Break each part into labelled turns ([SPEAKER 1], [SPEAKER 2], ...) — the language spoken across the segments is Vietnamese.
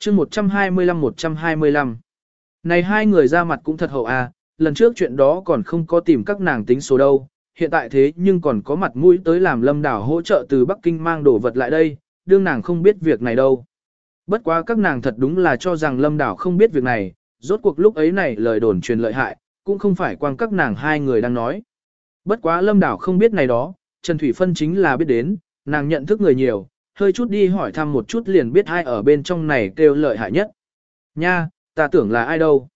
[SPEAKER 1] chương 125-125. Này hai người ra mặt cũng thật hậu à, lần trước chuyện đó còn không có tìm các nàng tính số đâu, hiện tại thế nhưng còn có mặt mũi tới làm lâm đảo hỗ trợ từ Bắc Kinh mang đồ vật lại đây, đương nàng không biết việc này đâu. Bất quá các nàng thật đúng là cho rằng lâm đảo không biết việc này, rốt cuộc lúc ấy này lời đồn truyền lợi hại, cũng không phải quang các nàng hai người đang nói. Bất quá lâm đảo không biết này đó, Trần Thủy Phân chính là biết đến, nàng nhận thức người nhiều, hơi chút đi hỏi thăm một chút liền biết ai ở bên trong này kêu lợi hại nhất. Nha, ta tưởng là ai đâu.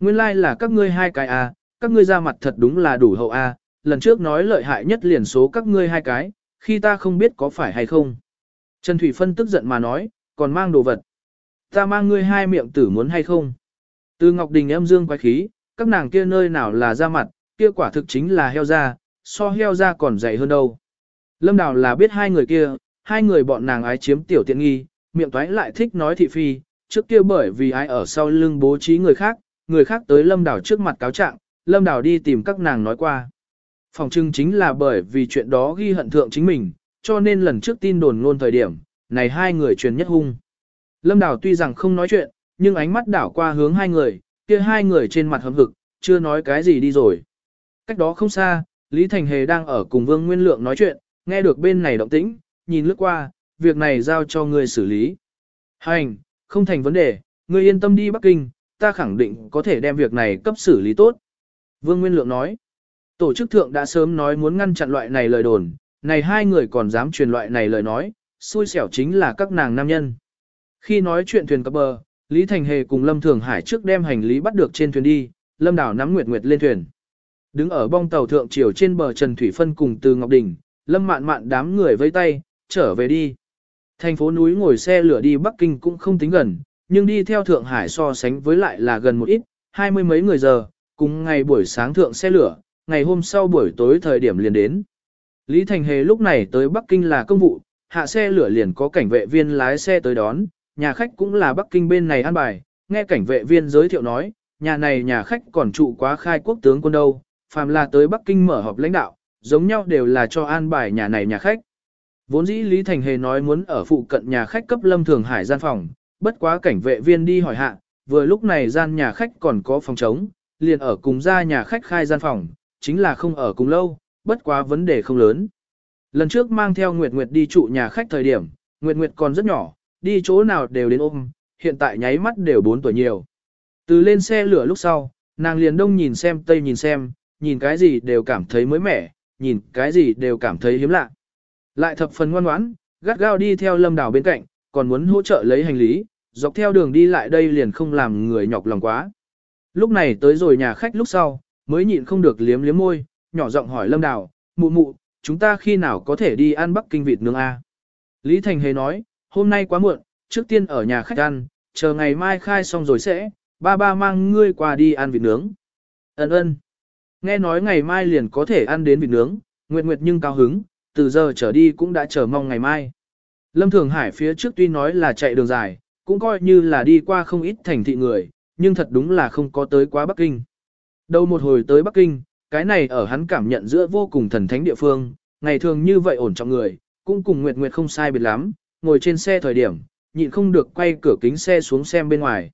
[SPEAKER 1] Nguyên lai like là các ngươi hai cái à, các ngươi ra mặt thật đúng là đủ hậu à, lần trước nói lợi hại nhất liền số các ngươi hai cái, khi ta không biết có phải hay không. Trần Thủy Phân tức giận mà nói, còn mang đồ vật. Ta mang ngươi hai miệng tử muốn hay không? Từ Ngọc Đình em dương quái khí, các nàng kia nơi nào là ra mặt, kia quả thực chính là heo da, so heo da còn dày hơn đâu. Lâm Đào là biết hai người kia, hai người bọn nàng ái chiếm tiểu tiện nghi, miệng toái lại thích nói thị phi, trước kia bởi vì ai ở sau lưng bố trí người khác, người khác tới Lâm đảo trước mặt cáo trạng, Lâm đảo đi tìm các nàng nói qua. Phòng trưng chính là bởi vì chuyện đó ghi hận thượng chính mình, cho nên lần trước tin đồn luôn thời điểm, này hai người truyền nhất hung. Lâm đảo tuy rằng không nói chuyện, nhưng ánh mắt đảo qua hướng hai người, kia hai người trên mặt hấm hực, chưa nói cái gì đi rồi. Cách đó không xa, Lý Thành Hề đang ở cùng Vương Nguyên Lượng nói chuyện, nghe được bên này động tĩnh, nhìn lướt qua, việc này giao cho ngươi xử lý. Hành, không thành vấn đề, ngươi yên tâm đi Bắc Kinh, ta khẳng định có thể đem việc này cấp xử lý tốt. Vương Nguyên Lượng nói, tổ chức thượng đã sớm nói muốn ngăn chặn loại này lời đồn, này hai người còn dám truyền loại này lời nói, xui xẻo chính là các nàng nam nhân. Khi nói chuyện thuyền cập bờ, Lý Thành Hề cùng Lâm Thường Hải trước đem hành lý bắt được trên thuyền đi, Lâm Đảo nắm Nguyệt Nguyệt lên thuyền. Đứng ở bong tàu thượng chiều trên bờ Trần Thủy Phân cùng từ Ngọc Đình, Lâm mạn mạn đám người vây tay, trở về đi. Thành phố núi ngồi xe lửa đi Bắc Kinh cũng không tính gần, nhưng đi theo Thượng Hải so sánh với lại là gần một ít, hai mươi mấy người giờ, cùng ngày buổi sáng thượng xe lửa, ngày hôm sau buổi tối thời điểm liền đến. Lý Thành Hề lúc này tới Bắc Kinh là công vụ, hạ xe lửa liền có cảnh vệ viên lái xe tới đón, nhà khách cũng là Bắc Kinh bên này ăn bài, nghe cảnh vệ viên giới thiệu nói, nhà này nhà khách còn trụ quá khai quốc tướng quân đâu, phàm là tới Bắc Kinh mở họp lãnh đạo, giống nhau đều là cho an bài nhà này nhà khách. Vốn dĩ Lý Thành Hề nói muốn ở phụ cận nhà khách cấp Lâm Thường Hải gian phòng, bất quá cảnh vệ viên đi hỏi hạ, vừa lúc này gian nhà khách còn có phòng trống, liền ở cùng ra nhà khách khai gian phòng, chính là không ở cùng lâu, bất quá vấn đề không lớn. Lần trước mang theo Nguyệt Nguyệt đi trụ nhà khách thời điểm, Nguyệt Nguyệt còn rất nhỏ, đi chỗ nào đều đến ôm, hiện tại nháy mắt đều 4 tuổi nhiều. Từ lên xe lửa lúc sau, nàng liền đông nhìn xem tây nhìn xem, nhìn cái gì đều cảm thấy mới mẻ, nhìn cái gì đều cảm thấy hiếm lạ. Lại thập phần ngoan ngoãn, gắt gao đi theo lâm đảo bên cạnh, còn muốn hỗ trợ lấy hành lý, dọc theo đường đi lại đây liền không làm người nhọc lòng quá. Lúc này tới rồi nhà khách lúc sau, mới nhịn không được liếm liếm môi, nhỏ giọng hỏi lâm đảo, mụ mụ, chúng ta khi nào có thể đi ăn bắc kinh vịt nướng A. Lý Thành Hề nói, hôm nay quá muộn, trước tiên ở nhà khách ăn, chờ ngày mai khai xong rồi sẽ, ba ba mang ngươi qua đi ăn vịt nướng. Ấn ơn. Nghe nói ngày mai liền có thể ăn đến vịt nướng, Nguyệt Nguyệt nhưng cao hứng, từ giờ trở đi cũng đã chờ mong ngày mai. Lâm Thường Hải phía trước tuy nói là chạy đường dài, cũng coi như là đi qua không ít thành thị người, nhưng thật đúng là không có tới quá Bắc Kinh. Đầu một hồi tới Bắc Kinh, cái này ở hắn cảm nhận giữa vô cùng thần thánh địa phương, ngày thường như vậy ổn trọng người, cũng cùng Nguyệt Nguyệt không sai biệt lắm, ngồi trên xe thời điểm, nhịn không được quay cửa kính xe xuống xem bên ngoài.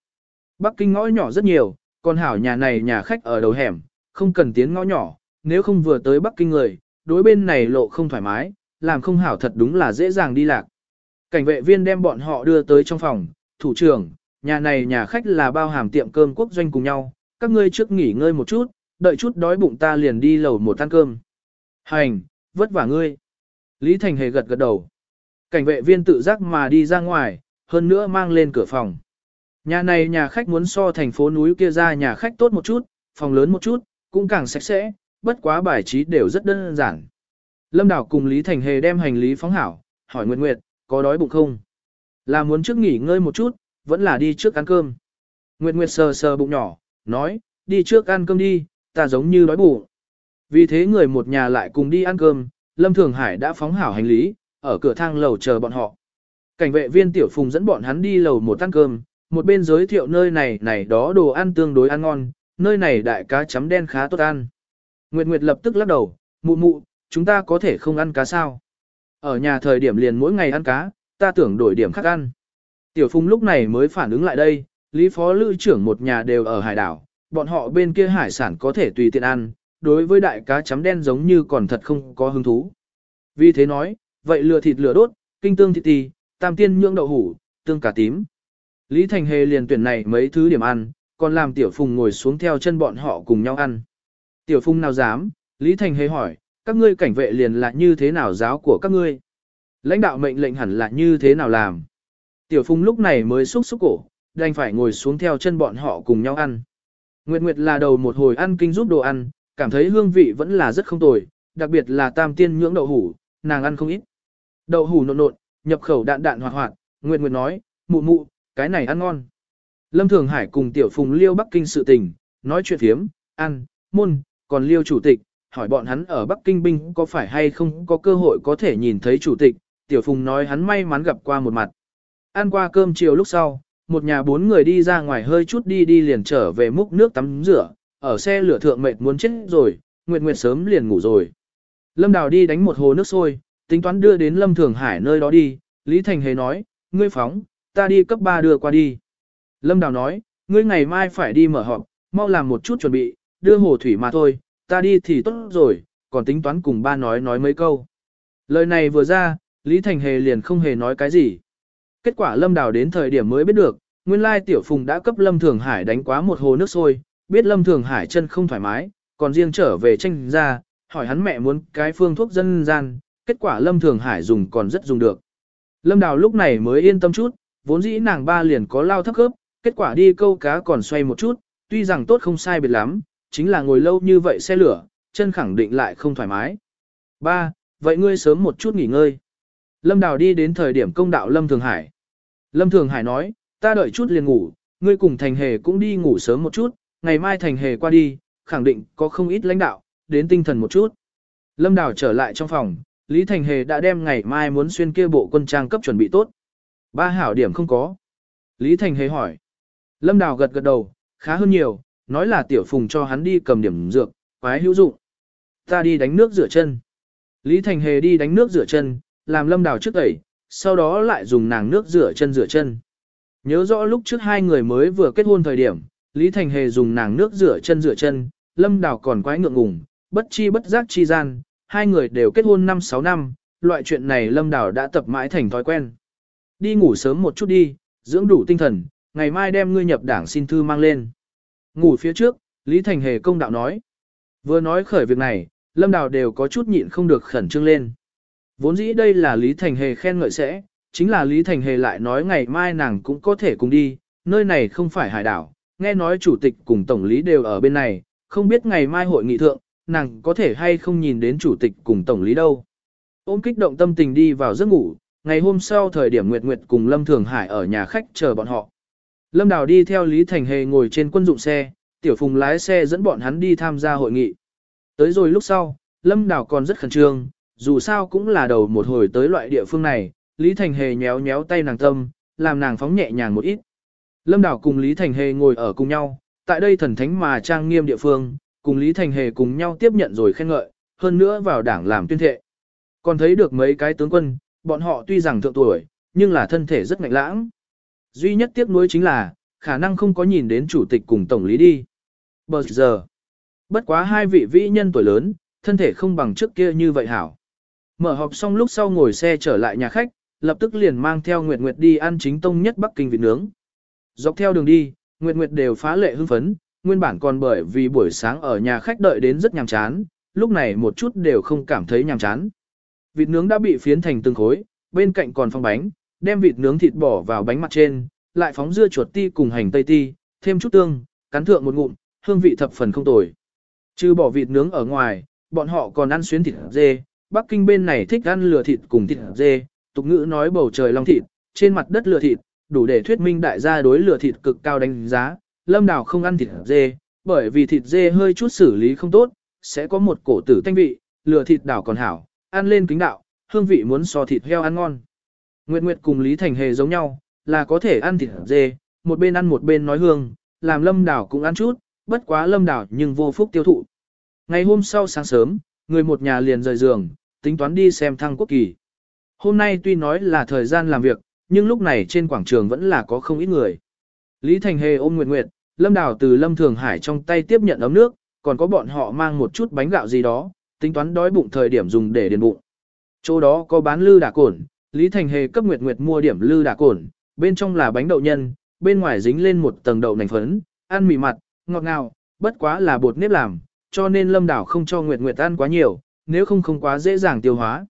[SPEAKER 1] Bắc Kinh ngõ nhỏ rất nhiều, còn hảo nhà này nhà khách ở đầu hẻm, không cần tiến ngõ nhỏ, nếu không vừa tới Bắc Kinh người, đối bên này lộ không thoải mái, làm không hảo thật đúng là dễ dàng đi lạc. Cảnh vệ viên đem bọn họ đưa tới trong phòng, thủ trưởng, nhà này nhà khách là bao hàm tiệm cơm quốc doanh cùng nhau, các ngươi trước nghỉ ngơi một chút, đợi chút đói bụng ta liền đi lầu một ăn cơm. Hành, vất vả ngươi. Lý Thành Hề gật gật đầu. Cảnh vệ viên tự giác mà đi ra ngoài, hơn nữa mang lên cửa phòng. Nhà này nhà khách muốn so thành phố núi kia ra nhà khách tốt một chút, phòng lớn một chút, cũng càng sạch sẽ, bất quá bài trí đều rất đơn giản. Lâm Đảo cùng Lý Thành Hề đem hành lý phóng hảo, hỏi Nguyệt Nguyệt, có đói bụng không? Là muốn trước nghỉ ngơi một chút, vẫn là đi trước ăn cơm. Nguyệt Nguyệt sờ sờ bụng nhỏ, nói, đi trước ăn cơm đi, ta giống như đói bụng. Vì thế người một nhà lại cùng đi ăn cơm, Lâm Thường Hải đã phóng hảo hành lý, ở cửa thang lầu chờ bọn họ. Cảnh vệ viên Tiểu Phùng dẫn bọn hắn đi lầu một ăn cơm, một bên giới thiệu nơi này này đó đồ ăn tương đối ăn ngon, nơi này đại cá chấm đen khá tốt ăn. Nguyệt Nguyệt lập tức lắc đầu, mụ mụ, chúng ta có thể không ăn cá sao? Ở nhà thời điểm liền mỗi ngày ăn cá, ta tưởng đổi điểm khác ăn. Tiểu Phùng lúc này mới phản ứng lại đây, Lý Phó Lữ trưởng một nhà đều ở hải đảo, bọn họ bên kia hải sản có thể tùy tiện ăn, đối với đại cá chấm đen giống như còn thật không có hứng thú. Vì thế nói, vậy lừa thịt lửa đốt, kinh tương thịt tì, tam tiên nhưỡng đậu hủ, tương cà tím. Lý Thành Hề liền tuyển này mấy thứ điểm ăn, còn làm Tiểu Phùng ngồi xuống theo chân bọn họ cùng nhau ăn. Tiểu Phung nào dám, Lý Thành Hề hỏi, các ngươi cảnh vệ liền là như thế nào giáo của các ngươi? Lãnh đạo mệnh lệnh hẳn là như thế nào làm? Tiểu Phung lúc này mới xúc xúc cổ, đành phải ngồi xuống theo chân bọn họ cùng nhau ăn. Nguyệt Nguyệt là đầu một hồi ăn kinh giúp đồ ăn, cảm thấy hương vị vẫn là rất không tồi, đặc biệt là tam tiên nhưỡng đậu hủ, nàng ăn không ít. Đậu hủ nộn nộn, nhập khẩu đạn đạn hoạt hoạt, Nguyệt Nguyệt nói, mụ mụ, cái này ăn ngon. Lâm Thường Hải cùng Tiểu Phùng liêu Bắc Kinh sự tình, nói chuyện thiếm, ăn, môn, còn liêu chủ tịch, hỏi bọn hắn ở Bắc Kinh binh có phải hay không có cơ hội có thể nhìn thấy chủ tịch, Tiểu Phùng nói hắn may mắn gặp qua một mặt. Ăn qua cơm chiều lúc sau, một nhà bốn người đi ra ngoài hơi chút đi đi liền trở về múc nước tắm rửa, ở xe lửa thượng mệt muốn chết rồi, Nguyệt Nguyệt sớm liền ngủ rồi. Lâm Đào đi đánh một hồ nước sôi, tính toán đưa đến Lâm Thường Hải nơi đó đi, Lý Thành Hề nói, ngươi phóng, ta đi cấp 3 đưa qua đi. Lâm Đào nói, ngươi ngày mai phải đi mở họp, mau làm một chút chuẩn bị, đưa hồ thủy mà thôi, ta đi thì tốt rồi, còn tính toán cùng ba nói nói mấy câu. Lời này vừa ra, Lý Thành Hề liền không hề nói cái gì. Kết quả Lâm Đào đến thời điểm mới biết được, nguyên lai Tiểu Phùng đã cấp Lâm Thường Hải đánh quá một hồ nước sôi, biết Lâm Thường Hải chân không thoải mái, còn riêng trở về tranh ra, hỏi hắn mẹ muốn cái phương thuốc dân gian, kết quả Lâm Thường Hải dùng còn rất dùng được. Lâm Đào lúc này mới yên tâm chút, vốn dĩ nàng ba liền có lao thấp khớp, kết quả đi câu cá còn xoay một chút, tuy rằng tốt không sai biệt lắm, chính là ngồi lâu như vậy xe lửa, chân khẳng định lại không thoải mái. Ba, vậy ngươi sớm một chút nghỉ ngơi. Lâm Đào đi đến thời điểm công đạo Lâm Thường Hải. Lâm Thường Hải nói, ta đợi chút liền ngủ, ngươi cùng Thành Hề cũng đi ngủ sớm một chút, ngày mai Thành Hề qua đi, khẳng định có không ít lãnh đạo, đến tinh thần một chút. Lâm Đào trở lại trong phòng, Lý Thành Hề đã đem ngày mai muốn xuyên kia bộ quân trang cấp chuẩn bị tốt. Ba hảo điểm không có. Lý Thành Hề hỏi. Lâm Đào gật gật đầu, khá hơn nhiều, nói là tiểu phùng cho hắn đi cầm điểm dược, quái hữu dụng. Ta đi đánh nước rửa chân. Lý Thành Hề đi đánh nước rửa chân, làm Lâm Đào trước tẩy, sau đó lại dùng nàng nước rửa chân rửa chân. Nhớ rõ lúc trước hai người mới vừa kết hôn thời điểm, Lý Thành Hề dùng nàng nước rửa chân rửa chân, Lâm Đào còn quái ngượng ngùng, bất chi bất giác chi gian, hai người đều kết hôn 5-6 năm, loại chuyện này Lâm Đào đã tập mãi thành thói quen. Đi ngủ sớm một chút đi, dưỡng đủ tinh thần, ngày mai đem ngươi nhập đảng xin thư mang lên. Ngủ phía trước, Lý Thành Hề công đạo nói. Vừa nói khởi việc này, Lâm Đào đều có chút nhịn không được khẩn trương lên. Vốn dĩ đây là Lý Thành Hề khen ngợi sẽ, chính là Lý Thành Hề lại nói ngày mai nàng cũng có thể cùng đi, nơi này không phải hải đảo, nghe nói chủ tịch cùng tổng lý đều ở bên này, không biết ngày mai hội nghị thượng, nàng có thể hay không nhìn đến chủ tịch cùng tổng lý đâu. Ôm kích động tâm tình đi vào giấc ngủ, ngày hôm sau thời điểm Nguyệt Nguyệt cùng Lâm Thường Hải ở nhà khách chờ bọn họ. Lâm Đào đi theo Lý Thành Hề ngồi trên quân dụng xe, Tiểu Phùng lái xe dẫn bọn hắn đi tham gia hội nghị. Tới rồi lúc sau, Lâm Đào còn rất khẩn trương, dù sao cũng là đầu một hồi tới loại địa phương này, Lý Thành Hề nhéo nhéo tay nàng tâm, làm nàng phóng nhẹ nhàng một ít. Lâm Đào cùng Lý Thành Hề ngồi ở cùng nhau, tại đây thần thánh mà trang nghiêm địa phương, cùng Lý Thành Hề cùng nhau tiếp nhận rồi khen ngợi, hơn nữa vào đảng làm tuyên thệ. Còn thấy được mấy cái tướng quân, bọn họ tuy rằng thượng tuổi, nhưng là thân thể rất ngạnh lãng. Duy nhất tiếc nuối chính là, khả năng không có nhìn đến chủ tịch cùng tổng lý đi. Bờ giờ, bất quá hai vị vĩ nhân tuổi lớn, thân thể không bằng trước kia như vậy hảo. Mở họp xong lúc sau ngồi xe trở lại nhà khách, lập tức liền mang theo Nguyệt Nguyệt đi ăn chính tông nhất Bắc Kinh vịt nướng. Dọc theo đường đi, Nguyệt Nguyệt đều phá lệ hưng phấn, nguyên bản còn bởi vì buổi sáng ở nhà khách đợi đến rất nhàm chán, lúc này một chút đều không cảm thấy nhàm chán. Vịt nướng đã bị phiến thành từng khối, bên cạnh còn phong bánh, đem vịt nướng thịt bỏ vào bánh mặt trên, lại phóng dưa chuột ti cùng hành tây ti, thêm chút tương, cắn thượng một ngụm, hương vị thập phần không tồi. Trừ bỏ vịt nướng ở ngoài, bọn họ còn ăn xuyến thịt dê, Bắc Kinh bên này thích ăn lừa thịt cùng thịt dê, tục ngữ nói bầu trời long thịt, trên mặt đất lừa thịt, đủ để thuyết minh đại gia đối lừa thịt cực cao đánh giá. Lâm Đào không ăn thịt dê, bởi vì thịt dê hơi chút xử lý không tốt, sẽ có một cổ tử thanh vị, lừa thịt đảo còn hảo, ăn lên kính đạo, hương vị muốn so thịt heo ăn ngon. Nguyệt Nguyệt cùng Lý Thành Hề giống nhau, là có thể ăn thịt dê, một bên ăn một bên nói hương, làm Lâm Đảo cũng ăn chút, bất quá Lâm Đảo nhưng vô phúc tiêu thụ. Ngày hôm sau sáng sớm, người một nhà liền rời giường, tính toán đi xem thăng quốc kỳ. Hôm nay tuy nói là thời gian làm việc, nhưng lúc này trên quảng trường vẫn là có không ít người. Lý Thành Hề ôm Nguyệt Nguyệt, Lâm đảo từ Lâm Thường Hải trong tay tiếp nhận ấm nước, còn có bọn họ mang một chút bánh gạo gì đó, tính toán đói bụng thời điểm dùng để điền bụng. Chỗ đó có bán lư đà cổn, Lý Thành Hề cấp Nguyệt Nguyệt mua điểm lư đả cổn, bên trong là bánh đậu nhân, bên ngoài dính lên một tầng đậu nành phấn, ăn mì mặt, ngọt ngào, bất quá là bột nếp làm, cho nên Lâm Đảo không cho Nguyệt Nguyệt ăn quá nhiều, nếu không không quá dễ dàng tiêu hóa.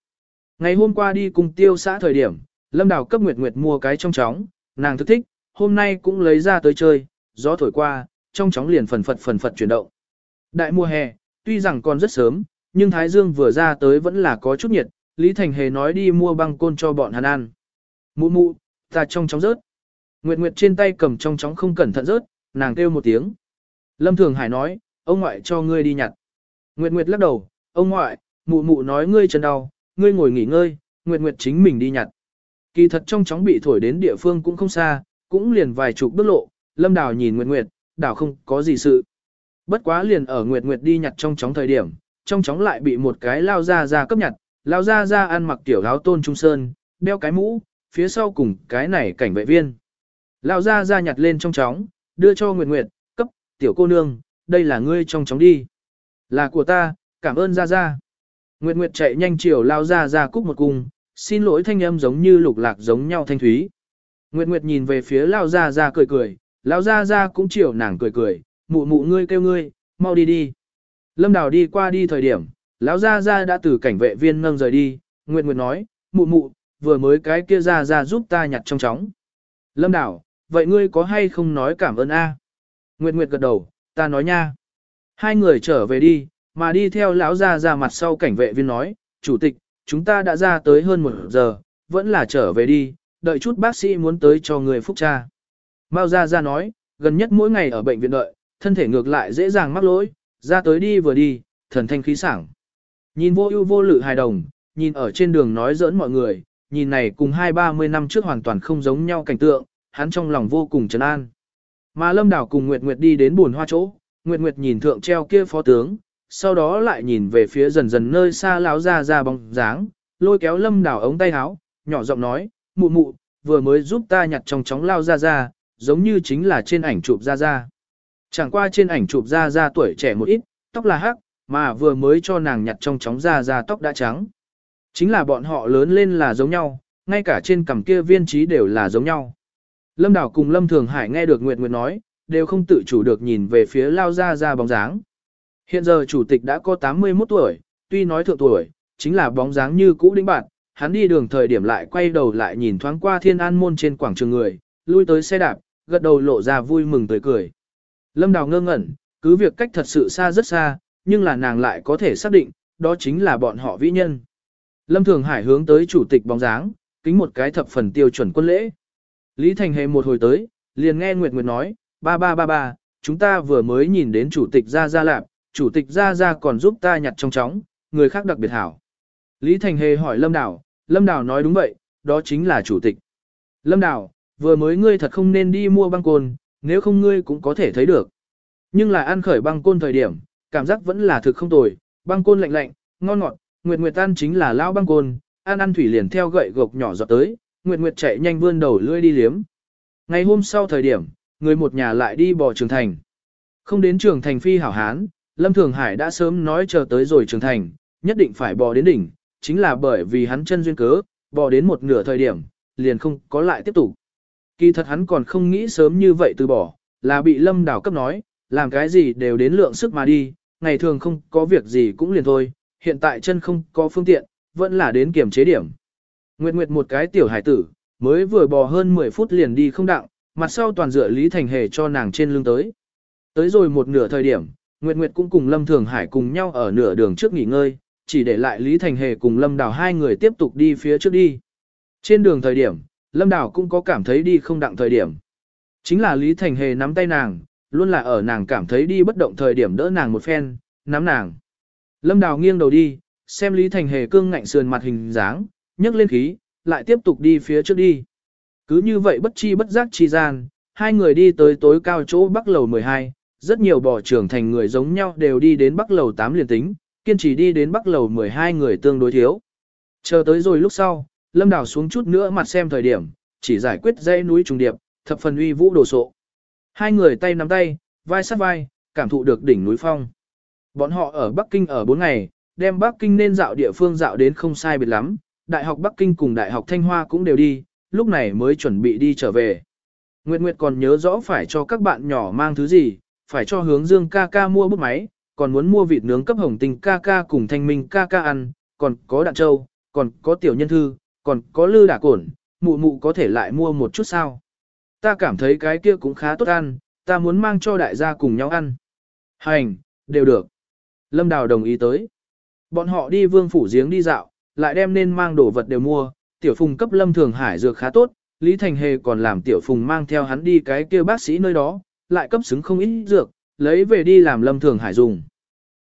[SPEAKER 1] Ngày hôm qua đi cùng tiêu xã thời điểm, Lâm Đảo cấp Nguyệt Nguyệt mua cái trong chóng, nàng thức thích, hôm nay cũng lấy ra tới chơi, gió thổi qua, trong chóng liền phần phật phần phật chuyển động. Đại mùa hè, tuy rằng còn rất sớm, nhưng Thái Dương vừa ra tới vẫn là có chút nhiệt, Lý Thành Hề nói đi mua băng côn cho bọn hắn ăn. Mụ mụ, ta trong chóng rớt. Nguyệt Nguyệt trên tay cầm trong chóng không cẩn thận rớt, nàng kêu một tiếng. Lâm Thường Hải nói, ông ngoại cho ngươi đi nhặt. Nguyệt Nguyệt lắc đầu, ông ngoại, mụ mụ nói ngươi chân đau, ngươi ngồi nghỉ ngơi, Nguyệt Nguyệt chính mình đi nhặt. Kỳ thật trong chóng bị thổi đến địa phương cũng không xa, cũng liền vài chục bước lộ, Lâm Đào nhìn Nguyệt Nguyệt, đảo không có gì sự. Bất quá liền ở Nguyệt Nguyệt đi nhặt trong chóng thời điểm, trong chóng lại bị một cái lao ra ra cấp nhặt, lao ra ra ăn mặc tiểu áo tôn trung sơn, đeo cái mũ, phía sau cùng cái này cảnh vệ viên. Lao ra ra nhặt lên trong chóng, đưa cho Nguyệt Nguyệt, cấp, tiểu cô nương, đây là ngươi trong chóng đi. Là của ta, cảm ơn ra ra. Nguyệt Nguyệt chạy nhanh chiều lao ra ra cúc một cung, xin lỗi thanh âm giống như lục lạc giống nhau thanh thúy. Nguyệt Nguyệt nhìn về phía lao ra ra cười cười, lao ra ra cũng chiều nàng cười cười, mụ mụ ngươi kêu ngươi, mau đi đi. Lâm Đào đi qua đi thời điểm, lão gia gia đã từ cảnh vệ viên nâng rời đi, Nguyệt Nguyệt nói, mụ mụ, vừa mới cái kia ra ra giúp ta nhặt trong chóng. Lâm Đảo, vậy ngươi có hay không nói cảm ơn a? Nguyệt Nguyệt gật đầu, ta nói nha. Hai người trở về đi, mà đi theo lão gia ra mặt sau cảnh vệ viên nói, chủ tịch, chúng ta đã ra tới hơn một giờ, vẫn là trở về đi, đợi chút bác sĩ muốn tới cho người phúc cha. Mao gia ra nói, gần nhất mỗi ngày ở bệnh viện đợi, thân thể ngược lại dễ dàng mắc lỗi, ra tới đi vừa đi, thần thanh khí sảng. Nhìn vô ưu vô lự hài đồng, nhìn ở trên đường nói giỡn mọi người, nhìn này cùng hai ba mươi năm trước hoàn toàn không giống nhau cảnh tượng, hắn trong lòng vô cùng trấn an. Mà Lâm Đảo cùng Nguyệt Nguyệt đi đến buồn hoa chỗ, Nguyệt Nguyệt nhìn thượng treo kia phó tướng, sau đó lại nhìn về phía dần dần nơi xa láo ra ra bóng dáng, lôi kéo Lâm Đảo ống tay áo, nhỏ giọng nói, mụ mụ, vừa mới giúp ta nhặt trong chóng lao ra ra, giống như chính là trên ảnh chụp ra ra. Chẳng qua trên ảnh chụp ra ra tuổi trẻ một ít, tóc là hắc, mà vừa mới cho nàng nhặt trong chóng ra ra tóc đã trắng. Chính là bọn họ lớn lên là giống nhau, ngay cả trên cằm kia viên trí đều là giống nhau. Lâm Đảo cùng Lâm Thường Hải nghe được Nguyệt Nguyệt nói, đều không tự chủ được nhìn về phía lao ra ra bóng dáng. Hiện giờ chủ tịch đã có 81 tuổi, tuy nói thượng tuổi, chính là bóng dáng như cũ đĩnh bạn, hắn đi đường thời điểm lại quay đầu lại nhìn thoáng qua thiên an môn trên quảng trường người, lui tới xe đạp, gật đầu lộ ra vui mừng tươi cười. Lâm Đào ngơ ngẩn, cứ việc cách thật sự xa rất xa, nhưng là nàng lại có thể xác định, đó chính là bọn họ vĩ nhân. Lâm Thường Hải hướng tới chủ tịch bóng dáng, kính một cái thập phần tiêu chuẩn quân lễ. Lý Thành Hề một hồi tới, liền nghe Nguyệt Nguyệt nói, ba ba ba ba, chúng ta vừa mới nhìn đến chủ tịch gia gia lạp, chủ tịch gia gia còn giúp ta nhặt trong chóng, người khác đặc biệt hảo. Lý Thành Hề hỏi Lâm Đào, Lâm Đào nói đúng vậy, đó chính là chủ tịch. Lâm Đào, vừa mới ngươi thật không nên đi mua băng côn, nếu không ngươi cũng có thể thấy được. Nhưng là ăn khởi băng côn thời điểm, cảm giác vẫn là thực không tồi, băng côn lạnh lạnh, ngon ngọt, Nguyệt Nguyệt ăn chính là lao băng côn, ăn ăn thủy liền theo gậy gộc nhỏ giọt tới, Nguyệt Nguyệt chạy nhanh vươn đầu lưỡi đi liếm. Ngày hôm sau thời điểm, người một nhà lại đi bò trường thành. Không đến trường thành phi hảo hán, Lâm Thường Hải đã sớm nói chờ tới rồi trường thành, nhất định phải bò đến đỉnh, chính là bởi vì hắn chân duyên cớ, bò đến một nửa thời điểm, liền không có lại tiếp tục. Kỳ thật hắn còn không nghĩ sớm như vậy từ bỏ, là bị Lâm Đào cấp nói, làm cái gì đều đến lượng sức mà đi, ngày thường không có việc gì cũng liền thôi, hiện tại chân không có phương tiện, vẫn là đến kiểm chế điểm. Nguyệt Nguyệt một cái tiểu hải tử, mới vừa bò hơn 10 phút liền đi không đặng, mặt sau toàn dựa Lý Thành Hề cho nàng trên lưng tới. Tới rồi một nửa thời điểm, Nguyệt Nguyệt cũng cùng Lâm Thường Hải cùng nhau ở nửa đường trước nghỉ ngơi, chỉ để lại Lý Thành Hề cùng Lâm Đào hai người tiếp tục đi phía trước đi. Trên đường thời điểm, Lâm Đào cũng có cảm thấy đi không đặng thời điểm. Chính là Lý Thành Hề nắm tay nàng, luôn là ở nàng cảm thấy đi bất động thời điểm đỡ nàng một phen, nắm nàng. Lâm Đào nghiêng đầu đi, xem Lý Thành Hề cương ngạnh sườn mặt hình dáng, nhấc lên khí, lại tiếp tục đi phía trước đi. Cứ như vậy bất chi bất giác chi gian, hai người đi tới tối cao chỗ Bắc Lầu 12, rất nhiều bò trưởng thành người giống nhau đều đi đến Bắc Lầu 8 liền tính, kiên trì đi đến Bắc Lầu 12 người tương đối thiếu. Chờ tới rồi lúc sau, Lâm Đào xuống chút nữa mặt xem thời điểm, chỉ giải quyết dãy núi trùng điệp, thập phần uy vũ đồ sộ. Hai người tay nắm tay, vai sát vai, cảm thụ được đỉnh núi phong. Bọn họ ở Bắc Kinh ở 4 ngày, đem Bắc Kinh nên dạo địa phương dạo đến không sai biệt lắm, Đại học Bắc Kinh cùng Đại học Thanh Hoa cũng đều đi, lúc này mới chuẩn bị đi trở về. Nguyệt Nguyệt còn nhớ rõ phải cho các bạn nhỏ mang thứ gì, phải cho hướng dương ca ca mua bút máy, còn muốn mua vịt nướng cấp hồng tình ca ca cùng thanh minh ca ca ăn, còn có đạn trâu, còn có tiểu nhân thư, còn có lư đả cổn, mụ mụ có thể lại mua một chút sao. Ta cảm thấy cái kia cũng khá tốt ăn, ta muốn mang cho đại gia cùng nhau ăn. Hành, đều được. Lâm Đào đồng ý tới. Bọn họ đi vương phủ giếng đi dạo, lại đem nên mang đồ vật đều mua, tiểu phùng cấp Lâm Thường Hải dược khá tốt, Lý Thành Hề còn làm tiểu phùng mang theo hắn đi cái kia bác sĩ nơi đó, lại cấp xứng không ít dược, lấy về đi làm Lâm Thường Hải dùng.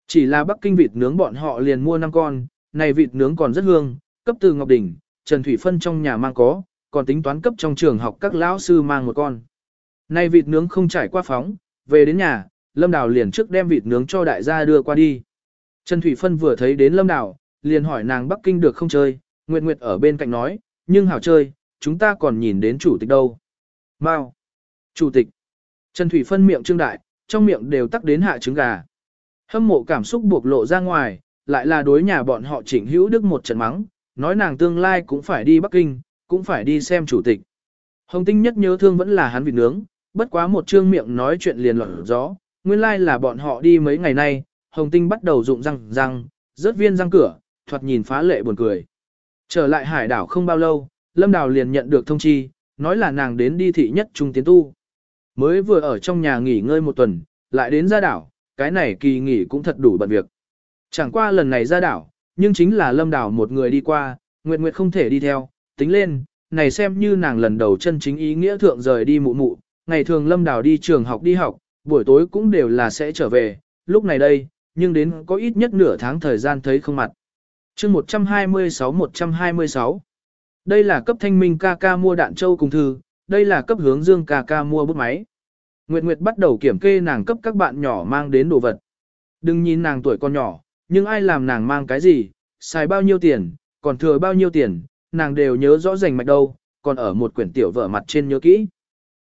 [SPEAKER 1] Chỉ là Bắc Kinh vịt nướng bọn họ liền mua năm con, này vịt nướng còn rất hương, cấp từ Ngọc Đỉnh, Trần Thủy Phân trong nhà mang có, còn tính toán cấp trong trường học các lão sư mang một con. nay vịt nướng không trải qua phóng, về đến nhà, Lâm Đào liền trước đem vịt nướng cho đại gia đưa qua đi. Trần Thủy Phân vừa thấy đến Lâm Đào, liền hỏi nàng Bắc Kinh được không chơi, Nguyệt Nguyệt ở bên cạnh nói, nhưng hảo chơi, chúng ta còn nhìn đến chủ tịch đâu. Mao. Chủ tịch. Trần Thủy Phân miệng trương đại, trong miệng đều tắc đến hạ trứng gà. Hâm mộ cảm xúc buộc lộ ra ngoài, lại là đối nhà bọn họ chỉnh hữu đức một trận mắng, nói nàng tương lai cũng phải đi Bắc Kinh, cũng phải đi xem chủ tịch. Hồng Tinh nhất nhớ thương vẫn là hắn vịt nướng, bất quá một trương miệng nói chuyện liền lọt gió, nguyên lai like là bọn họ đi mấy ngày nay, Hồng Tinh bắt đầu rụng răng răng, rớt viên răng cửa, thoạt nhìn phá lệ buồn cười. Trở lại hải đảo không bao lâu, Lâm Đào liền nhận được thông chi, nói là nàng đến đi thị nhất trung tiến tu. Mới vừa ở trong nhà nghỉ ngơi một tuần, lại đến ra đảo, cái này kỳ nghỉ cũng thật đủ bận việc. Chẳng qua lần này ra đảo, nhưng chính là Lâm Đào một người đi qua, Nguyệt Nguyệt không thể đi theo, tính lên, này xem như nàng lần đầu chân chính ý nghĩa thượng rời đi mụ mụ, ngày thường Lâm Đào đi trường học đi học, buổi tối cũng đều là sẽ trở về, lúc này đây, nhưng đến có ít nhất nửa tháng thời gian thấy không mặt. chương 126-126 Đây là cấp thanh minh ca ca mua đạn châu cùng thư, đây là cấp hướng dương ca ca mua bút máy. Nguyệt Nguyệt bắt đầu kiểm kê nàng cấp các bạn nhỏ mang đến đồ vật. Đừng nhìn nàng tuổi còn nhỏ, nhưng ai làm nàng mang cái gì, xài bao nhiêu tiền, còn thừa bao nhiêu tiền, nàng đều nhớ rõ rành mạch đâu, còn ở một quyển tiểu vở mặt trên nhớ kỹ.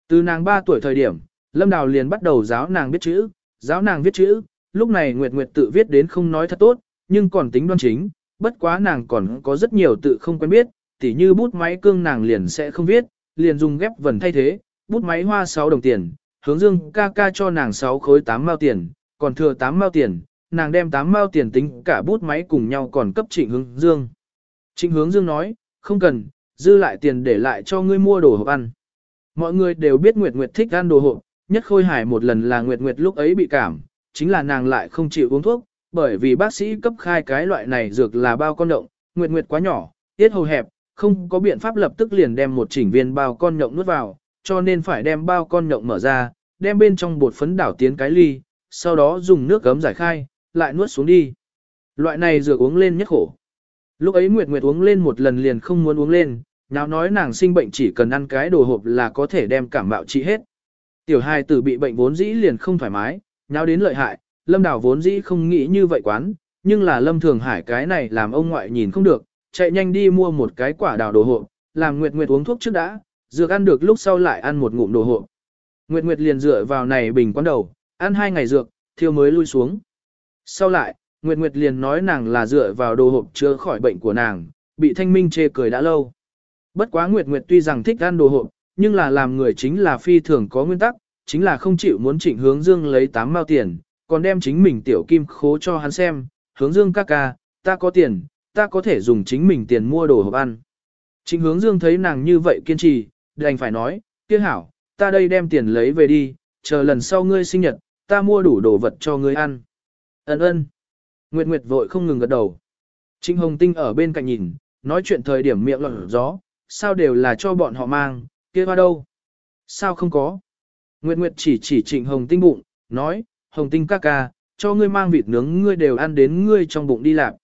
[SPEAKER 1] Từ nàng 3 tuổi thời điểm, Lâm Đào liền bắt đầu giáo nàng biết chữ, giáo nàng viết chữ, lúc này Nguyệt Nguyệt tự viết đến không nói thật tốt, nhưng còn tính đoan chính, bất quá nàng còn có rất nhiều tự không quen biết, tỉ như bút máy cương nàng liền sẽ không viết, liền dùng ghép vần thay thế, bút máy hoa 6 đồng tiền, hướng dương ca ca cho nàng 6 khối 8 mao tiền, còn thừa 8 mao tiền, nàng đem 8 mao tiền tính cả bút máy cùng nhau còn cấp trịnh hướng dương. Trịnh hướng dương nói, không cần, dư lại tiền để lại cho ngươi mua đồ hộp ăn. Mọi người đều biết Nguyệt Nguyệt thích ăn đồ hộp, nhất khôi hải một lần là Nguyệt Nguyệt lúc ấy bị cảm, chính là nàng lại không chịu uống thuốc, bởi vì bác sĩ cấp khai cái loại này dược là bao con động, Nguyệt Nguyệt quá nhỏ, tiết hầu hẹp, không có biện pháp lập tức liền đem một chỉnh viên bao con nhộng nuốt vào, cho nên phải đem bao con nhộng mở ra, đem bên trong bột phấn đảo tiến cái ly, sau đó dùng nước gấm giải khai, lại nuốt xuống đi. Loại này dược uống lên nhất khổ. Lúc ấy Nguyệt Nguyệt uống lên một lần liền không muốn uống lên, nào nói nàng sinh bệnh chỉ cần ăn cái đồ hộp là có thể đem cảm mạo trị hết. Tiểu hai tử bị bệnh vốn dĩ liền không thoải mái, nào đến lợi hại, Lâm Đào vốn dĩ không nghĩ như vậy quán, nhưng là Lâm Thường Hải cái này làm ông ngoại nhìn không được, chạy nhanh đi mua một cái quả đào đồ hộp, làm Nguyệt Nguyệt uống thuốc trước đã, dược ăn được lúc sau lại ăn một ngụm đồ hộp. Nguyệt Nguyệt liền dựa vào này bình quán đầu, ăn hai ngày dược, thiêu mới lui xuống. Sau lại, Nguyệt Nguyệt liền nói nàng là dựa vào đồ hộp chữa khỏi bệnh của nàng, bị thanh minh chê cười đã lâu. Bất quá Nguyệt Nguyệt tuy rằng thích ăn đồ hộp, nhưng là làm người chính là phi thường có nguyên tắc, chính là không chịu muốn trịnh hướng dương lấy 8 mao tiền, còn đem chính mình tiểu kim khố cho hắn xem, hướng dương ca ca, ta có tiền, ta có thể dùng chính mình tiền mua đồ hộp ăn. Trịnh hướng dương thấy nàng như vậy kiên trì, đành phải nói, "Tiếc hảo, ta đây đem tiền lấy về đi, chờ lần sau ngươi sinh nhật, ta mua đủ đồ vật cho ngươi ăn. Ân Ân. Nguyệt Nguyệt vội không ngừng gật đầu. Trịnh Hồng Tinh ở bên cạnh nhìn, nói chuyện thời điểm miệng lọt gió, sao đều là cho bọn họ mang, kia hoa đâu? Sao không có? Nguyệt Nguyệt chỉ chỉ Trịnh Hồng Tinh bụng, nói, Hồng Tinh ca ca, cho ngươi mang vịt nướng ngươi đều ăn đến ngươi trong bụng đi làm.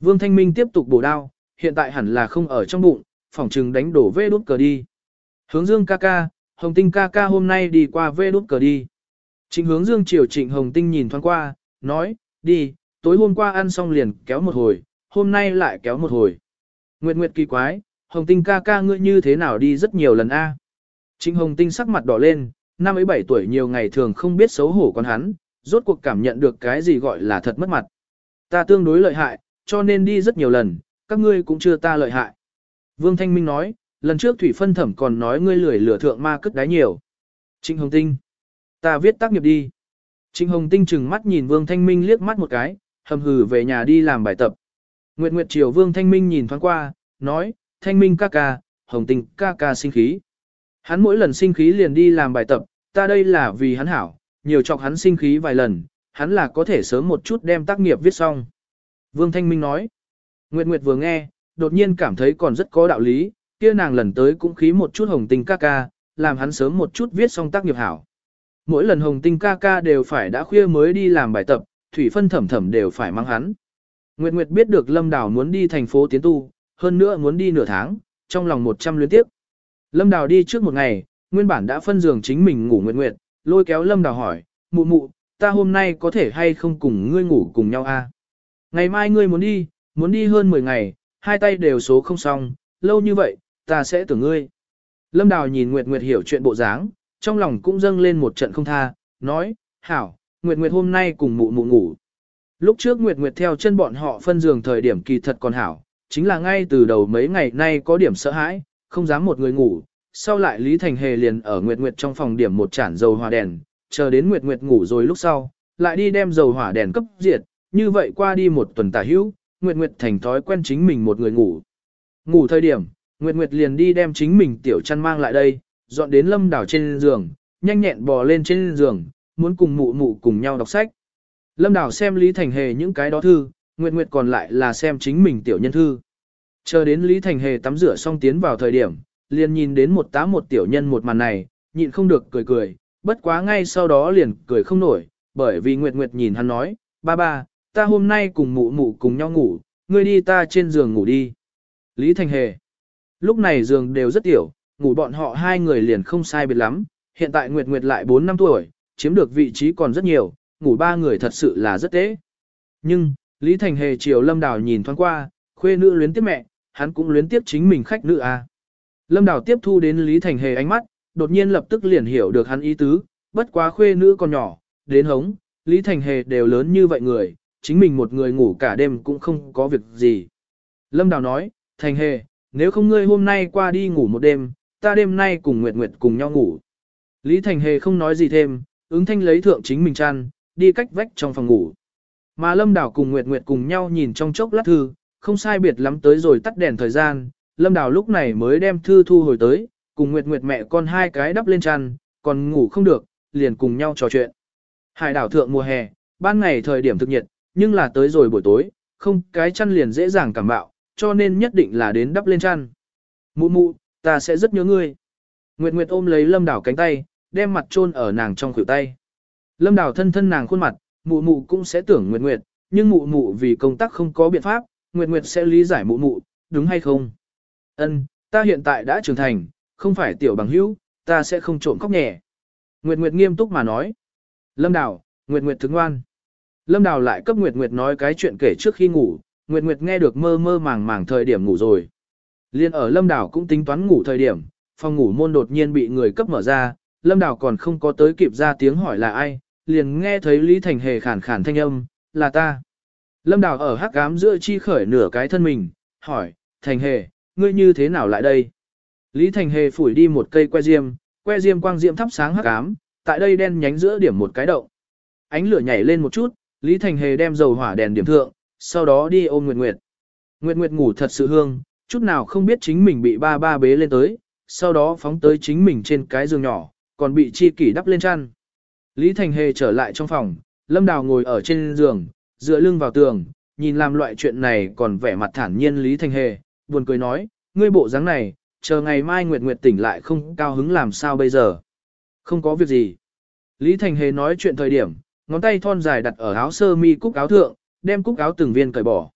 [SPEAKER 1] Vương Thanh Minh tiếp tục bổ đao, hiện tại hẳn là không ở trong bụng, phỏng chừng đánh đổ vê đút cờ đi. Hướng Dương ca ca, Hồng Tinh ca ca hôm nay đi qua vê đút cờ đi. Trịnh hướng Dương chiều Trịnh Hồng Tinh nhìn thoáng qua, nói, đi, tối hôm qua ăn xong liền kéo một hồi, hôm nay lại kéo một hồi. Nguyệt Nguyệt kỳ quái, Hồng Tinh ca ca ngươi như thế nào đi rất nhiều lần a? Trịnh Hồng Tinh sắc mặt đỏ lên, năm ấy bảy tuổi nhiều ngày thường không biết xấu hổ con hắn, rốt cuộc cảm nhận được cái gì gọi là thật mất mặt. Ta tương đối lợi hại, cho nên đi rất nhiều lần, các ngươi cũng chưa ta lợi hại. Vương Thanh Minh nói, lần trước Thủy Phân Thẩm còn nói ngươi lười lửa thượng ma cất đáy nhiều. Trịnh Hồng Tinh, ta viết tác nghiệp đi. Trịnh Hồng Tinh chừng mắt nhìn Vương Thanh Minh liếc mắt một cái, hầm hừ về nhà đi làm bài tập. Nguyệt Nguyệt triều Vương Thanh Minh nhìn thoáng qua, nói, Thanh Minh ca ca, Hồng tình ca ca sinh khí. Hắn mỗi lần sinh khí liền đi làm bài tập, ta đây là vì hắn hảo, nhiều chọc hắn sinh khí vài lần, hắn là có thể sớm một chút đem tác nghiệp viết xong. Vương Thanh Minh nói, Nguyệt Nguyệt vừa nghe, đột nhiên cảm thấy còn rất có đạo lý, kia nàng lần tới cũng khí một chút hồng tình ca ca, làm hắn sớm một chút viết xong tác nghiệp hảo. Mỗi lần hồng tinh ca ca đều phải đã khuya mới đi làm bài tập, thủy phân thẩm thẩm đều phải mang hắn. Nguyệt Nguyệt biết được Lâm Đào muốn đi thành phố tiến tu, hơn nữa muốn đi nửa tháng, trong lòng một trăm luyến tiếp. Lâm Đào đi trước một ngày, nguyên bản đã phân giường chính mình ngủ Nguyệt Nguyệt, lôi kéo Lâm Đào hỏi, mụ mụ, ta hôm nay có thể hay không cùng ngươi ngủ cùng nhau a? Ngày mai ngươi muốn đi, muốn đi hơn 10 ngày, hai tay đều số không xong, lâu như vậy, ta sẽ tưởng ngươi. Lâm Đào nhìn Nguyệt Nguyệt hiểu chuyện bộ dáng, trong lòng cũng dâng lên một trận không tha, nói, hảo, Nguyệt Nguyệt hôm nay cùng mụ mụ ngủ. Lúc trước Nguyệt Nguyệt theo chân bọn họ phân giường thời điểm kỳ thật còn hảo, chính là ngay từ đầu mấy ngày nay có điểm sợ hãi, không dám một người ngủ, sau lại Lý Thành Hề liền ở Nguyệt Nguyệt trong phòng điểm một chản dầu hỏa đèn, chờ đến Nguyệt Nguyệt ngủ rồi lúc sau, lại đi đem dầu hỏa đèn cấp diệt, như vậy qua đi một tuần tả hữu, Nguyệt Nguyệt thành thói quen chính mình một người ngủ. Ngủ thời điểm, Nguyệt Nguyệt liền đi đem chính mình tiểu chăn mang lại đây, dọn đến lâm đảo trên giường, nhanh nhẹn bò lên trên giường, muốn cùng mụ mụ cùng nhau đọc sách. Lâm đảo xem Lý Thành Hề những cái đó thư, Nguyệt Nguyệt còn lại là xem chính mình tiểu nhân thư. Chờ đến Lý Thành Hề tắm rửa xong tiến vào thời điểm, liền nhìn đến một tá một tiểu nhân một màn này, nhịn không được cười cười, bất quá ngay sau đó liền cười không nổi, bởi vì Nguyệt Nguyệt nhìn hắn nói, ba ba, ta hôm nay cùng mụ mụ cùng nhau ngủ, ngươi đi ta trên giường ngủ đi. Lý Thành Hề. Lúc này giường đều rất tiểu, ngủ bọn họ hai người liền không sai biệt lắm, hiện tại Nguyệt Nguyệt lại 4 năm tuổi, chiếm được vị trí còn rất nhiều, ngủ ba người thật sự là rất tế. Nhưng, Lý Thành Hề chiều Lâm Đào nhìn thoáng qua, khuê nữ luyến tiếp mẹ, hắn cũng luyến tiếp chính mình khách nữ à. Lâm Đào tiếp thu đến Lý Thành Hề ánh mắt, đột nhiên lập tức liền hiểu được hắn ý tứ, bất quá khuê nữ còn nhỏ, đến hống, Lý Thành Hề đều lớn như vậy người, chính mình một người ngủ cả đêm cũng không có việc gì. Lâm Đào nói, Thành Hề, nếu không ngươi hôm nay qua đi ngủ một đêm, ta đêm nay cùng Nguyệt Nguyệt cùng nhau ngủ. Lý Thành Hề không nói gì thêm, ứng thanh lấy thượng chính mình chăn, đi cách vách trong phòng ngủ. Mà Lâm Đào cùng Nguyệt Nguyệt cùng nhau nhìn trong chốc lát thư, không sai biệt lắm tới rồi tắt đèn thời gian, Lâm Đào lúc này mới đem thư thu hồi tới, cùng Nguyệt Nguyệt mẹ con hai cái đắp lên chăn, còn ngủ không được, liền cùng nhau trò chuyện. Hải đảo thượng mùa hè, ban ngày thời điểm thực nhiệt, nhưng là tới rồi buổi tối, không cái chăn liền dễ dàng cảm bạo, cho nên nhất định là đến đắp lên chăn. Mụ mụ, ta sẽ rất nhớ ngươi. Nguyệt Nguyệt ôm lấy Lâm Đảo cánh tay, đem mặt chôn ở nàng trong khuỷu tay. Lâm Đảo thân thân nàng khuôn mặt, mụ mụ cũng sẽ tưởng Nguyệt Nguyệt, nhưng mụ mụ vì công tác không có biện pháp, Nguyệt Nguyệt sẽ lý giải mụ mụ, đúng hay không? Ân, ta hiện tại đã trưởng thành, không phải tiểu bằng hữu, ta sẽ không trộm khóc nhẹ. Nguyệt Nguyệt nghiêm túc mà nói. Lâm Đào, Nguyệt Nguyệt thức ngoan. Lâm Đào lại cấp Nguyệt Nguyệt nói cái chuyện kể trước khi ngủ, Nguyệt Nguyệt nghe được mơ mơ màng màng thời điểm ngủ rồi. Liên ở Lâm Đào cũng tính toán ngủ thời điểm, phòng ngủ môn đột nhiên bị người cấp mở ra, Lâm Đào còn không có tới kịp ra tiếng hỏi là ai, liền nghe thấy Lý Thành Hề khản khản thanh âm, là ta. Lâm Đào ở hắc ám giữa chi khởi nửa cái thân mình, hỏi, Thành Hề, ngươi như thế nào lại đây? Lý Thành Hề phủi đi một cây que diêm, que diêm quang diệm thắp sáng hắc ám, tại đây đen nhánh giữa điểm một cái động. Ánh lửa nhảy lên một chút, Lý Thành Hề đem dầu hỏa đèn điểm thượng, sau đó đi ôm Nguyệt Nguyệt. Nguyệt Nguyệt ngủ thật sự hương, chút nào không biết chính mình bị ba ba bế lên tới, sau đó phóng tới chính mình trên cái giường nhỏ, còn bị chi kỷ đắp lên chăn. Lý Thành Hề trở lại trong phòng, Lâm Đào ngồi ở trên giường, dựa lưng vào tường, nhìn làm loại chuyện này còn vẻ mặt thản nhiên Lý Thành Hề, buồn cười nói, ngươi bộ dáng này, chờ ngày mai Nguyệt Nguyệt tỉnh lại không cao hứng làm sao bây giờ. Không có việc gì. Lý Thành Hề nói chuyện thời điểm, ngón tay thon dài đặt ở áo sơ mi cúc áo thượng, đem cúc áo từng viên cởi bỏ.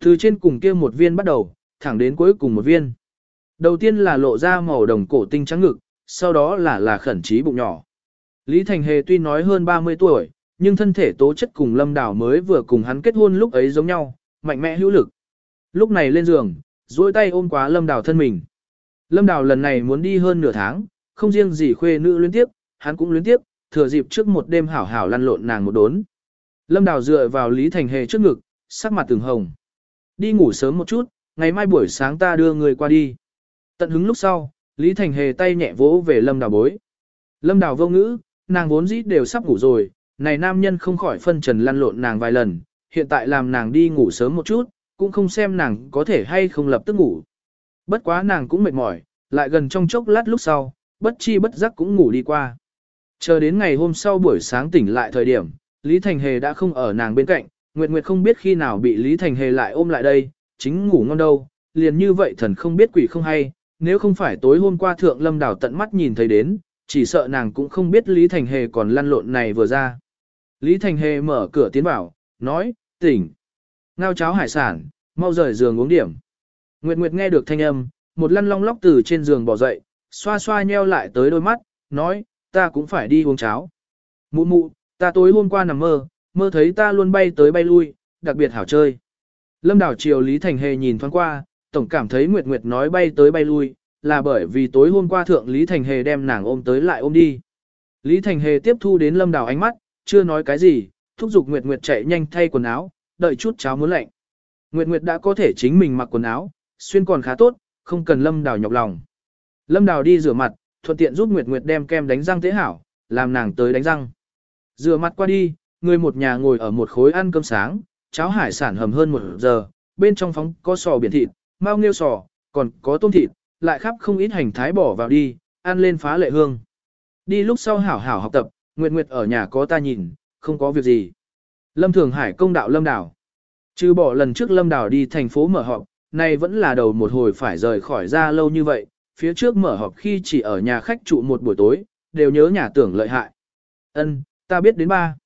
[SPEAKER 1] Từ trên cùng kia một viên bắt đầu, thẳng đến cuối cùng một viên. Đầu tiên là lộ ra màu đồng cổ tinh trắng ngực, sau đó là là khẩn trí bụng nhỏ. Lý Thành Hề tuy nói hơn 30 tuổi, nhưng thân thể tố chất cùng Lâm Đào mới vừa cùng hắn kết hôn lúc ấy giống nhau, mạnh mẽ hữu lực. Lúc này lên giường, duỗi tay ôm quá lâm đào thân mình. Lâm đào lần này muốn đi hơn nửa tháng, không riêng gì khuê nữ luyến tiếp, hắn cũng luyến tiếp, thừa dịp trước một đêm hảo hảo lăn lộn nàng một đốn. Lâm đào dựa vào Lý Thành Hề trước ngực, sắc mặt từng hồng. Đi ngủ sớm một chút, ngày mai buổi sáng ta đưa người qua đi. Tận hứng lúc sau, Lý Thành Hề tay nhẹ vỗ về Lâm Đào bối. Lâm Đào vô ngữ, nàng vốn dĩ đều sắp ngủ rồi, này nam nhân không khỏi phân trần lăn lộn nàng vài lần, hiện tại làm nàng đi ngủ sớm một chút, cũng không xem nàng có thể hay không lập tức ngủ. Bất quá nàng cũng mệt mỏi, lại gần trong chốc lát lúc sau, bất chi bất giác cũng ngủ đi qua. Chờ đến ngày hôm sau buổi sáng tỉnh lại thời điểm, Lý Thành Hề đã không ở nàng bên cạnh, Nguyệt Nguyệt không biết khi nào bị Lý Thành Hề lại ôm lại đây, chính ngủ ngon đâu, liền như vậy thần không biết quỷ không hay, nếu không phải tối hôm qua thượng lâm đảo tận mắt nhìn thấy đến, chỉ sợ nàng cũng không biết Lý Thành Hề còn lăn lộn này vừa ra. Lý Thành Hề mở cửa tiến vào, nói, tỉnh. Ngao cháo hải sản, mau rời giường uống điểm. Nguyệt Nguyệt nghe được thanh âm, một lăn long lóc từ trên giường bỏ dậy, xoa xoa nheo lại tới đôi mắt, nói, ta cũng phải đi uống cháo. Mụ mụ, ta tối hôm qua nằm mơ, mơ thấy ta luôn bay tới bay lui, đặc biệt hảo chơi. Lâm đảo chiều Lý Thành Hề nhìn thoáng qua, tổng cảm thấy Nguyệt Nguyệt nói bay tới bay lui, là bởi vì tối hôm qua thượng Lý Thành Hề đem nàng ôm tới lại ôm đi. Lý Thành Hề tiếp thu đến Lâm Đào ánh mắt, chưa nói cái gì, thúc giục Nguyệt Nguyệt chạy nhanh thay quần áo, đợi chút cháo muốn lạnh. Nguyệt Nguyệt đã có thể chính mình mặc quần áo, xuyên còn khá tốt, không cần Lâm Đào nhọc lòng. Lâm Đào đi rửa mặt, thuận tiện giúp Nguyệt Nguyệt đem kem đánh răng tế hảo, làm nàng tới đánh răng. Rửa mặt qua đi, người một nhà ngồi ở một khối ăn cơm sáng, cháo hải sản hầm hơn một giờ, bên trong phóng có sò biển thịt, mau nghêu sò, còn có tôm thịt, lại khắp không ít hành thái bỏ vào đi, ăn lên phá lệ hương. Đi lúc sau hảo hảo học tập, Nguyệt Nguyệt ở nhà có ta nhìn, không có việc gì. Lâm Thường Hải công đạo Lâm Đảo. Chứ bỏ lần trước Lâm Đảo đi thành phố mở họp, nay vẫn là đầu một hồi phải rời khỏi ra lâu như vậy, phía trước mở họp khi chỉ ở nhà khách trụ một buổi tối, đều nhớ nhà tưởng lợi hại. Ân, ta biết đến ba.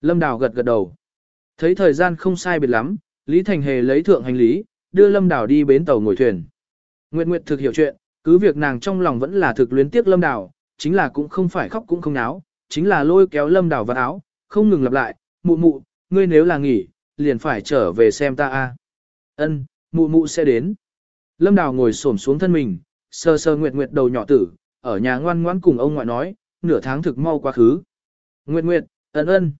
[SPEAKER 1] Lâm Đào gật gật đầu. Thấy thời gian không sai biệt lắm, Lý Thành Hề lấy thượng hành lý, đưa Lâm Đào đi bến tàu ngồi thuyền. Nguyệt Nguyệt thực hiểu chuyện, cứ việc nàng trong lòng vẫn là thực luyến tiếc Lâm Đào, chính là cũng không phải khóc cũng không náo, chính là lôi kéo Lâm Đào vào áo, không ngừng lặp lại, mụ mụ, ngươi nếu là nghỉ, liền phải trở về xem ta a. Ân, mụ mụ sẽ đến. Lâm Đào ngồi xổm xuống thân mình, sơ sơ Nguyệt Nguyệt đầu nhỏ tử, ở nhà ngoan ngoãn cùng ông ngoại nói, nửa tháng thực mau quá khứ. Nguyệt Nguyệt, ân ân.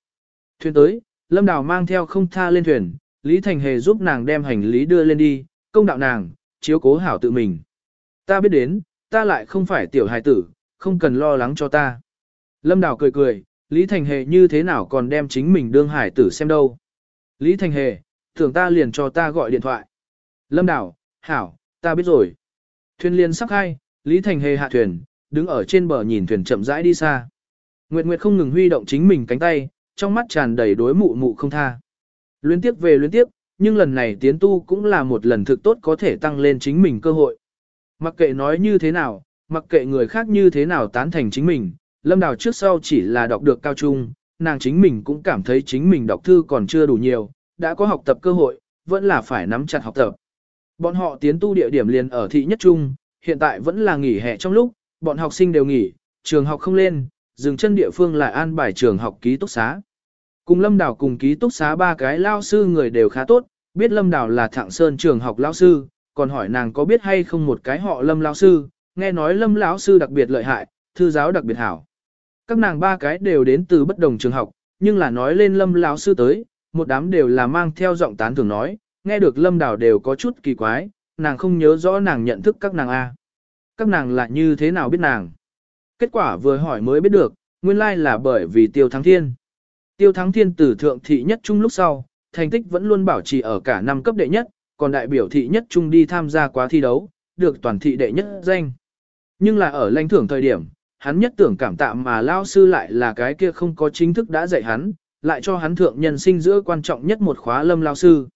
[SPEAKER 1] Thuyền tới, Lâm Đào mang theo không tha lên thuyền, Lý Thành Hề giúp nàng đem hành lý đưa lên đi, công đạo nàng, chiếu cố hảo tự mình. Ta biết đến, ta lại không phải tiểu hài tử, không cần lo lắng cho ta. Lâm Đào cười cười, Lý Thành Hề như thế nào còn đem chính mình đương hải tử xem đâu. Lý Thành Hề, tưởng ta liền cho ta gọi điện thoại. Lâm Đào, hảo, ta biết rồi. Thuyền liền sắp hai, Lý Thành Hề hạ thuyền, đứng ở trên bờ nhìn thuyền chậm rãi đi xa. Nguyệt Nguyệt không ngừng huy động chính mình cánh tay, trong mắt tràn đầy đối mụ mụ không tha. Luyến tiếp về luyến tiếp, nhưng lần này tiến tu cũng là một lần thực tốt có thể tăng lên chính mình cơ hội. Mặc kệ nói như thế nào, mặc kệ người khác như thế nào tán thành chính mình, Lâm Đào trước sau chỉ là đọc được cao trung, nàng chính mình cũng cảm thấy chính mình đọc thư còn chưa đủ nhiều, đã có học tập cơ hội, vẫn là phải nắm chặt học tập. Bọn họ tiến tu địa điểm liền ở thị nhất trung, hiện tại vẫn là nghỉ hè trong lúc, bọn học sinh đều nghỉ, trường học không lên, dừng chân địa phương lại an bài trường học ký túc xá. Cùng Lâm Đào cùng ký túc xá ba cái lao sư người đều khá tốt, biết Lâm Đào là thạng sơn trường học lao sư, còn hỏi nàng có biết hay không một cái họ Lâm lao sư, nghe nói Lâm lão sư đặc biệt lợi hại, thư giáo đặc biệt hảo. Các nàng ba cái đều đến từ bất đồng trường học, nhưng là nói lên Lâm lão sư tới, một đám đều là mang theo giọng tán thường nói, nghe được Lâm Đào đều có chút kỳ quái, nàng không nhớ rõ nàng nhận thức các nàng A. Các nàng là như thế nào biết nàng? Kết quả vừa hỏi mới biết được, nguyên lai là bởi vì Tiêu Thắng Thiên. Tiêu Thắng Thiên từ thượng thị nhất trung lúc sau, thành tích vẫn luôn bảo trì ở cả năm cấp đệ nhất, còn đại biểu thị nhất trung đi tham gia quá thi đấu, được toàn thị đệ nhất danh. Nhưng là ở lãnh thưởng thời điểm, hắn nhất tưởng cảm tạ mà lao sư lại là cái kia không có chính thức đã dạy hắn, lại cho hắn thượng nhân sinh giữa quan trọng nhất một khóa lâm lao sư.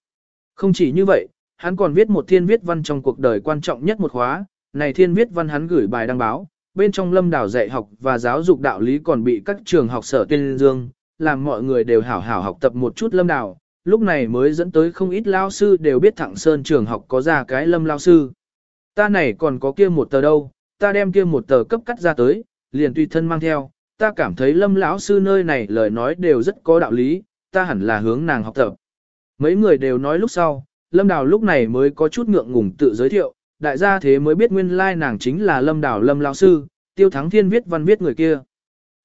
[SPEAKER 1] Không chỉ như vậy, hắn còn viết một thiên viết văn trong cuộc đời quan trọng nhất một khóa, này thiên viết văn hắn gửi bài đăng báo, bên trong lâm đảo dạy học và giáo dục đạo lý còn bị các trường học sở tuyên dương, làm mọi người đều hảo hảo học tập một chút lâm đảo, lúc này mới dẫn tới không ít lao sư đều biết thẳng sơn trường học có ra cái lâm lao sư. Ta này còn có kia một tờ đâu, ta đem kia một tờ cấp cắt ra tới, liền tùy thân mang theo, ta cảm thấy lâm lão sư nơi này lời nói đều rất có đạo lý, ta hẳn là hướng nàng học tập. Mấy người đều nói lúc sau, Lâm Đào lúc này mới có chút ngượng ngùng tự giới thiệu, đại gia thế mới biết nguyên lai nàng chính là Lâm Đào Lâm lão sư, Tiêu Thắng Thiên viết văn viết người kia.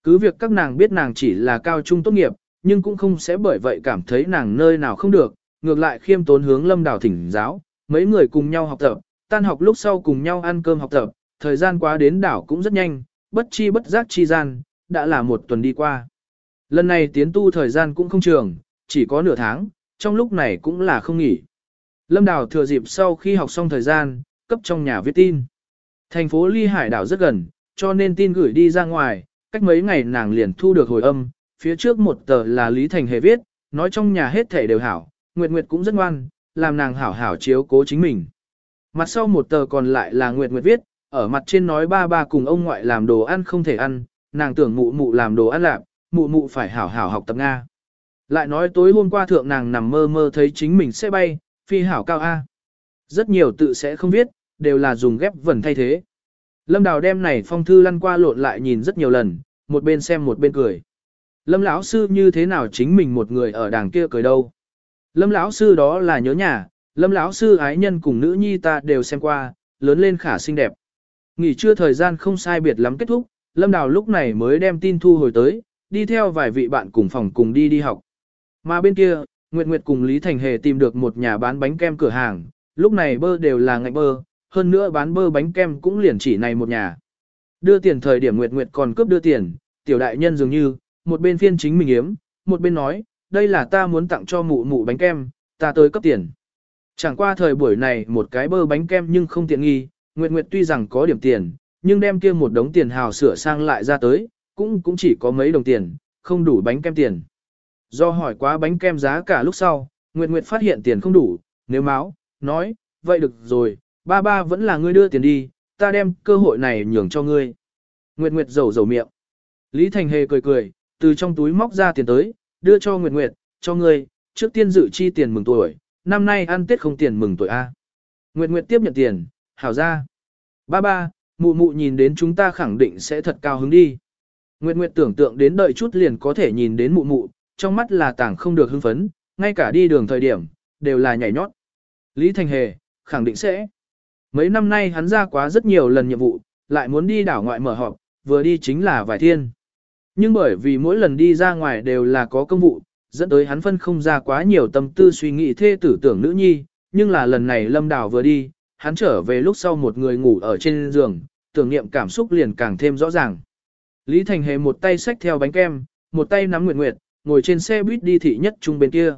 [SPEAKER 1] Cứ việc các nàng biết nàng chỉ là cao trung tốt nghiệp, nhưng cũng không sẽ bởi vậy cảm thấy nàng nơi nào không được, ngược lại khiêm tốn hướng Lâm đảo thỉnh giáo, mấy người cùng nhau học tập, tan học lúc sau cùng nhau ăn cơm học tập, thời gian quá đến đảo cũng rất nhanh, bất chi bất giác chi gian, đã là một tuần đi qua. Lần này tiến tu thời gian cũng không trường, chỉ có nửa tháng, trong lúc này cũng là không nghỉ. Lâm Đào thừa dịp sau khi học xong thời gian, cấp trong nhà viết tin. Thành phố Ly Hải đảo rất gần, cho nên tin gửi đi ra ngoài, cách mấy ngày nàng liền thu được hồi âm, phía trước một tờ là Lý Thành Hề viết, nói trong nhà hết thể đều hảo, Nguyệt Nguyệt cũng rất ngoan, làm nàng hảo hảo chiếu cố chính mình. Mặt sau một tờ còn lại là Nguyệt Nguyệt viết, ở mặt trên nói ba ba cùng ông ngoại làm đồ ăn không thể ăn, nàng tưởng mụ mụ làm đồ ăn lạc, mụ mụ phải hảo hảo học tập Nga. Lại nói tối hôm qua thượng nàng nằm mơ mơ thấy chính mình sẽ bay, phi hảo cao A. Rất nhiều tự sẽ không viết, đều là dùng ghép vần thay thế. Lâm Đào đem này phong thư lăn qua lộn lại nhìn rất nhiều lần, một bên xem một bên cười. Lâm lão sư như thế nào chính mình một người ở đàng kia cười đâu? Lâm lão sư đó là nhớ nhà, Lâm lão sư ái nhân cùng nữ nhi ta đều xem qua, lớn lên khả xinh đẹp. Nghỉ trưa thời gian không sai biệt lắm kết thúc, Lâm Đào lúc này mới đem tin thu hồi tới, đi theo vài vị bạn cùng phòng cùng đi đi học. Mà bên kia, Nguyệt Nguyệt cùng Lý Thành Hề tìm được một nhà bán bánh kem cửa hàng, lúc này bơ đều là ngạnh bơ, hơn nữa bán bơ bánh kem cũng liền chỉ này một nhà. Đưa tiền thời điểm Nguyệt Nguyệt còn cướp đưa tiền, tiểu đại nhân dường như, một bên phiên chính mình yếm, một bên nói, đây là ta muốn tặng cho mụ mụ bánh kem, ta tới cấp tiền. Chẳng qua thời buổi này một cái bơ bánh kem nhưng không tiện nghi, Nguyệt Nguyệt tuy rằng có điểm tiền, nhưng đem kia một đống tiền hào sửa sang lại ra tới, cũng cũng chỉ có mấy đồng tiền, không đủ bánh kem tiền. Do hỏi quá bánh kem giá cả lúc sau, Nguyệt Nguyệt phát hiện tiền không đủ, nếu máu, nói, vậy được rồi, ba ba vẫn là ngươi đưa tiền đi, ta đem cơ hội này nhường cho ngươi. Nguyệt Nguyệt rầu rầu miệng. Lý Thành Hề cười cười, từ trong túi móc ra tiền tới, đưa cho Nguyệt Nguyệt, cho ngươi, trước tiên dự chi tiền mừng tuổi, năm nay ăn Tết không tiền mừng tuổi A. Nguyệt Nguyệt tiếp nhận tiền, hảo ra. Ba ba, mụ mụ nhìn đến chúng ta khẳng định sẽ thật cao hứng đi. Nguyệt Nguyệt tưởng tượng đến đợi chút liền có thể nhìn đến mụ mụ, trong mắt là tảng không được hưng phấn, ngay cả đi đường thời điểm, đều là nhảy nhót. Lý Thành Hề, khẳng định sẽ. Mấy năm nay hắn ra quá rất nhiều lần nhiệm vụ, lại muốn đi đảo ngoại mở họp, vừa đi chính là vài thiên. Nhưng bởi vì mỗi lần đi ra ngoài đều là có công vụ, dẫn tới hắn phân không ra quá nhiều tâm tư suy nghĩ thê tử tưởng nữ nhi, nhưng là lần này Lâm đảo vừa đi, hắn trở về lúc sau một người ngủ ở trên giường, tưởng niệm cảm xúc liền càng thêm rõ ràng. Lý Thành Hề một tay xách theo bánh kem, một tay nắm Nguyệt Nguyệt, ngồi trên xe buýt đi thị nhất trung bên kia.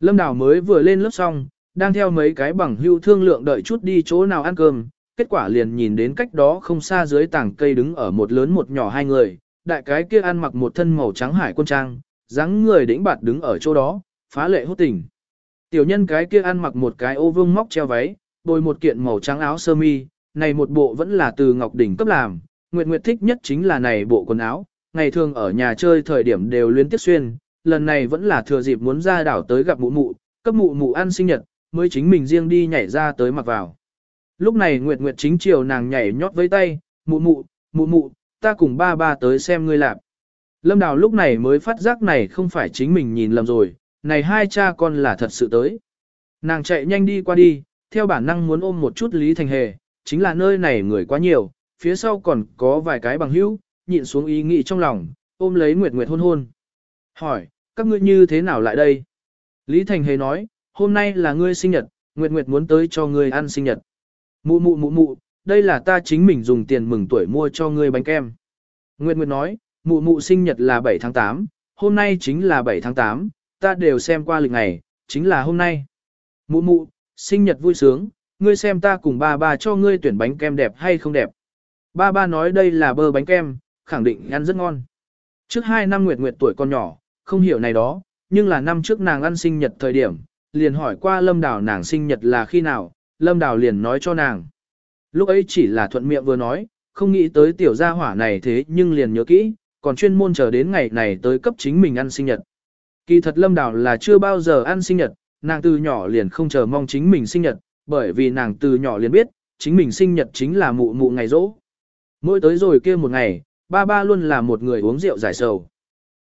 [SPEAKER 1] Lâm Đào mới vừa lên lớp xong, đang theo mấy cái bằng hưu thương lượng đợi chút đi chỗ nào ăn cơm, kết quả liền nhìn đến cách đó không xa dưới tảng cây đứng ở một lớn một nhỏ hai người, đại cái kia ăn mặc một thân màu trắng hải quân trang, dáng người đĩnh bạt đứng ở chỗ đó, phá lệ hốt tình. Tiểu nhân cái kia ăn mặc một cái ô vương móc treo váy, bồi một kiện màu trắng áo sơ mi, này một bộ vẫn là từ Ngọc Đỉnh cấp làm, Nguyệt Nguyệt thích nhất chính là này bộ quần áo, ngày thường ở nhà chơi thời điểm đều liên tiếp xuyên, lần này vẫn là thừa dịp muốn ra đảo tới gặp mụ mụ, cấp mụ mụ ăn sinh nhật, mới chính mình riêng đi nhảy ra tới mặc vào. Lúc này Nguyệt Nguyệt chính chiều nàng nhảy nhót với tay, mụ mụ, mụ mụ, ta cùng ba ba tới xem ngươi lạp. Lâm Đào lúc này mới phát giác này không phải chính mình nhìn lầm rồi, này hai cha con là thật sự tới. Nàng chạy nhanh đi qua đi, theo bản năng muốn ôm một chút Lý Thành Hề, chính là nơi này người quá nhiều, phía sau còn có vài cái bằng hữu, nhịn xuống ý nghĩ trong lòng, ôm lấy Nguyệt Nguyệt hôn hôn. Hỏi, các ngươi như thế nào lại đây? Lý Thành Hề nói, hôm nay là ngươi sinh nhật, Nguyệt Nguyệt muốn tới cho ngươi ăn sinh nhật. Mụ mụ mụ mụ, đây là ta chính mình dùng tiền mừng tuổi mua cho ngươi bánh kem. Nguyệt Nguyệt nói, mụ mụ sinh nhật là 7 tháng 8, hôm nay chính là 7 tháng 8, ta đều xem qua lịch ngày, chính là hôm nay. Mụ mụ, sinh nhật vui sướng, ngươi xem ta cùng ba ba cho ngươi tuyển bánh kem đẹp hay không đẹp. Ba ba nói đây là bơ bánh kem, khẳng định ăn rất ngon. Trước hai năm Nguyệt Nguyệt tuổi còn nhỏ, không hiểu này đó, nhưng là năm trước nàng ăn sinh nhật thời điểm, liền hỏi qua Lâm Đào nàng sinh nhật là khi nào, Lâm Đào liền nói cho nàng. Lúc ấy chỉ là thuận miệng vừa nói, không nghĩ tới tiểu gia hỏa này thế nhưng liền nhớ kỹ, còn chuyên môn chờ đến ngày này tới cấp chính mình ăn sinh nhật. Kỳ thật Lâm Đào là chưa bao giờ ăn sinh nhật, nàng từ nhỏ liền không chờ mong chính mình sinh nhật, bởi vì nàng từ nhỏ liền biết, chính mình sinh nhật chính là mụ mụ ngày rỗ. Mỗi tới rồi kia một ngày, ba ba luôn là một người uống rượu giải sầu.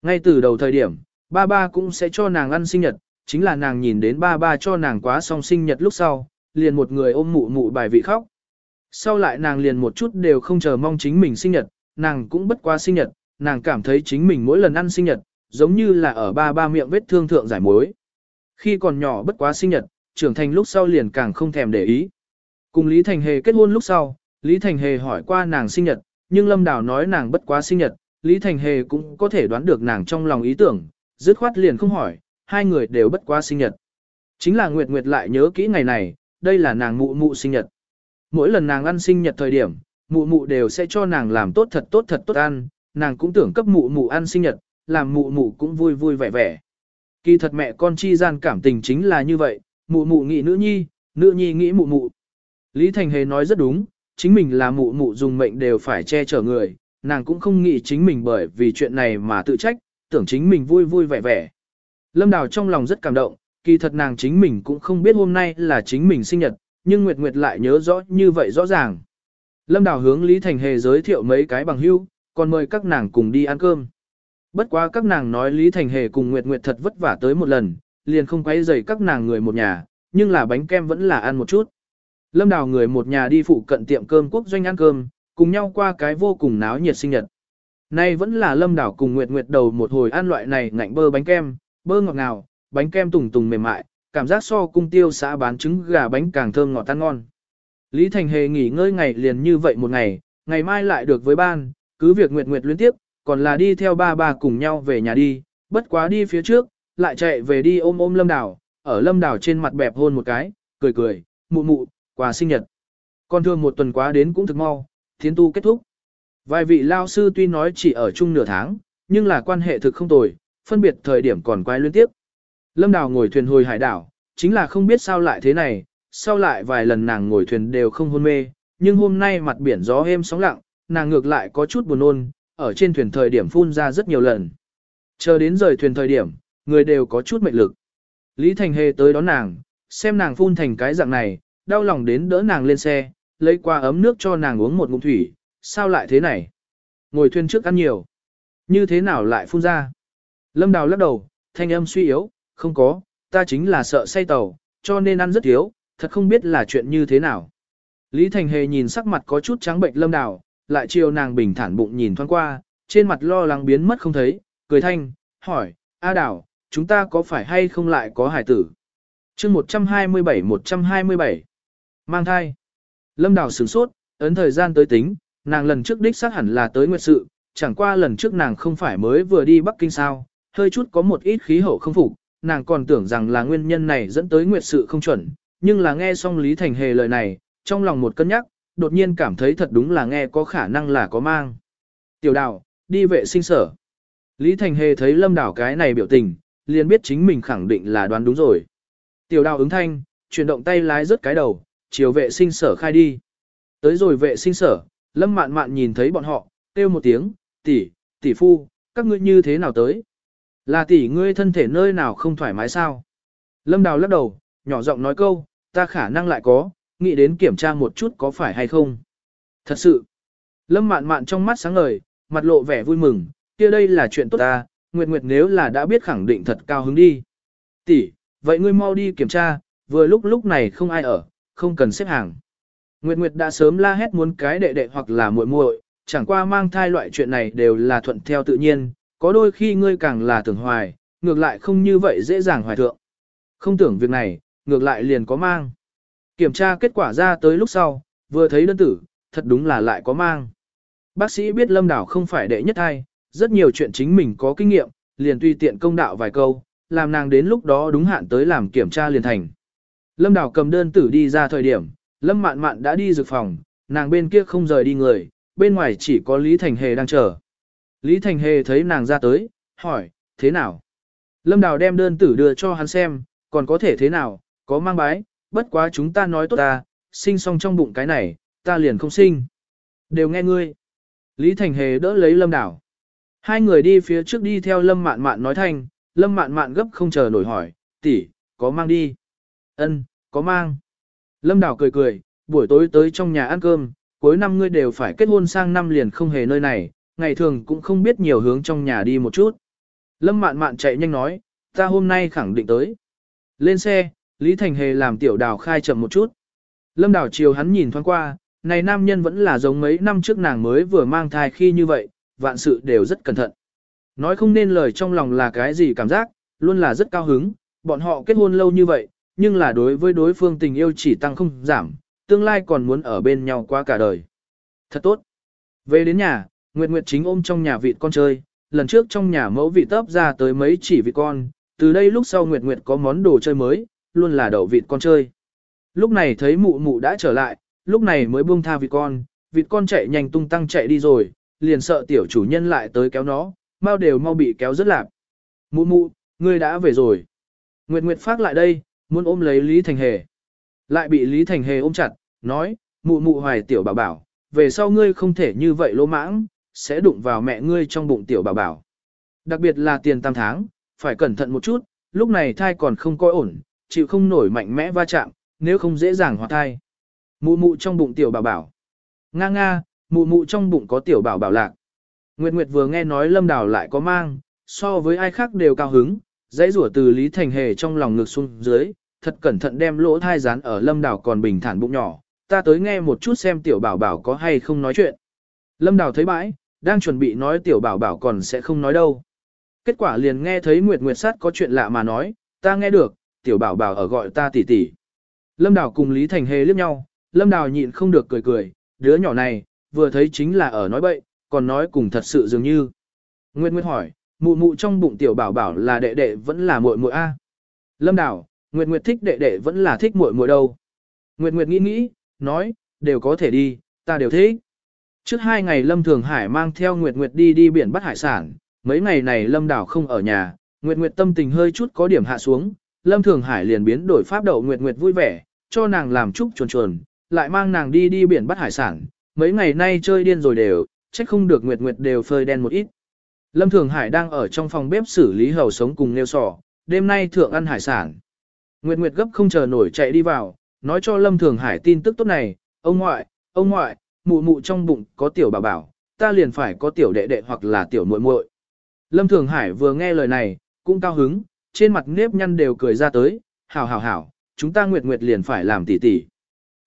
[SPEAKER 1] Ngay từ đầu thời điểm, ba ba cũng sẽ cho nàng ăn sinh nhật, chính là nàng nhìn đến ba ba cho nàng quá xong sinh nhật lúc sau, liền một người ôm mụ mụ bài vị khóc. Sau lại nàng liền một chút đều không chờ mong chính mình sinh nhật, nàng cũng bất quá sinh nhật, nàng cảm thấy chính mình mỗi lần ăn sinh nhật, giống như là ở ba ba miệng vết thương thượng giải mối. Khi còn nhỏ bất quá sinh nhật, trưởng thành lúc sau liền càng không thèm để ý. Cùng Lý Thành Hề kết hôn lúc sau, Lý Thành Hề hỏi qua nàng sinh nhật, nhưng Lâm Đào nói nàng bất quá sinh nhật, Lý Thành Hề cũng có thể đoán được nàng trong lòng ý tưởng, dứt khoát liền không hỏi, hai người đều bất quá sinh nhật. Chính là Nguyệt Nguyệt lại nhớ kỹ ngày này, đây là nàng mụ mụ sinh nhật. Mỗi lần nàng ăn sinh nhật thời điểm, mụ mụ đều sẽ cho nàng làm tốt thật tốt thật tốt ăn, nàng cũng tưởng cấp mụ mụ ăn sinh nhật, làm mụ mụ cũng vui vui vẻ vẻ. Kỳ thật mẹ con chi gian cảm tình chính là như vậy, mụ mụ nghĩ nữ nhi, nữ nhi nghĩ mụ mụ. Lý Thành Hề nói rất đúng, chính mình là mụ mụ dùng mệnh đều phải che chở người, nàng cũng không nghĩ chính mình bởi vì chuyện này mà tự trách, tưởng chính mình vui vui vẻ vẻ. Lâm Đào trong lòng rất cảm động, kỳ thật nàng chính mình cũng không biết hôm nay là chính mình sinh nhật, nhưng Nguyệt Nguyệt lại nhớ rõ như vậy rõ ràng. Lâm Đào hướng Lý Thành Hề giới thiệu mấy cái bằng hữu, còn mời các nàng cùng đi ăn cơm. Bất quá các nàng nói Lý Thành Hề cùng Nguyệt Nguyệt thật vất vả tới một lần, liền không quay rầy các nàng người một nhà, nhưng là bánh kem vẫn là ăn một chút. Lâm Đào người một nhà đi phụ cận tiệm cơm quốc doanh ăn cơm, cùng nhau qua cái vô cùng náo nhiệt sinh nhật. Nay vẫn là Lâm Đào cùng Nguyệt Nguyệt đầu một hồi ăn loại này ngạnh bơ bánh kem, bơ ngọt ngào, bánh kem tùng tùng mềm mại, cảm giác so cung tiêu xã bán trứng gà bánh càng thơm ngọt tan ngon. Lý Thành Hề nghỉ ngơi ngày liền như vậy một ngày, ngày mai lại được với ban, cứ việc Nguyệt Nguyệt liên tiếp, còn là đi theo ba ba cùng nhau về nhà đi, bất quá đi phía trước, lại chạy về đi ôm ôm Lâm Đào, ở Lâm Đào trên mặt bẹp hôn một cái, cười cười, mụ mụ, quà sinh nhật. Con thương một tuần quá đến cũng thực mau, thiến tu kết thúc. Vài vị lao sư tuy nói chỉ ở chung nửa tháng, nhưng là quan hệ thực không tồi, phân biệt thời điểm còn quái liên tiếp. Lâm Đào ngồi thuyền hồi hải đảo, chính là không biết sao lại thế này, sau lại vài lần nàng ngồi thuyền đều không hôn mê, nhưng hôm nay mặt biển gió êm sóng lặng, nàng ngược lại có chút buồn nôn, ở trên thuyền thời điểm phun ra rất nhiều lần. Chờ đến rời thuyền thời điểm, người đều có chút mệt lực. Lý Thành Hề tới đón nàng, xem nàng phun thành cái dạng này, đau lòng đến đỡ nàng lên xe, lấy qua ấm nước cho nàng uống một ngụm thủy, sao lại thế này? Ngồi thuyền trước ăn nhiều. Như thế nào lại phun ra? Lâm Đào lắc đầu, thanh âm suy yếu, không có, ta chính là sợ say tàu, cho nên ăn rất thiếu, thật không biết là chuyện như thế nào. Lý Thành Hề nhìn sắc mặt có chút trắng bệnh Lâm Đào, lại chiều nàng bình thản bụng nhìn thoáng qua, trên mặt lo lắng biến mất không thấy, cười thanh, hỏi, A Đào, chúng ta có phải hay không lại có hải tử? chương 127-127 Mang thai Lâm Đào sửng sốt, ấn thời gian tới tính, nàng lần trước đích xác hẳn là tới nguyệt sự, chẳng qua lần trước nàng không phải mới vừa đi Bắc Kinh sao, hơi chút có một ít khí hậu không phục, nàng còn tưởng rằng là nguyên nhân này dẫn tới nguyệt sự không chuẩn, nhưng là nghe xong Lý Thành Hề lời này, trong lòng một cân nhắc, đột nhiên cảm thấy thật đúng là nghe có khả năng là có mang. Tiểu đào, đi vệ sinh sở. Lý Thành Hề thấy Lâm Đảo cái này biểu tình, liền biết chính mình khẳng định là đoán đúng rồi. Tiểu đào ứng thanh, chuyển động tay lái rớt cái đầu, chiều vệ sinh sở khai đi. Tới rồi vệ sinh sở, Lâm mạn mạn nhìn thấy bọn họ, kêu một tiếng, tỷ, tỷ phu, các ngươi như thế nào tới? Là tỷ ngươi thân thể nơi nào không thoải mái sao? Lâm đào lắc đầu, nhỏ giọng nói câu, ta khả năng lại có, nghĩ đến kiểm tra một chút có phải hay không. Thật sự, Lâm mạn mạn trong mắt sáng ngời, mặt lộ vẻ vui mừng, kia đây là chuyện tốt ta, Nguyệt Nguyệt nếu là đã biết khẳng định thật cao hứng đi. Tỷ, vậy ngươi mau đi kiểm tra, vừa lúc lúc này không ai ở, không cần xếp hàng. Nguyệt Nguyệt đã sớm la hét muốn cái đệ đệ hoặc là muội muội, chẳng qua mang thai loại chuyện này đều là thuận theo tự nhiên, có đôi khi ngươi càng là tưởng hoài, ngược lại không như vậy dễ dàng hoài thượng. Không tưởng việc này, ngược lại liền có mang. Kiểm tra kết quả ra tới lúc sau, vừa thấy đơn tử, thật đúng là lại có mang. Bác sĩ biết Lâm Đảo không phải đệ nhất ai, rất nhiều chuyện chính mình có kinh nghiệm, liền tùy tiện công đạo vài câu, làm nàng đến lúc đó đúng hạn tới làm kiểm tra liền thành. Lâm Đảo cầm đơn tử đi ra thời điểm, Lâm Mạn Mạn đã đi dược phòng, nàng bên kia không rời đi người, bên ngoài chỉ có Lý Thành Hề đang chờ. Lý Thành Hề thấy nàng ra tới, hỏi, thế nào? Lâm Đào đem đơn tử đưa cho hắn xem, còn có thể thế nào, có mang bái, bất quá chúng ta nói tốt ta, sinh xong trong bụng cái này, ta liền không sinh. Đều nghe ngươi. Lý Thành Hề đỡ lấy Lâm Đào. Hai người đi phía trước đi theo Lâm Mạn Mạn nói thanh, Lâm Mạn Mạn gấp không chờ nổi hỏi, tỷ, có mang đi? Ân, có mang. Lâm Đào cười cười, buổi tối tới trong nhà ăn cơm, cuối năm ngươi đều phải kết hôn sang năm liền không hề nơi này, ngày thường cũng không biết nhiều hướng trong nhà đi một chút. Lâm mạn mạn chạy nhanh nói, ta hôm nay khẳng định tới. Lên xe, Lý Thành Hề làm tiểu đào khai chậm một chút. Lâm đào chiều hắn nhìn thoáng qua, này nam nhân vẫn là giống mấy năm trước nàng mới vừa mang thai khi như vậy, vạn sự đều rất cẩn thận. Nói không nên lời trong lòng là cái gì cảm giác, luôn là rất cao hứng, bọn họ kết hôn lâu như vậy, nhưng là đối với đối phương tình yêu chỉ tăng không giảm, tương lai còn muốn ở bên nhau qua cả đời. Thật tốt. Về đến nhà, Nguyệt Nguyệt chính ôm trong nhà vịt con chơi, lần trước trong nhà mẫu vịt tấp ra tới mấy chỉ vịt con, từ đây lúc sau Nguyệt Nguyệt có món đồ chơi mới, luôn là đậu vịt con chơi. Lúc này thấy mụ mụ đã trở lại, lúc này mới buông tha vịt con, vịt con chạy nhanh tung tăng chạy đi rồi, liền sợ tiểu chủ nhân lại tới kéo nó, mau đều mau bị kéo rất lạp. Mụ mụ, ngươi đã về rồi. Nguyệt Nguyệt phát lại đây, muốn ôm lấy Lý Thành Hề. Lại bị Lý Thành Hề ôm chặt, nói, mụ mụ hoài tiểu bảo bảo, về sau ngươi không thể như vậy lỗ mãng, sẽ đụng vào mẹ ngươi trong bụng tiểu bảo bảo. Đặc biệt là tiền tam tháng, phải cẩn thận một chút, lúc này thai còn không coi ổn, chịu không nổi mạnh mẽ va chạm, nếu không dễ dàng hoạt thai. Mụ mụ trong bụng tiểu bảo bảo. Nga nga, mụ mụ trong bụng có tiểu bảo bảo lạc. Nguyệt Nguyệt vừa nghe nói Lâm Đào lại có mang, so với ai khác đều cao hứng, dãy rủa từ Lý Thành Hề trong lòng ngực xuống dưới, thật cẩn thận đem lỗ thai dán ở Lâm Đào còn bình thản bụng nhỏ, ta tới nghe một chút xem tiểu bảo bảo có hay không nói chuyện. Lâm Đào thấy bãi, đang chuẩn bị nói tiểu bảo bảo còn sẽ không nói đâu. Kết quả liền nghe thấy Nguyệt Nguyệt sát có chuyện lạ mà nói, ta nghe được, tiểu bảo bảo ở gọi ta tỷ tỷ. Lâm Đào cùng Lý Thành Hề liếc nhau, Lâm Đào nhịn không được cười cười, đứa nhỏ này, vừa thấy chính là ở nói bậy, còn nói cùng thật sự dường như. Nguyệt Nguyệt hỏi, mụ mụ trong bụng tiểu bảo bảo là đệ đệ vẫn là muội muội a? Lâm Đào, Nguyệt Nguyệt thích đệ đệ vẫn là thích muội muội đâu? Nguyệt Nguyệt nghĩ nghĩ, nói, đều có thể đi, ta đều thích. Trước hai ngày Lâm Thường Hải mang theo Nguyệt Nguyệt đi đi biển bắt hải sản, mấy ngày này Lâm Đảo không ở nhà, Nguyệt Nguyệt tâm tình hơi chút có điểm hạ xuống, Lâm Thường Hải liền biến đổi pháp đậu Nguyệt Nguyệt vui vẻ, cho nàng làm chúc chuồn chuồn, lại mang nàng đi đi biển bắt hải sản, mấy ngày nay chơi điên rồi đều, trách không được Nguyệt Nguyệt đều phơi đen một ít. Lâm Thường Hải đang ở trong phòng bếp xử lý hầu sống cùng nêu sò, đêm nay thượng ăn hải sản. Nguyệt Nguyệt gấp không chờ nổi chạy đi vào, nói cho Lâm Thường Hải tin tức tốt này, ông ngoại, ông ngoại, mụ mụ trong bụng có tiểu bảo bảo, ta liền phải có tiểu đệ đệ hoặc là tiểu muội muội. Lâm Thường Hải vừa nghe lời này, cũng cao hứng, trên mặt nếp nhăn đều cười ra tới, hảo hảo hảo, chúng ta Nguyệt Nguyệt liền phải làm tỷ tỷ.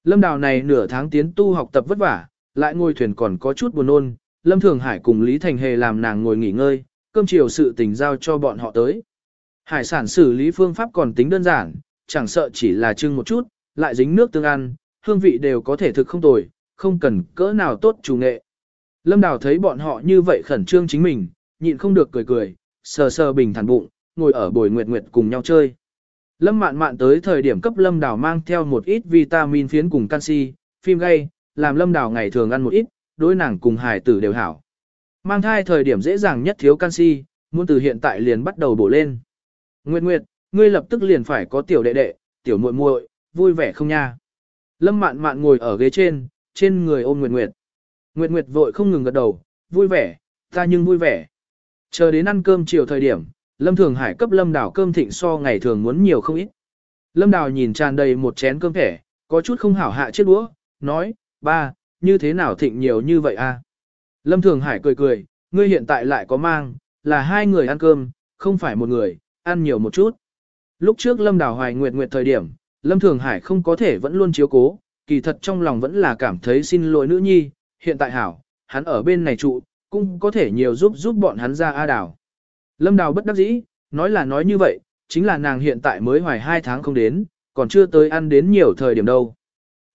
[SPEAKER 1] Lâm Đào này nửa tháng tiến tu học tập vất vả, lại ngồi thuyền còn có chút buồn nôn, Lâm Thường Hải cùng Lý Thành Hề làm nàng ngồi nghỉ ngơi, cơm chiều sự tình giao cho bọn họ tới. Hải sản xử lý phương pháp còn tính đơn giản, chẳng sợ chỉ là trưng một chút, lại dính nước tương ăn, hương vị đều có thể thực không tồi, không cần cỡ nào tốt chủ nghệ. Lâm Đào thấy bọn họ như vậy khẩn trương chính mình, nhịn không được cười cười, sờ sờ bình thản bụng, ngồi ở bồi nguyệt nguyệt cùng nhau chơi. Lâm mạn mạn tới thời điểm cấp Lâm Đào mang theo một ít vitamin phiến cùng canxi, phim gay, làm Lâm Đào ngày thường ăn một ít, đối nàng cùng hài tử đều hảo. Mang thai thời điểm dễ dàng nhất thiếu canxi, muốn từ hiện tại liền bắt đầu bổ lên. Nguyệt Nguyệt, ngươi lập tức liền phải có tiểu đệ đệ, tiểu muội muội, vui vẻ không nha? Lâm mạn mạn ngồi ở ghế trên, trên người ôm Nguyệt Nguyệt. Nguyệt Nguyệt vội không ngừng gật đầu, vui vẻ, ta nhưng vui vẻ. Chờ đến ăn cơm chiều thời điểm, Lâm Thường Hải cấp Lâm Đào cơm thịnh so ngày thường muốn nhiều không ít. Lâm Đào nhìn tràn đầy một chén cơm thẻ, có chút không hảo hạ chiếc đũa, nói, ba, như thế nào thịnh nhiều như vậy a? Lâm Thường Hải cười cười, ngươi hiện tại lại có mang, là hai người ăn cơm, không phải một người, ăn nhiều một chút. Lúc trước Lâm Đào hoài nguyệt nguyệt thời điểm, Lâm Thường Hải không có thể vẫn luôn chiếu cố, kỳ thật trong lòng vẫn là cảm thấy xin lỗi nữ nhi, hiện tại hảo, hắn ở bên này trụ, cũng có thể nhiều giúp giúp bọn hắn ra A Đào. Lâm Đào bất đắc dĩ, nói là nói như vậy, chính là nàng hiện tại mới hoài hai tháng không đến, còn chưa tới ăn đến nhiều thời điểm đâu.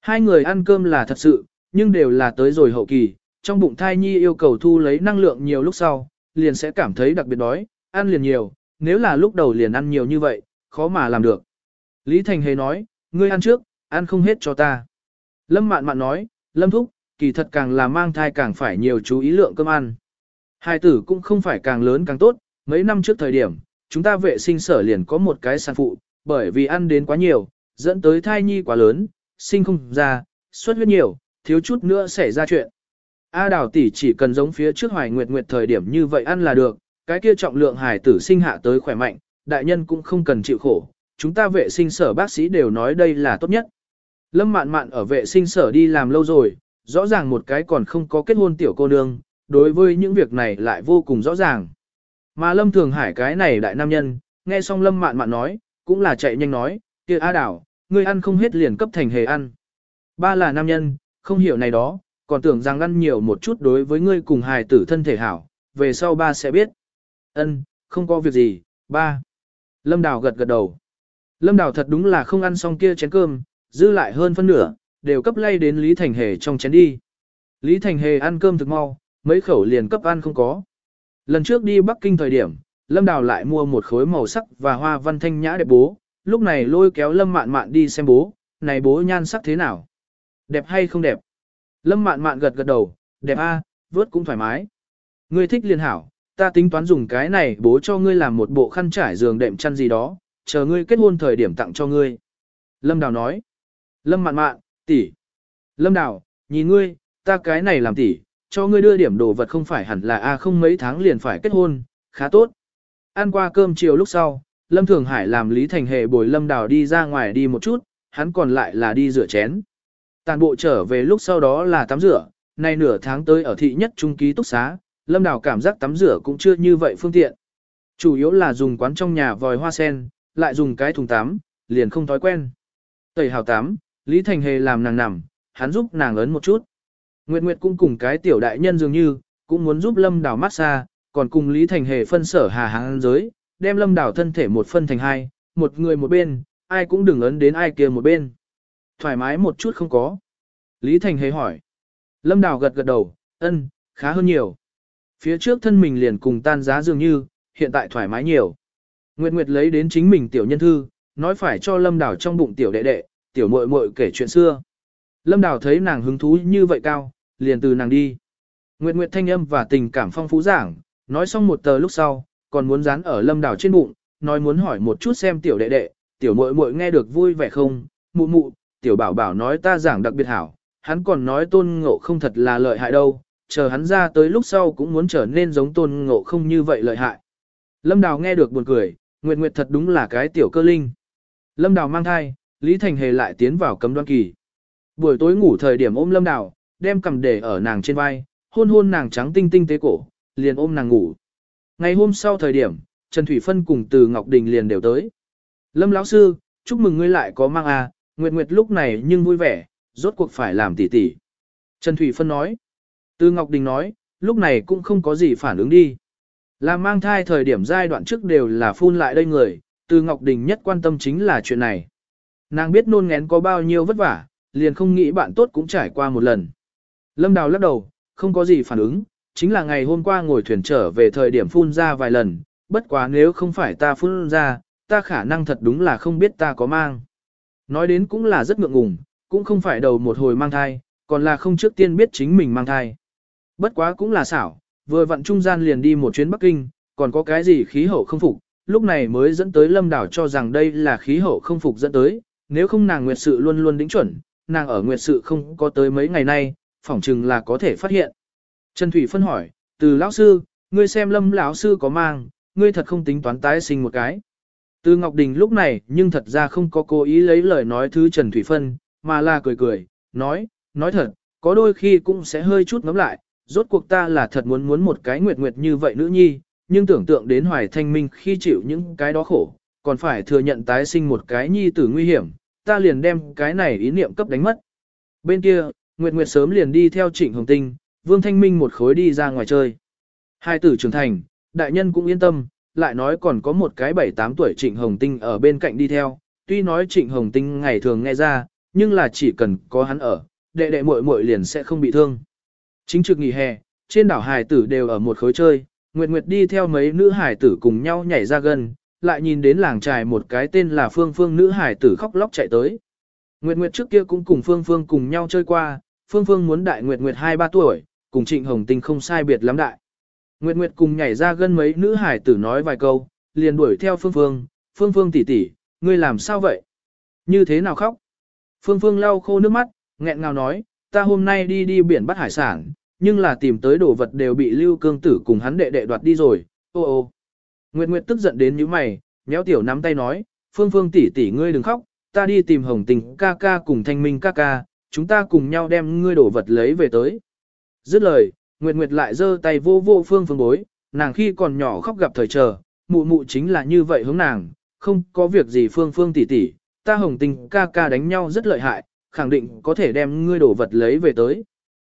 [SPEAKER 1] Hai người ăn cơm là thật sự, nhưng đều là tới rồi hậu kỳ, trong bụng thai nhi yêu cầu thu lấy năng lượng nhiều lúc sau, liền sẽ cảm thấy đặc biệt đói, ăn liền nhiều, nếu là lúc đầu liền ăn nhiều như vậy, khó mà làm được. Lý Thành Hề nói, ngươi ăn trước, ăn không hết cho ta. Lâm Mạn Mạn nói, Lâm Thúc, kỳ thật càng là mang thai càng phải nhiều chú ý lượng cơm ăn. Hai tử cũng không phải càng lớn càng tốt, mấy năm trước thời điểm, chúng ta vệ sinh sở liền có một cái sản phụ, bởi vì ăn đến quá nhiều, dẫn tới thai nhi quá lớn, sinh không ra, xuất huyết nhiều, thiếu chút nữa xảy ra chuyện. A đào tỷ chỉ cần giống phía trước hoài nguyệt nguyệt thời điểm như vậy ăn là được, cái kia trọng lượng hài tử sinh hạ tới khỏe mạnh, đại nhân cũng không cần chịu khổ, chúng ta vệ sinh sở bác sĩ đều nói đây là tốt nhất. Lâm mạn mạn ở vệ sinh sở đi làm lâu rồi, rõ ràng một cái còn không có kết hôn tiểu cô nương, đối với những việc này lại vô cùng rõ ràng. Mà Lâm Thường Hải cái này đại nam nhân, nghe xong Lâm mạn mạn nói, cũng là chạy nhanh nói, kia A Đảo, ngươi ăn không hết liền cấp thành hề ăn. Ba là nam nhân, không hiểu này đó, còn tưởng rằng ăn nhiều một chút đối với ngươi cùng hài tử thân thể hảo, về sau ba sẽ biết. Ân, không có việc gì, ba. Lâm Đào gật gật đầu. Lâm Đào thật đúng là không ăn xong kia chén cơm, dư lại hơn phân nửa, đều cấp lay đến Lý Thành Hề trong chén đi. Lý Thành Hề ăn cơm thực mau, mấy khẩu liền cấp ăn không có. Lần trước đi Bắc Kinh thời điểm, Lâm Đào lại mua một khối màu sắc và hoa văn thanh nhã đẹp bố, lúc này lôi kéo Lâm Mạn Mạn đi xem bố, này bố nhan sắc thế nào? Đẹp hay không đẹp? Lâm Mạn Mạn gật gật đầu, đẹp a, vớt cũng thoải mái. Ngươi thích liền hảo, ta tính toán dùng cái này bố cho ngươi làm một bộ khăn trải giường đệm chăn gì đó, chờ ngươi kết hôn thời điểm tặng cho ngươi. Lâm Đào nói. Lâm Mạn Mạn, tỷ. Lâm Đào, nhìn ngươi, ta cái này làm tỷ, cho ngươi đưa điểm đồ vật không phải hẳn là a không mấy tháng liền phải kết hôn, khá tốt. Ăn qua cơm chiều lúc sau, Lâm Thường Hải làm Lý Thành Hề bồi Lâm Đào đi ra ngoài đi một chút, hắn còn lại là đi rửa chén. Tàn bộ trở về lúc sau đó là tắm rửa, nay nửa tháng tới ở thị nhất trung ký túc xá, Lâm Đào cảm giác tắm rửa cũng chưa như vậy phương tiện. Chủ yếu là dùng quán trong nhà vòi hoa sen, lại dùng cái thùng tắm, liền không thói quen. Tẩy hào tắm, Lý Thành Hề làm nàng nằm, hắn giúp nàng ấn một chút. Nguyệt Nguyệt cũng cùng cái tiểu đại nhân dường như, cũng muốn giúp Lâm Đào massage, còn cùng Lý Thành Hề phân sở hà hàng giới, đem Lâm Đào thân thể một phân thành hai, một người một bên, ai cũng đừng ấn đến ai kia một bên. Thoải mái một chút không có. Lý Thành Hề hỏi. Lâm Đào gật gật đầu, ân, khá hơn nhiều. Phía trước thân mình liền cùng tan giá dường như, hiện tại thoải mái nhiều. Nguyệt Nguyệt lấy đến chính mình tiểu nhân thư, nói phải cho Lâm Đào trong bụng tiểu đệ đệ, tiểu muội muội kể chuyện xưa. Lâm Đào thấy nàng hứng thú như vậy cao, liền từ nàng đi. Nguyệt Nguyệt thanh âm và tình cảm phong phú giảng, nói xong một tờ lúc sau, còn muốn dán ở Lâm Đào trên bụng, nói muốn hỏi một chút xem tiểu đệ đệ, tiểu muội muội nghe được vui vẻ không? Mụ mụ, tiểu bảo bảo nói ta giảng đặc biệt hảo, hắn còn nói tôn ngộ không thật là lợi hại đâu, chờ hắn ra tới lúc sau cũng muốn trở nên giống tôn ngộ không như vậy lợi hại. Lâm Đào nghe được buồn cười, Nguyệt Nguyệt thật đúng là cái tiểu cơ linh. Lâm Đào mang thai, Lý Thành Hề lại tiến vào cấm đoan kỳ. Buổi tối ngủ thời điểm ôm Lâm Đào, đem cầm để ở nàng trên vai, hôn hôn nàng trắng tinh tinh tế cổ, liền ôm nàng ngủ. Ngày hôm sau thời điểm, Trần Thủy Phân cùng từ Ngọc Đình liền đều tới. Lâm lão sư, chúc mừng ngươi lại có mang à, Nguyệt Nguyệt lúc này nhưng vui vẻ, rốt cuộc phải làm tỷ tỷ. Trần Thủy Phân nói. Từ Ngọc Đình nói, lúc này cũng không có gì phản ứng đi. Làm mang thai thời điểm giai đoạn trước đều là phun lại đây người, từ Ngọc Đình nhất quan tâm chính là chuyện này. Nàng biết nôn ngén có bao nhiêu vất vả, liền không nghĩ bạn tốt cũng trải qua một lần. Lâm Đào lắc đầu, không có gì phản ứng, chính là ngày hôm qua ngồi thuyền trở về thời điểm phun ra vài lần, bất quá nếu không phải ta phun ra, ta khả năng thật đúng là không biết ta có mang. Nói đến cũng là rất ngượng ngùng, cũng không phải đầu một hồi mang thai, còn là không trước tiên biết chính mình mang thai. Bất quá cũng là xảo, vừa vặn trung gian liền đi một chuyến Bắc Kinh, còn có cái gì khí hậu không phục, lúc này mới dẫn tới lâm đảo cho rằng đây là khí hậu không phục dẫn tới, nếu không nàng nguyệt sự luôn luôn đính chuẩn, nàng ở nguyệt sự không có tới mấy ngày nay, phỏng chừng là có thể phát hiện. Trần Thủy phân hỏi, từ lão sư, ngươi xem lâm lão sư có mang, ngươi thật không tính toán tái sinh một cái. Từ Ngọc Đình lúc này nhưng thật ra không có cố ý lấy lời nói thứ Trần Thủy Phân, mà là cười cười, nói, nói thật, có đôi khi cũng sẽ hơi chút ngắm lại, rốt cuộc ta là thật muốn muốn một cái nguyệt nguyệt như vậy nữ nhi, nhưng tưởng tượng đến hoài thanh minh khi chịu những cái đó khổ, còn phải thừa nhận tái sinh một cái nhi tử nguy hiểm, ta liền đem cái này ý niệm cấp đánh mất. Bên kia, Nguyệt Nguyệt sớm liền đi theo Trịnh Hồng Tinh, Vương Thanh Minh một khối đi ra ngoài chơi. Hai tử trưởng thành, đại nhân cũng yên tâm, lại nói còn có một cái 7-8 tuổi Trịnh Hồng Tinh ở bên cạnh đi theo, tuy nói Trịnh Hồng Tinh ngày thường nghe ra, nhưng là chỉ cần có hắn ở, đệ đệ muội muội liền sẽ không bị thương. Chính trực nghỉ hè, trên đảo hải tử đều ở một khối chơi, Nguyệt Nguyệt đi theo mấy nữ hải tử cùng nhau nhảy ra gần, lại nhìn đến làng trài một cái tên là Phương Phương nữ hải tử khóc lóc chạy tới. Nguyệt Nguyệt trước kia cũng cùng Phương Phương cùng nhau chơi qua, Phương Phương muốn đại Nguyệt Nguyệt 2-3 tuổi, cùng Trịnh Hồng Tinh không sai biệt lắm đại. Nguyệt Nguyệt cùng nhảy ra gân mấy nữ hải tử nói vài câu, liền đuổi theo Phương Phương, Phương Phương tỷ tỷ, ngươi làm sao vậy? Như thế nào khóc? Phương Phương lau khô nước mắt, nghẹn ngào nói, ta hôm nay đi đi biển bắt hải sản, nhưng là tìm tới đồ vật đều bị Lưu Cương Tử cùng hắn đệ đệ đoạt đi rồi, ô ô. Nguyệt Nguyệt tức giận đến như mày, méo tiểu nắm tay nói, Phương Phương tỷ tỷ ngươi đừng khóc, ta đi tìm Hồng Tình ca ca cùng Thanh Minh ca ca, chúng ta cùng nhau đem ngươi đồ vật lấy về tới. Dứt lời, Nguyệt Nguyệt lại giơ tay vô vô Phương Phương bối, nàng khi còn nhỏ khóc gặp thời chờ, mụ mụ chính là như vậy hướng nàng, không có việc gì phương phương tỷ tỷ, ta hồng Tình ca ca đánh nhau rất lợi hại, khẳng định có thể đem ngươi đổ vật lấy về tới.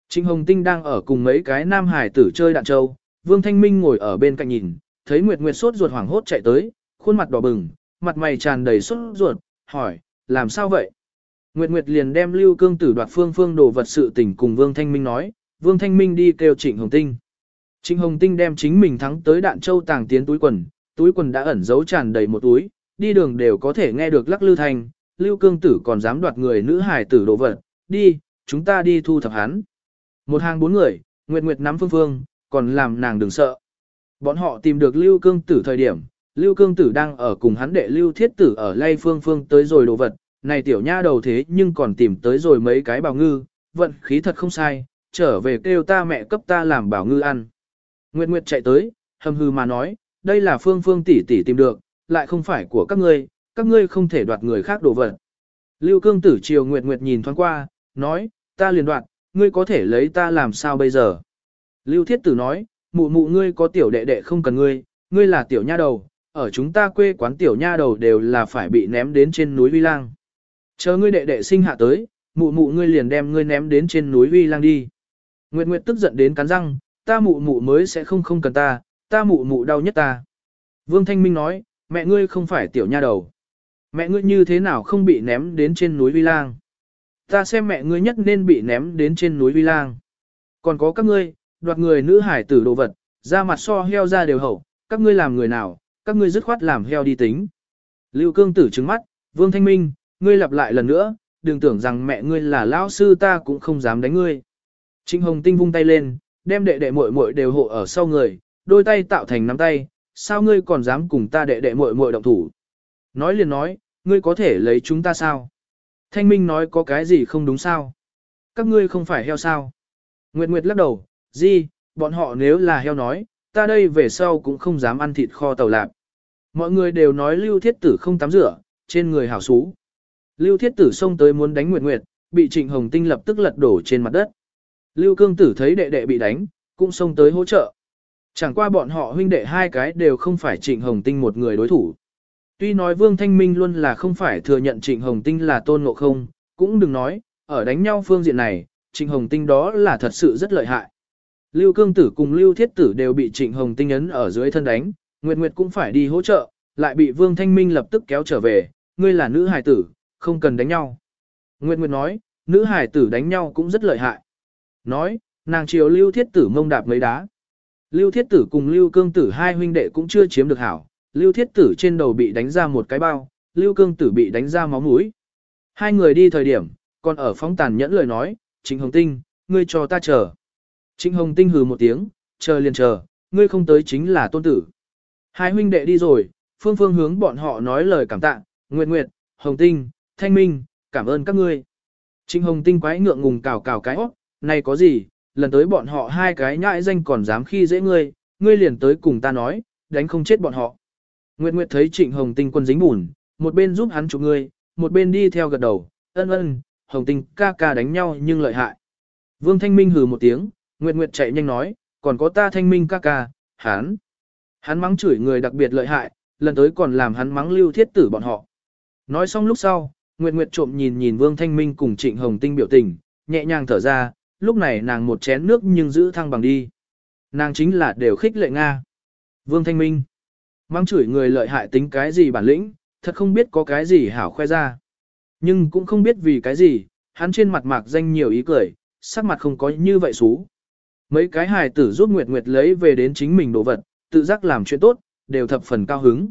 [SPEAKER 1] Trịnh Hồng Tinh đang ở cùng mấy cái nam hải tử chơi đạn châu, Vương Thanh Minh ngồi ở bên cạnh nhìn, thấy Nguyệt Nguyệt sốt ruột hoảng hốt chạy tới, khuôn mặt đỏ bừng, mặt mày tràn đầy sốt ruột, hỏi, làm sao vậy? Nguyệt Nguyệt liền đem Lưu Cương Tử đoạt Phương Phương đồ vật sự tình cùng Vương Thanh Minh nói, Vương Thanh Minh đi kêu Trịnh Hồng Tinh. Trịnh Hồng Tinh đem chính mình thắng tới đạn châu tàng tiến túi quần, túi quần đã ẩn giấu tràn đầy một túi, đi đường đều có thể nghe được lắc lư thành, Lưu Cương Tử còn dám đoạt người nữ hải tử đồ vật, đi, chúng ta đi thu thập hắn. Một hàng bốn người, Nguyệt Nguyệt nắm Phương Phương, còn làm nàng đừng sợ. Bọn họ tìm được Lưu Cương Tử thời điểm, Lưu Cương Tử đang ở cùng hắn đệ Lưu Thiết Tử ở lay Phương Phương tới rồi đồ vật, này tiểu nha đầu thế nhưng còn tìm tới rồi mấy cái bào ngư, vận khí thật không sai, trở về kêu ta mẹ cấp ta làm bảo ngư ăn. Nguyệt Nguyệt chạy tới, hầm hư mà nói, đây là Phương Phương tỷ tỷ tìm được, lại không phải của các ngươi, các ngươi không thể đoạt người khác đồ vật. Lưu Cương Tử chiều Nguyệt Nguyệt nhìn thoáng qua, nói, ta liền đoạt, ngươi có thể lấy ta làm sao bây giờ? Lưu Thiết Tử nói, mụ mụ ngươi có tiểu đệ đệ không cần ngươi, ngươi là tiểu nha đầu, ở chúng ta quê quán tiểu nha đầu đều là phải bị ném đến trên núi Vi Lang. Chờ ngươi đệ đệ sinh hạ tới, mụ mụ ngươi liền đem ngươi ném đến trên núi Vi Lang đi. Nguyệt Nguyệt tức giận đến cắn răng, ta mụ mụ mới sẽ không không cần ta, ta mụ mụ đau nhất ta. Vương Thanh Minh nói, mẹ ngươi không phải tiểu nha đầu. Mẹ ngươi như thế nào không bị ném đến trên núi Vi Lang? Ta xem mẹ ngươi nhất nên bị ném đến trên núi Vi Lang. Còn có các ngươi, đoạt người nữ hải tử đồ vật, ra mặt so heo ra đều hậu, các ngươi làm người nào, các ngươi dứt khoát làm heo đi tính. Lưu Cương Tử trừng mắt, Vương Thanh Minh, ngươi lặp lại lần nữa, đừng tưởng rằng mẹ ngươi là lão sư ta cũng không dám đánh ngươi. Trịnh Hồng Tinh vung tay lên, đem đệ đệ muội muội đều hộ ở sau người, đôi tay tạo thành nắm tay, sao ngươi còn dám cùng ta đệ đệ muội muội động thủ? Nói liền nói, ngươi có thể lấy chúng ta sao? Thanh Minh nói có cái gì không đúng sao? Các ngươi không phải heo sao? Nguyệt Nguyệt lắc đầu, gì, bọn họ nếu là heo nói, ta đây về sau cũng không dám ăn thịt kho tàu lạp. Mọi người đều nói Lưu Thiết Tử không tắm rửa, trên người hảo xú. Lưu Thiết Tử xông tới muốn đánh Nguyệt Nguyệt, bị Trịnh Hồng Tinh lập tức lật đổ trên mặt đất. Lưu Cương Tử thấy đệ đệ bị đánh, cũng xông tới hỗ trợ. Chẳng qua bọn họ huynh đệ hai cái đều không phải Trịnh Hồng Tinh một người đối thủ. Tuy nói Vương Thanh Minh luôn là không phải thừa nhận Trịnh Hồng Tinh là tôn ngộ không, cũng đừng nói, ở đánh nhau phương diện này, Trịnh Hồng Tinh đó là thật sự rất lợi hại. Lưu Cương Tử cùng Lưu Thiết Tử đều bị Trịnh Hồng Tinh ấn ở dưới thân đánh, Nguyệt Nguyệt cũng phải đi hỗ trợ, lại bị Vương Thanh Minh lập tức kéo trở về, ngươi là nữ hài tử, không cần đánh nhau. Nguyệt Nguyệt nói, nữ hài tử đánh nhau cũng rất lợi hại. Nói, nàng chiều Lưu Thiết Tử mông đạp mấy đá. Lưu Thiết Tử cùng Lưu Cương Tử hai huynh đệ cũng chưa chiếm được hảo, Lưu Thiết Tử trên đầu bị đánh ra một cái bao, Lưu Cương Tử bị đánh ra máu mũi. Hai người đi thời điểm, còn ở phóng tàn nhẫn lời nói, Trịnh Hồng Tinh, ngươi cho ta chờ. Trịnh Hồng Tinh hừ một tiếng, chờ liền chờ, ngươi không tới chính là tôn tử. Hai huynh đệ đi rồi, Phương Phương hướng bọn họ nói lời cảm tạ, Nguyệt Nguyệt, Hồng Tinh, Thanh Minh, cảm ơn các ngươi. Trịnh Hồng Tinh quái ngượng ngùng cào cào cái óc, này có gì, lần tới bọn họ hai cái nhãi danh còn dám khi dễ ngươi, ngươi liền tới cùng ta nói, đánh không chết bọn họ. Nguyệt Nguyệt thấy Trịnh Hồng Tinh quân dính bùn, một bên giúp hắn chụp ngươi, một bên đi theo gật đầu, ân ân, Hồng Tinh ca ca đánh nhau nhưng lợi hại. Vương Thanh Minh hừ một tiếng, Nguyệt Nguyệt chạy nhanh nói, còn có ta Thanh Minh ca ca, hắn. Hắn mắng chửi người đặc biệt lợi hại, lần tới còn làm hắn mắng lưu thiết tử bọn họ. Nói xong lúc sau, Nguyệt Nguyệt trộm nhìn nhìn Vương Thanh Minh cùng Trịnh Hồng Tinh biểu tình, nhẹ nhàng thở ra, lúc này nàng một chén nước nhưng giữ thăng bằng đi. Nàng chính là đều khích lệ Nga. Vương Thanh Minh. Mang chửi người lợi hại tính cái gì bản lĩnh, thật không biết có cái gì hảo khoe ra. Nhưng cũng không biết vì cái gì, hắn trên mặt mạc danh nhiều ý cười, sắc mặt không có như vậy xú. Mấy cái hài tử giúp Nguyệt Nguyệt lấy về đến chính mình đồ vật, tự giác làm chuyện tốt, đều thập phần cao hứng.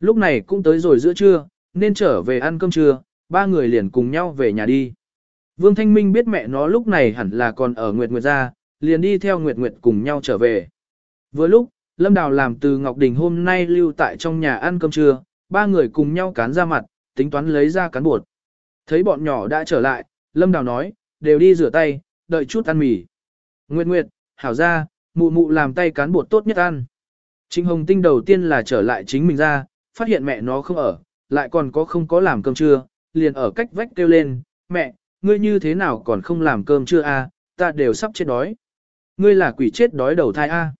[SPEAKER 1] Lúc này cũng tới rồi giữa trưa, nên trở về ăn cơm trưa, ba người liền cùng nhau về nhà đi. Vương Thanh Minh biết mẹ nó lúc này hẳn là còn ở Nguyệt Nguyệt ra, liền đi theo Nguyệt Nguyệt cùng nhau trở về. Vừa lúc, Lâm Đào làm từ Ngọc Đình hôm nay lưu tại trong nhà ăn cơm trưa, ba người cùng nhau cán ra mặt, tính toán lấy ra cán bột. Thấy bọn nhỏ đã trở lại, Lâm Đào nói, đều đi rửa tay, đợi chút ăn mì. Nguyệt Nguyệt, hảo ra, mụ mụ làm tay cán bột tốt nhất ăn. Trịnh Hồng Tinh đầu tiên là trở lại chính mình ra, phát hiện mẹ nó không ở, lại còn có không có làm cơm trưa, liền ở cách vách kêu lên, mẹ, ngươi như thế nào còn không làm cơm trưa a? À? ta đều sắp chết đói. Ngươi là quỷ chết đói đầu thai a.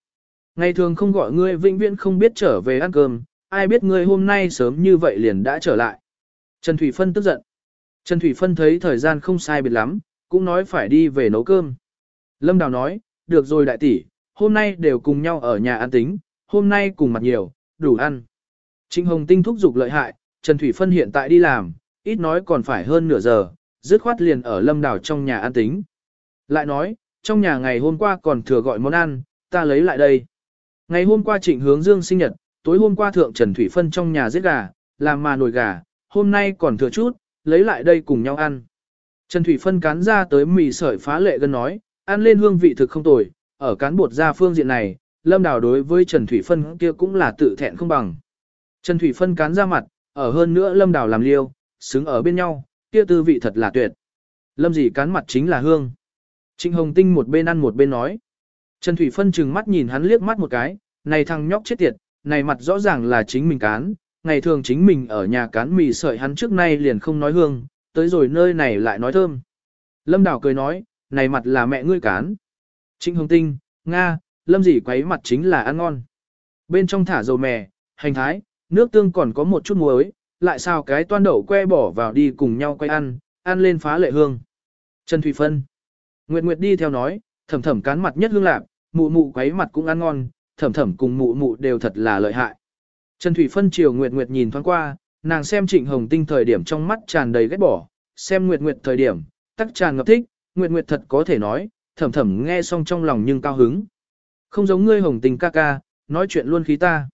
[SPEAKER 1] Ngày thường không gọi ngươi vĩnh viễn không biết trở về ăn cơm, ai biết ngươi hôm nay sớm như vậy liền đã trở lại. Trần Thủy Phân tức giận. Trần Thủy Phân thấy thời gian không sai biệt lắm, cũng nói phải đi về nấu cơm. Lâm Đào nói, được rồi đại tỷ, hôm nay đều cùng nhau ở nhà ăn tính, hôm nay cùng mặt nhiều, đủ ăn. Trịnh Hồng Tinh thúc giục lợi hại, Trần Thủy Phân hiện tại đi làm, ít nói còn phải hơn nửa giờ, dứt khoát liền ở Lâm Đào trong nhà ăn tính. Lại nói, trong nhà ngày hôm qua còn thừa gọi món ăn, ta lấy lại đây. Ngày hôm qua trịnh hướng dương sinh nhật, tối hôm qua thượng Trần Thủy Phân trong nhà giết gà, làm mà nồi gà, hôm nay còn thừa chút, lấy lại đây cùng nhau ăn. Trần Thủy Phân cán ra tới mì sợi phá lệ gần nói, ăn lên hương vị thực không tồi, ở cán bột ra phương diện này, Lâm Đào đối với Trần Thủy Phân kia cũng là tự thẹn không bằng. Trần Thủy Phân cán ra mặt, ở hơn nữa Lâm Đào làm liêu, xứng ở bên nhau, kia tư vị thật là tuyệt. Lâm gì cán mặt chính là hương. Trịnh Hồng Tinh một bên ăn một bên nói. Trần Thủy Phân chừng mắt nhìn hắn liếc mắt một cái, này thằng nhóc chết tiệt, này mặt rõ ràng là chính mình cán, ngày thường chính mình ở nhà cán mì sợi hắn trước nay liền không nói hương, tới rồi nơi này lại nói thơm. Lâm Đào cười nói, này mặt là mẹ ngươi cán. Trịnh Hồng Tinh, Nga, Lâm dì quấy mặt chính là ăn ngon. Bên trong thả dầu mè, hành thái, nước tương còn có một chút muối, lại sao cái toan đậu que bỏ vào đi cùng nhau quay ăn, ăn lên phá lệ hương. Trần Thủy Phân. Nguyệt Nguyệt đi theo nói, thầm thầm cán mặt nhất hương lạc, mụ mụ quấy mặt cũng ăn ngon, thầm thầm cùng mụ mụ đều thật là lợi hại. Trần Thủy Phân chiều Nguyệt Nguyệt nhìn thoáng qua, nàng xem Trịnh Hồng Tinh thời điểm trong mắt tràn đầy ghét bỏ, xem Nguyệt Nguyệt thời điểm, tắc tràn ngập thích, Nguyệt Nguyệt thật có thể nói, thầm thầm nghe xong trong lòng nhưng cao hứng. Không giống ngươi Hồng Tinh ca ca, nói chuyện luôn khí ta.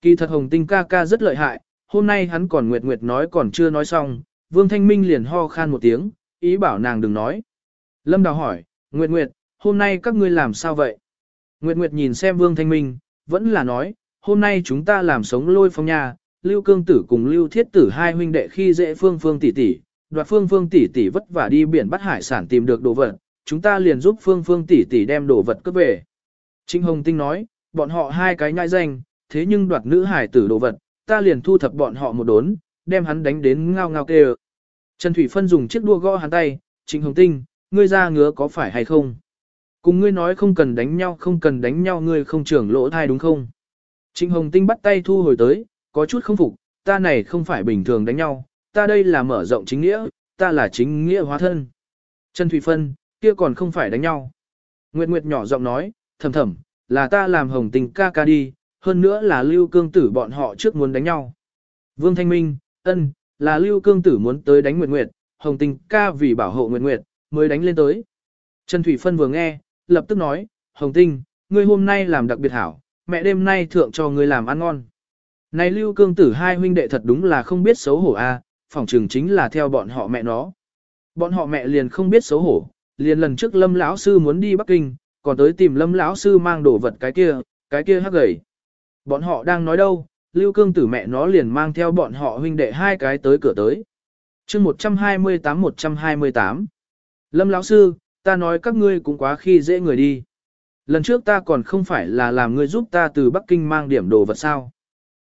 [SPEAKER 1] Kỳ thật Hồng Tinh ca ca rất lợi hại, hôm nay hắn còn Nguyệt Nguyệt nói còn chưa nói xong, Vương Thanh Minh liền ho khan một tiếng, ý bảo nàng đừng nói. Lâm Đào hỏi, Nguyệt Nguyệt, hôm nay các ngươi làm sao vậy? Nguyệt Nguyệt nhìn xem Vương Thanh Minh, vẫn là nói, hôm nay chúng ta làm sống lôi phong nhà Lưu Cương Tử cùng Lưu Thiết Tử hai huynh đệ khi dễ phương phương tỷ tỷ, đoạt phương phương tỷ tỷ vất vả đi biển bắt hải sản tìm được đồ vật, chúng ta liền giúp phương phương tỷ tỷ đem đồ vật cướp về. Trinh Hồng Tinh nói, bọn họ hai cái nhãi danh, thế nhưng đoạt nữ hải tử đồ vật, ta liền thu thập bọn họ một đốn, đem hắn đánh đến ngao ngao kêu. Trần Thủy Phân dùng chiếc đua gõ hắn tay, Trịnh Hồng Tinh, ngươi ra ngứa có phải hay không? Cùng ngươi nói không cần đánh nhau không cần đánh nhau ngươi không trưởng lỗ thai đúng không? Trịnh Hồng Tinh bắt tay thu hồi tới, có chút không phục, ta này không phải bình thường đánh nhau, ta đây là mở rộng chính nghĩa, ta là chính nghĩa hóa thân. Trần Thủy Phân, kia còn không phải đánh nhau. Nguyệt Nguyệt nhỏ giọng nói, thầm thầm, là ta làm Hồng Tình ca ca đi, hơn nữa là Lưu Cương Tử bọn họ trước muốn đánh nhau. Vương Thanh Minh, ân, là Lưu Cương Tử muốn tới đánh Nguyệt Nguyệt, Hồng Tình ca vì bảo hộ Nguyệt Nguyệt, mới đánh lên tới. Trần Thủy Phân vừa nghe, lập tức nói, Hồng Tinh, ngươi hôm nay làm đặc biệt hảo, mẹ đêm nay thượng cho ngươi làm ăn ngon. Này Lưu Cương Tử hai huynh đệ thật đúng là không biết xấu hổ a, à, phỏng trường chính là theo bọn họ mẹ nó. Bọn họ mẹ liền không biết xấu hổ, liền lần trước Lâm lão sư muốn đi Bắc Kinh, còn tới tìm Lâm lão sư mang đồ vật cái kia, cái kia hắc gầy. Bọn họ đang nói đâu, Lưu Cương Tử mẹ nó liền mang theo bọn họ huynh đệ hai cái tới cửa tới. Chương 128-128 Lâm lão sư, ta nói các ngươi cũng quá khi dễ người đi. Lần trước ta còn không phải là làm ngươi giúp ta từ Bắc Kinh mang điểm đồ vật sao.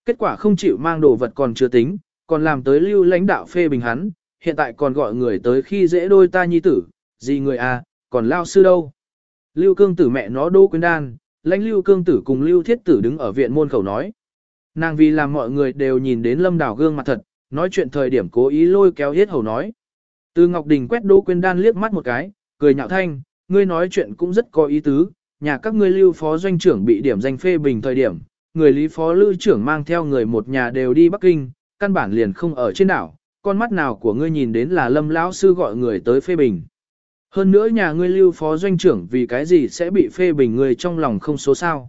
[SPEAKER 1] Kết quả không chịu mang đồ vật còn chưa tính, còn làm tới lưu lãnh đạo phê bình hắn, hiện tại còn gọi người tới khi dễ đôi ta nhi tử, gì người à, còn lao sư đâu. Lưu cương tử mẹ nó đô quyến đan, lãnh lưu cương tử cùng lưu thiết tử đứng ở viện môn khẩu nói. Nàng vì làm mọi người đều nhìn đến lâm đảo gương mặt thật, nói chuyện thời điểm cố ý lôi kéo hết hầu nói. Từ Ngọc Đình quét Đỗ Quyên Đan liếc mắt một cái, cười nhạo thanh, ngươi nói chuyện cũng rất có ý tứ, nhà các ngươi lưu phó doanh trưởng bị điểm danh phê bình thời điểm, người lý phó lưu trưởng mang theo người một nhà đều đi Bắc Kinh, căn bản liền không ở trên đảo, con mắt nào của ngươi nhìn đến là lâm lão sư gọi người tới phê bình. Hơn nữa nhà ngươi lưu phó doanh trưởng vì cái gì sẽ bị phê bình người trong lòng không số sao.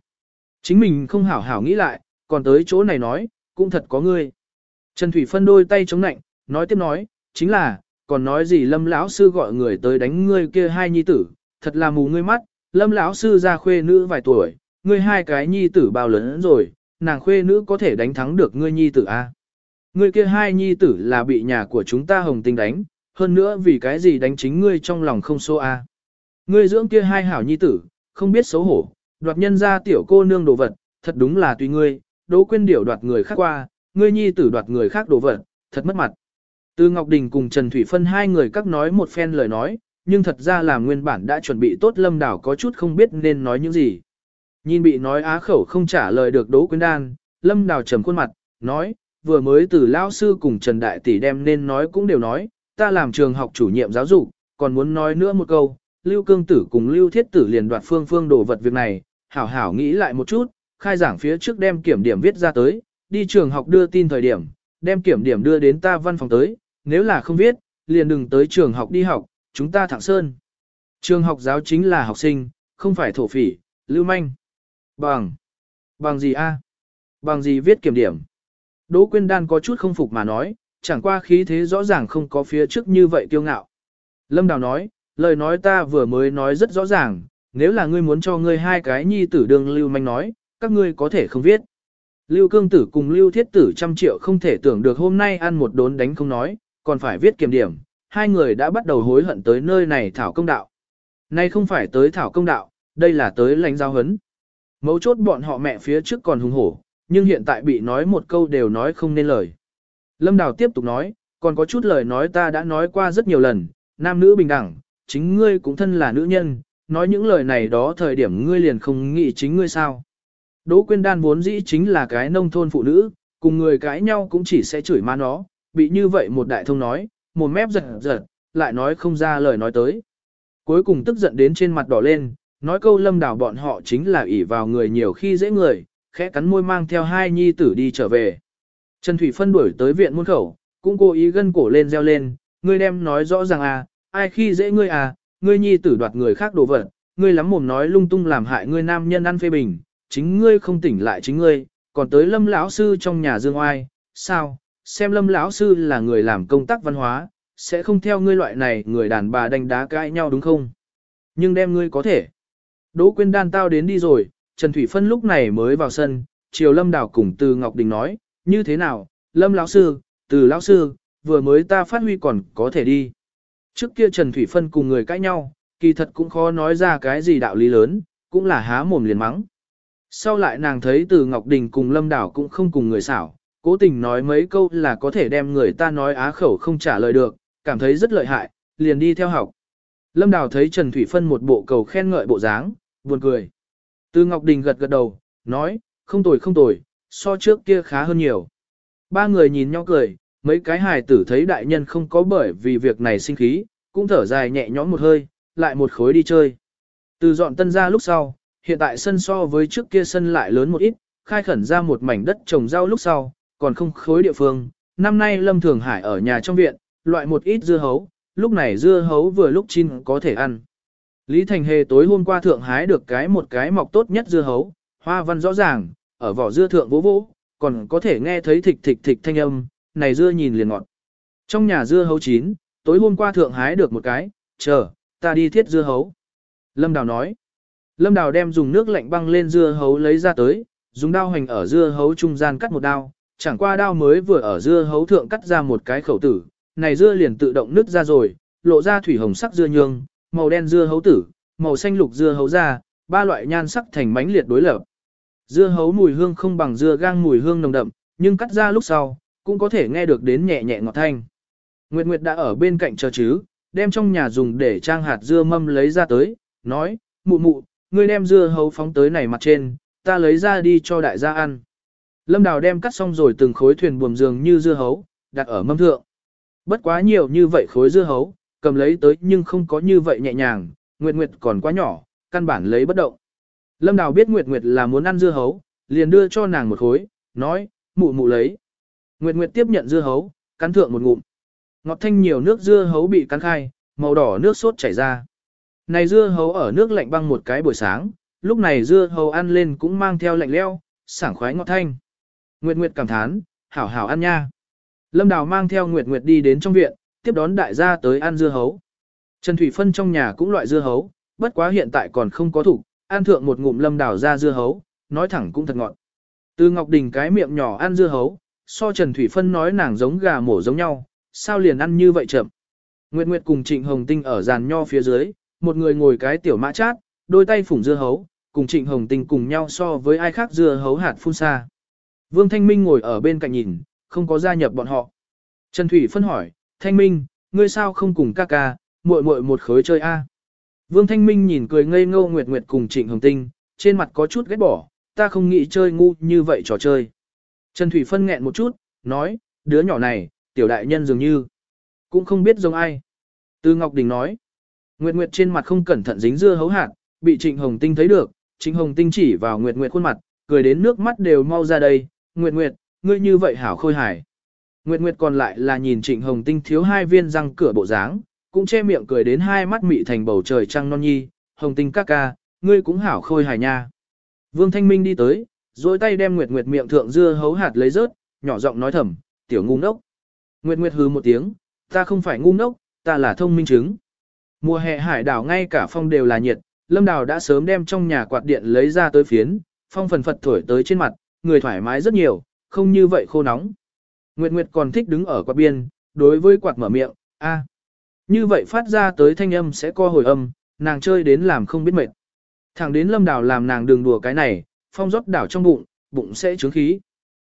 [SPEAKER 1] Chính mình không hảo hảo nghĩ lại, còn tới chỗ này nói, cũng thật có ngươi. Trần Thủy phân đôi tay chống nạnh, nói tiếp nói, chính là, còn nói gì lâm lão sư gọi người tới đánh ngươi kia hai nhi tử, thật là mù ngươi mắt, lâm lão sư ra khuê nữ vài tuổi, ngươi hai cái nhi tử bao lớn rồi, nàng khuê nữ có thể đánh thắng được ngươi nhi tử a? À? Ngươi kia hai nhi tử là bị nhà của chúng ta hồng tinh đánh, hơn nữa vì cái gì đánh chính ngươi trong lòng không xô a? À? Ngươi dưỡng kia hai hảo nhi tử, không biết xấu hổ, đoạt nhân ra tiểu cô nương đồ vật, thật đúng là tùy ngươi, đố quên điểu đoạt người khác qua, ngươi nhi tử đoạt người khác đồ vật, thật mất mặt. Từ Ngọc Đình cùng Trần Thủy Phân hai người các nói một phen lời nói, nhưng thật ra là nguyên bản đã chuẩn bị tốt lâm đảo có chút không biết nên nói những gì. Nhìn bị nói á khẩu không trả lời được Đỗ Quyến Đan, lâm đảo trầm khuôn mặt, nói, vừa mới từ lao sư cùng Trần Đại Tỷ đem nên nói cũng đều nói, ta làm trường học chủ nhiệm giáo dục, còn muốn nói nữa một câu, Lưu Cương Tử cùng Lưu Thiết Tử liền đoạt phương phương đồ vật việc này, hảo hảo nghĩ lại một chút, khai giảng phía trước đem kiểm điểm viết ra tới, đi trường học đưa tin thời điểm, đem kiểm điểm đưa đến ta văn phòng tới, nếu là không viết, liền đừng tới trường học đi học, chúng ta thẳng sơn. Trường học giáo chính là học sinh, không phải thổ phỉ, lưu manh. Bằng. Bằng gì a? Bằng gì viết kiểm điểm? Đỗ Quyên Đan có chút không phục mà nói, chẳng qua khí thế rõ ràng không có phía trước như vậy kiêu ngạo. Lâm Đào nói, lời nói ta vừa mới nói rất rõ ràng, nếu là ngươi muốn cho ngươi hai cái nhi tử đường lưu manh nói, các ngươi có thể không viết. Lưu cương tử cùng lưu thiết tử trăm triệu không thể tưởng được hôm nay ăn một đốn đánh không nói, còn phải viết kiểm điểm, hai người đã bắt đầu hối hận tới nơi này thảo công đạo. Nay không phải tới thảo công đạo, đây là tới lãnh giao hấn. Mấu chốt bọn họ mẹ phía trước còn hùng hổ, nhưng hiện tại bị nói một câu đều nói không nên lời. Lâm Đào tiếp tục nói, còn có chút lời nói ta đã nói qua rất nhiều lần, nam nữ bình đẳng, chính ngươi cũng thân là nữ nhân, nói những lời này đó thời điểm ngươi liền không nghĩ chính ngươi sao. Đỗ Quyên Đan vốn dĩ chính là cái nông thôn phụ nữ, cùng người cãi nhau cũng chỉ sẽ chửi má nó, bị như vậy một đại thông nói, một mép giật giật, lại nói không ra lời nói tới. Cuối cùng tức giận đến trên mặt đỏ lên, nói câu lâm đảo bọn họ chính là ỷ vào người nhiều khi dễ người, khẽ cắn môi mang theo hai nhi tử đi trở về. Trần Thủy Phân đuổi tới viện muôn khẩu, cũng cố ý gân cổ lên reo lên, ngươi đem nói rõ ràng à, ai khi dễ ngươi à, ngươi nhi tử đoạt người khác đồ vật, ngươi lắm mồm nói lung tung làm hại ngươi nam nhân ăn phê bình, chính ngươi không tỉnh lại chính ngươi, còn tới lâm lão sư trong nhà dương oai, sao, xem lâm lão sư là người làm công tác văn hóa, sẽ không theo ngươi loại này người đàn bà đánh đá cãi nhau đúng không? Nhưng đem ngươi có thể. Đỗ quyên đan tao đến đi rồi, Trần Thủy Phân lúc này mới vào sân, chiều lâm Đào cùng từ Ngọc Đình nói, như thế nào, lâm lão sư, từ lão sư, vừa mới ta phát huy còn có thể đi. Trước kia Trần Thủy Phân cùng người cãi nhau, kỳ thật cũng khó nói ra cái gì đạo lý lớn, cũng là há mồm liền mắng. Sau lại nàng thấy từ Ngọc Đình cùng Lâm Đào cũng không cùng người xảo, cố tình nói mấy câu là có thể đem người ta nói á khẩu không trả lời được, cảm thấy rất lợi hại, liền đi theo học. Lâm Đào thấy Trần Thủy Phân một bộ cầu khen ngợi bộ dáng, buồn cười. Từ Ngọc Đình gật gật đầu, nói, không tồi không tồi, so trước kia khá hơn nhiều. Ba người nhìn nhau cười, mấy cái hài tử thấy đại nhân không có bởi vì việc này sinh khí, cũng thở dài nhẹ nhõm một hơi, lại một khối đi chơi. Từ dọn tân ra lúc sau, hiện tại sân so với trước kia sân lại lớn một ít, khai khẩn ra một mảnh đất trồng rau lúc sau, còn không khối địa phương. Năm nay Lâm Thường Hải ở nhà trong viện, loại một ít dưa hấu, lúc này dưa hấu vừa lúc chín có thể ăn. Lý Thành Hề tối hôm qua thượng hái được cái một cái mọc tốt nhất dưa hấu, hoa văn rõ ràng, ở vỏ dưa thượng vỗ vỗ, còn có thể nghe thấy thịch thịch thịch thanh âm, này dưa nhìn liền ngọt. Trong nhà dưa hấu chín, tối hôm qua thượng hái được một cái, chờ, ta đi thiết dưa hấu. Lâm Đào nói, Lâm Đào đem dùng nước lạnh băng lên dưa hấu lấy ra tới, dùng đao hành ở dưa hấu trung gian cắt một đao, chẳng qua đao mới vừa ở dưa hấu thượng cắt ra một cái khẩu tử, này dưa liền tự động nứt ra rồi, lộ ra thủy hồng sắc dưa nhương, màu đen dưa hấu tử, màu xanh lục dưa hấu da, ba loại nhan sắc thành mánh liệt đối lập. Dưa hấu mùi hương không bằng dưa gang mùi hương nồng đậm, nhưng cắt ra lúc sau, cũng có thể nghe được đến nhẹ nhẹ ngọt thanh. Nguyệt Nguyệt đã ở bên cạnh chờ chứ, đem trong nhà dùng để trang hạt dưa mâm lấy ra tới, nói, mụ mụ, ngươi đem dưa hấu phóng tới này mặt trên, ta lấy ra đi cho đại gia ăn. Lâm Đào đem cắt xong rồi từng khối thuyền buồm giường như dưa hấu, đặt ở mâm thượng. Bất quá nhiều như vậy khối dưa hấu, cầm lấy tới nhưng không có như vậy nhẹ nhàng, Nguyệt Nguyệt còn quá nhỏ, căn bản lấy bất động. Lâm Đào biết Nguyệt Nguyệt là muốn ăn dưa hấu, liền đưa cho nàng một khối, nói, mụ mụ lấy. Nguyệt Nguyệt tiếp nhận dưa hấu, cắn thượng một ngụm. Ngọt thanh nhiều nước dưa hấu bị cắn khai, màu đỏ nước sốt chảy ra. Này dưa hấu ở nước lạnh băng một cái buổi sáng, lúc này dưa hấu ăn lên cũng mang theo lạnh leo, sảng khoái ngọt thanh. Nguyệt Nguyệt cảm thán, hảo hảo ăn nha. Lâm Đào mang theo Nguyệt Nguyệt đi đến trong viện, tiếp đón đại gia tới ăn dưa hấu. Trần Thủy Phân trong nhà cũng loại dưa hấu, bất quá hiện tại còn không có thủ, ăn thượng một ngụm Lâm đảo ra dưa hấu, nói thẳng cũng thật ngọt. Từ Ngọc Đình cái miệng nhỏ ăn dưa hấu, so Trần Thủy Phân nói nàng giống gà mổ giống nhau, sao liền ăn như vậy chậm. Nguyệt Nguyệt cùng Trịnh Hồng Tinh ở giàn nho phía dưới, một người ngồi cái tiểu mã chát, đôi tay phủng dưa hấu, cùng Trịnh Hồng Tinh cùng nhau so với ai khác dưa hấu hạt phun xa. Vương Thanh Minh ngồi ở bên cạnh nhìn, không có gia nhập bọn họ. Trần Thủy phân hỏi, Thanh Minh, ngươi sao không cùng ca ca, muội muội một khối chơi a? Vương Thanh Minh nhìn cười ngây ngô Nguyệt Nguyệt cùng Trịnh Hồng Tinh, trên mặt có chút ghét bỏ, ta không nghĩ chơi ngu như vậy trò chơi. Trần Thủy Phân nghẹn một chút, nói, đứa nhỏ này, tiểu đại nhân dường như, cũng không biết giống ai. Từ Ngọc Đình nói, Nguyệt Nguyệt trên mặt không cẩn thận dính dưa hấu hạt, bị Trịnh Hồng Tinh thấy được, Trịnh Hồng Tinh chỉ vào Nguyệt Nguyệt khuôn mặt, cười đến nước mắt đều mau ra đây, Nguyệt Nguyệt, ngươi như vậy hảo khôi hài. Nguyệt Nguyệt còn lại là nhìn Trịnh Hồng Tinh thiếu hai viên răng cửa bộ dáng, cũng che miệng cười đến hai mắt mị thành bầu trời trăng non nhi, Hồng Tinh ca ca, ngươi cũng hảo khôi hài nha. Vương Thanh Minh đi tới, duỗi tay đem Nguyệt Nguyệt miệng thượng dưa hấu hạt lấy rớt, nhỏ giọng nói thầm, tiểu ngu ngốc. Nguyệt Nguyệt hừ một tiếng, ta không phải ngu ngốc, ta là thông minh chứng. Mùa hè hải đảo ngay cả phong đều là nhiệt, Lâm Đào đã sớm đem trong nhà quạt điện lấy ra tới phiến, phong phần phật thổi tới trên mặt, người thoải mái rất nhiều, không như vậy khô nóng. Nguyệt Nguyệt còn thích đứng ở quạt biên, đối với quạt mở miệng, a, Như vậy phát ra tới thanh âm sẽ co hồi âm, nàng chơi đến làm không biết mệt. Thẳng đến Lâm Đào làm nàng đường đùa cái này, phong rót đảo trong bụng, bụng sẽ trướng khí.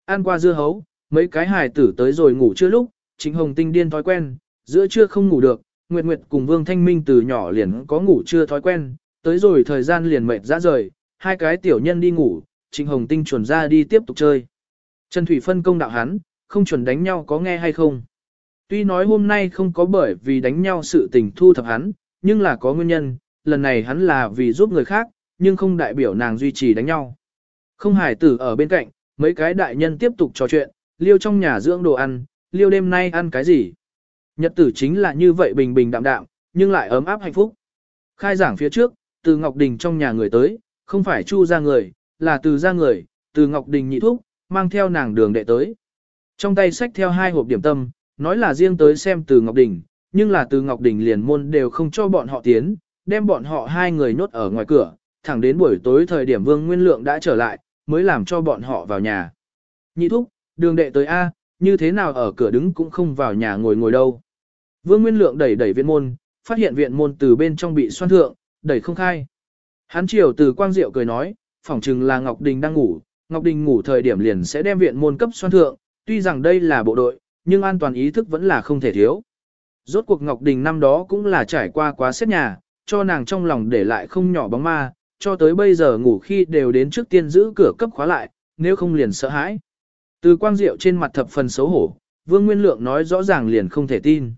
[SPEAKER 1] Ăn qua dưa hấu, mấy cái hài tử tới rồi ngủ chưa lúc, chính hồng tinh điên thói quen, giữa trưa không ngủ được, Nguyệt Nguyệt cùng Vương Thanh Minh từ nhỏ liền có ngủ chưa thói quen, tới rồi thời gian liền mệt ra rời, hai cái tiểu nhân đi ngủ, Trịnh Hồng Tinh chuẩn ra đi tiếp tục chơi. Trần Thủy phân công đạo hắn, không chuẩn đánh nhau có nghe hay không. Tuy nói hôm nay không có bởi vì đánh nhau sự tình thu thập hắn, nhưng là có nguyên nhân, lần này hắn là vì giúp người khác, nhưng không đại biểu nàng duy trì đánh nhau. Không hải tử ở bên cạnh, mấy cái đại nhân tiếp tục trò chuyện, liêu trong nhà dưỡng đồ ăn, liêu đêm nay ăn cái gì. Nhật tử chính là như vậy bình bình đạm đạm, nhưng lại ấm áp hạnh phúc. Khai giảng phía trước, từ Ngọc Đình trong nhà người tới, không phải chu ra người, là từ ra người, từ Ngọc Đình nhị thúc, mang theo nàng đường đệ tới. Trong tay sách theo hai hộp điểm tâm, nói là riêng tới xem từ Ngọc Đình, nhưng là từ Ngọc Đình liền môn đều không cho bọn họ tiến, đem bọn họ hai người nhốt ở ngoài cửa, thẳng đến buổi tối thời điểm Vương Nguyên Lượng đã trở lại, mới làm cho bọn họ vào nhà. Nhị thúc, đường đệ tới A, như thế nào ở cửa đứng cũng không vào nhà ngồi ngồi đâu. Vương Nguyên Lượng đẩy đẩy viện môn, phát hiện viện môn từ bên trong bị xoan thượng, đẩy không khai. Hắn chiều từ quang diệu cười nói, phỏng chừng là Ngọc Đình đang ngủ, Ngọc Đình ngủ thời điểm liền sẽ đem viện môn cấp xoan thượng, tuy rằng đây là bộ đội, nhưng an toàn ý thức vẫn là không thể thiếu. Rốt cuộc Ngọc Đình năm đó cũng là trải qua quá xét nhà, cho nàng trong lòng để lại không nhỏ bóng ma, cho tới bây giờ ngủ khi đều đến trước tiên giữ cửa cấp khóa lại, nếu không liền sợ hãi. Từ quang diệu trên mặt thập phần xấu hổ, Vương Nguyên Lượng nói rõ ràng liền không thể tin.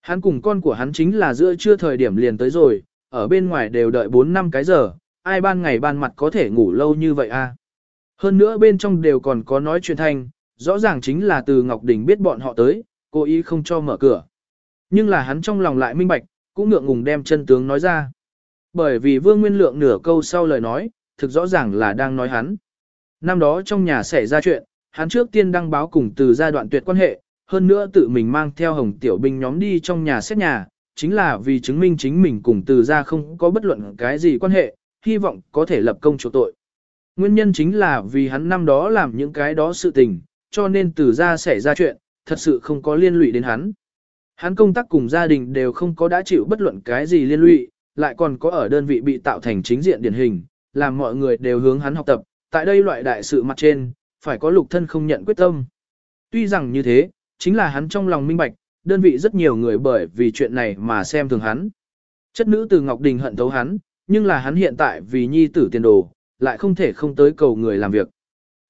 [SPEAKER 1] Hắn cùng con của hắn chính là giữa trưa thời điểm liền tới rồi, ở bên ngoài đều đợi 4 năm cái giờ, ai ban ngày ban mặt có thể ngủ lâu như vậy a? À? Hơn nữa bên trong đều còn có nói chuyện thanh, rõ ràng chính là từ Ngọc Đình biết bọn họ tới, cố ý không cho mở cửa. Nhưng là hắn trong lòng lại minh bạch, cũng ngượng ngùng đem chân tướng nói ra. Bởi vì Vương Nguyên Lượng nửa câu sau lời nói, thực rõ ràng là đang nói hắn. Năm đó trong nhà xảy ra chuyện, hắn trước tiên đăng báo cùng từ giai đoạn tuyệt quan hệ, hơn nữa tự mình mang theo hồng tiểu binh nhóm đi trong nhà xét nhà, chính là vì chứng minh chính mình cùng từ gia không có bất luận cái gì quan hệ, hy vọng có thể lập công chỗ tội. Nguyên nhân chính là vì hắn năm đó làm những cái đó sự tình, cho nên từ gia xảy ra chuyện, thật sự không có liên lụy đến hắn. Hắn công tác cùng gia đình đều không có đã chịu bất luận cái gì liên lụy, lại còn có ở đơn vị bị tạo thành chính diện điển hình, làm mọi người đều hướng hắn học tập, tại đây loại đại sự mặt trên, phải có lục thân không nhận quyết tâm. Tuy rằng như thế, chính là hắn trong lòng minh bạch, đơn vị rất nhiều người bởi vì chuyện này mà xem thường hắn. Chất nữ từ Ngọc Đình hận thấu hắn, nhưng là hắn hiện tại vì nhi tử tiền đồ, lại không thể không tới cầu người làm việc.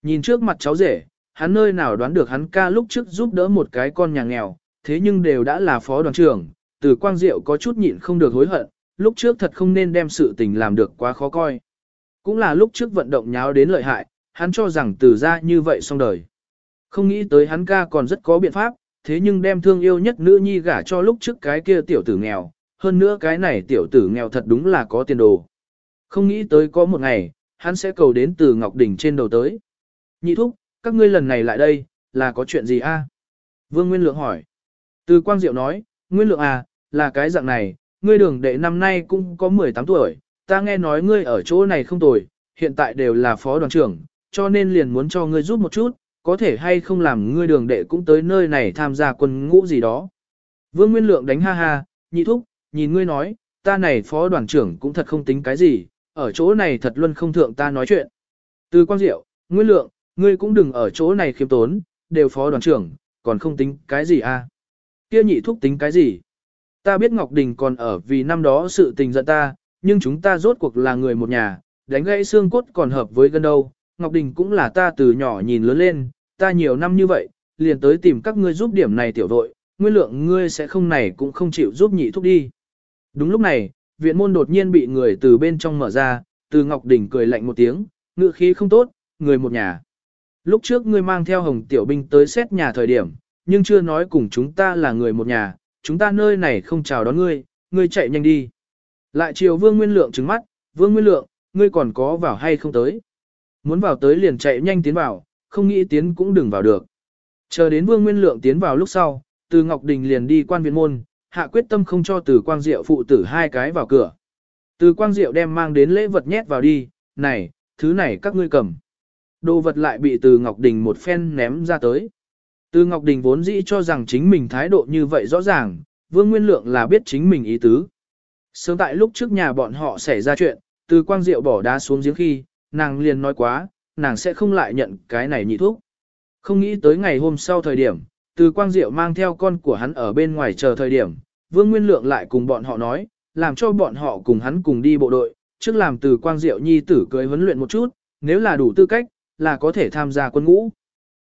[SPEAKER 1] Nhìn trước mặt cháu rể, hắn nơi nào đoán được hắn ca lúc trước giúp đỡ một cái con nhà nghèo, thế nhưng đều đã là phó đoàn trưởng, từ quang diệu có chút nhịn không được hối hận, lúc trước thật không nên đem sự tình làm được quá khó coi. Cũng là lúc trước vận động nháo đến lợi hại, hắn cho rằng từ ra như vậy xong đời. Không nghĩ tới hắn ca còn rất có biện pháp, thế nhưng đem thương yêu nhất nữ nhi gả cho lúc trước cái kia tiểu tử nghèo, hơn nữa cái này tiểu tử nghèo thật đúng là có tiền đồ. Không nghĩ tới có một ngày, hắn sẽ cầu đến từ Ngọc Đỉnh trên đầu tới. Nhị thúc, các ngươi lần này lại đây, là có chuyện gì a? Vương Nguyên Lượng hỏi. Từ Quang Diệu nói, Nguyên Lượng à, là cái dạng này, ngươi đường đệ năm nay cũng có 18 tuổi, ta nghe nói ngươi ở chỗ này không tồi, hiện tại đều là phó đoàn trưởng, cho nên liền muốn cho ngươi giúp một chút, có thể hay không làm ngươi đường đệ cũng tới nơi này tham gia quân ngũ gì đó. Vương Nguyên Lượng đánh ha ha, nhị thúc, nhìn ngươi nói, ta này phó đoàn trưởng cũng thật không tính cái gì, ở chỗ này thật luôn không thượng ta nói chuyện. Từ Quang Diệu, Nguyên Lượng, ngươi cũng đừng ở chỗ này khiêm tốn, đều phó đoàn trưởng, còn không tính cái gì à. Kia nhị thúc tính cái gì? Ta biết Ngọc Đình còn ở vì năm đó sự tình giận ta, nhưng chúng ta rốt cuộc là người một nhà, đánh gãy xương cốt còn hợp với gân đâu, Ngọc Đình cũng là ta từ nhỏ nhìn lớn lên, ta nhiều năm như vậy, liền tới tìm các ngươi giúp điểm này tiểu đội, nguyên lượng ngươi sẽ không này cũng không chịu giúp nhị thúc đi. Đúng lúc này, viện môn đột nhiên bị người từ bên trong mở ra, từ Ngọc Đình cười lạnh một tiếng, ngựa khí không tốt, người một nhà. Lúc trước ngươi mang theo hồng tiểu binh tới xét nhà thời điểm, nhưng chưa nói cùng chúng ta là người một nhà, chúng ta nơi này không chào đón ngươi, ngươi chạy nhanh đi. Lại chiều Vương Nguyên Lượng trứng mắt, Vương Nguyên Lượng, ngươi còn có vào hay không tới? Muốn vào tới liền chạy nhanh tiến vào, không nghĩ tiến cũng đừng vào được. Chờ đến Vương Nguyên Lượng tiến vào lúc sau, từ Ngọc Đình liền đi quan viện môn, hạ quyết tâm không cho từ Quang Diệu phụ tử hai cái vào cửa. Từ Quang Diệu đem mang đến lễ vật nhét vào đi, này, thứ này các ngươi cầm. Đồ vật lại bị từ Ngọc Đình một phen ném ra tới. Từ Ngọc Đình vốn dĩ cho rằng chính mình thái độ như vậy rõ ràng, Vương Nguyên Lượng là biết chính mình ý tứ. Sớm tại lúc trước nhà bọn họ xảy ra chuyện, từ Quang Diệu bỏ đá xuống giếng khi, nàng liền nói quá, nàng sẽ không lại nhận cái này nhị thuốc. Không nghĩ tới ngày hôm sau thời điểm, từ Quang Diệu mang theo con của hắn ở bên ngoài chờ thời điểm, Vương Nguyên Lượng lại cùng bọn họ nói, làm cho bọn họ cùng hắn cùng đi bộ đội, trước làm từ Quang Diệu nhi tử cưới huấn luyện một chút, nếu là đủ tư cách, là có thể tham gia quân ngũ.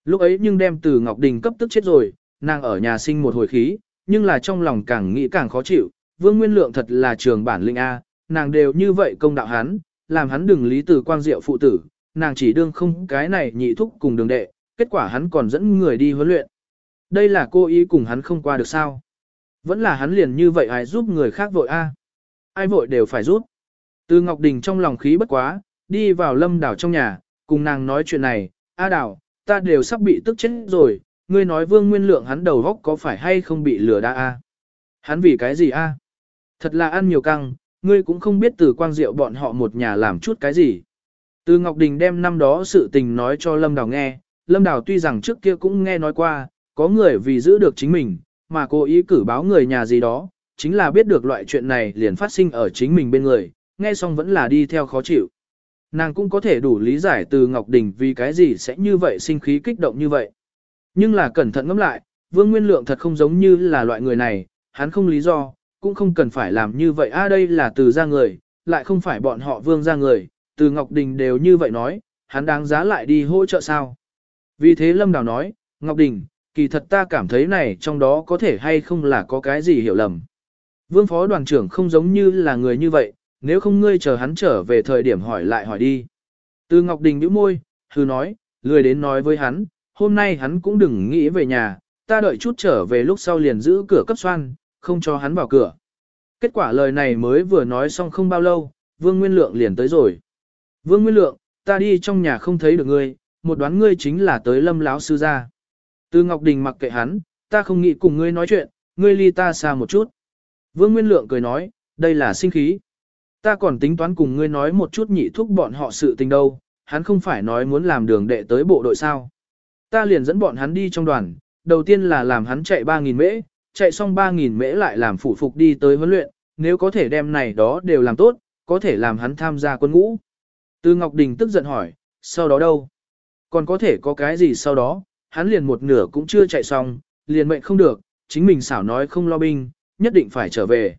[SPEAKER 1] Lúc ấy nhưng đem từ Ngọc Đình cấp tức chết rồi, nàng ở nhà sinh một hồi khí, nhưng là trong lòng càng nghĩ càng khó chịu, Vương Nguyên Lượng thật là trường bản linh A, nàng đều như vậy công đạo hắn, làm hắn đừng lý từ Quang Diệu phụ tử, nàng chỉ đương không cái này nhị thúc cùng đường đệ, kết quả hắn còn dẫn người đi huấn luyện. Đây là cô ý cùng hắn không qua được sao. Vẫn là hắn liền như vậy ai giúp người khác vội a Ai vội đều phải giúp. Từ Ngọc Đình trong lòng khí bất quá, đi vào lâm đảo trong nhà, cùng nàng nói chuyện này, A đào, ta đều sắp bị tức chết rồi, ngươi nói vương nguyên lượng hắn đầu góc có phải hay không bị lừa đa a Hắn vì cái gì a Thật là ăn nhiều căng, ngươi cũng không biết từ quang diệu bọn họ một nhà làm chút cái gì. Từ Ngọc Đình đem năm đó sự tình nói cho Lâm Đào nghe, Lâm Đào tuy rằng trước kia cũng nghe nói qua, có người vì giữ được chính mình, mà cố ý cử báo người nhà gì đó, chính là biết được loại chuyện này liền phát sinh ở chính mình bên người, nghe xong vẫn là đi theo khó chịu. Nàng cũng có thể đủ lý giải từ Ngọc Đình vì cái gì sẽ như vậy sinh khí kích động như vậy. Nhưng là cẩn thận ngẫm lại, Vương Nguyên Lượng thật không giống như là loại người này, hắn không lý do, cũng không cần phải làm như vậy. a đây là từ ra người, lại không phải bọn họ Vương ra người, từ Ngọc Đình đều như vậy nói, hắn đáng giá lại đi hỗ trợ sao. Vì thế Lâm Đào nói, Ngọc Đình, kỳ thật ta cảm thấy này trong đó có thể hay không là có cái gì hiểu lầm. Vương phó đoàn trưởng không giống như là người như vậy, nếu không ngươi chờ hắn trở về thời điểm hỏi lại hỏi đi. Từ Ngọc Đình nhíu môi, hư nói, lười đến nói với hắn, hôm nay hắn cũng đừng nghĩ về nhà, ta đợi chút trở về lúc sau liền giữ cửa cấp xoan, không cho hắn vào cửa. Kết quả lời này mới vừa nói xong không bao lâu, Vương Nguyên Lượng liền tới rồi. Vương Nguyên Lượng, ta đi trong nhà không thấy được ngươi, một đoán ngươi chính là tới lâm láo sư gia. Từ Ngọc Đình mặc kệ hắn, ta không nghĩ cùng ngươi nói chuyện, ngươi ly ta xa một chút. Vương Nguyên Lượng cười nói, đây là sinh khí. Ta còn tính toán cùng ngươi nói một chút nhị thúc bọn họ sự tình đâu, hắn không phải nói muốn làm đường đệ tới bộ đội sao. Ta liền dẫn bọn hắn đi trong đoàn, đầu tiên là làm hắn chạy 3.000 mễ, chạy xong 3.000 mễ lại làm phụ phục đi tới huấn luyện, nếu có thể đem này đó đều làm tốt, có thể làm hắn tham gia quân ngũ. Từ Ngọc Đình tức giận hỏi, sau đó đâu? Còn có thể có cái gì sau đó, hắn liền một nửa cũng chưa chạy xong, liền mệnh không được, chính mình xảo nói không lo binh, nhất định phải trở về.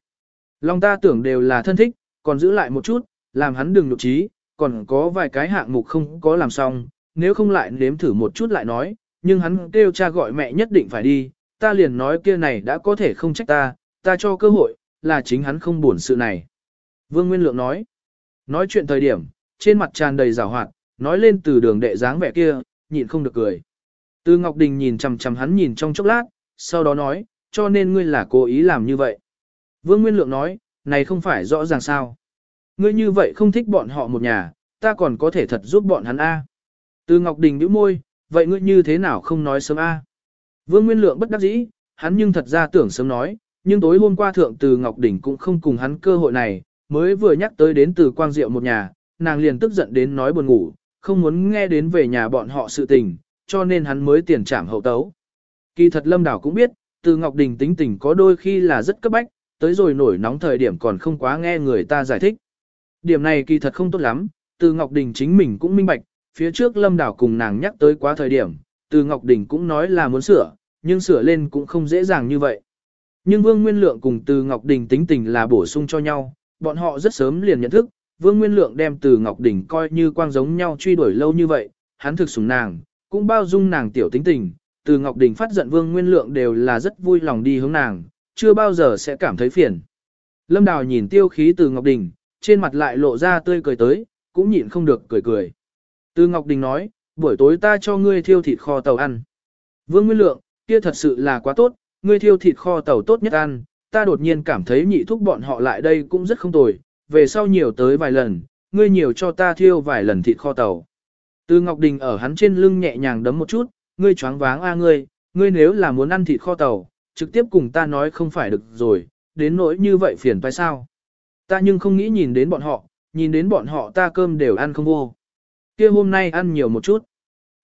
[SPEAKER 1] Lòng ta tưởng đều là thân thích, còn giữ lại một chút, làm hắn đừng nhục trí, còn có vài cái hạng mục không có làm xong, nếu không lại nếm thử một chút lại nói, nhưng hắn kêu cha gọi mẹ nhất định phải đi, ta liền nói kia này đã có thể không trách ta, ta cho cơ hội, là chính hắn không buồn sự này. Vương Nguyên Lượng nói, nói chuyện thời điểm, trên mặt tràn đầy rào hoạt, nói lên từ đường đệ dáng vẻ kia, nhịn không được cười. Từ Ngọc Đình nhìn chằm chằm hắn nhìn trong chốc lát, sau đó nói, cho nên ngươi là cố ý làm như vậy. Vương Nguyên Lượng nói, này không phải rõ ràng sao. Ngươi như vậy không thích bọn họ một nhà, ta còn có thể thật giúp bọn hắn A. Từ Ngọc Đình bĩu môi, vậy ngươi như thế nào không nói sớm A. Vương Nguyên Lượng bất đắc dĩ, hắn nhưng thật ra tưởng sớm nói, nhưng tối hôm qua thượng từ Ngọc Đình cũng không cùng hắn cơ hội này, mới vừa nhắc tới đến từ Quang Diệu một nhà, nàng liền tức giận đến nói buồn ngủ, không muốn nghe đến về nhà bọn họ sự tình, cho nên hắn mới tiền trảm hậu tấu. Kỳ thật Lâm Đảo cũng biết, từ Ngọc Đình tính tình có đôi khi là rất cấp bách, tới rồi nổi nóng thời điểm còn không quá nghe người ta giải thích. Điểm này kỳ thật không tốt lắm, từ Ngọc Đình chính mình cũng minh bạch, phía trước Lâm Đảo cùng nàng nhắc tới quá thời điểm, từ Ngọc Đình cũng nói là muốn sửa, nhưng sửa lên cũng không dễ dàng như vậy. Nhưng Vương Nguyên Lượng cùng từ Ngọc Đình tính tình là bổ sung cho nhau, bọn họ rất sớm liền nhận thức, Vương Nguyên Lượng đem từ Ngọc Đình coi như quang giống nhau truy đuổi lâu như vậy, hắn thực sủng nàng, cũng bao dung nàng tiểu tính tình, từ Ngọc Đình phát giận Vương Nguyên Lượng đều là rất vui lòng đi hướng nàng, chưa bao giờ sẽ cảm thấy phiền. Lâm Đào nhìn tiêu khí từ Ngọc Đình, trên mặt lại lộ ra tươi cười tới, cũng nhịn không được cười cười. Từ Ngọc Đình nói, buổi tối ta cho ngươi thiêu thịt kho tàu ăn. Vương Nguyên Lượng, kia thật sự là quá tốt, ngươi thiêu thịt kho tàu tốt nhất ăn, ta đột nhiên cảm thấy nhị thúc bọn họ lại đây cũng rất không tồi, về sau nhiều tới vài lần, ngươi nhiều cho ta thiêu vài lần thịt kho tàu. Từ Ngọc Đình ở hắn trên lưng nhẹ nhàng đấm một chút, ngươi choáng váng a ngươi, ngươi nếu là muốn ăn thịt kho tàu, trực tiếp cùng ta nói không phải được rồi, đến nỗi như vậy phiền phải sao. Ta nhưng không nghĩ nhìn đến bọn họ, nhìn đến bọn họ ta cơm đều ăn không vô. kia hôm nay ăn nhiều một chút.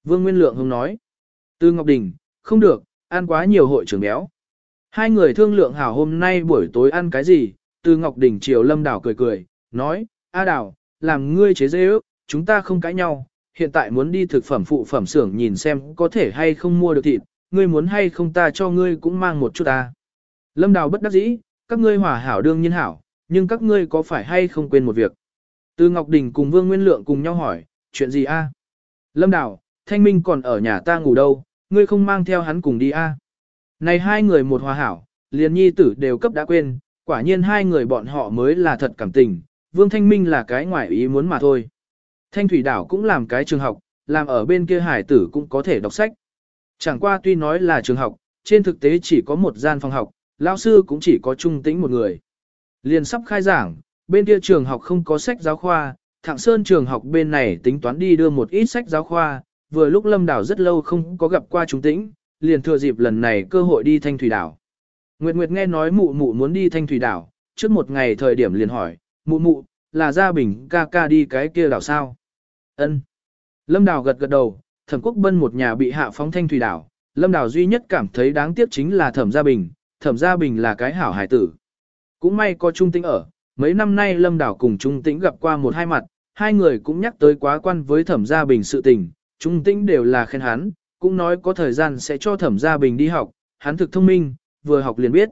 [SPEAKER 1] Vương Nguyên Lượng hông nói. Từ Ngọc Đình, không được, ăn quá nhiều hội trưởng béo. Hai người thương lượng hảo hôm nay buổi tối ăn cái gì, từ Ngọc Đình chiều Lâm Đảo cười cười, nói, A Đảo, làm ngươi chế dễ ước, chúng ta không cãi nhau, hiện tại muốn đi thực phẩm phụ phẩm xưởng nhìn xem có thể hay không mua được thịt, ngươi muốn hay không ta cho ngươi cũng mang một chút ta. Lâm Đào bất đắc dĩ, các ngươi hòa hảo đương nhiên hảo, nhưng các ngươi có phải hay không quên một việc. Từ Ngọc Đình cùng Vương Nguyên Lượng cùng nhau hỏi, chuyện gì a? Lâm Đào, Thanh Minh còn ở nhà ta ngủ đâu, ngươi không mang theo hắn cùng đi a? Này hai người một hòa hảo, liền nhi tử đều cấp đã quên, quả nhiên hai người bọn họ mới là thật cảm tình, Vương Thanh Minh là cái ngoại ý muốn mà thôi. Thanh Thủy Đảo cũng làm cái trường học, làm ở bên kia hải tử cũng có thể đọc sách. Chẳng qua tuy nói là trường học, trên thực tế chỉ có một gian phòng học, lão sư cũng chỉ có trung tĩnh một người. Liền sắp khai giảng, bên kia trường học không có sách giáo khoa, Thạng Sơn trường học bên này tính toán đi đưa một ít sách giáo khoa, vừa lúc Lâm Đảo rất lâu không có gặp qua trung tĩnh, liền thừa dịp lần này cơ hội đi Thanh Thủy Đảo. Nguyệt Nguyệt nghe nói mụ mụ muốn đi Thanh Thủy Đảo, trước một ngày thời điểm liền hỏi, mụ mụ, là Gia Bình ca ca đi cái kia đảo sao? Ân. Lâm đảo gật gật đầu, Thẩm Quốc Bân một nhà bị hạ phóng Thanh Thủy Đảo, Lâm đảo duy nhất cảm thấy đáng tiếc chính là Thẩm Gia Bình, Thẩm Gia Bình là cái hảo hải tử. Cũng may có Trung Tĩnh ở, mấy năm nay Lâm đảo cùng Trung Tĩnh gặp qua một hai mặt, hai người cũng nhắc tới quá quan với Thẩm Gia Bình sự tình, Trung Tĩnh đều là khen hắn, cũng nói có thời gian sẽ cho Thẩm Gia Bình đi học, hắn thực thông minh, vừa học liền biết.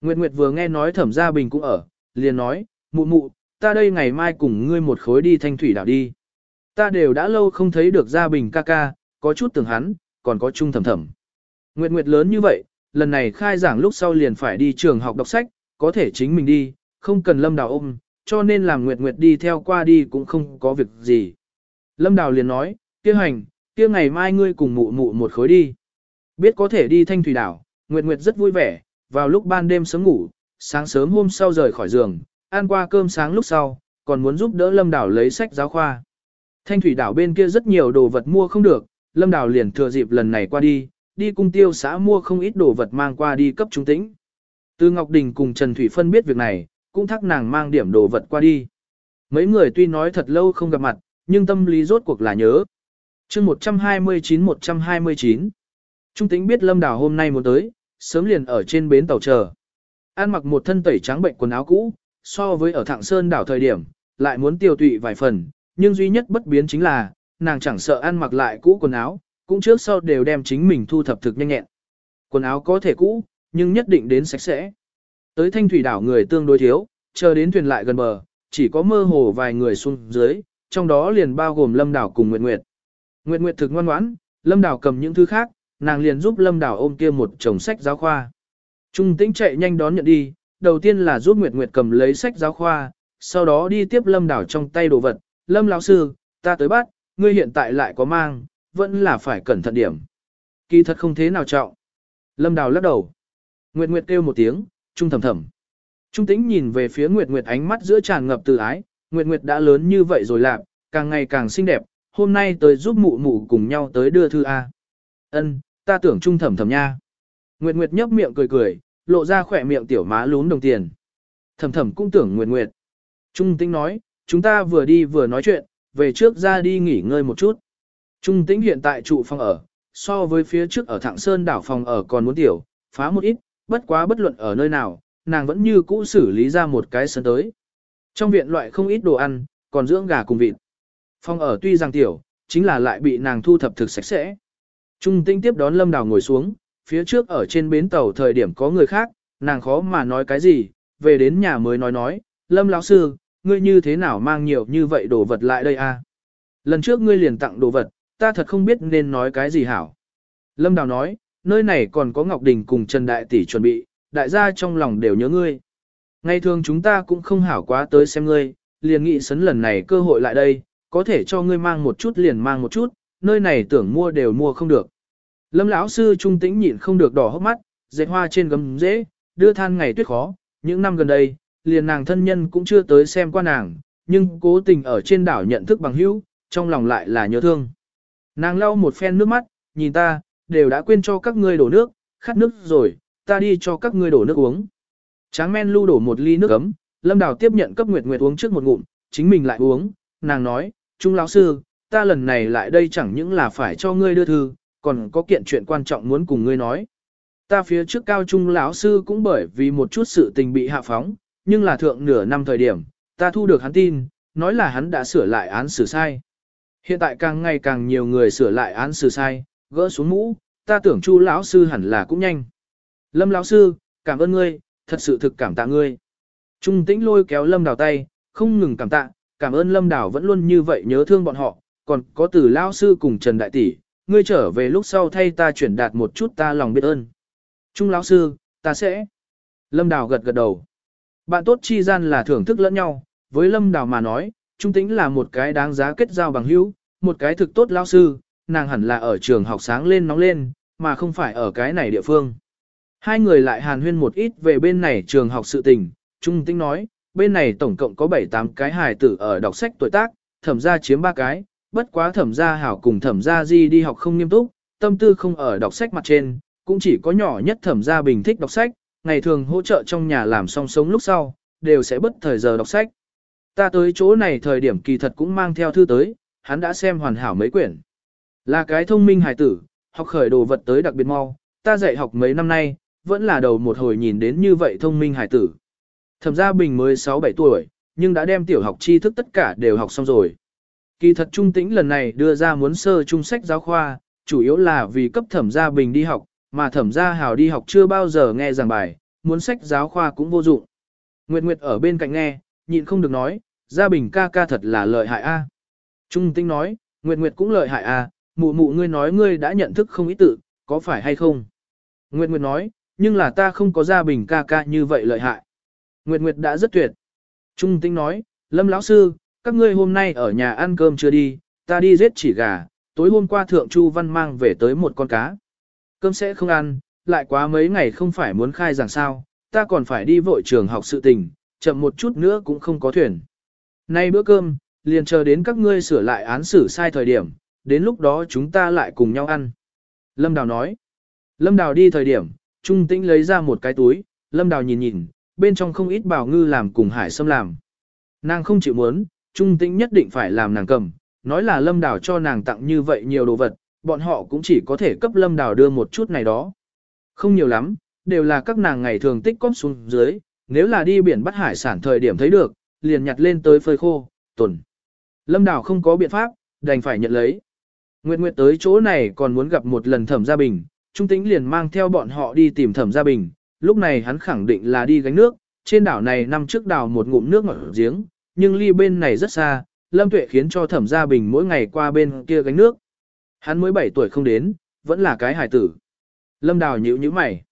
[SPEAKER 1] Nguyệt Nguyệt vừa nghe nói Thẩm Gia Bình cũng ở, liền nói, mụ mụ, ta đây ngày mai cùng ngươi một khối đi thanh thủy đảo đi. Ta đều đã lâu không thấy được Gia Bình ca ca, có chút tưởng hắn, còn có chung thầm thầm. Nguyệt Nguyệt lớn như vậy, lần này khai giảng lúc sau liền phải đi trường học đọc sách, có thể chính mình đi, không cần Lâm Đào ôm, cho nên làm Nguyệt Nguyệt đi theo qua đi cũng không có việc gì. Lâm Đào liền nói, kia hành, kia ngày mai ngươi cùng mụ mụ một khối đi. Biết có thể đi thanh thủy đảo, Nguyệt Nguyệt rất vui vẻ, vào lúc ban đêm sớm ngủ, sáng sớm hôm sau rời khỏi giường, ăn qua cơm sáng lúc sau, còn muốn giúp đỡ Lâm Đảo lấy sách giáo khoa. Thanh thủy đảo bên kia rất nhiều đồ vật mua không được, Lâm Đào liền thừa dịp lần này qua đi, đi cung tiêu xã mua không ít đồ vật mang qua đi cấp trung tĩnh. Từ Ngọc Đình cùng Trần Thủy Phân biết việc này, cũng thắc nàng mang điểm đồ vật qua đi. Mấy người tuy nói thật lâu không gặp mặt, nhưng tâm lý rốt cuộc là nhớ. chương 129-129 Trung tĩnh biết Lâm Đào hôm nay muốn tới, sớm liền ở trên bến tàu chờ. An mặc một thân tẩy trắng bệnh quần áo cũ, so với ở Thạng Sơn đảo thời điểm, lại muốn tiêu tụy vài phần, nhưng duy nhất bất biến chính là, nàng chẳng sợ ăn mặc lại cũ quần áo, cũng trước sau đều đem chính mình thu thập thực nhanh nhẹn. Quần áo có thể cũ, nhưng nhất định đến sạch sẽ. Tới thanh thủy đảo người tương đối thiếu, chờ đến thuyền lại gần bờ, chỉ có mơ hồ vài người xuống dưới, trong đó liền bao gồm Lâm Đảo cùng Nguyệt Nguyệt. Nguyệt Nguyệt thực ngoan ngoãn, Lâm Đảo cầm những thứ khác, nàng liền giúp Lâm Đảo ôm kia một chồng sách giáo khoa. Trung tĩnh chạy nhanh đón nhận đi, đầu tiên là giúp Nguyệt Nguyệt cầm lấy sách giáo khoa, sau đó đi tiếp Lâm Đảo trong tay đồ vật. Lâm lão sư, ta tới bắt, ngươi hiện tại lại có mang, vẫn là phải cẩn thận điểm. Kỳ thật không thế nào trọng. Lâm Đào lắc đầu. Nguyệt Nguyệt kêu một tiếng, trung thầm thầm. Trung tĩnh nhìn về phía Nguyệt Nguyệt ánh mắt giữa tràn ngập từ ái, Nguyệt Nguyệt đã lớn như vậy rồi lạc, càng ngày càng xinh đẹp, hôm nay tới giúp mụ mụ cùng nhau tới đưa thư A. Ân, ta tưởng trung thầm thầm nha. Nguyệt Nguyệt nhấp miệng cười cười, lộ ra khỏe miệng tiểu má lún đồng tiền. Thầm thầm cũng tưởng Nguyệt Nguyệt. Trung tĩnh nói, chúng ta vừa đi vừa nói chuyện, về trước ra đi nghỉ ngơi một chút. Trung tĩnh hiện tại trụ phòng ở, so với phía trước ở Thạng Sơn đảo phòng ở còn muốn tiểu, phá một ít, bất quá bất luận ở nơi nào, nàng vẫn như cũ xử lý ra một cái sân tới. Trong viện loại không ít đồ ăn, còn dưỡng gà cùng vịt. Phòng ở tuy rằng tiểu, chính là lại bị nàng thu thập thực sạch sẽ. Trung tinh tiếp đón Lâm Đào ngồi xuống, phía trước ở trên bến tàu thời điểm có người khác, nàng khó mà nói cái gì, về đến nhà mới nói nói, Lâm lão sư, ngươi như thế nào mang nhiều như vậy đồ vật lại đây a? Lần trước ngươi liền tặng đồ vật, ta thật không biết nên nói cái gì hảo. Lâm Đào nói, nơi này còn có Ngọc Đình cùng Trần Đại Tỷ chuẩn bị, đại gia trong lòng đều nhớ ngươi. Ngày thường chúng ta cũng không hảo quá tới xem ngươi, liền nghĩ sấn lần này cơ hội lại đây, có thể cho ngươi mang một chút liền mang một chút, nơi này tưởng mua đều mua không được. Lâm lão sư trung tĩnh nhịn không được đỏ hốc mắt, dệt hoa trên gấm dễ, đưa than ngày tuyết khó, những năm gần đây, liền nàng thân nhân cũng chưa tới xem qua nàng, nhưng cố tình ở trên đảo nhận thức bằng hữu, trong lòng lại là nhớ thương. Nàng lau một phen nước mắt, nhìn ta, đều đã quên cho các ngươi đổ nước, khát nước rồi, ta đi cho các ngươi đổ nước uống. Tráng men lưu đổ một ly nước ấm, Lâm Đào tiếp nhận cấp Nguyệt Nguyệt uống trước một ngụm, chính mình lại uống, nàng nói, Trung lão sư, ta lần này lại đây chẳng những là phải cho ngươi đưa thư, còn có kiện chuyện quan trọng muốn cùng ngươi nói. Ta phía trước cao trung lão sư cũng bởi vì một chút sự tình bị hạ phóng, nhưng là thượng nửa năm thời điểm, ta thu được hắn tin, nói là hắn đã sửa lại án xử sai. Hiện tại càng ngày càng nhiều người sửa lại án xử sai, gỡ xuống mũ, ta tưởng chu lão sư hẳn là cũng nhanh. Lâm lão sư, cảm ơn ngươi, thật sự thực cảm tạ ngươi. Trung tĩnh lôi kéo lâm đào tay, không ngừng cảm tạ, cảm ơn lâm đào vẫn luôn như vậy nhớ thương bọn họ, còn có từ lão sư cùng Trần Đại Tỷ, ngươi trở về lúc sau thay ta chuyển đạt một chút ta lòng biết ơn. Trung lão sư, ta sẽ. Lâm đào gật gật đầu. Bạn tốt chi gian là thưởng thức lẫn nhau, với lâm đào mà nói, trung tĩnh là một cái đáng giá kết giao bằng hữu, một cái thực tốt lao sư, nàng hẳn là ở trường học sáng lên nóng lên, mà không phải ở cái này địa phương. Hai người lại hàn huyên một ít về bên này trường học sự tình, Trung Tĩnh nói, bên này tổng cộng có 7-8 cái hài tử ở đọc sách tuổi tác, thẩm gia chiếm 3 cái, bất quá thẩm gia hảo cùng thẩm gia di đi học không nghiêm túc, tâm tư không ở đọc sách mặt trên, cũng chỉ có nhỏ nhất thẩm gia bình thích đọc sách, ngày thường hỗ trợ trong nhà làm song sống lúc sau, đều sẽ bất thời giờ đọc sách. Ta tới chỗ này thời điểm kỳ thật cũng mang theo thư tới, hắn đã xem hoàn hảo mấy quyển. Là cái thông minh hài tử, học khởi đồ vật tới đặc biệt mau, ta dạy học mấy năm nay, vẫn là đầu một hồi nhìn đến như vậy thông minh hài tử. Thẩm gia bình mới 6-7 tuổi, nhưng đã đem tiểu học tri thức tất cả đều học xong rồi. Kỳ thật trung tĩnh lần này đưa ra muốn sơ trung sách giáo khoa, chủ yếu là vì cấp thẩm gia bình đi học, mà thẩm gia hào đi học chưa bao giờ nghe giảng bài, muốn sách giáo khoa cũng vô dụng. Nguyệt Nguyệt ở bên cạnh nghe, nhịn không được nói, gia bình ca ca thật là lợi hại a. Trung Tinh nói, Nguyệt Nguyệt cũng lợi hại a, mụ mụ ngươi nói ngươi đã nhận thức không ý tự, có phải hay không? Nguyệt Nguyệt nói, nhưng là ta không có gia bình ca ca như vậy lợi hại. Nguyệt Nguyệt đã rất tuyệt. Trung Tinh nói, Lâm lão sư, các ngươi hôm nay ở nhà ăn cơm chưa đi, ta đi giết chỉ gà, tối hôm qua thượng Chu Văn mang về tới một con cá. Cơm sẽ không ăn, lại quá mấy ngày không phải muốn khai giảng sao, ta còn phải đi vội trường học sự tình, chậm một chút nữa cũng không có thuyền. Nay bữa cơm, liền chờ đến các ngươi sửa lại án xử sai thời điểm, đến lúc đó chúng ta lại cùng nhau ăn. Lâm Đào nói. Lâm Đào đi thời điểm, Trung Tĩnh lấy ra một cái túi, Lâm Đào nhìn nhìn, bên trong không ít bảo ngư làm cùng hải sâm làm. Nàng không chịu muốn, Trung Tĩnh nhất định phải làm nàng cầm, nói là Lâm Đào cho nàng tặng như vậy nhiều đồ vật, bọn họ cũng chỉ có thể cấp Lâm Đào đưa một chút này đó. Không nhiều lắm, đều là các nàng ngày thường tích cóp xuống dưới, nếu là đi biển bắt hải sản thời điểm thấy được, liền nhặt lên tới phơi khô, tuần. Lâm Đào không có biện pháp, đành phải nhận lấy. Nguyệt Nguyệt tới chỗ này còn muốn gặp một lần thẩm gia bình, Trung Tĩnh liền mang theo bọn họ đi tìm thẩm gia bình, lúc này hắn khẳng định là đi gánh nước, trên đảo này năm trước đào một ngụm nước ngọt giếng, nhưng ly bên này rất xa, Lâm Tuệ khiến cho thẩm gia bình mỗi ngày qua bên kia gánh nước. Hắn mới 7 tuổi không đến, vẫn là cái hải tử. Lâm Đào nhíu nhíu mày.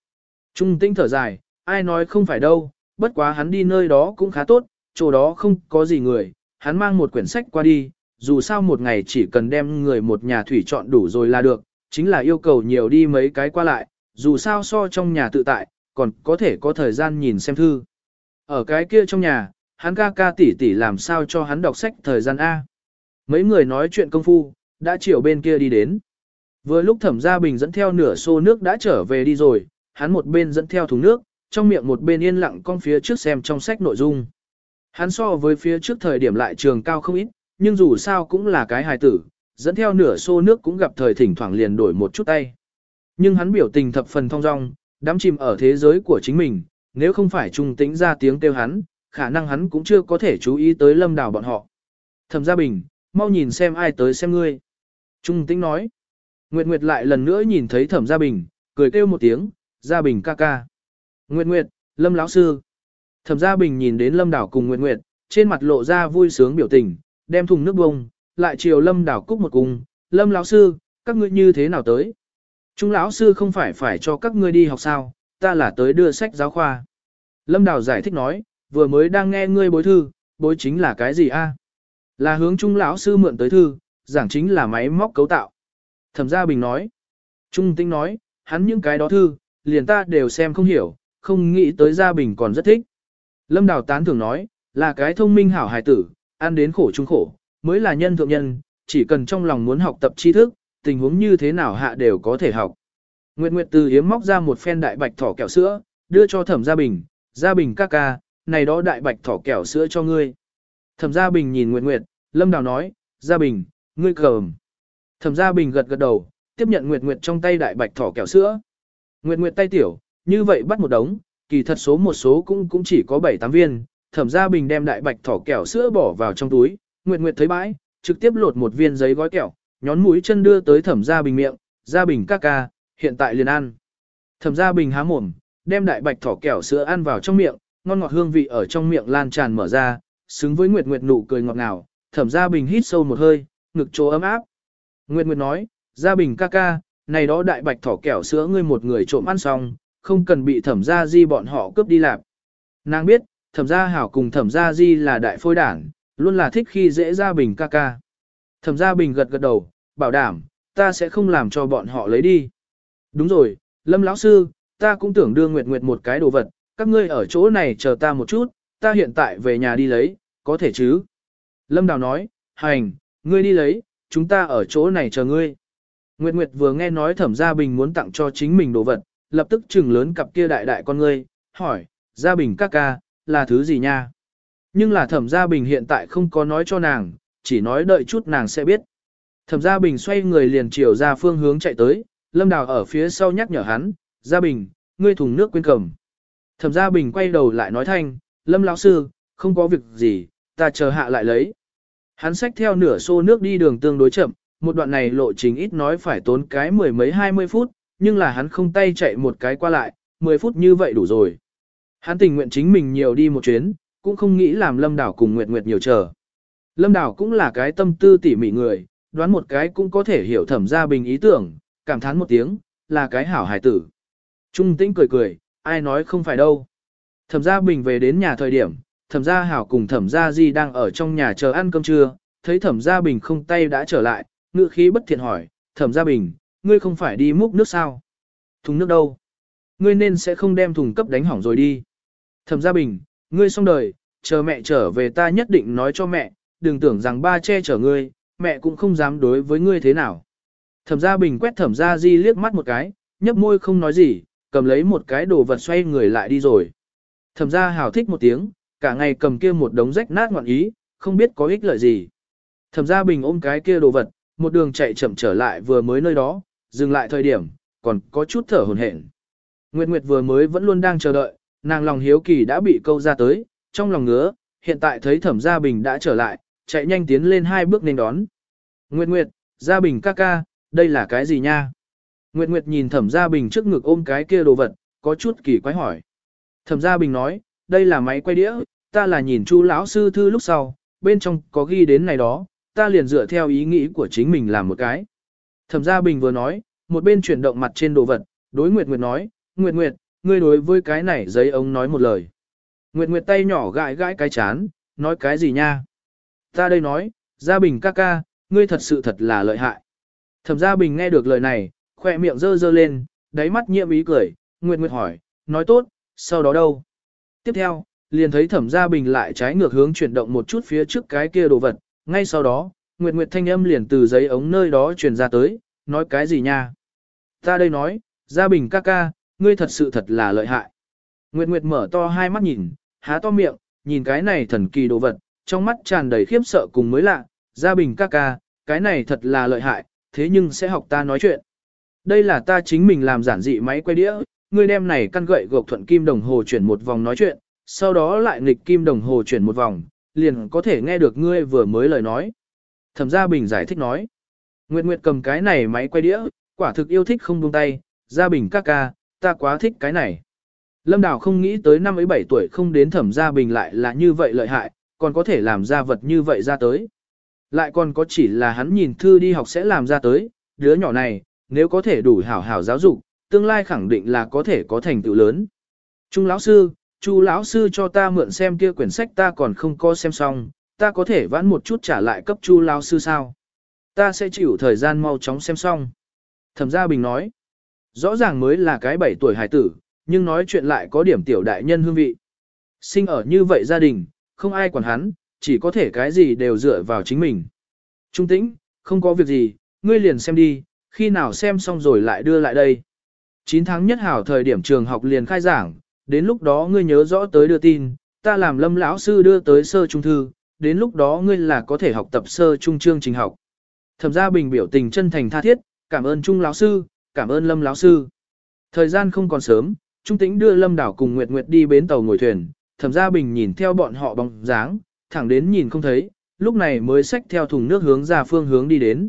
[SPEAKER 1] Trung Tĩnh thở dài, ai nói không phải đâu, bất quá hắn đi nơi đó cũng khá tốt, chỗ đó không có gì người, hắn mang một quyển sách qua đi, dù sao một ngày chỉ cần đem người một nhà thủy chọn đủ rồi là được, chính là yêu cầu nhiều đi mấy cái qua lại, dù sao so trong nhà tự tại, còn có thể có thời gian nhìn xem thư. Ở cái kia trong nhà, hắn ca ca tỷ tỷ làm sao cho hắn đọc sách thời gian A. Mấy người nói chuyện công phu, đã chiều bên kia đi đến. Vừa lúc thẩm gia bình dẫn theo nửa xô nước đã trở về đi rồi, hắn một bên dẫn theo thùng nước, trong miệng một bên yên lặng con phía trước xem trong sách nội dung. Hắn so với phía trước thời điểm lại trường cao không ít, nhưng dù sao cũng là cái hài tử, dẫn theo nửa xô nước cũng gặp thời thỉnh thoảng liền đổi một chút tay. Nhưng hắn biểu tình thập phần thong dong, đắm chìm ở thế giới của chính mình, nếu không phải trung tĩnh ra tiếng kêu hắn, khả năng hắn cũng chưa có thể chú ý tới lâm đảo bọn họ. Thẩm gia bình, mau nhìn xem ai tới xem ngươi. Trung tĩnh nói. Nguyệt Nguyệt lại lần nữa nhìn thấy thẩm gia bình, cười kêu một tiếng, gia bình ca ca. Nguyệt Nguyệt, lâm lão sư. Thẩm gia bình nhìn đến lâm đảo cùng Nguyệt Nguyệt, trên mặt lộ ra vui sướng biểu tình, đem thùng nước bông, lại chiều lâm đảo cúc một cung, Lâm lão sư, các ngươi như thế nào tới? Trung lão sư không phải phải cho các ngươi đi học sao, ta là tới đưa sách giáo khoa. Lâm Đảo giải thích nói, vừa mới đang nghe ngươi bối thư, bối chính là cái gì a? Là hướng Trung lão sư mượn tới thư, giảng chính là máy móc cấu tạo. Thẩm Gia Bình nói. Trung Tinh nói, hắn những cái đó thư, liền ta đều xem không hiểu, không nghĩ tới Gia Bình còn rất thích. Lâm Đào tán thường nói, là cái thông minh hảo hài tử, ăn đến khổ trung khổ, mới là nhân thượng nhân, chỉ cần trong lòng muốn học tập tri thức, tình huống như thế nào hạ đều có thể học. Nguyệt Nguyệt từ hiếm móc ra một phen đại bạch thỏ kẹo sữa, đưa cho Thẩm Gia Bình, Gia Bình ca ca, này đó đại bạch thỏ kẹo sữa cho ngươi. Thẩm Gia Bình nhìn Nguyệt Nguyệt, Lâm Đào nói, Gia Bình, ngươi cầm. Thẩm Gia Bình gật gật đầu, tiếp nhận Nguyệt Nguyệt trong tay đại bạch thỏ kẹo sữa. Nguyệt Nguyệt tay tiểu, như vậy bắt một đống, kỳ thật số một số cũng cũng chỉ có 7-8 viên. Thẩm Gia Bình đem đại bạch thỏ kẹo sữa bỏ vào trong túi, Nguyệt Nguyệt thấy bãi, trực tiếp lột một viên giấy gói kẹo, nhón mũi chân đưa tới Thẩm Gia Bình miệng, Gia Bình ca ca, hiện tại liền ăn. Thẩm Gia Bình há mồm, đem đại bạch thỏ kẹo sữa ăn vào trong miệng, ngon ngọt hương vị ở trong miệng lan tràn mở ra, xứng với Nguyệt Nguyệt nụ cười ngọt ngào, Thẩm Gia Bình hít sâu một hơi, ngực chỗ ấm áp. Nguyệt Nguyệt nói, Gia Bình ca ca, này đó đại bạch thỏ kẹo sữa ngươi một người trộm ăn xong, không cần bị Thẩm Gia Di bọn họ cướp đi làm. Nàng biết, Thẩm Gia Hảo cùng Thẩm Gia Di là đại phôi đảng, luôn là thích khi dễ Gia Bình ca ca. Thẩm Gia Bình gật gật đầu, bảo đảm, ta sẽ không làm cho bọn họ lấy đi. Đúng rồi, Lâm lão sư, ta cũng tưởng đưa Nguyệt Nguyệt một cái đồ vật, các ngươi ở chỗ này chờ ta một chút, ta hiện tại về nhà đi lấy, có thể chứ? Lâm Đào nói, hành, ngươi đi lấy, chúng ta ở chỗ này chờ ngươi. Nguyệt Nguyệt vừa nghe nói Thẩm Gia Bình muốn tặng cho chính mình đồ vật, lập tức trừng lớn cặp kia đại đại con ngươi, hỏi, Gia Bình ca ca, là thứ gì nha? Nhưng là Thẩm Gia Bình hiện tại không có nói cho nàng, chỉ nói đợi chút nàng sẽ biết. Thẩm Gia Bình xoay người liền chiều ra phương hướng chạy tới, Lâm Đào ở phía sau nhắc nhở hắn, Gia Bình, ngươi thùng nước quên cầm. Thẩm Gia Bình quay đầu lại nói thanh, Lâm lão sư, không có việc gì, ta chờ hạ lại lấy. Hắn xách theo nửa xô nước đi đường tương đối chậm, một đoạn này lộ trình ít nói phải tốn cái mười mấy hai mươi phút, nhưng là hắn không tay chạy một cái qua lại, 10 phút như vậy đủ rồi. Hắn tình nguyện chính mình nhiều đi một chuyến, cũng không nghĩ làm Lâm Đảo cùng Nguyệt Nguyệt nhiều chờ. Lâm Đảo cũng là cái tâm tư tỉ mỉ người, đoán một cái cũng có thể hiểu thẩm gia bình ý tưởng, cảm thán một tiếng, là cái hảo hài tử. Trung tĩnh cười cười, ai nói không phải đâu. Thẩm gia bình về đến nhà thời điểm, thẩm gia hảo cùng thẩm gia di đang ở trong nhà chờ ăn cơm trưa, thấy thẩm gia bình không tay đã trở lại, ngựa khí bất thiện hỏi, thẩm gia bình, ngươi không phải đi múc nước sao? Thùng nước đâu? Ngươi nên sẽ không đem thùng cấp đánh hỏng rồi đi. Thẩm gia bình, ngươi xong đời, chờ mẹ trở về ta nhất định nói cho mẹ, đừng tưởng rằng ba che chở ngươi, mẹ cũng không dám đối với ngươi thế nào. Thẩm gia bình quét thẩm gia di liếc mắt một cái, nhấp môi không nói gì, cầm lấy một cái đồ vật xoay người lại đi rồi. Thẩm gia hào thích một tiếng, cả ngày cầm kia một đống rách nát ngoạn ý, không biết có ích lợi gì. Thẩm gia bình ôm cái kia đồ vật, một đường chạy chậm trở lại vừa mới nơi đó, dừng lại thời điểm, còn có chút thở hổn hển. Nguyệt Nguyệt vừa mới vẫn luôn đang chờ đợi, nàng lòng hiếu kỳ đã bị câu ra tới, trong lòng ngứa, hiện tại thấy Thẩm Gia Bình đã trở lại, chạy nhanh tiến lên hai bước nên đón. Nguyệt Nguyệt, Gia Bình ca ca, đây là cái gì nha? Nguyệt Nguyệt nhìn Thẩm Gia Bình trước ngực ôm cái kia đồ vật, có chút kỳ quái hỏi. Thẩm Gia Bình nói, đây là máy quay đĩa, ta là nhìn Chu lão sư thư lúc sau, bên trong có ghi đến này đó, ta liền dựa theo ý nghĩ của chính mình làm một cái. Thẩm Gia Bình vừa nói, một bên chuyển động mặt trên đồ vật, đối Nguyệt Nguyệt nói, Nguyệt Nguyệt, ngươi đối với cái này giấy ông nói một lời. Nguyệt Nguyệt tay nhỏ gãi gãi cái chán, nói cái gì nha? Ta đây nói, Gia Bình ca ca, ngươi thật sự thật là lợi hại. Thẩm Gia Bình nghe được lời này, khỏe miệng dơ dơ lên, đáy mắt nhiệm ý cười, Nguyệt Nguyệt hỏi, nói tốt, sau đó đâu? Tiếp theo, liền thấy Thẩm Gia Bình lại trái ngược hướng chuyển động một chút phía trước cái kia đồ vật, ngay sau đó, Nguyệt Nguyệt thanh âm liền từ giấy ống nơi đó truyền ra tới, nói cái gì nha? Ta đây nói, Gia Bình ca ca, ngươi thật sự thật là lợi hại. Nguyệt Nguyệt mở to hai mắt nhìn, há to miệng, nhìn cái này thần kỳ đồ vật, trong mắt tràn đầy khiếp sợ cùng mới lạ, Gia Bình ca ca, cái này thật là lợi hại, thế nhưng sẽ học ta nói chuyện. Đây là ta chính mình làm giản dị máy quay đĩa, ngươi đem này căn gậy gộc thuận kim đồng hồ chuyển một vòng nói chuyện, sau đó lại nghịch kim đồng hồ chuyển một vòng, liền có thể nghe được ngươi vừa mới lời nói. Thẩm Gia Bình giải thích nói. Nguyệt Nguyệt cầm cái này máy quay đĩa, quả thực yêu thích không buông tay, Gia Bình ca ca, ta quá thích cái này. Lâm Đào không nghĩ tới năm ấy 7 tuổi không đến Thẩm Gia Bình lại là như vậy lợi hại, còn có thể làm ra vật như vậy ra tới. Lại còn có chỉ là hắn nhìn thư đi học sẽ làm ra tới, đứa nhỏ này, nếu có thể đủ hảo hảo giáo dục, tương lai khẳng định là có thể có thành tựu lớn. Trung lão sư, Chu lão sư cho ta mượn xem kia quyển sách ta còn không có xem xong, ta có thể vãn một chút trả lại cấp Chu lão sư sao? Ta sẽ chịu thời gian mau chóng xem xong. Thẩm Gia Bình nói, rõ ràng mới là cái 7 tuổi hải tử, nhưng nói chuyện lại có điểm tiểu đại nhân hương vị. Sinh ở như vậy gia đình, không ai quản hắn, chỉ có thể cái gì đều dựa vào chính mình. Trung tĩnh, không có việc gì, ngươi liền xem đi, khi nào xem xong rồi lại đưa lại đây. 9 tháng nhất hảo thời điểm trường học liền khai giảng, đến lúc đó ngươi nhớ rõ tới đưa tin, ta làm lâm lão sư đưa tới sơ trung thư, đến lúc đó ngươi là có thể học tập sơ trung chương trình học. Thẩm gia bình biểu tình chân thành tha thiết, cảm ơn trung lão sư, cảm ơn lâm lão sư. Thời gian không còn sớm, trung tĩnh đưa lâm đảo cùng Nguyệt Nguyệt đi bến tàu ngồi thuyền, thẩm gia bình nhìn theo bọn họ bóng dáng, thẳng đến nhìn không thấy, lúc này mới xách theo thùng nước hướng ra phương hướng đi đến.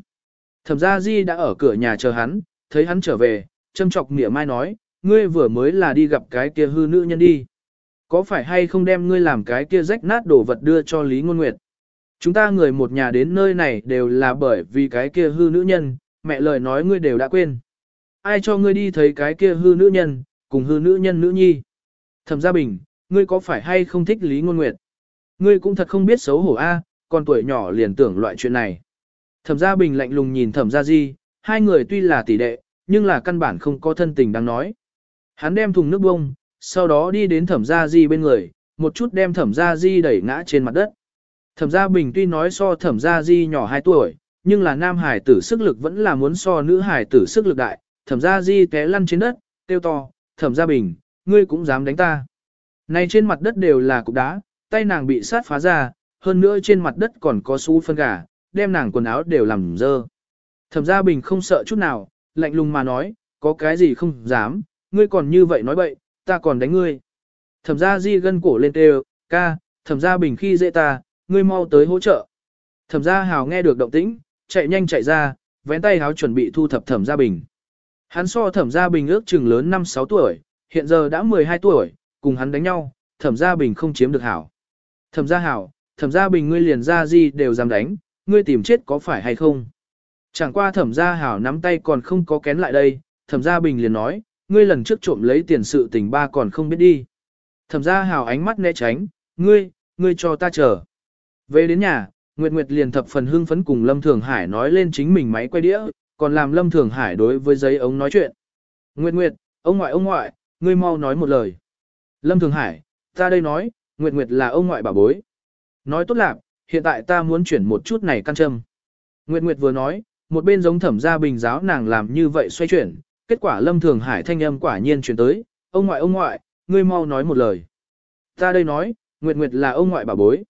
[SPEAKER 1] Thẩm gia di đã ở cửa nhà chờ hắn, thấy hắn trở về, châm chọc mỉa mai nói, ngươi vừa mới là đi gặp cái kia hư nữ nhân đi. Có phải hay không đem ngươi làm cái kia rách nát đồ vật đưa cho Lý Ngôn Nguyệt? Chúng ta người một nhà đến nơi này đều là bởi vì cái kia hư nữ nhân, mẹ lời nói ngươi đều đã quên. Ai cho ngươi đi thấy cái kia hư nữ nhân, cùng hư nữ nhân nữ nhi? Thẩm Gia Bình, ngươi có phải hay không thích Lý Ngôn Nguyệt? Ngươi cũng thật không biết xấu hổ a, con tuổi nhỏ liền tưởng loại chuyện này. Thẩm Gia Bình lạnh lùng nhìn Thẩm Gia Di, hai người tuy là tỷ đệ, nhưng là căn bản không có thân tình đang nói. Hắn đem thùng nước bông, sau đó đi đến Thẩm Gia Di bên người, một chút đem Thẩm Gia Di đẩy ngã trên mặt đất. Thẩm Gia Bình tuy nói so Thẩm Gia Di nhỏ 2 tuổi, nhưng là nam hải tử sức lực vẫn là muốn so nữ hải tử sức lực đại. Thẩm Gia Di té lăn trên đất, kêu to, Thẩm Gia Bình, ngươi cũng dám đánh ta. Này trên mặt đất đều là cục đá, tay nàng bị sát phá ra, hơn nữa trên mặt đất còn có xú phân gà, đem nàng quần áo đều làm dơ. Thẩm gia bình không sợ chút nào, lạnh lùng mà nói, có cái gì không dám, ngươi còn như vậy nói bậy, ta còn đánh ngươi. Thẩm gia di gân cổ lên tê ca, thẩm gia bình khi dễ ta, ngươi mau tới hỗ trợ. Thẩm gia hào nghe được động tĩnh, chạy nhanh chạy ra, vén tay háo chuẩn bị thu thập thẩm gia bình. Hắn so thẩm gia bình ước chừng lớn 5-6 tuổi, hiện giờ đã 12 tuổi, cùng hắn đánh nhau, thẩm gia bình không chiếm được hảo. Thẩm gia hảo, thẩm gia bình ngươi liền ra gì đều dám đánh, ngươi tìm chết có phải hay không? Chẳng qua thẩm gia hảo nắm tay còn không có kén lại đây, thẩm gia bình liền nói, ngươi lần trước trộm lấy tiền sự tình ba còn không biết đi. Thẩm gia hào ánh mắt né tránh, ngươi, ngươi cho ta chờ. Về đến nhà, Nguyệt Nguyệt liền thập phần hưng phấn cùng Lâm Thường Hải nói lên chính mình máy quay đĩa, còn làm Lâm Thường Hải đối với giấy ống nói chuyện. Nguyệt Nguyệt, ông ngoại ông ngoại, ngươi mau nói một lời. Lâm Thường Hải, ta đây nói, Nguyệt Nguyệt là ông ngoại bà bối. Nói tốt lạc, hiện tại ta muốn chuyển một chút này căn châm. Nguyệt Nguyệt vừa nói, một bên giống thẩm gia bình giáo nàng làm như vậy xoay chuyển, kết quả Lâm Thường Hải thanh âm quả nhiên chuyển tới, ông ngoại ông ngoại, ngươi mau nói một lời. Ta đây nói, Nguyệt Nguyệt là ông ngoại bà bối.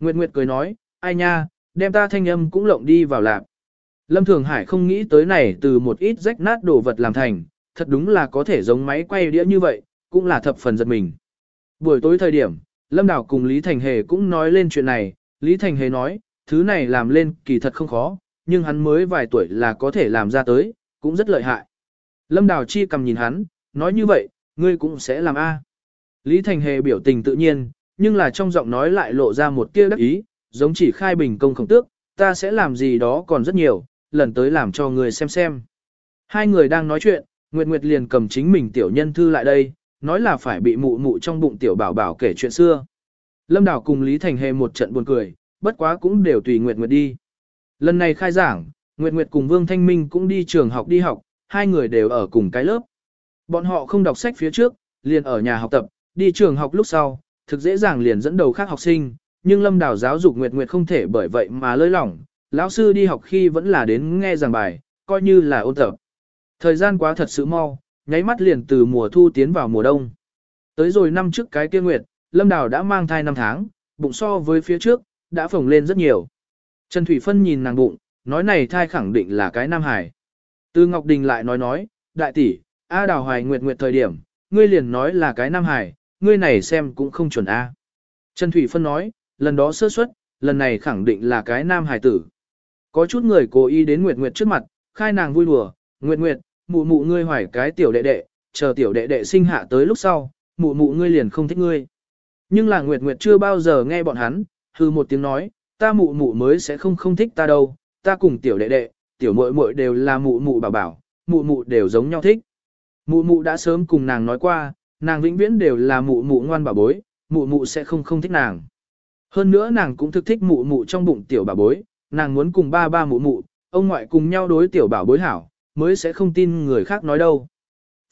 [SPEAKER 1] Nguyệt Nguyệt cười nói, ai nha, đem ta thanh âm cũng lộng đi vào lạc. Lâm Thường Hải không nghĩ tới này từ một ít rách nát đồ vật làm thành, thật đúng là có thể giống máy quay đĩa như vậy, cũng là thập phần giật mình. Buổi tối thời điểm, Lâm Đào cùng Lý Thành Hề cũng nói lên chuyện này, Lý Thành Hề nói, thứ này làm lên kỳ thật không khó, nhưng hắn mới vài tuổi là có thể làm ra tới, cũng rất lợi hại. Lâm Đào chi cầm nhìn hắn, nói như vậy, ngươi cũng sẽ làm A. Lý Thành Hề biểu tình tự nhiên, nhưng là trong giọng nói lại lộ ra một tia đắc ý, giống chỉ khai bình công khổng tước, ta sẽ làm gì đó còn rất nhiều, lần tới làm cho người xem xem. Hai người đang nói chuyện, Nguyệt Nguyệt liền cầm chính mình tiểu nhân thư lại đây, nói là phải bị mụ mụ trong bụng tiểu bảo bảo kể chuyện xưa. Lâm Đào cùng Lý Thành Hề một trận buồn cười, bất quá cũng đều tùy Nguyệt Nguyệt đi. Lần này khai giảng, Nguyệt Nguyệt cùng Vương Thanh Minh cũng đi trường học đi học, hai người đều ở cùng cái lớp. Bọn họ không đọc sách phía trước, liền ở nhà học tập, đi trường học lúc sau, thực dễ dàng liền dẫn đầu khác học sinh, nhưng Lâm Đào giáo dục Nguyệt Nguyệt không thể bởi vậy mà lơi lỏng, lão sư đi học khi vẫn là đến nghe giảng bài, coi như là ôn tập. Thời gian quá thật sự mau, nháy mắt liền từ mùa thu tiến vào mùa đông. Tới rồi năm trước cái kia nguyệt, Lâm Đào đã mang thai năm tháng, bụng so với phía trước, đã phồng lên rất nhiều. Trần Thủy Phân nhìn nàng bụng, nói này thai khẳng định là cái Nam Hải. Từ Ngọc Đình lại nói nói, đại tỷ, A Đào Hoài Nguyệt Nguyệt thời điểm, ngươi liền nói là cái Nam Hải, ngươi này xem cũng không chuẩn A. Trần Thủy Phân nói, lần đó sơ suất, lần này khẳng định là cái Nam Hải tử. Có chút người cố ý đến Nguyệt Nguyệt trước mặt, khai nàng vui đùa, Nguyệt Nguyệt, mụ mụ ngươi hoài cái tiểu đệ đệ, chờ tiểu đệ đệ sinh hạ tới lúc sau, mụ mụ ngươi liền không thích ngươi. Nhưng là Nguyệt Nguyệt chưa bao giờ nghe bọn hắn, hư một tiếng nói, ta mụ mụ mới sẽ không không thích ta đâu, ta cùng tiểu đệ đệ, tiểu muội muội đều là mụ mụ bảo bảo, mụ mụ đều giống nhau thích. Mụ mụ đã sớm cùng nàng nói qua, nàng vĩnh viễn đều là mụ mụ ngoan bảo bối, mụ mụ sẽ không không thích nàng. Hơn nữa nàng cũng thực thích mụ mụ trong bụng tiểu bảo bối, nàng muốn cùng ba ba mụ mụ, ông ngoại cùng nhau đối tiểu bảo bối hảo, mới sẽ không tin người khác nói đâu.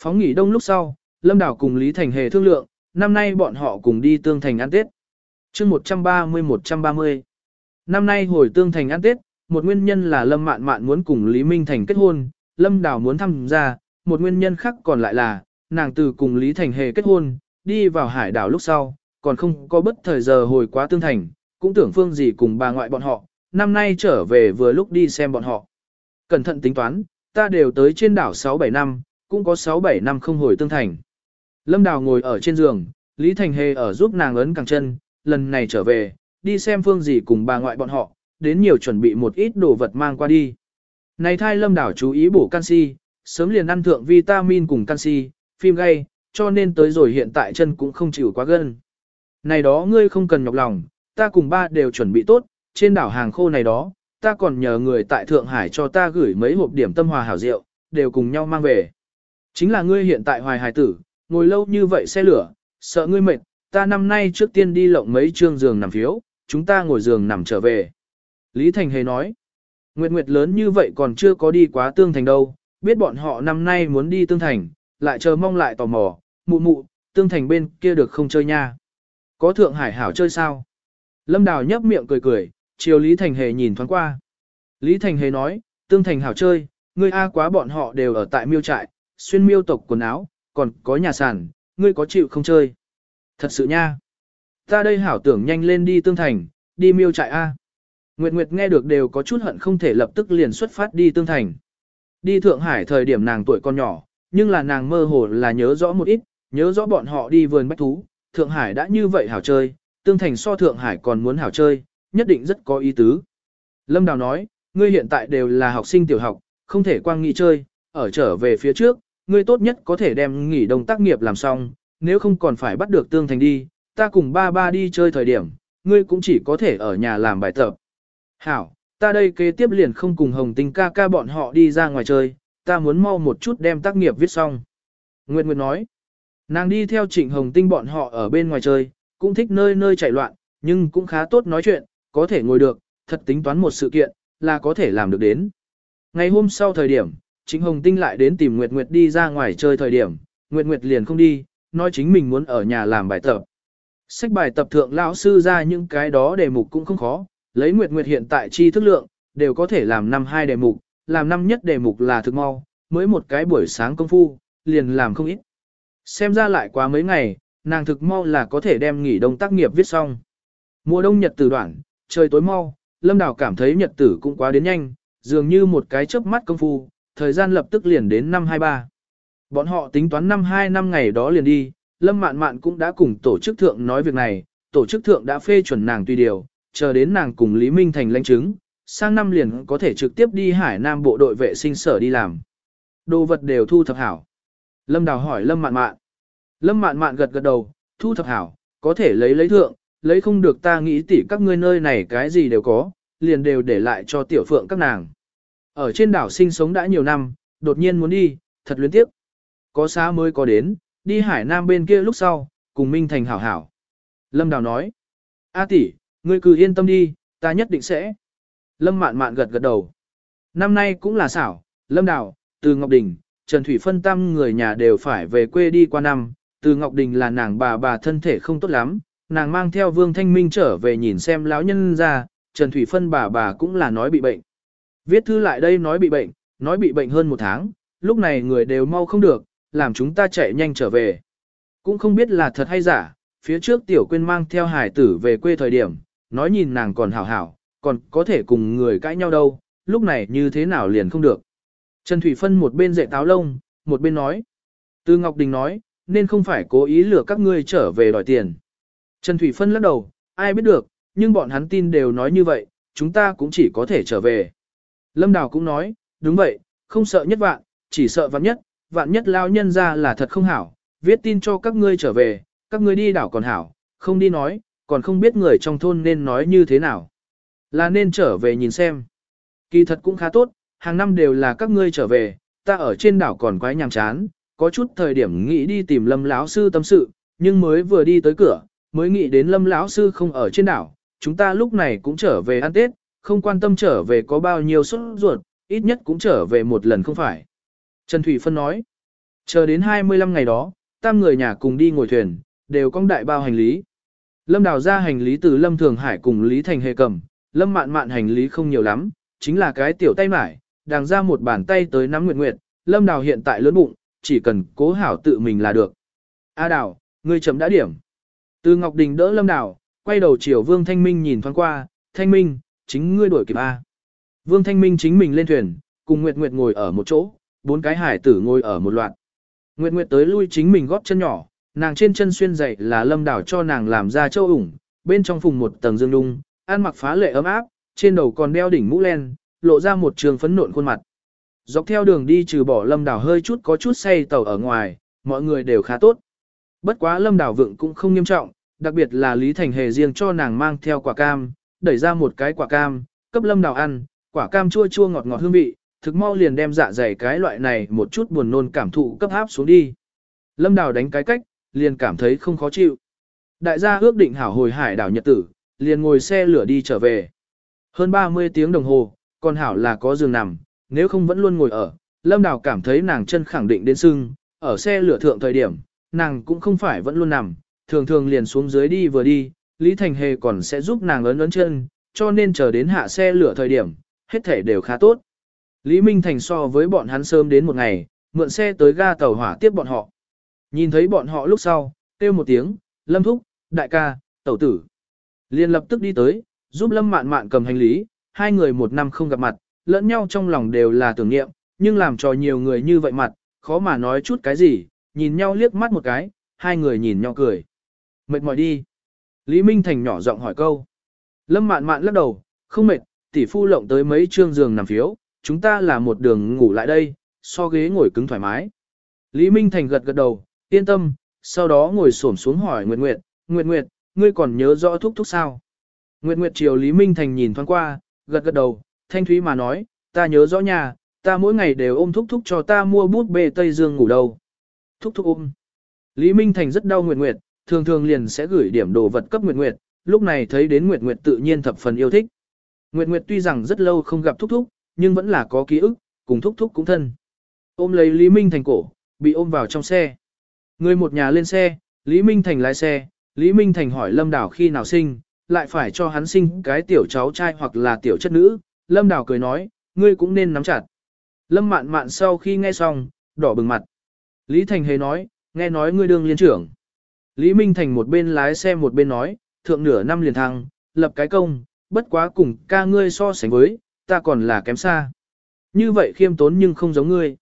[SPEAKER 1] Phóng nghỉ đông lúc sau, Lâm Đảo cùng Lý Thành Hề thương lượng, năm nay bọn họ cùng đi Tương Thành ăn Tết. chương 130-130 Năm nay hồi Tương Thành ăn Tết, một nguyên nhân là Lâm Mạn Mạn muốn cùng Lý Minh Thành kết hôn, Lâm Đào muốn tham gia, một nguyên nhân khác còn lại là, nàng từ cùng Lý Thành Hề kết hôn, đi vào hải đảo lúc sau, còn không có bất thời giờ hồi quá Tương Thành, cũng tưởng phương gì cùng bà ngoại bọn họ, năm nay trở về vừa lúc đi xem bọn họ. Cẩn thận tính toán, ta đều tới trên đảo 6-7 năm, cũng có 6-7 năm không hồi Tương Thành. Lâm Đào ngồi ở trên giường, Lý Thành Hề ở giúp nàng ấn càng chân, lần này trở về, đi xem phương gì cùng bà ngoại bọn họ, đến nhiều chuẩn bị một ít đồ vật mang qua đi. Này thai Lâm đảo chú ý bổ canxi, sớm liền ăn thượng vitamin cùng canxi, phim gay, cho nên tới rồi hiện tại chân cũng không chịu quá gân. Này đó ngươi không cần nhọc lòng, ta cùng ba đều chuẩn bị tốt, trên đảo hàng khô này đó, ta còn nhờ người tại Thượng Hải cho ta gửi mấy hộp điểm tâm hòa hảo rượu, đều cùng nhau mang về. Chính là ngươi hiện tại hoài hài tử, ngồi lâu như vậy xe lửa, sợ ngươi mệt, ta năm nay trước tiên đi lộng mấy trương giường nằm phiếu, chúng ta ngồi giường nằm trở về. Lý Thành Hề nói, Nguyệt Nguyệt lớn như vậy còn chưa có đi quá tương thành đâu, biết bọn họ năm nay muốn đi tương thành, lại chờ mong lại tò mò, mụ mụ, tương thành bên kia được không chơi nha. Có Thượng Hải hảo chơi sao? Lâm Đào nhấp miệng cười cười, chiều Lý Thành Hề nhìn thoáng qua. Lý Thành Hề nói, tương thành hảo chơi, ngươi A quá bọn họ đều ở tại miêu trại, xuyên miêu tộc quần áo, còn có nhà sản, ngươi có chịu không chơi? Thật sự nha. Ta đây hảo tưởng nhanh lên đi tương thành, đi miêu trại A. Nguyệt Nguyệt nghe được đều có chút hận không thể lập tức liền xuất phát đi tương thành. Đi Thượng Hải thời điểm nàng tuổi còn nhỏ, nhưng là nàng mơ hồ là nhớ rõ một ít, nhớ rõ bọn họ đi vườn bách thú, Thượng Hải đã như vậy hảo chơi, tương thành so Thượng Hải còn muốn hảo chơi, nhất định rất có ý tứ. Lâm Đào nói, ngươi hiện tại đều là học sinh tiểu học, không thể quang nghỉ chơi, ở trở về phía trước, ngươi tốt nhất có thể đem nghỉ đồng tác nghiệp làm xong, nếu không còn phải bắt được tương thành đi, ta cùng ba ba đi chơi thời điểm, ngươi cũng chỉ có thể ở nhà làm bài tập. Hảo, ta đây kế tiếp liền không cùng Hồng Tinh ca ca bọn họ đi ra ngoài chơi, ta muốn mau một chút đem tác nghiệp viết xong. Nguyệt Nguyệt nói, nàng đi theo Trịnh Hồng Tinh bọn họ ở bên ngoài chơi, cũng thích nơi nơi chạy loạn, nhưng cũng khá tốt nói chuyện, có thể ngồi được, thật tính toán một sự kiện, là có thể làm được đến. Ngày hôm sau thời điểm, Trịnh Hồng Tinh lại đến tìm Nguyệt Nguyệt đi ra ngoài chơi thời điểm, Nguyệt Nguyệt liền không đi, nói chính mình muốn ở nhà làm bài tập. Sách bài tập thượng lão sư ra những cái đó đề mục cũng không khó, lấy Nguyệt Nguyệt hiện tại chi thức lượng, đều có thể làm năm hai đề mục, làm năm nhất đề mục là thực mau, mới một cái buổi sáng công phu, liền làm không ít. Xem ra lại quá mấy ngày, nàng thực mau là có thể đem nghỉ đông tác nghiệp viết xong. Mùa đông nhật tử đoạn, trời tối mau, Lâm Đào cảm thấy nhật tử cũng quá đến nhanh, dường như một cái chớp mắt công phu, thời gian lập tức liền đến năm 23. Bọn họ tính toán năm 2 năm ngày đó liền đi, Lâm Mạn Mạn cũng đã cùng tổ chức thượng nói việc này, tổ chức thượng đã phê chuẩn nàng tùy điều, chờ đến nàng cùng Lý Minh Thành lãnh chứng, sang năm liền có thể trực tiếp đi Hải Nam bộ đội vệ sinh sở đi làm. Đồ vật đều thu thập hảo. Lâm Đào hỏi Lâm Mạn Mạn. Lâm Mạn Mạn gật gật đầu, thu thập hảo, có thể lấy lấy thượng, lấy không được ta nghĩ tỉ các ngươi nơi này cái gì đều có, liền đều để lại cho tiểu phượng các nàng. Ở trên đảo sinh sống đã nhiều năm, đột nhiên muốn đi, thật luyến tiếc. Có xa mới có đến, đi hải nam bên kia lúc sau, cùng Minh Thành hảo hảo. Lâm Đào nói, A tỷ, ngươi cứ yên tâm đi, ta nhất định sẽ. Lâm mạn mạn gật gật đầu. Năm nay cũng là xảo, Lâm Đào, từ Ngọc Đình, Trần Thủy Phân Tâm người nhà đều phải về quê đi qua năm. Từ Ngọc Đình là nàng bà bà thân thể không tốt lắm, nàng mang theo Vương Thanh Minh trở về nhìn xem lão nhân ra, Trần Thủy Phân bà bà cũng là nói bị bệnh. Viết thư lại đây nói bị bệnh, nói bị bệnh hơn một tháng, lúc này người đều mau không được, làm chúng ta chạy nhanh trở về. Cũng không biết là thật hay giả, phía trước tiểu Quyên mang theo hải tử về quê thời điểm, nói nhìn nàng còn hảo hảo, còn có thể cùng người cãi nhau đâu, lúc này như thế nào liền không được. Trần Thủy Phân một bên dạy táo lông, một bên nói. Tư Ngọc Đình nói, nên không phải cố ý lừa các ngươi trở về đòi tiền. Trần Thủy Phân lắc đầu, ai biết được, nhưng bọn hắn tin đều nói như vậy, chúng ta cũng chỉ có thể trở về. Lâm Đào cũng nói, đúng vậy, không sợ nhất vạn, chỉ sợ vạn nhất, vạn nhất lao nhân ra là thật không hảo, viết tin cho các ngươi trở về, các ngươi đi đảo còn hảo, không đi nói, còn không biết người trong thôn nên nói như thế nào. Là nên trở về nhìn xem. Kỳ thật cũng khá tốt, hàng năm đều là các ngươi trở về, ta ở trên đảo còn quái nhàm chán, có chút thời điểm nghĩ đi tìm lâm lão sư tâm sự, nhưng mới vừa đi tới cửa, mới nghĩ đến lâm lão sư không ở trên đảo, chúng ta lúc này cũng trở về ăn Tết, không quan tâm trở về có bao nhiêu suất ruột, ít nhất cũng trở về một lần không phải. Trần Thủy Phân nói, chờ đến 25 ngày đó, tam người nhà cùng đi ngồi thuyền, đều cong đại bao hành lý. Lâm đào ra hành lý từ Lâm Thường Hải cùng Lý Thành Hề cầm, Lâm mạn mạn hành lý không nhiều lắm, chính là cái tiểu tay mải, đàng ra một bàn tay tới nắm nguyệt nguyệt, Lâm đào hiện tại lớn bụng, chỉ cần cố hảo tự mình là được. A đào, ngươi chấm đã điểm. Từ Ngọc Đình đỡ Lâm đào, quay đầu chiều Vương Thanh Minh nhìn thoáng qua, Thanh Minh, chính ngươi đuổi kịp A. Vương Thanh Minh chính mình lên thuyền, cùng Nguyệt Nguyệt ngồi ở một chỗ, bốn cái hải tử ngồi ở một loạt. Nguyệt Nguyệt tới lui chính mình góp chân nhỏ, nàng trên chân xuyên dậy là lâm đảo cho nàng làm ra châu ủng, bên trong phùng một tầng dương đung, ăn mặc phá lệ ấm áp, trên đầu còn đeo đỉnh mũ len, lộ ra một trường phấn nộn khuôn mặt. Dọc theo đường đi trừ bỏ lâm đảo hơi chút có chút say tàu ở ngoài, mọi người đều khá tốt. Bất quá lâm đảo vượng cũng không nghiêm trọng, đặc biệt là Lý Thành Hề riêng cho nàng mang theo quả cam, đẩy ra một cái quả cam, cấp lâm đảo ăn, quả cam chua chua ngọt ngọt hương vị, thực mau liền đem dạ dày cái loại này một chút buồn nôn cảm thụ cấp áp xuống đi. Lâm đảo đánh cái cách, liền cảm thấy không khó chịu. Đại gia ước định hảo hồi hải đảo nhật tử, liền ngồi xe lửa đi trở về. Hơn 30 tiếng đồng hồ, còn hảo là có giường nằm, nếu không vẫn luôn ngồi ở. Lâm Đào cảm thấy nàng chân khẳng định đến sưng, ở xe lửa thượng thời điểm, nàng cũng không phải vẫn luôn nằm, thường thường liền xuống dưới đi vừa đi, Lý Thành Hề còn sẽ giúp nàng ấn ấn chân, cho nên chờ đến hạ xe lửa thời điểm, hết thể đều khá tốt. Lý Minh Thành so với bọn hắn sớm đến một ngày, mượn xe tới ga tàu hỏa tiếp bọn họ. Nhìn thấy bọn họ lúc sau, kêu một tiếng, Lâm Thúc, đại ca, tẩu tử. liền lập tức đi tới, giúp Lâm mạn mạn cầm hành lý, hai người một năm không gặp mặt, lẫn nhau trong lòng đều là tưởng niệm, nhưng làm cho nhiều người như vậy mặt, khó mà nói chút cái gì, nhìn nhau liếc mắt một cái, hai người nhìn nhau cười. Mệt mỏi đi. Lý Minh Thành nhỏ giọng hỏi câu. Lâm mạn mạn lắc đầu, không mệt, tỷ phu lộng tới mấy trương giường nằm phiếu, chúng ta là một đường ngủ lại đây, so ghế ngồi cứng thoải mái. Lý Minh Thành gật gật đầu, yên tâm, sau đó ngồi xổm xuống hỏi Nguyệt Nguyệt, Nguyệt Nguyệt, ngươi còn nhớ rõ thúc thúc sao? Nguyệt Nguyệt chiều Lý Minh Thành nhìn thoáng qua, gật gật đầu, thanh thúy mà nói, ta nhớ rõ nhà, ta mỗi ngày đều ôm thúc thúc cho ta mua bút bê Tây Dương ngủ đâu. Thúc thúc ôm. Lý Minh Thành rất đau Nguyệt Nguyệt, thường thường liền sẽ gửi điểm đồ vật cấp Nguyệt Nguyệt, lúc này thấy đến Nguyệt Nguyệt tự nhiên thập phần yêu thích. Nguyệt Nguyệt tuy rằng rất lâu không gặp thúc thúc, nhưng vẫn là có ký ức, cùng thúc thúc cũng thân. Ôm lấy Lý Minh Thành cổ, bị ôm vào trong xe. Người một nhà lên xe, Lý Minh Thành lái xe, Lý Minh Thành hỏi Lâm Đào khi nào sinh, lại phải cho hắn sinh cái tiểu cháu trai hoặc là tiểu chất nữ. Lâm Đào cười nói, ngươi cũng nên nắm chặt. Lâm mạn mạn sau khi nghe xong, đỏ bừng mặt. Lý Thành hề nói, nghe nói ngươi đương liên trưởng. Lý Minh Thành một bên lái xe một bên nói, thượng nửa năm liền thăng, lập cái công, bất quá cùng ca ngươi so sánh với, ta còn là kém xa. Như vậy khiêm tốn nhưng không giống ngươi.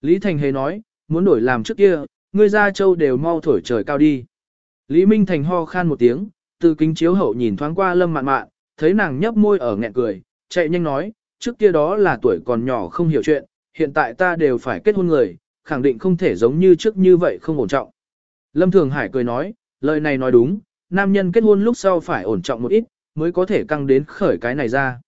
[SPEAKER 1] Lý Thành hề nói, muốn đổi làm trước kia, ngươi ra châu đều mau thổi trời cao đi. Lý Minh Thành ho khan một tiếng, từ kính chiếu hậu nhìn thoáng qua lâm mạn mạn, thấy nàng nhấp môi ở nghẹn cười, chạy nhanh nói, trước kia đó là tuổi còn nhỏ không hiểu chuyện, hiện tại ta đều phải kết hôn người, khẳng định không thể giống như trước như vậy không ổn trọng. Lâm Thường Hải cười nói, lời này nói đúng, nam nhân kết hôn lúc sau phải ổn trọng một ít, mới có thể căng đến khởi cái này ra.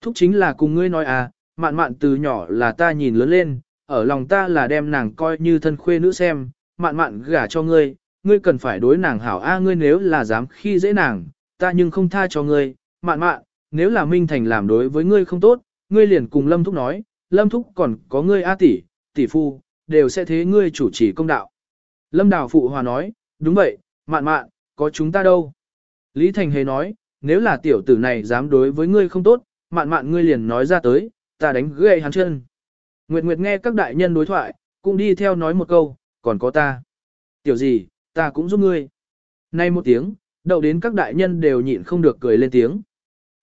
[SPEAKER 1] Thúc chính là cùng ngươi nói à, mạn mạn từ nhỏ là ta nhìn lớn lên, ở lòng ta là đem nàng coi như thân khuê nữ xem, mạn mạn gả cho ngươi, ngươi cần phải đối nàng hảo a ngươi nếu là dám khi dễ nàng, ta nhưng không tha cho ngươi, mạn mạn, nếu là Minh Thành làm đối với ngươi không tốt, ngươi liền cùng Lâm Thúc nói, Lâm Thúc còn có ngươi a tỷ, tỷ phu, đều sẽ thế ngươi chủ trì công đạo. Lâm Đào Phụ Hòa nói, đúng vậy, mạn mạn, có chúng ta đâu. Lý Thành Hề nói, nếu là tiểu tử này dám đối với ngươi không tốt, mạn mạn ngươi liền nói ra tới, ta đánh gãy hắn chân. Nguyệt Nguyệt nghe các đại nhân đối thoại, cũng đi theo nói một câu, còn có ta. Tiểu gì, ta cũng giúp ngươi. Nay một tiếng, đậu đến các đại nhân đều nhịn không được cười lên tiếng.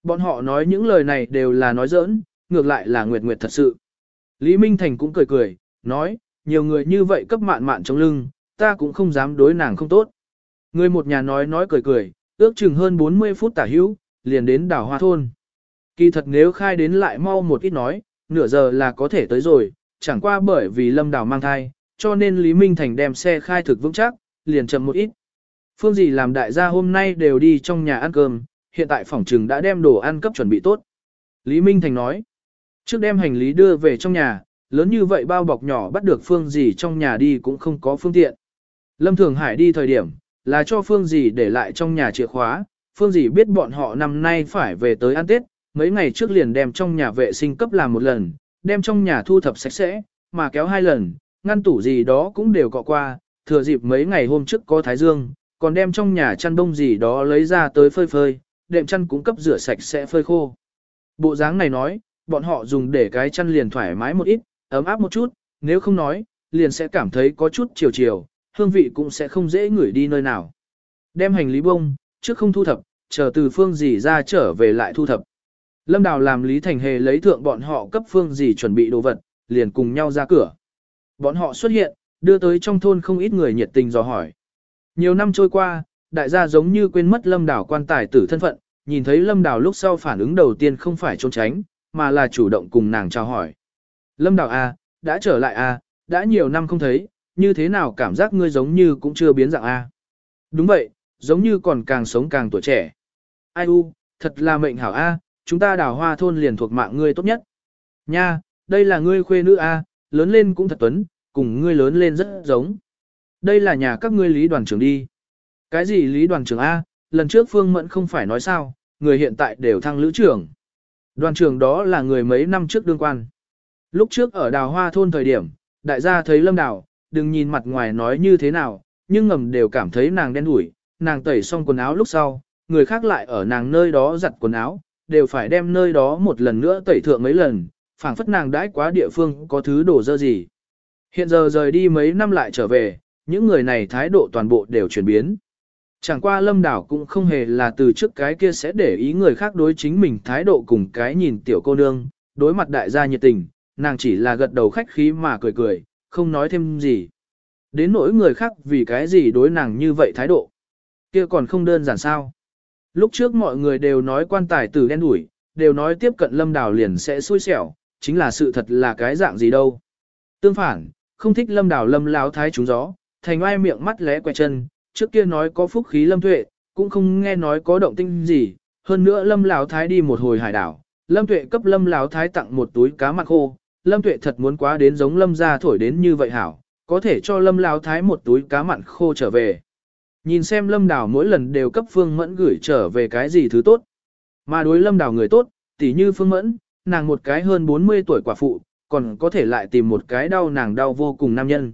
[SPEAKER 1] Bọn họ nói những lời này đều là nói giỡn, ngược lại là Nguyệt Nguyệt thật sự. Lý Minh Thành cũng cười cười, nói, nhiều người như vậy cấp mạn mạn trong lưng, ta cũng không dám đối nàng không tốt. Người một nhà nói nói cười cười, ước chừng hơn 40 phút tả hữu, liền đến đảo Hoa Thôn. Kỳ thật nếu khai đến lại mau một ít nói, nửa giờ là có thể tới rồi, chẳng qua bởi vì lâm đảo mang thai, cho nên Lý Minh Thành đem xe khai thực vững chắc, liền chậm một ít. Phương gì làm đại gia hôm nay đều đi trong nhà ăn cơm, hiện tại phòng trừng đã đem đồ ăn cấp chuẩn bị tốt. Lý Minh Thành nói, trước đem hành lý đưa về trong nhà, lớn như vậy bao bọc nhỏ bắt được phương gì trong nhà đi cũng không có phương tiện. Lâm Thường Hải đi thời điểm, là cho phương gì để lại trong nhà chìa khóa, phương gì biết bọn họ năm nay phải về tới ăn Tết, mấy ngày trước liền đem trong nhà vệ sinh cấp làm một lần, đem trong nhà thu thập sạch sẽ, mà kéo hai lần, ngăn tủ gì đó cũng đều cọ qua, thừa dịp mấy ngày hôm trước có thái dương, còn đem trong nhà chăn đông gì đó lấy ra tới phơi phơi, đệm chăn cũng cấp rửa sạch sẽ phơi khô. Bộ dáng này nói, bọn họ dùng để cái chăn liền thoải mái một ít, ấm áp một chút, nếu không nói, liền sẽ cảm thấy có chút chiều chiều, hương vị cũng sẽ không dễ ngửi đi nơi nào. Đem hành lý bông, trước không thu thập, chờ từ phương gì ra trở về lại thu thập. Lâm Đào làm Lý Thành Hề lấy thượng bọn họ cấp phương gì chuẩn bị đồ vật, liền cùng nhau ra cửa. Bọn họ xuất hiện, đưa tới trong thôn không ít người nhiệt tình dò hỏi. Nhiều năm trôi qua, đại gia giống như quên mất Lâm đảo quan tài tử thân phận, nhìn thấy Lâm đảo lúc sau phản ứng đầu tiên không phải trốn tránh, mà là chủ động cùng nàng chào hỏi. Lâm đảo A, à, đã trở lại A, à, đã nhiều năm không thấy, như thế nào cảm giác ngươi giống như cũng chưa biến dạng A. Đúng vậy, giống như còn càng sống càng tuổi trẻ. Ai u, thật là mệnh hảo A, chúng ta đào hoa thôn liền thuộc mạng ngươi tốt nhất. Nha, đây là ngươi khuê nữ A, lớn lên cũng thật tuấn, cùng ngươi lớn lên rất giống. Đây là nhà các ngươi lý đoàn trưởng đi. Cái gì lý đoàn trưởng A, lần trước Phương Mẫn không phải nói sao, người hiện tại đều thăng lữ trưởng. Đoàn trưởng đó là người mấy năm trước đương quan. Lúc trước ở đào hoa thôn thời điểm, đại gia thấy lâm đào, đừng nhìn mặt ngoài nói như thế nào, nhưng ngầm đều cảm thấy nàng đen đủi, nàng tẩy xong quần áo lúc sau, người khác lại ở nàng nơi đó giặt quần áo, đều phải đem nơi đó một lần nữa tẩy thượng mấy lần, phảng phất nàng đãi quá địa phương có thứ đổ dơ gì. Hiện giờ rời đi mấy năm lại trở về, những người này thái độ toàn bộ đều chuyển biến. Chẳng qua lâm đảo cũng không hề là từ trước cái kia sẽ để ý người khác đối chính mình thái độ cùng cái nhìn tiểu cô nương, đối mặt đại gia nhiệt tình, nàng chỉ là gật đầu khách khí mà cười cười, không nói thêm gì. Đến nỗi người khác vì cái gì đối nàng như vậy thái độ. kia còn không đơn giản sao. Lúc trước mọi người đều nói quan tài tử đen đủi, đều nói tiếp cận lâm đảo liền sẽ xui xẻo, chính là sự thật là cái dạng gì đâu. Tương phản, không thích lâm đảo lâm láo thái trúng gió, thành oai miệng mắt lé quẹt chân, trước kia nói có phúc khí lâm tuệ, cũng không nghe nói có động tinh gì, hơn nữa lâm láo thái đi một hồi hải đảo, lâm tuệ cấp lâm láo thái tặng một túi cá mặn khô, lâm tuệ thật muốn quá đến giống lâm ra thổi đến như vậy hảo, có thể cho lâm láo thái một túi cá mặn khô trở về. Nhìn xem lâm đảo mỗi lần đều cấp phương mẫn gửi trở về cái gì thứ tốt. Mà đối lâm đảo người tốt, tỉ như phương mẫn, nàng một cái hơn 40 tuổi quả phụ, còn có thể lại tìm một cái đau nàng đau vô cùng nam nhân.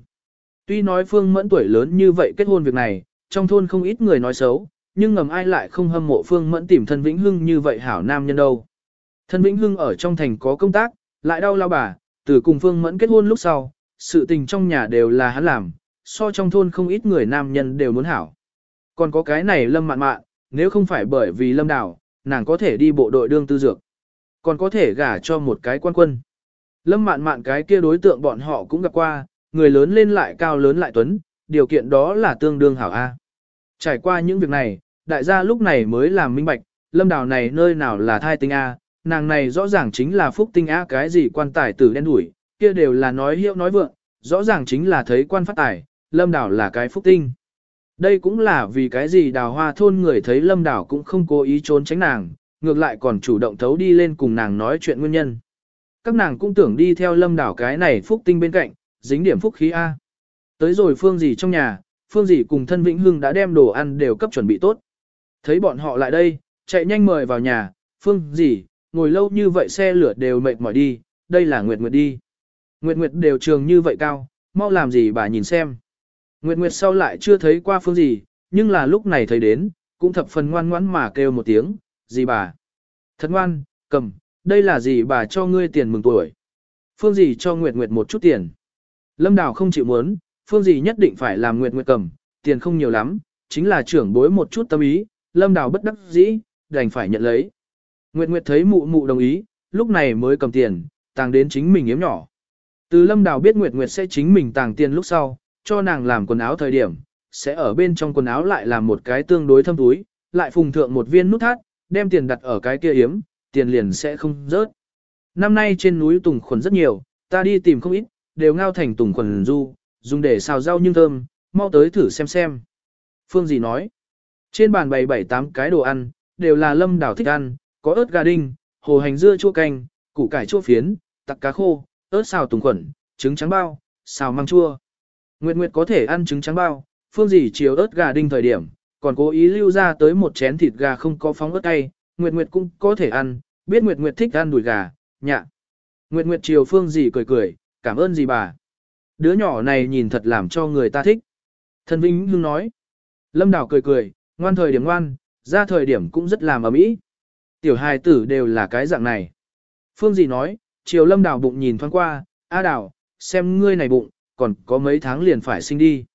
[SPEAKER 1] Tuy nói Phương Mẫn tuổi lớn như vậy kết hôn việc này, trong thôn không ít người nói xấu, nhưng ngầm ai lại không hâm mộ Phương Mẫn tìm thân Vĩnh Hưng như vậy hảo nam nhân đâu. Thân Vĩnh Hưng ở trong thành có công tác, lại đau lao bà, từ cùng Phương Mẫn kết hôn lúc sau, sự tình trong nhà đều là hắn làm, so trong thôn không ít người nam nhân đều muốn hảo. Còn có cái này lâm mạn mạn, nếu không phải bởi vì lâm đảo, nàng có thể đi bộ đội đương tư dược. Còn có thể gả cho một cái quan quân. Lâm mạn mạn cái kia đối tượng bọn họ cũng gặp qua, người lớn lên lại cao lớn lại tuấn, điều kiện đó là tương đương hảo A. Trải qua những việc này, đại gia lúc này mới làm minh bạch, lâm đào này nơi nào là thai tinh A, nàng này rõ ràng chính là phúc tinh A cái gì quan tài tử đen đuổi, kia đều là nói hiệu nói vượng, rõ ràng chính là thấy quan phát tài, lâm đào là cái phúc tinh. Đây cũng là vì cái gì đào hoa thôn người thấy lâm đào cũng không cố ý trốn tránh nàng, ngược lại còn chủ động thấu đi lên cùng nàng nói chuyện nguyên nhân. Các nàng cũng tưởng đi theo lâm đảo cái này phúc tinh bên cạnh, dính điểm phúc khí A. Tới rồi phương gì trong nhà, phương gì cùng thân Vĩnh Hưng đã đem đồ ăn đều cấp chuẩn bị tốt. Thấy bọn họ lại đây, chạy nhanh mời vào nhà, phương gì, ngồi lâu như vậy xe lửa đều mệt mỏi đi, đây là Nguyệt Nguyệt đi. Nguyệt Nguyệt đều trường như vậy cao, mau làm gì bà nhìn xem. Nguyệt Nguyệt sau lại chưa thấy qua phương gì, nhưng là lúc này thấy đến, cũng thập phần ngoan ngoãn mà kêu một tiếng, gì bà. Thật ngoan, cầm, đây là gì bà cho ngươi tiền mừng tuổi. Phương gì cho Nguyệt Nguyệt một chút tiền. Lâm Đào không chịu muốn, Phương gì nhất định phải làm Nguyệt Nguyệt cầm, tiền không nhiều lắm, chính là trưởng bối một chút tâm ý, Lâm Đào bất đắc dĩ, đành phải nhận lấy. Nguyệt Nguyệt thấy mụ mụ đồng ý, lúc này mới cầm tiền, tàng đến chính mình yếm nhỏ. Từ Lâm Đào biết Nguyệt Nguyệt sẽ chính mình tàng tiền lúc sau, cho nàng làm quần áo thời điểm, sẽ ở bên trong quần áo lại làm một cái tương đối thâm túi, lại phùng thượng một viên nút thắt, đem tiền đặt ở cái kia yếm, tiền liền sẽ không rớt. Năm nay trên núi tùng khuẩn rất nhiều, ta đi tìm không ít, đều ngao thành tùng khuẩn du, dùng để xào rau nhưng thơm, mau tới thử xem xem. Phương gì nói? Trên bàn bày bảy tám cái đồ ăn, đều là lâm đảo thích ăn, có ớt gà đinh, hồ hành dưa chua canh, củ cải chua phiến, tặc cá khô, ớt xào tùng khuẩn, trứng trắng bao, xào măng chua. Nguyệt Nguyệt có thể ăn trứng trắng bao, phương gì chiếu ớt gà đinh thời điểm, còn cố ý lưu ra tới một chén thịt gà không có phóng ớt cay, Nguyệt Nguyệt cũng có thể ăn, biết Nguyệt Nguyệt thích ăn đùi gà, nhạ. Nguyệt Nguyệt chiều phương gì cười cười, cảm ơn gì bà. Đứa nhỏ này nhìn thật làm cho người ta thích. Thần Vinh Hưng nói. Lâm Đào cười cười, ngoan thời điểm ngoan, ra thời điểm cũng rất làm ở mỹ. Tiểu hài tử đều là cái dạng này. Phương gì nói, chiều Lâm Đào bụng nhìn thoáng qua, A Đào, xem ngươi này bụng, còn có mấy tháng liền phải sinh đi.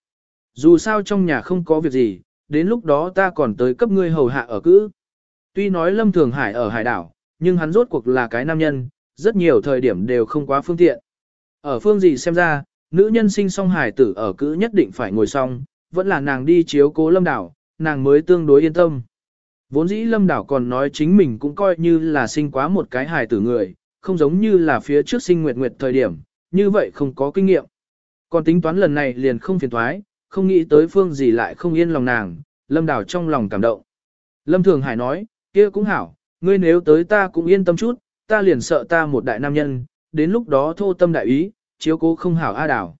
[SPEAKER 1] Dù sao trong nhà không có việc gì, đến lúc đó ta còn tới cấp ngươi hầu hạ ở cữ. Tuy nói Lâm Thường Hải ở hải đảo, nhưng hắn rốt cuộc là cái nam nhân, rất nhiều thời điểm đều không quá phương tiện. Ở phương gì xem ra, nữ nhân sinh song hải tử ở cữ nhất định phải ngồi xong, vẫn là nàng đi chiếu cố lâm đảo, nàng mới tương đối yên tâm. Vốn dĩ lâm đảo còn nói chính mình cũng coi như là sinh quá một cái hài tử người, không giống như là phía trước sinh nguyệt nguyệt thời điểm, như vậy không có kinh nghiệm. Còn tính toán lần này liền không phiền thoái, không nghĩ tới phương gì lại không yên lòng nàng, lâm đảo trong lòng cảm động. Lâm Thường Hải nói, kia cũng hảo, ngươi nếu tới ta cũng yên tâm chút, ta liền sợ ta một đại nam nhân, đến lúc đó thô tâm đại ý, chiếu cố không hảo A đào.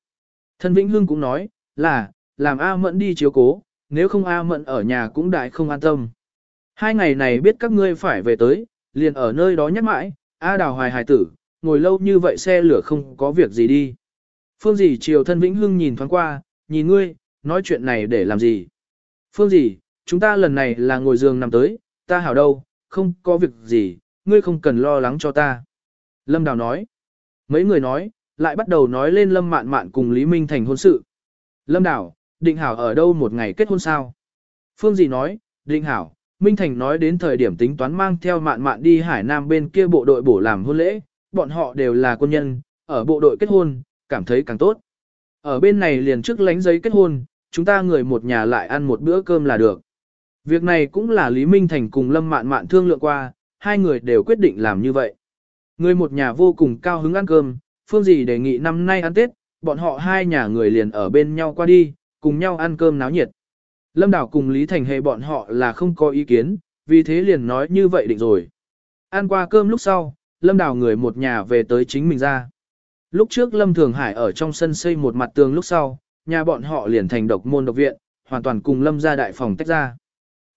[SPEAKER 1] Thân Vĩnh hưng cũng nói, là, làm A Mẫn đi chiếu cố, nếu không A Mẫn ở nhà cũng đại không an tâm. Hai ngày này biết các ngươi phải về tới, liền ở nơi đó nhắc mãi, A đào hoài hài tử, ngồi lâu như vậy xe lửa không có việc gì đi. Phương dì chiều thân Vĩnh Hưng nhìn thoáng qua, nhìn ngươi, nói chuyện này để làm gì. Phương dì, chúng ta lần này là ngồi giường nằm tới, ta hảo đâu, không có việc gì, ngươi không cần lo lắng cho ta. Lâm Đào nói. Mấy người nói, lại bắt đầu nói lên Lâm Mạn Mạn cùng Lý Minh Thành hôn sự. Lâm Đào, định hảo ở đâu một ngày kết hôn sao? Phương gì nói, định hảo, Minh Thành nói đến thời điểm tính toán mang theo Mạn Mạn đi Hải Nam bên kia bộ đội bổ làm hôn lễ, bọn họ đều là quân nhân, ở bộ đội kết hôn, cảm thấy càng tốt. Ở bên này liền trước lánh giấy kết hôn, chúng ta người một nhà lại ăn một bữa cơm là được. Việc này cũng là Lý Minh Thành cùng Lâm Mạn Mạn thương lượng qua, hai người đều quyết định làm như vậy. Người một nhà vô cùng cao hứng ăn cơm, Phương Dì đề nghị năm nay ăn Tết, bọn họ hai nhà người liền ở bên nhau qua đi, cùng nhau ăn cơm náo nhiệt. Lâm Đảo cùng Lý Thành Hề bọn họ là không có ý kiến, vì thế liền nói như vậy định rồi. Ăn qua cơm lúc sau, Lâm Đảo người một nhà về tới chính mình ra. Lúc trước Lâm Thường Hải ở trong sân xây một mặt tường lúc sau, nhà bọn họ liền thành độc môn độc viện, hoàn toàn cùng Lâm ra đại phòng tách ra.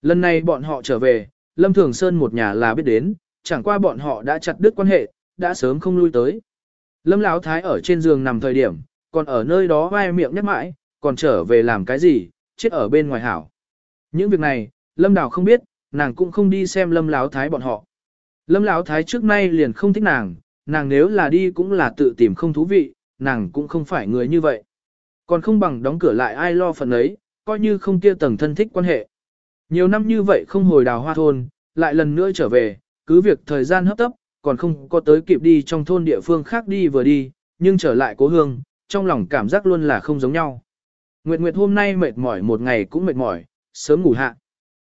[SPEAKER 1] Lần này bọn họ trở về, Lâm Thường Sơn một nhà là biết đến, chẳng qua bọn họ đã chặt đứt quan hệ, đã sớm không lui tới. Lâm Lão Thái ở trên giường nằm thời điểm, còn ở nơi đó vai miệng nhắc mãi, còn trở về làm cái gì, chết ở bên ngoài hảo. Những việc này, Lâm Đào không biết, nàng cũng không đi xem Lâm Lão Thái bọn họ. Lâm Lão Thái trước nay liền không thích nàng, nàng nếu là đi cũng là tự tìm không thú vị, nàng cũng không phải người như vậy. Còn không bằng đóng cửa lại ai lo phần ấy, coi như không kia tầng thân thích quan hệ. Nhiều năm như vậy không hồi đào hoa thôn, lại lần nữa trở về, cứ việc thời gian hấp tấp, còn không có tới kịp đi trong thôn địa phương khác đi vừa đi, nhưng trở lại cố hương, trong lòng cảm giác luôn là không giống nhau. Nguyệt Nguyệt hôm nay mệt mỏi một ngày cũng mệt mỏi, sớm ngủ hạ.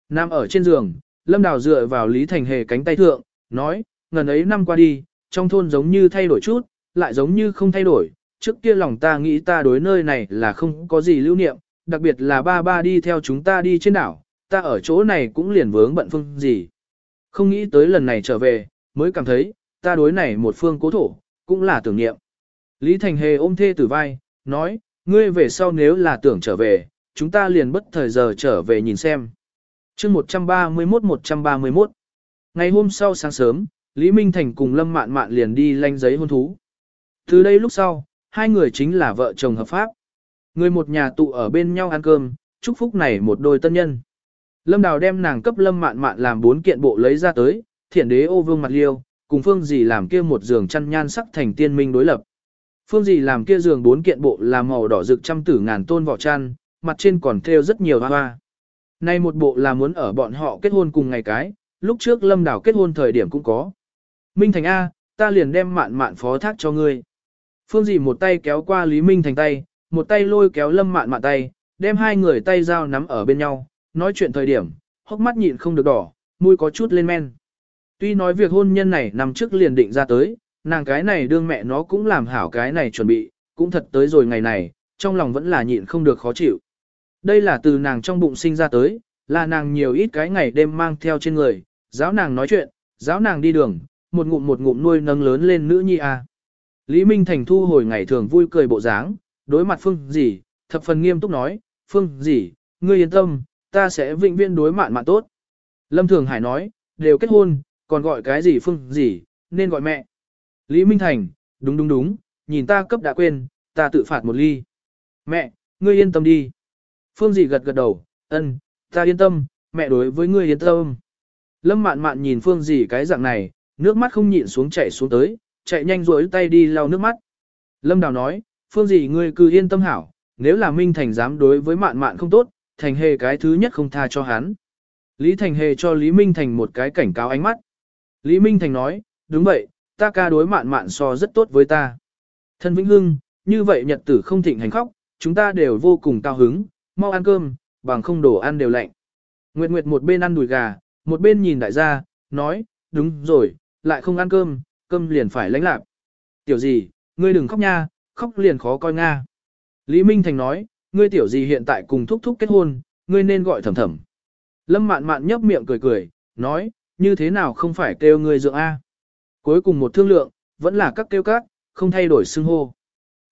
[SPEAKER 1] Nam ở trên giường, Lâm Đào dựa vào Lý Thành Hề cánh tay thượng, nói, ngần ấy năm qua đi, trong thôn giống như thay đổi chút, lại giống như không thay đổi, trước kia lòng ta nghĩ ta đối nơi này là không có gì lưu niệm, đặc biệt là ba ba đi theo chúng ta đi trên đảo, ta ở chỗ này cũng liền vướng bận phương gì. Không nghĩ tới lần này trở về, mới cảm thấy, ta đối này một phương cố thổ, cũng là tưởng niệm. Lý Thành Hề ôm thê tử vai, nói, ngươi về sau nếu là tưởng trở về, chúng ta liền bất thời giờ trở về nhìn xem. chương 131-131 Ngày hôm sau sáng sớm, Lý Minh Thành cùng Lâm Mạn Mạn liền đi lanh giấy hôn thú. Từ đây lúc sau, hai người chính là vợ chồng hợp pháp. Người một nhà tụ ở bên nhau ăn cơm, chúc phúc này một đôi tân nhân. Lâm Đào đem nàng cấp Lâm Mạn Mạn làm bốn kiện bộ lấy ra tới, thiện đế ô vương mặt liêu, cùng phương dì làm kia một giường chăn nhan sắc thành tiên minh đối lập. Phương dì làm kia giường bốn kiện bộ là màu đỏ rực trăm tử ngàn tôn vỏ chăn, mặt trên còn thêu rất nhiều hoa hoa. Nay một bộ là muốn ở bọn họ kết hôn cùng ngày cái, lúc trước lâm Đào kết hôn thời điểm cũng có. Minh Thành A, ta liền đem mạn mạn phó thác cho ngươi. Phương dì một tay kéo qua Lý Minh Thành tay, một tay lôi kéo lâm mạn mạn tay, đem hai người tay dao nắm ở bên nhau, nói chuyện thời điểm, hốc mắt nhịn không được đỏ, mũi có chút lên men. Tuy nói việc hôn nhân này nằm trước liền định ra tới, nàng cái này đương mẹ nó cũng làm hảo cái này chuẩn bị, cũng thật tới rồi ngày này, trong lòng vẫn là nhịn không được khó chịu. Đây là từ nàng trong bụng sinh ra tới, là nàng nhiều ít cái ngày đêm mang theo trên người, giáo nàng nói chuyện, giáo nàng đi đường, một ngụm một ngụm nuôi nâng lớn lên nữ nhi a. Lý Minh Thành thu hồi ngày thường vui cười bộ dáng, đối mặt Phương dì, thập phần nghiêm túc nói, Phương dì, ngươi yên tâm, ta sẽ vĩnh viễn đối mạn mạn tốt. Lâm Thường Hải nói, đều kết hôn, còn gọi cái gì Phương gì, nên gọi mẹ. Lý Minh Thành, đúng đúng đúng, nhìn ta cấp đã quên, ta tự phạt một ly. Mẹ, ngươi yên tâm đi. Phương Dị gật gật đầu, ân, ta yên tâm, mẹ đối với ngươi yên tâm. Lâm mạn mạn nhìn Phương Dị cái dạng này, nước mắt không nhịn xuống chảy xuống tới, chạy nhanh rối tay đi lau nước mắt. Lâm Đào nói, Phương Dị ngươi cứ yên tâm hảo, nếu là Minh Thành dám đối với mạn mạn không tốt, Thành Hề cái thứ nhất không tha cho hắn. Lý Thành Hề cho Lý Minh Thành một cái cảnh cáo ánh mắt. Lý Minh Thành nói, đúng vậy, ta ca đối mạn mạn so rất tốt với ta. Thân Vĩnh Hưng, như vậy nhật tử không thịnh hành khóc, chúng ta đều vô cùng cao hứng, mau ăn cơm, bằng không đồ ăn đều lạnh. Nguyệt Nguyệt một bên ăn đùi gà, một bên nhìn đại gia, nói, đúng rồi, lại không ăn cơm, cơm liền phải lãnh lạc. Tiểu gì, ngươi đừng khóc nha, khóc liền khó coi nga. Lý Minh Thành nói, ngươi tiểu gì hiện tại cùng thúc thúc kết hôn, ngươi nên gọi thầm thầm. Lâm mạn mạn nhấp miệng cười cười, nói, như thế nào không phải kêu ngươi dượng A. Cuối cùng một thương lượng, vẫn là các kêu các, không thay đổi xưng hô.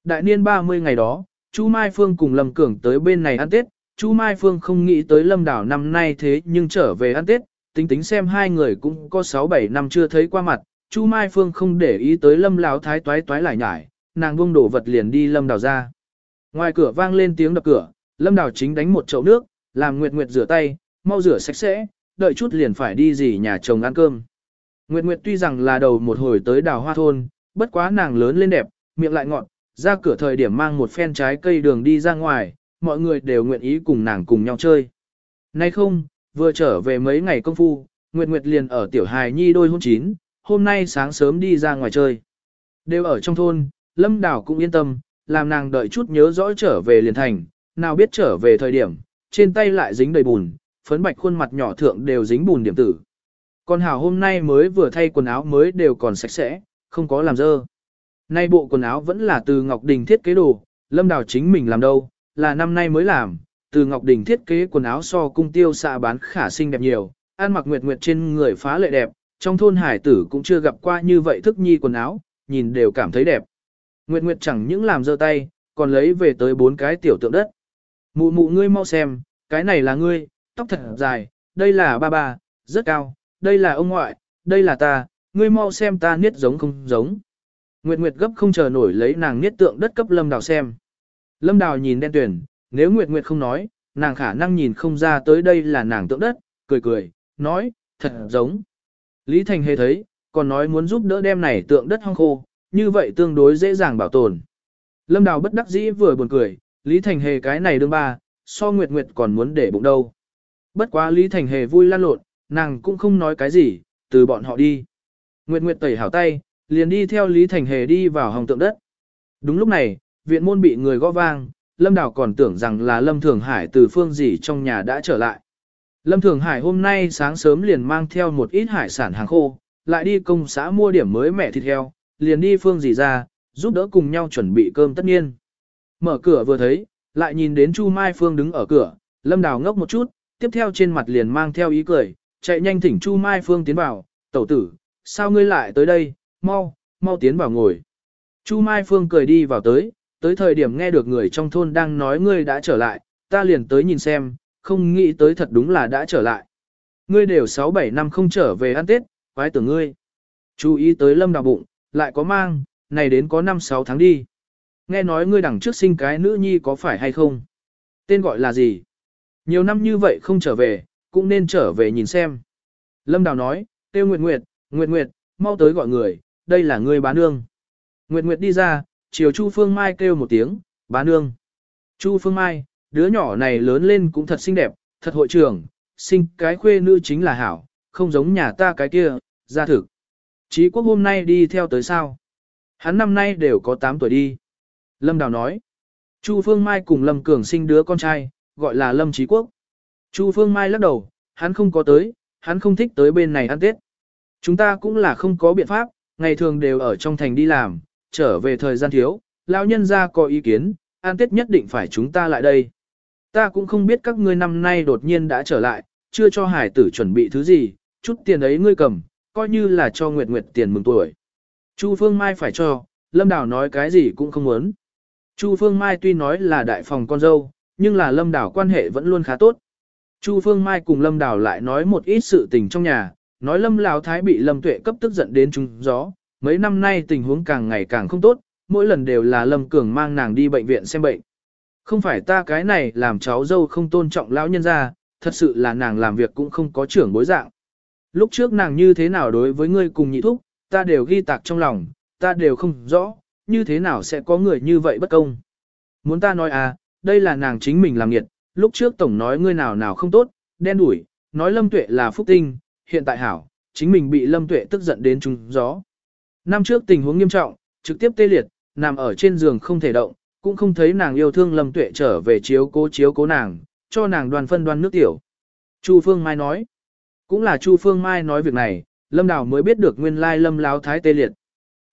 [SPEAKER 1] Đại niên 30 ngày đó, Chu Mai Phương cùng Lâm Cường tới bên này ăn Tết, Chu Mai Phương không nghĩ tới Lâm Đảo năm nay thế nhưng trở về ăn Tết, tính tính xem hai người cũng có 6-7 năm chưa thấy qua mặt, Chu Mai Phương không để ý tới Lâm Lão thái toái toái lại nhải, nàng buông đổ vật liền đi Lâm Đảo ra. Ngoài cửa vang lên tiếng đập cửa, Lâm Đảo chính đánh một chậu nước, làm Nguyệt Nguyệt rửa tay, mau rửa sạch sẽ, đợi chút liền phải đi gì nhà chồng ăn cơm. Nguyệt Nguyệt tuy rằng là đầu một hồi tới đào hoa thôn, bất quá nàng lớn lên đẹp, miệng lại ngọn ra cửa thời điểm mang một phen trái cây đường đi ra ngoài, mọi người đều nguyện ý cùng nàng cùng nhau chơi. Nay không, vừa trở về mấy ngày công phu, Nguyệt Nguyệt liền ở tiểu hài nhi đôi hôn chín, hôm nay sáng sớm đi ra ngoài chơi. Đều ở trong thôn, Lâm Đảo cũng yên tâm, làm nàng đợi chút nhớ rõ trở về liền thành, nào biết trở về thời điểm, trên tay lại dính đầy bùn, phấn bạch khuôn mặt nhỏ thượng đều dính bùn điểm tử. Còn Hảo hôm nay mới vừa thay quần áo mới đều còn sạch sẽ, không có làm dơ. Nay bộ quần áo vẫn là từ Ngọc Đình thiết kế đồ, Lâm Đào chính mình làm đâu, là năm nay mới làm, từ Ngọc Đình thiết kế quần áo so cung tiêu xạ bán khả xinh đẹp nhiều, ăn mặc nguyệt nguyệt trên người phá lệ đẹp, trong thôn hải tử cũng chưa gặp qua như vậy thức nhi quần áo, nhìn đều cảm thấy đẹp. Nguyệt nguyệt chẳng những làm dơ tay, còn lấy về tới bốn cái tiểu tượng đất. Mụ mụ ngươi mau xem, cái này là ngươi, tóc thật dài, đây là ba ba, rất cao, đây là ông ngoại, đây là ta, ngươi mau xem ta niết giống không giống. Nguyệt Nguyệt gấp không chờ nổi lấy nàng niết tượng đất cấp Lâm Đào xem. Lâm Đào nhìn đen tuyển, nếu Nguyệt Nguyệt không nói, nàng khả năng nhìn không ra tới đây là nàng tượng đất, cười cười, nói, thật giống. Lý Thành hề thấy, còn nói muốn giúp đỡ đem này tượng đất hong khô, như vậy tương đối dễ dàng bảo tồn. Lâm Đào bất đắc dĩ vừa buồn cười, Lý Thành hề cái này đương ba, so Nguyệt Nguyệt còn muốn để bụng đâu. Bất quá Lý Thành hề vui lan lộn, nàng cũng không nói cái gì, từ bọn họ đi. Nguyệt Nguyệt tẩy hảo tay, liền đi theo Lý Thành Hề đi vào hồng tượng đất. Đúng lúc này, viện môn bị người gõ vang, Lâm Đào còn tưởng rằng là Lâm Thường Hải từ phương gì trong nhà đã trở lại. Lâm Thường Hải hôm nay sáng sớm liền mang theo một ít hải sản hàng khô, lại đi công xã mua điểm mới mẻ thịt heo, liền đi phương gì ra, giúp đỡ cùng nhau chuẩn bị cơm tất nhiên. Mở cửa vừa thấy, lại nhìn đến Chu Mai Phương đứng ở cửa, Lâm Đào ngốc một chút, tiếp theo trên mặt liền mang theo ý cười, chạy nhanh thỉnh Chu Mai Phương tiến vào, tẩu tử, sao ngươi lại tới đây, mau, mau tiến vào ngồi. Chu Mai Phương cười đi vào tới, tới thời điểm nghe được người trong thôn đang nói ngươi đã trở lại, ta liền tới nhìn xem, không nghĩ tới thật đúng là đã trở lại. Ngươi đều 6-7 năm không trở về ăn Tết, quái tưởng ngươi. Chú ý tới lâm đào bụng, lại có mang, này đến có 5-6 tháng đi. Nghe nói ngươi đằng trước sinh cái nữ nhi có phải hay không? Tên gọi là gì? Nhiều năm như vậy không trở về, cũng nên trở về nhìn xem. Lâm Đào nói, Tiêu Nguyệt Nguyệt, Nguyệt Nguyệt, mau tới gọi người, đây là ngươi bá nương. Nguyệt Nguyệt đi ra, chiều Chu Phương Mai kêu một tiếng, bá nương. Chu Phương Mai, đứa nhỏ này lớn lên cũng thật xinh đẹp, thật hội trưởng, sinh cái khuê nữ chính là hảo, không giống nhà ta cái kia, ra thực. Trí quốc hôm nay đi theo tới sao? Hắn năm nay đều có 8 tuổi đi. Lâm Đào nói. Chu Phương Mai cùng Lâm Cường sinh đứa con trai, gọi là Lâm Chí Quốc. Chu Phương Mai lắc đầu, hắn không có tới, hắn không thích tới bên này ăn Tết. Chúng ta cũng là không có biện pháp, ngày thường đều ở trong thành đi làm, trở về thời gian thiếu, lão nhân ra có ý kiến, ăn Tết nhất định phải chúng ta lại đây. Ta cũng không biết các ngươi năm nay đột nhiên đã trở lại, chưa cho hải tử chuẩn bị thứ gì, chút tiền ấy ngươi cầm, coi như là cho Nguyệt Nguyệt tiền mừng tuổi. Chu Phương Mai phải cho, Lâm Đào nói cái gì cũng không muốn. Chu Phương Mai tuy nói là đại phòng con dâu, nhưng là Lâm Đào quan hệ vẫn luôn khá tốt. Chu Phương Mai cùng Lâm Đào lại nói một ít sự tình trong nhà, nói Lâm Lão Thái bị Lâm Tuệ cấp tức giận đến trúng gió, mấy năm nay tình huống càng ngày càng không tốt, mỗi lần đều là Lâm Cường mang nàng đi bệnh viện xem bệnh. Không phải ta cái này làm cháu dâu không tôn trọng lão nhân gia, thật sự là nàng làm việc cũng không có trưởng bối dạng. Lúc trước nàng như thế nào đối với ngươi cùng nhị thúc, ta đều ghi tạc trong lòng, ta đều không rõ, như thế nào sẽ có người như vậy bất công. Muốn ta nói à, đây là nàng chính mình làm nghiệt, lúc trước tổng nói ngươi nào nào không tốt, đen đủi, nói lâm tuệ là phúc tinh, hiện tại hảo, chính mình bị lâm tuệ tức giận đến trúng gió. Năm trước tình huống nghiêm trọng, trực tiếp tê liệt, nằm ở trên giường không thể động, cũng không thấy nàng yêu thương lâm tuệ trở về chiếu cố chiếu cố nàng, cho nàng đoàn phân đoan nước tiểu. Chu Phương Mai nói, cũng là Chu Phương Mai nói việc này, Lâm Đào mới biết được nguyên lai Lâm Láo Thái tê liệt.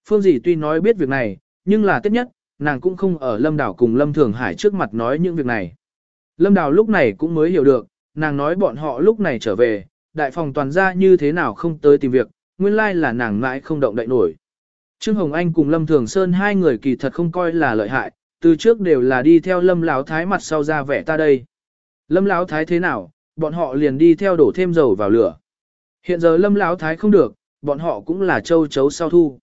[SPEAKER 1] Phương dì tuy nói biết việc này, nhưng là tất nhất, nàng cũng không ở Lâm Đào cùng Lâm Thường Hải trước mặt nói những việc này. Lâm Đào lúc này cũng mới hiểu được, nàng nói bọn họ lúc này trở về, đại phòng toàn ra như thế nào không tới tìm việc, nguyên lai là nàng mãi không động đậy nổi. Trương Hồng Anh cùng Lâm Thường Sơn hai người kỳ thật không coi là lợi hại, từ trước đều là đi theo Lâm Lão Thái mặt sau ra vẻ ta đây. Lâm Lão Thái thế nào, bọn họ liền đi theo đổ thêm dầu vào lửa. Hiện giờ Lâm Lão Thái không được, bọn họ cũng là châu chấu sau thu.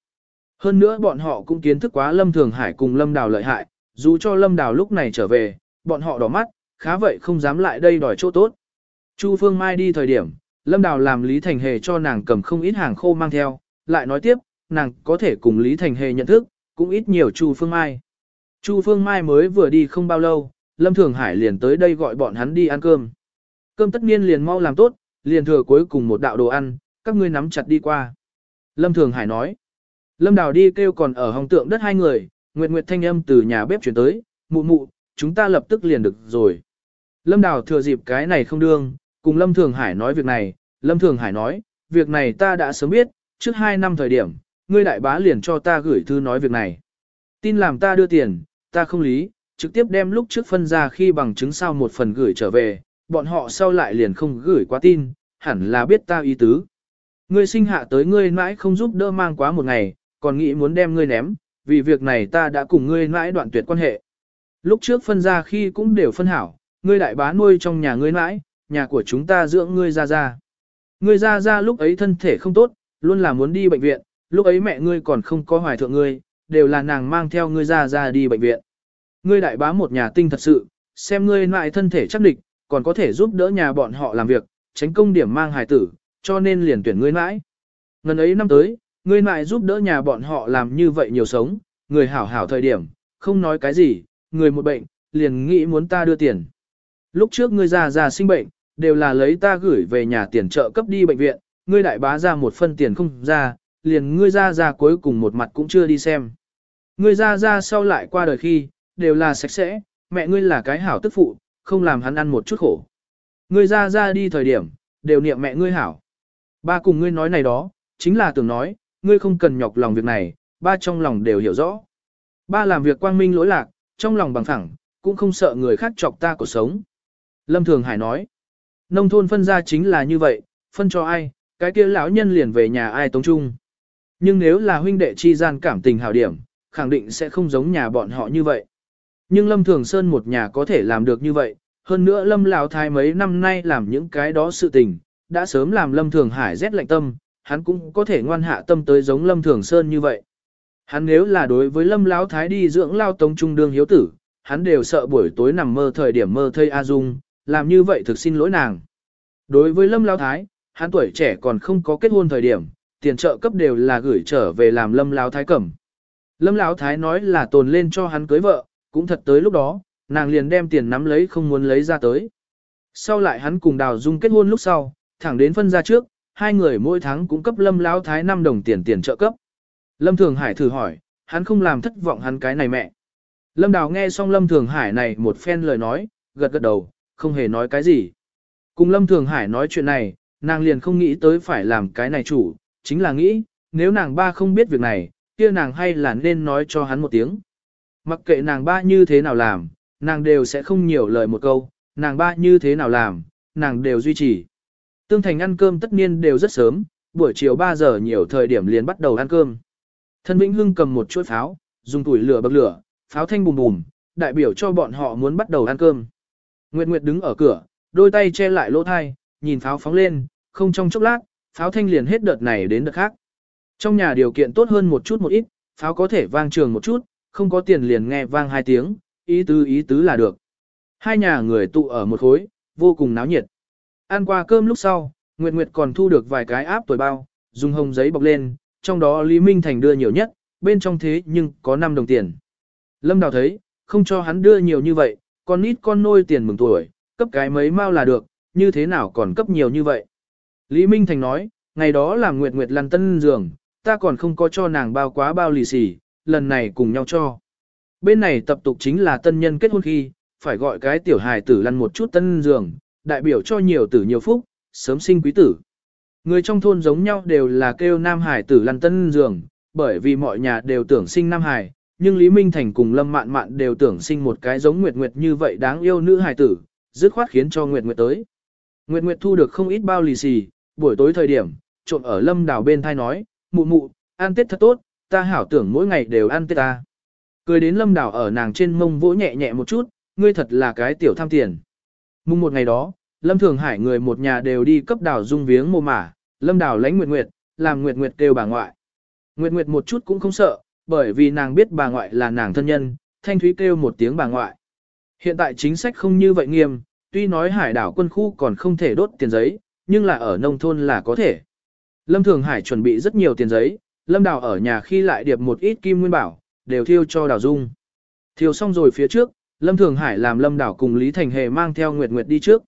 [SPEAKER 1] Hơn nữa bọn họ cũng kiến thức quá Lâm Thường Hải cùng Lâm Đào lợi hại, dù cho Lâm Đào lúc này trở về, bọn họ đỏ mắt, khá vậy không dám lại đây đòi chỗ tốt. Chu Phương Mai đi thời điểm, Lâm Đào làm Lý Thành Hề cho nàng cầm không ít hàng khô mang theo, lại nói tiếp, nàng có thể cùng Lý Thành Hề nhận thức, cũng ít nhiều Chu Phương Mai. Chu Phương Mai mới vừa đi không bao lâu, Lâm Thường Hải liền tới đây gọi bọn hắn đi ăn cơm. Cơm tất nhiên liền mau làm tốt, liền thừa cuối cùng một đạo đồ ăn, các ngươi nắm chặt đi qua. Lâm Thường Hải nói. Lâm Đào đi kêu còn ở hồng tượng đất hai người, Nguyệt Nguyệt thanh âm từ nhà bếp chuyển tới, mụ mụ, chúng ta lập tức liền được rồi. Lâm Đào thừa dịp cái này không đương, cùng Lâm Thường Hải nói việc này, Lâm Thường Hải nói, việc này ta đã sớm biết, trước hai năm thời điểm, ngươi đại bá liền cho ta gửi thư nói việc này. Tin làm ta đưa tiền, ta không lý, trực tiếp đem lúc trước phân ra khi bằng chứng sau một phần gửi trở về, bọn họ sau lại liền không gửi quá tin, hẳn là biết ta ý tứ. Ngươi sinh hạ tới ngươi mãi không giúp đỡ mang quá một ngày, còn nghĩ muốn đem ngươi ném, vì việc này ta đã cùng ngươi mãi đoạn tuyệt quan hệ. Lúc trước phân ra khi cũng đều phân hảo, ngươi đại bá nuôi trong nhà ngươi mãi, nhà của chúng ta dưỡng ngươi ra ra. Ngươi ra ra lúc ấy thân thể không tốt, luôn là muốn đi bệnh viện, lúc ấy mẹ ngươi còn không có hoài thượng ngươi, đều là nàng mang theo ngươi ra ra đi bệnh viện. Ngươi đại bá một nhà tinh thật sự, xem ngươi lại thân thể chắc địch, còn có thể giúp đỡ nhà bọn họ làm việc, tránh công điểm mang hài tử, cho nên liền tuyển ngươi mãi. Ngần ấy năm tới, ngươi mãi giúp đỡ nhà bọn họ làm như vậy nhiều sống, người hảo hảo thời điểm, không nói cái gì, người một bệnh, liền nghĩ muốn ta đưa tiền. Lúc trước ngươi già già sinh bệnh, đều là lấy ta gửi về nhà tiền trợ cấp đi bệnh viện, ngươi đại bá ra một phân tiền không ra, liền ngươi ra ra cuối cùng một mặt cũng chưa đi xem. Ngươi ra ra sau lại qua đời khi, đều là sạch sẽ, mẹ ngươi là cái hảo tức phụ, không làm hắn ăn một chút khổ. Ngươi ra ra đi thời điểm, đều niệm mẹ ngươi hảo. Ba cùng ngươi nói này đó, chính là tưởng nói, ngươi không cần nhọc lòng việc này, ba trong lòng đều hiểu rõ. Ba làm việc quang minh lỗi lạc, trong lòng bằng thẳng, cũng không sợ người khác chọc ta cuộc sống. Lâm Thường Hải nói, nông thôn phân ra chính là như vậy, phân cho ai, cái kia lão nhân liền về nhà ai tống chung. Nhưng nếu là huynh đệ chi gian cảm tình hảo điểm, khẳng định sẽ không giống nhà bọn họ như vậy. Nhưng Lâm Thường Sơn một nhà có thể làm được như vậy, hơn nữa Lâm Lão Thái mấy năm nay làm những cái đó sự tình, đã sớm làm Lâm Thường Hải rét lạnh tâm, hắn cũng có thể ngoan hạ tâm tới giống Lâm Thường Sơn như vậy. Hắn nếu là đối với Lâm Lão Thái đi dưỡng lao tống trung đương hiếu tử, hắn đều sợ buổi tối nằm mơ thời điểm mơ thây A Dung, làm như vậy thực xin lỗi nàng. Đối với Lâm Lão Thái, hắn tuổi trẻ còn không có kết hôn thời điểm, tiền trợ cấp đều là gửi trở về làm Lâm Lão Thái cẩm. Lâm Lão Thái nói là tồn lên cho hắn cưới vợ, cũng thật tới lúc đó, nàng liền đem tiền nắm lấy không muốn lấy ra tới. Sau lại hắn cùng Đào Dung kết hôn lúc sau, thẳng đến phân ra trước, hai người mỗi tháng cũng cấp Lâm Lão Thái 5 đồng tiền tiền trợ cấp. Lâm Thường Hải thử hỏi, hắn không làm thất vọng hắn cái này mẹ. Lâm Đào nghe xong Lâm Thường Hải này một phen lời nói, gật gật đầu, không hề nói cái gì. Cùng Lâm Thường Hải nói chuyện này, nàng liền không nghĩ tới phải làm cái này chủ, chính là nghĩ, nếu nàng ba không biết việc này, kia nàng hay là nên nói cho hắn một tiếng. Mặc kệ nàng ba như thế nào làm, nàng đều sẽ không nhiều lời một câu, nàng ba như thế nào làm, nàng đều duy trì. Tương Thành ăn cơm tất nhiên đều rất sớm, buổi chiều 3 giờ nhiều thời điểm liền bắt đầu ăn cơm. Thân Vĩnh Hưng cầm một chuỗi pháo, dùng tuổi lửa bậc lửa, pháo thanh bùm bùm, đại biểu cho bọn họ muốn bắt đầu ăn cơm. Nguyệt Nguyệt đứng ở cửa, đôi tay che lại lỗ thai, nhìn pháo phóng lên, không trong chốc lát, pháo thanh liền hết đợt này đến đợt khác. Trong nhà điều kiện tốt hơn một chút một ít, pháo có thể vang trường một chút, không có tiền liền nghe vang hai tiếng, ý tứ ý tứ là được. Hai nhà người tụ ở một khối, vô cùng náo nhiệt. Ăn qua cơm lúc sau, Nguyệt Nguyệt còn thu được vài cái áp tuổi bao, dùng hồng giấy bọc lên, trong đó Lý Minh Thành đưa nhiều nhất, bên trong thế nhưng có 5 đồng tiền. Lâm Đào thấy, không cho hắn đưa nhiều như vậy, con nít con nôi tiền mừng tuổi, cấp cái mấy mao là được, như thế nào còn cấp nhiều như vậy. Lý Minh Thành nói, ngày đó làm Nguyệt Nguyệt lăn tân giường, ta còn không có cho nàng bao quá bao lì xì, lần này cùng nhau cho. Bên này tập tục chính là tân nhân kết hôn khi, phải gọi cái tiểu hài tử lăn một chút tân giường, đại biểu cho nhiều tử nhiều phúc, sớm sinh quý tử. Người trong thôn giống nhau đều là kêu nam hải tử lăn tân giường, bởi vì mọi nhà đều tưởng sinh nam hải, nhưng Lý Minh Thành cùng Lâm Mạn Mạn đều tưởng sinh một cái giống Nguyệt Nguyệt như vậy đáng yêu nữ hài tử, dứt khoát khiến cho Nguyệt Nguyệt tới. Nguyệt Nguyệt thu được không ít bao lì xì, buổi tối thời điểm, trộn ở Lâm Đào bên thai nói, mụ mụ, ăn Tết thật tốt, ta hảo tưởng mỗi ngày đều ăn Tết ta. Cười đến Lâm đảo ở nàng trên mông vỗ nhẹ nhẹ một chút, ngươi thật là cái tiểu tham tiền. Mùng một ngày đó, Lâm Thường Hải người một nhà đều đi cấp đảo dung viếng mồ mả, Lâm đảo lánh Nguyệt Nguyệt, làm Nguyệt Nguyệt kêu bà ngoại. Nguyệt Nguyệt một chút cũng không sợ, bởi vì nàng biết bà ngoại là nàng thân nhân, Thanh Thúy kêu một tiếng bà ngoại. Hiện tại chính sách không như vậy nghiêm, tuy nói hải đảo quân khu còn không thể đốt tiền giấy, nhưng là ở nông thôn là có thể. Lâm Thường Hải chuẩn bị rất nhiều tiền giấy, Lâm Đào ở nhà khi lại điệp một ít kim nguyên bảo, đều thiêu cho Đào Dung. Thiêu xong rồi phía trước, Lâm Thường Hải làm Lâm Đào cùng Lý Thành Hề mang theo Nguyệt Nguyệt đi trước.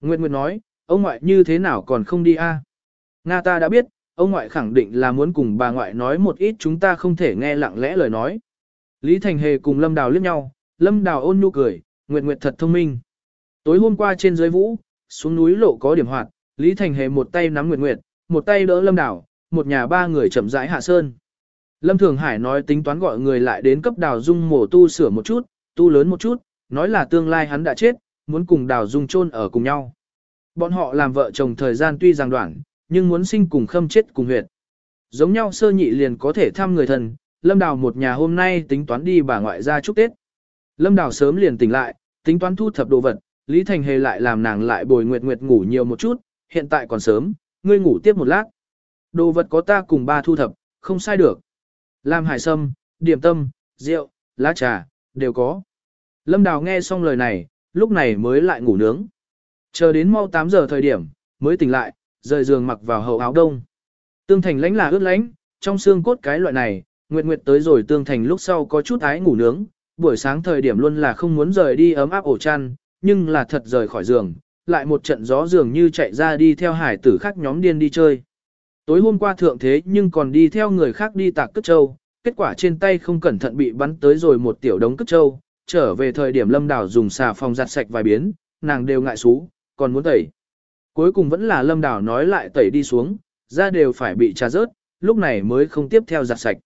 [SPEAKER 1] Nguyệt Nguyệt nói, ông ngoại như thế nào còn không đi a? Nga ta đã biết, ông ngoại khẳng định là muốn cùng bà ngoại nói một ít chúng ta không thể nghe lặng lẽ lời nói. Lý Thành Hề cùng Lâm Đào liếc nhau, Lâm Đào ôn nhu cười, Nguyệt Nguyệt thật thông minh. Tối hôm qua trên dưới vũ, xuống núi lộ có điểm hoạt, Lý Thành Hề một tay nắm Nguyệt Nguyệt, một tay đỡ Lâm Đào, một nhà ba người chậm rãi hạ sơn. Lâm Thường Hải nói tính toán gọi người lại đến cấp đào dung mổ tu sửa một chút, tu lớn một chút, nói là tương lai hắn đã chết, muốn cùng đào dung chôn ở cùng nhau. Bọn họ làm vợ chồng thời gian tuy giang đoạn, nhưng muốn sinh cùng khâm chết cùng huyệt. Giống nhau sơ nhị liền có thể thăm người thần Lâm Đào một nhà hôm nay tính toán đi bà ngoại ra chúc Tết. Lâm Đào sớm liền tỉnh lại, tính toán thu thập đồ vật, Lý Thành Hề lại làm nàng lại bồi Nguyệt Nguyệt ngủ nhiều một chút, hiện tại còn sớm, ngươi ngủ tiếp một lát. Đồ vật có ta cùng ba thu thập, không sai được. Làm hải sâm, điểm tâm, rượu, lá trà, đều có. Lâm Đào nghe xong lời này, lúc này mới lại ngủ nướng. Chờ đến mau 8 giờ thời điểm, mới tỉnh lại, rời giường mặc vào hậu áo đông. Tương Thành lãnh là ướt lánh, trong xương cốt cái loại này, Nguyệt Nguyệt tới rồi Tương Thành lúc sau có chút ái ngủ nướng, buổi sáng thời điểm luôn là không muốn rời đi ấm áp ổ chăn, nhưng là thật rời khỏi giường, lại một trận gió dường như chạy ra đi theo hải tử khác nhóm điên đi chơi. Tối hôm qua thượng thế nhưng còn đi theo người khác đi tạc cất châu, kết quả trên tay không cẩn thận bị bắn tới rồi một tiểu đống cất châu, trở về thời điểm lâm đảo dùng xà phòng giặt sạch vài biến, nàng đều ngại xú, còn muốn tẩy. Cuối cùng vẫn là lâm đảo nói lại tẩy đi xuống, ra đều phải bị trà rớt, lúc này mới không tiếp theo giặt sạch.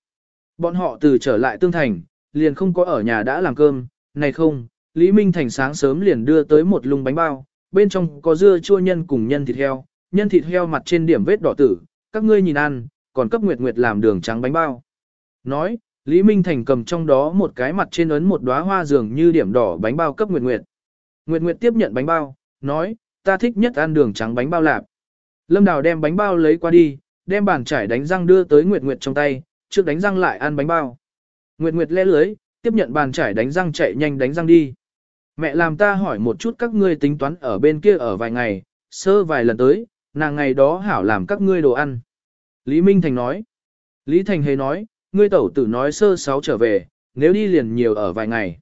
[SPEAKER 1] Bọn họ từ trở lại tương thành, liền không có ở nhà đã làm cơm, này không, Lý Minh Thành sáng sớm liền đưa tới một lùng bánh bao, bên trong có dưa chua nhân cùng nhân thịt heo, nhân thịt heo mặt trên điểm vết đỏ tử, các ngươi nhìn ăn, còn cấp Nguyệt Nguyệt làm đường trắng bánh bao. Nói, Lý Minh Thành cầm trong đó một cái mặt trên ấn một đóa hoa dường như điểm đỏ bánh bao cấp Nguyệt Nguyệt. Nguyệt Nguyệt tiếp nhận bánh bao, nói, ta thích nhất ăn đường trắng bánh bao lạp. Lâm Đào đem bánh bao lấy qua đi, đem bàn chải đánh răng đưa tới Nguyệt Nguyệt trong tay, trước đánh răng lại ăn bánh bao. Nguyệt Nguyệt lẽ lưới, tiếp nhận bàn chải đánh răng chạy nhanh đánh răng đi. Mẹ làm ta hỏi một chút các ngươi tính toán ở bên kia ở vài ngày, sơ vài lần tới, nàng ngày đó hảo làm các ngươi đồ ăn. Lý Minh Thành nói. Lý Thành hề nói, ngươi tẩu tử nói sơ sáu trở về, nếu đi liền nhiều ở vài ngày.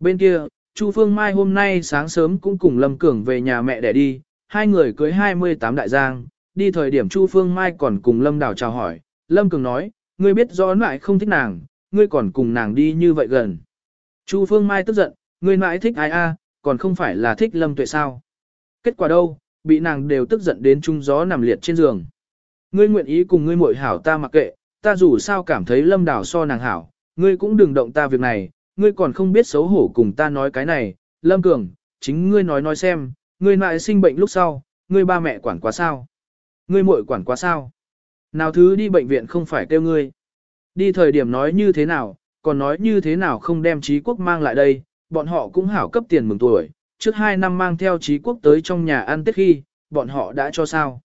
[SPEAKER 1] Bên kia, Chu Phương Mai hôm nay sáng sớm cũng cùng Lâm Cường về nhà mẹ để đi, hai người cưới 28 đại giang, đi thời điểm Chu Phương Mai còn cùng Lâm Đào chào hỏi, Lâm Cường nói, ngươi biết rõ lại không thích nàng, ngươi còn cùng nàng đi như vậy gần. Chu Phương Mai tức giận, ngươi mãi thích ai a, còn không phải là thích Lâm Tuệ sao? Kết quả đâu, bị nàng đều tức giận đến trung gió nằm liệt trên giường. Ngươi nguyện ý cùng ngươi muội hảo ta mặc kệ, ta dù sao cảm thấy Lâm đảo so nàng hảo, ngươi cũng đừng động ta việc này, ngươi còn không biết xấu hổ cùng ta nói cái này, Lâm Cường, chính ngươi nói nói xem, ngươi mại sinh bệnh lúc sau, ngươi ba mẹ quản quá sao? Ngươi muội quản quá sao? Nào thứ đi bệnh viện không phải kêu ngươi. Đi thời điểm nói như thế nào, còn nói như thế nào không đem trí quốc mang lại đây, bọn họ cũng hảo cấp tiền mừng tuổi, trước hai năm mang theo trí quốc tới trong nhà ăn tết khi, bọn họ đã cho sao.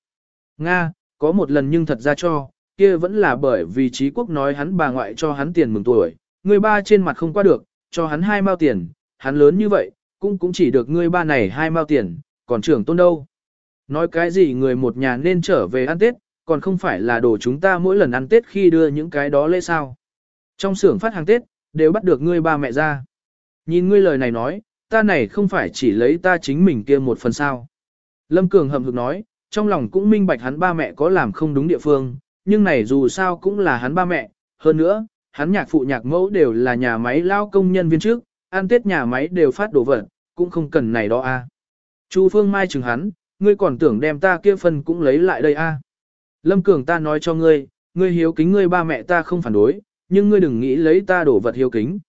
[SPEAKER 1] Nga, có một lần nhưng thật ra cho, kia vẫn là bởi vì trí quốc nói hắn bà ngoại cho hắn tiền mừng tuổi, người ba trên mặt không qua được, cho hắn hai mao tiền, hắn lớn như vậy, cũng cũng chỉ được ngươi ba này hai mao tiền, còn trưởng tôn đâu. Nói cái gì người một nhà nên trở về ăn Tết, còn không phải là đồ chúng ta mỗi lần ăn Tết khi đưa những cái đó lễ sao. Trong xưởng phát hàng Tết, đều bắt được ngươi ba mẹ ra. Nhìn ngươi lời này nói, ta này không phải chỉ lấy ta chính mình kia một phần sao. Lâm Cường hậm hực nói, trong lòng cũng minh bạch hắn ba mẹ có làm không đúng địa phương, nhưng này dù sao cũng là hắn ba mẹ, hơn nữa, hắn nhạc phụ nhạc mẫu đều là nhà máy lao công nhân viên trước, ăn tết nhà máy đều phát đồ vật, cũng không cần này đó a. Chu Phương Mai chừng hắn, ngươi còn tưởng đem ta kia phần cũng lấy lại đây a. Lâm Cường ta nói cho ngươi, ngươi hiếu kính ngươi ba mẹ ta không phản đối, nhưng ngươi đừng nghĩ lấy ta đổ vật hiếu kính.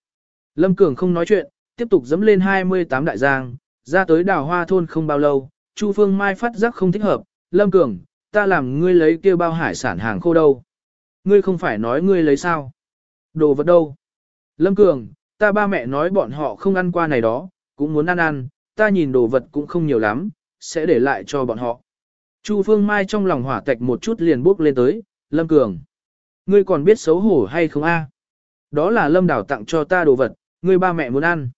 [SPEAKER 1] Lâm Cường không nói chuyện, tiếp tục dẫm lên 28 đại giang, ra tới đào hoa thôn không bao lâu, Chu Phương Mai phát giác không thích hợp, Lâm Cường, ta làm ngươi lấy kia bao hải sản hàng khô đâu. Ngươi không phải nói ngươi lấy sao? Đồ vật đâu? Lâm Cường, ta ba mẹ nói bọn họ không ăn qua này đó, cũng muốn ăn ăn, ta nhìn đồ vật cũng không nhiều lắm, sẽ để lại cho bọn họ. Chu Phương Mai trong lòng hỏa tạch một chút liền bước lên tới, Lâm Cường. Ngươi còn biết xấu hổ hay không a? Đó là Lâm Đảo tặng cho ta đồ vật, ngươi ba mẹ muốn ăn.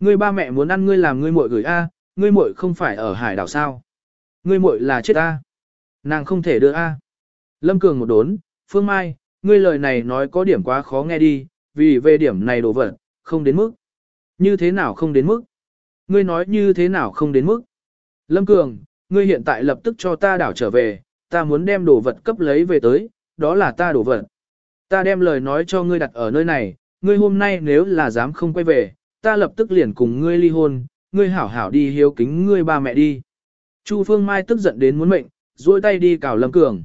[SPEAKER 1] Ngươi ba mẹ muốn ăn ngươi làm ngươi muội gửi a, ngươi muội không phải ở hải đảo sao? Ngươi muội là chết a. Nàng không thể đưa a. Lâm Cường một đốn, Phương Mai, ngươi lời này nói có điểm quá khó nghe đi, vì về điểm này đồ vật, không đến mức. Như thế nào không đến mức? Ngươi nói như thế nào không đến mức? Lâm Cường, ngươi hiện tại lập tức cho ta đảo trở về, ta muốn đem đồ vật cấp lấy về tới, đó là ta đồ vật. Ta đem lời nói cho ngươi đặt ở nơi này, ngươi hôm nay nếu là dám không quay về, ta lập tức liền cùng ngươi ly hôn, ngươi hảo hảo đi hiếu kính ngươi ba mẹ đi. Chu Phương Mai tức giận đến muốn mệnh, duỗi tay đi cào Lâm Cường.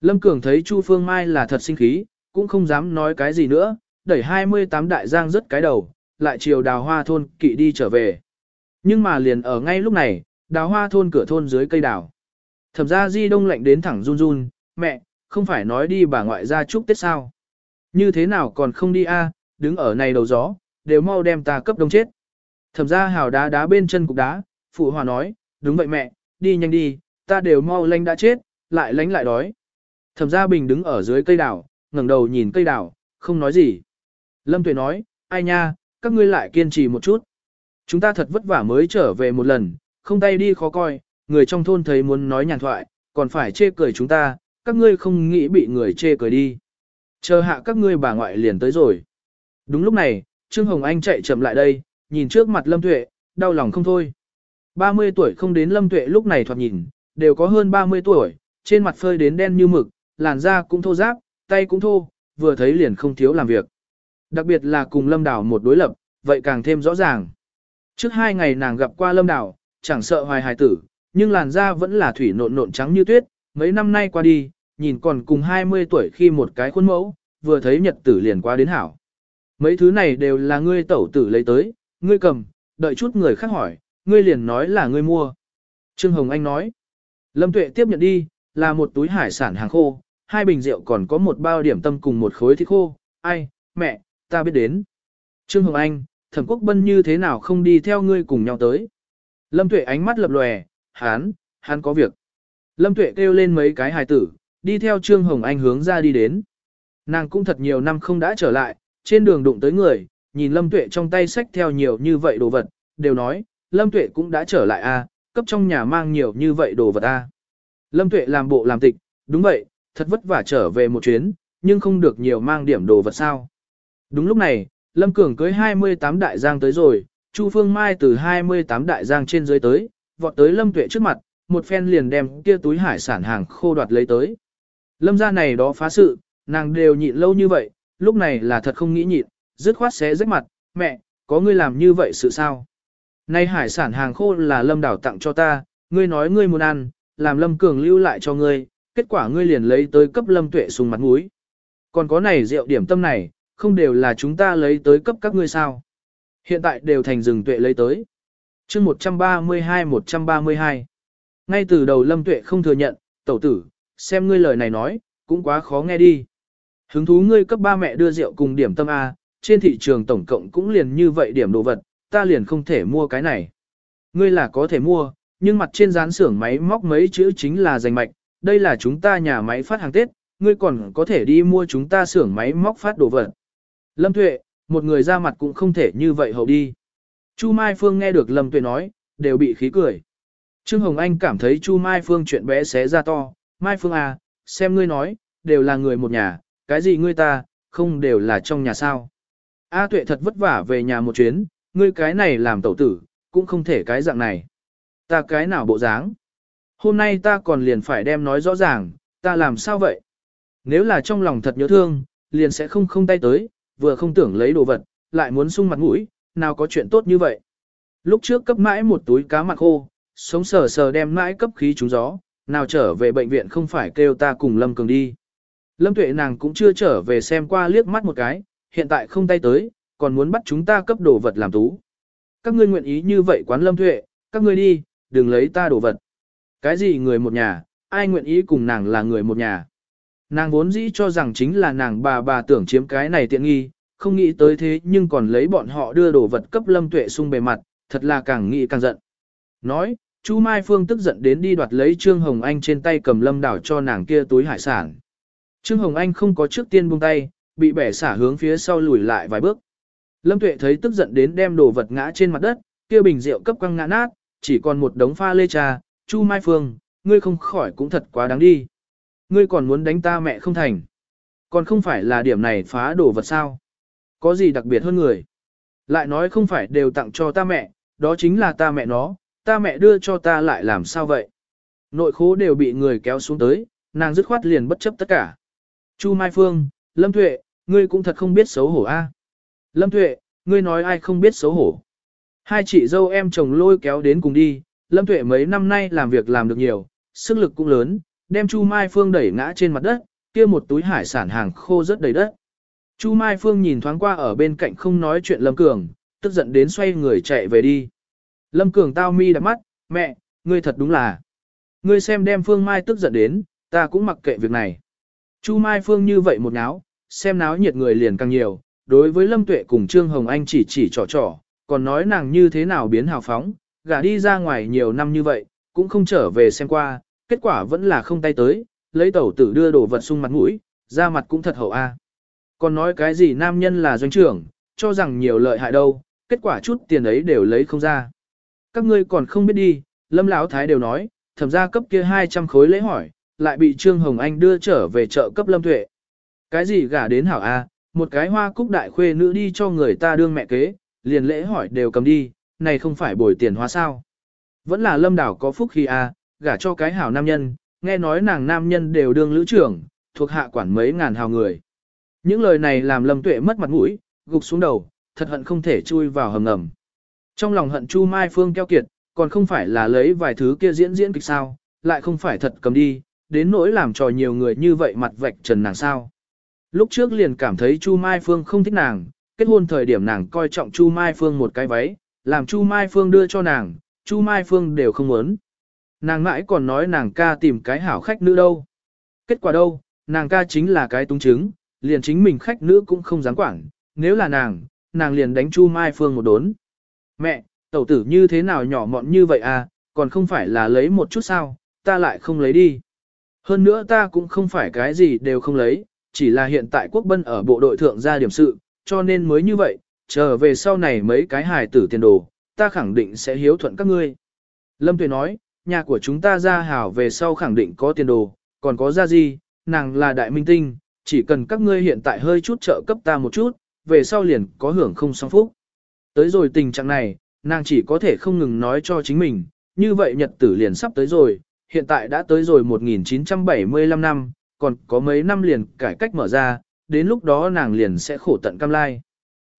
[SPEAKER 1] Lâm Cường thấy Chu Phương Mai là thật sinh khí, cũng không dám nói cái gì nữa, đẩy 28 đại giang rất cái đầu, lại chiều đào hoa thôn kỵ đi trở về. Nhưng mà liền ở ngay lúc này, đào hoa thôn cửa thôn dưới cây đào. Thẩm ra di đông lạnh đến thẳng run run, mẹ, không phải nói đi bà ngoại ra chúc Tết sao. Như thế nào còn không đi a? đứng ở này đầu gió, đều mau đem ta cấp đông chết. Thẩm gia hào đá đá bên chân cục đá, phụ hòa nói, đúng vậy mẹ, đi nhanh đi, ta đều mau lanh đã chết, lại lánh lại đói. Thẩm gia bình đứng ở dưới cây đào, ngẩng đầu nhìn cây đào, không nói gì. Lâm Tuệ nói, ai nha, các ngươi lại kiên trì một chút. Chúng ta thật vất vả mới trở về một lần, không tay đi khó coi, người trong thôn thấy muốn nói nhàn thoại, còn phải chê cười chúng ta, các ngươi không nghĩ bị người chê cười đi. Chờ hạ các ngươi bà ngoại liền tới rồi. Đúng lúc này, Trương Hồng Anh chạy chậm lại đây, nhìn trước mặt Lâm Tuệ, đau lòng không thôi. 30 tuổi không đến Lâm Tuệ lúc này thoạt nhìn, đều có hơn 30 tuổi, trên mặt phơi đến đen như mực, làn da cũng thô ráp, tay cũng thô, vừa thấy liền không thiếu làm việc. Đặc biệt là cùng Lâm Đảo một đối lập, vậy càng thêm rõ ràng. Trước hai ngày nàng gặp qua Lâm Đảo, chẳng sợ hoài hài tử, nhưng làn da vẫn là thủy nộn nộn trắng như tuyết, mấy năm nay qua đi, nhìn còn cùng 20 tuổi khi một cái khuôn mẫu, vừa thấy nhật tử liền qua đến hảo. Mấy thứ này đều là ngươi tẩu tử lấy tới, ngươi cầm, đợi chút người khác hỏi, ngươi liền nói là ngươi mua. Trương Hồng Anh nói, Lâm Tuệ tiếp nhận đi, là một túi hải sản hàng khô, hai bình rượu còn có một bao điểm tâm cùng một khối thịt khô, ai, mẹ, ta biết đến. Trương Hồng Anh, thẩm quốc bân như thế nào không đi theo ngươi cùng nhau tới. Lâm Tuệ ánh mắt lập lòe, hán, hán có việc. Lâm Tuệ kêu lên mấy cái hài tử, đi theo Trương Hồng Anh hướng ra đi đến. Nàng cũng thật nhiều năm không đã trở lại, trên đường đụng tới người, nhìn Lâm Tuệ trong tay sách theo nhiều như vậy đồ vật, đều nói, Lâm Tuệ cũng đã trở lại a, cấp trong nhà mang nhiều như vậy đồ vật a. Lâm Tuệ làm bộ làm tịch, đúng vậy, thật vất vả trở về một chuyến, nhưng không được nhiều mang điểm đồ vật sao. Đúng lúc này, Lâm Cường cưới 28 đại giang tới rồi, Chu Phương Mai từ 28 đại giang trên dưới tới, vọt tới Lâm Tuệ trước mặt, một phen liền đem kia túi hải sản hàng khô đoạt lấy tới. Lâm gia này đó phá sự, nàng đều nhịn lâu như vậy, lúc này là thật không nghĩ nhịn, dứt khoát xé rách mặt, mẹ, có ngươi làm như vậy sự sao? Nay hải sản hàng khô là Lâm đảo tặng cho ta, ngươi nói ngươi muốn ăn, làm Lâm Cường lưu lại cho ngươi, kết quả ngươi liền lấy tới cấp Lâm Tuệ sùng mặt mũi. Còn có này rượu điểm tâm này, không đều là chúng ta lấy tới cấp các ngươi sao. Hiện tại đều thành rừng Tuệ lấy tới. chương 132-132 Ngay từ đầu Lâm Tuệ không thừa nhận, tẩu tử, xem ngươi lời này nói, cũng quá khó nghe đi. Hứng thú ngươi cấp ba mẹ đưa rượu cùng điểm tâm A, trên thị trường tổng cộng cũng liền như vậy điểm đồ vật, ta liền không thể mua cái này. Ngươi là có thể mua, nhưng mặt trên dán xưởng máy móc mấy chữ chính là danh mạch, đây là chúng ta nhà máy phát hàng Tết, ngươi còn có thể đi mua chúng ta xưởng máy móc phát đồ vật. Lâm Tuệ, một người ra mặt cũng không thể như vậy hậu đi. Chu Mai Phương nghe được Lâm Tuệ nói, đều bị khí cười. Trương Hồng Anh cảm thấy Chu Mai Phương chuyện bé xé ra to, Mai Phương à, xem ngươi nói, đều là người một nhà, cái gì ngươi ta, không đều là trong nhà sao. A Tuệ thật vất vả về nhà một chuyến, ngươi cái này làm tẩu tử, cũng không thể cái dạng này. Ta cái nào bộ dáng? Hôm nay ta còn liền phải đem nói rõ ràng, ta làm sao vậy? Nếu là trong lòng thật nhớ thương, liền sẽ không không tay tới, vừa không tưởng lấy đồ vật, lại muốn sung mặt mũi, nào có chuyện tốt như vậy. Lúc trước cấp mãi một túi cá mặt khô, sống sờ sờ đem mãi cấp khí trúng gió, nào trở về bệnh viện không phải kêu ta cùng Lâm Cường đi. Lâm Tuệ nàng cũng chưa trở về xem qua liếc mắt một cái, hiện tại không tay tới, còn muốn bắt chúng ta cấp đồ vật làm tú. Các ngươi nguyện ý như vậy quán Lâm Tuệ, các ngươi đi, đừng lấy ta đồ vật. Cái gì người một nhà, ai nguyện ý cùng nàng là người một nhà. Nàng vốn dĩ cho rằng chính là nàng bà bà tưởng chiếm cái này tiện nghi, không nghĩ tới thế nhưng còn lấy bọn họ đưa đồ vật cấp lâm tuệ sung bề mặt, thật là càng nghĩ càng giận. Nói, chú Mai Phương tức giận đến đi đoạt lấy Trương Hồng Anh trên tay cầm lâm đảo cho nàng kia túi hải sản. Trương Hồng Anh không có trước tiên buông tay, bị bẻ xả hướng phía sau lùi lại vài bước. Lâm Tuệ thấy tức giận đến đem đồ vật ngã trên mặt đất, kia bình rượu cấp quăng ngã nát, chỉ còn một đống pha lê trà, Chu Mai Phương, ngươi không khỏi cũng thật quá đáng đi. Ngươi còn muốn đánh ta mẹ không thành. Còn không phải là điểm này phá đồ vật sao. Có gì đặc biệt hơn người. Lại nói không phải đều tặng cho ta mẹ, đó chính là ta mẹ nó, ta mẹ đưa cho ta lại làm sao vậy. Nội khố đều bị người kéo xuống tới, nàng dứt khoát liền bất chấp tất cả. Chu Mai Phương, Lâm Tuệ, ngươi cũng thật không biết xấu hổ a. Lâm Tuệ, ngươi nói ai không biết xấu hổ. Hai chị dâu em chồng lôi kéo đến cùng đi, Lâm Tuệ mấy năm nay làm việc làm được nhiều, sức lực cũng lớn, đem Chu Mai Phương đẩy ngã trên mặt đất, kia một túi hải sản hàng khô rất đầy đất. Chu Mai Phương nhìn thoáng qua ở bên cạnh không nói chuyện Lâm Cường, tức giận đến xoay người chạy về đi. Lâm Cường tao mi đặt mắt, mẹ, ngươi thật đúng là. Ngươi xem đem Phương Mai tức giận đến, ta cũng mặc kệ việc này. Chu Mai Phương như vậy một náo, xem náo nhiệt người liền càng nhiều, đối với Lâm Tuệ cùng Trương Hồng Anh chỉ chỉ trò trò, còn nói nàng như thế nào biến hào phóng, gả đi ra ngoài nhiều năm như vậy, cũng không trở về xem qua, kết quả vẫn là không tay tới, lấy tẩu tử đưa đồ vật sung mặt mũi, ra mặt cũng thật hậu a. Còn nói cái gì nam nhân là doanh trưởng, cho rằng nhiều lợi hại đâu, kết quả chút tiền ấy đều lấy không ra. Các ngươi còn không biết đi, lâm lão thái đều nói, thẩm ra cấp kia 200 khối lễ hỏi, lại bị Trương Hồng Anh đưa trở về chợ cấp lâm tuệ. Cái gì gả đến hảo a, một cái hoa cúc đại khuê nữ đi cho người ta đương mẹ kế, liền lễ hỏi đều cầm đi, này không phải bồi tiền hoa sao. Vẫn là lâm đảo có phúc khi a, gả cho cái hảo nam nhân, nghe nói nàng nam nhân đều đương lữ trưởng, thuộc hạ quản mấy ngàn hào người. Những lời này làm lâm tuệ mất mặt mũi, gục xuống đầu, thật hận không thể chui vào hầm ngầm. Trong lòng hận Chu Mai Phương keo kiệt, còn không phải là lấy vài thứ kia diễn diễn kịch sao, lại không phải thật cầm đi, đến nỗi làm trò nhiều người như vậy mặt vạch trần nàng sao. Lúc trước liền cảm thấy Chu Mai Phương không thích nàng, kết hôn thời điểm nàng coi trọng Chu Mai Phương một cái váy, làm Chu Mai Phương đưa cho nàng, Chu Mai Phương đều không muốn. Nàng mãi còn nói nàng ca tìm cái hảo khách nữ đâu. Kết quả đâu, nàng ca chính là cái tung chứng, liền chính mình khách nữ cũng không dám quản, nếu là nàng, nàng liền đánh Chu Mai Phương một đốn. Mẹ, tẩu tử như thế nào nhỏ mọn như vậy à, còn không phải là lấy một chút sao, ta lại không lấy đi. Hơn nữa ta cũng không phải cái gì đều không lấy, chỉ là hiện tại quốc bân ở bộ đội thượng ra điểm sự, cho nên mới như vậy, chờ về sau này mấy cái hài tử tiền đồ, ta khẳng định sẽ hiếu thuận các ngươi. Lâm Tuệ nói, nhà của chúng ta ra hảo về sau khẳng định có tiền đồ, còn có ra gì, nàng là đại minh tinh, chỉ cần các ngươi hiện tại hơi chút trợ cấp ta một chút, về sau liền có hưởng không song phúc. Tới rồi tình trạng này, nàng chỉ có thể không ngừng nói cho chính mình, như vậy nhật tử liền sắp tới rồi, hiện tại đã tới rồi 1975 năm, còn có mấy năm liền cải cách mở ra, đến lúc đó nàng liền sẽ khổ tận cam lai.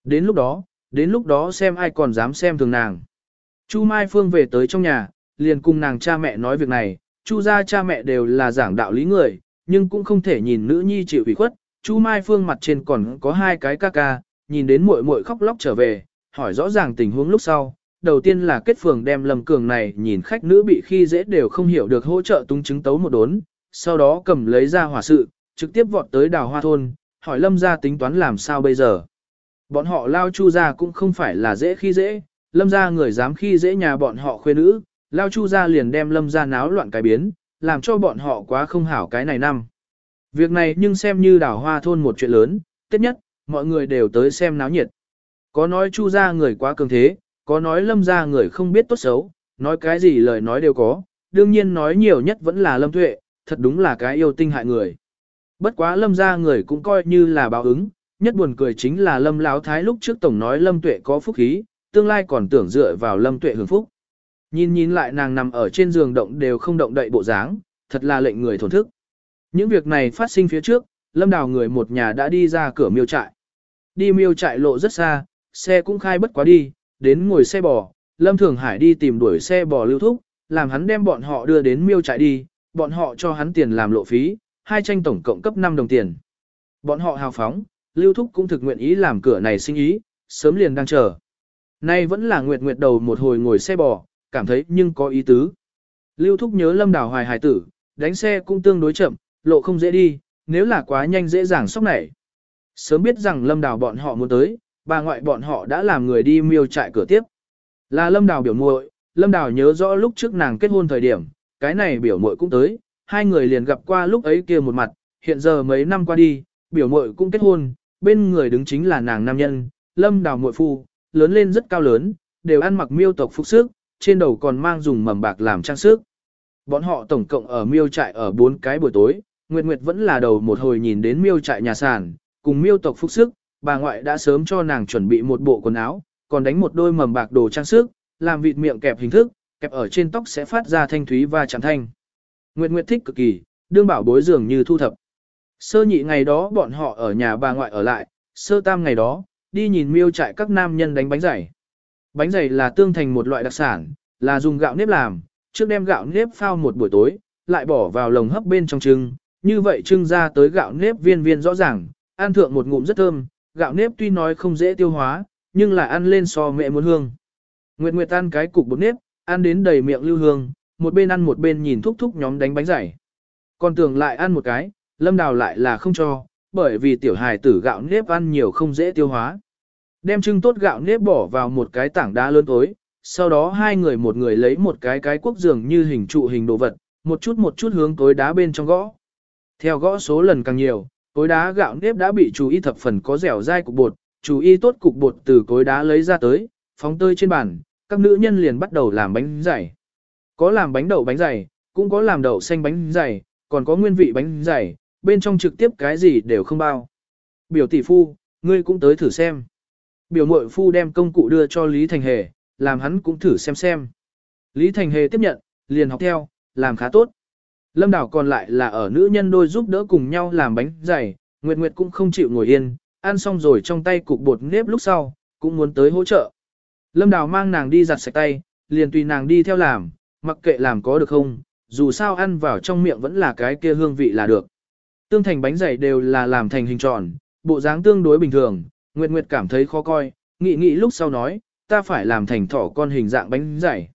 [SPEAKER 1] Đến lúc đó, đến lúc đó xem ai còn dám xem thường nàng. Chu Mai Phương về tới trong nhà, liền cùng nàng cha mẹ nói việc này, Chu gia cha mẹ đều là giảng đạo lý người, nhưng cũng không thể nhìn nữ nhi chịu ủy khuất. Chu Mai Phương mặt trên còn có hai cái ca ca, nhìn đến muội muội khóc lóc trở về, hỏi rõ ràng tình huống lúc sau, đầu tiên là kết phường đem Lâm Cường này nhìn khách nữ bị khi dễ đều không hiểu được hỗ trợ tung chứng tấu một đốn, sau đó cầm lấy ra hỏa sự, trực tiếp vọt tới đào hoa thôn, hỏi Lâm ra tính toán làm sao bây giờ. Bọn họ lao chu ra cũng không phải là dễ khi dễ, Lâm ra người dám khi dễ nhà bọn họ khuê nữ, lao chu ra liền đem Lâm ra náo loạn cái biến, làm cho bọn họ quá không hảo cái này năm. Việc này nhưng xem như đào hoa thôn một chuyện lớn, tiếp nhất, mọi người đều tới xem náo nhiệt. Có nói chu ra người quá cường thế, có nói lâm ra người không biết tốt xấu, nói cái gì lời nói đều có, đương nhiên nói nhiều nhất vẫn là lâm tuệ, thật đúng là cái yêu tinh hại người. Bất quá lâm ra người cũng coi như là báo ứng, nhất buồn cười chính là lâm láo thái lúc trước tổng nói lâm tuệ có phúc khí, tương lai còn tưởng dựa vào lâm tuệ hưởng phúc. Nhìn nhìn lại nàng nằm ở trên giường động đều không động đậy bộ dáng, thật là lệnh người thổn thức. Những việc này phát sinh phía trước, lâm đào người một nhà đã đi ra cửa miêu trại. Đi miêu trại lộ rất xa, xe cũng khai bất quá đi, đến ngồi xe bò, Lâm Thường Hải đi tìm đuổi xe bò lưu thúc, làm hắn đem bọn họ đưa đến miêu trại đi, bọn họ cho hắn tiền làm lộ phí, hai tranh tổng cộng cấp 5 đồng tiền. Bọn họ hào phóng, lưu thúc cũng thực nguyện ý làm cửa này sinh ý, sớm liền đang chờ. Nay vẫn là nguyệt nguyệt đầu một hồi ngồi xe bò, cảm thấy nhưng có ý tứ. Lưu thúc nhớ lâm đào hoài hải tử, đánh xe cũng tương đối chậm, lộ không dễ đi, nếu là quá nhanh dễ dàng sốc nảy. Sớm biết rằng lâm đào bọn họ muốn tới, bà ngoại bọn họ đã làm người đi miêu trại cửa tiếp. Là lâm đào biểu muội, lâm đào nhớ rõ lúc trước nàng kết hôn thời điểm, cái này biểu muội cũng tới, hai người liền gặp qua lúc ấy kia một mặt, hiện giờ mấy năm qua đi, biểu muội cũng kết hôn, bên người đứng chính là nàng nam nhân, lâm đào muội phu, lớn lên rất cao lớn, đều ăn mặc miêu tộc phục sức, trên đầu còn mang dùng mầm bạc làm trang sức. Bọn họ tổng cộng ở miêu trại ở bốn cái buổi tối, Nguyệt Nguyệt vẫn là đầu một hồi nhìn đến miêu trại nhà sản cùng miêu tộc phục sức, bà ngoại đã sớm cho nàng chuẩn bị một bộ quần áo, còn đánh một đôi mầm bạc đồ trang sức, làm vịt miệng kẹp hình thức, kẹp ở trên tóc sẽ phát ra thanh thúy và chạm thanh. Nguyệt Nguyệt thích cực kỳ, đương bảo bối dường như thu thập. Sơ nhị ngày đó bọn họ ở nhà bà ngoại ở lại, sơ tam ngày đó, đi nhìn miêu trại các nam nhân đánh bánh dày. Bánh dày là tương thành một loại đặc sản, là dùng gạo nếp làm, trước đem gạo nếp phao một buổi tối, lại bỏ vào lồng hấp bên trong trưng, như vậy trưng ra tới gạo nếp viên viên rõ ràng, ăn thượng một ngụm rất thơm, gạo nếp tuy nói không dễ tiêu hóa, nhưng lại ăn lên so mẹ muốn hương. Nguyệt Nguyệt ăn cái cục bột nếp, ăn đến đầy miệng lưu hương, một bên ăn một bên nhìn thúc thúc nhóm đánh bánh giải. Còn tưởng lại ăn một cái, lâm đào lại là không cho, bởi vì tiểu hài tử gạo nếp ăn nhiều không dễ tiêu hóa. Đem trưng tốt gạo nếp bỏ vào một cái tảng đá lớn tối, sau đó hai người một người lấy một cái cái quốc dường như hình trụ hình đồ vật, một chút một chút hướng tối đá bên trong gõ. Theo gõ số lần càng nhiều, cối đá gạo nếp đã bị chú y thập phần có dẻo dai cục bột, chú y tốt cục bột từ cối đá lấy ra tới, phóng tơi trên bàn, các nữ nhân liền bắt đầu làm bánh dày. Có làm bánh đậu bánh dày, cũng có làm đậu xanh bánh dày, còn có nguyên vị bánh dày, bên trong trực tiếp cái gì đều không bao. Biểu tỷ phu, ngươi cũng tới thử xem. Biểu mội phu đem công cụ đưa cho Lý Thành Hề, làm hắn cũng thử xem xem. Lý Thành Hề tiếp nhận, liền học theo, làm khá tốt. Lâm Đào còn lại là ở nữ nhân đôi giúp đỡ cùng nhau làm bánh dày, Nguyệt Nguyệt cũng không chịu ngồi yên, ăn xong rồi trong tay cục bột nếp lúc sau, cũng muốn tới hỗ trợ. Lâm Đào mang nàng đi giặt sạch tay, liền tùy nàng đi theo làm, mặc kệ làm có được không, dù sao ăn vào trong miệng vẫn là cái kia hương vị là được. Tương thành bánh dày đều là làm thành hình tròn, bộ dáng tương đối bình thường, Nguyệt Nguyệt cảm thấy khó coi, nghĩ nghĩ lúc sau nói, ta phải làm thành thỏ con hình dạng bánh dày.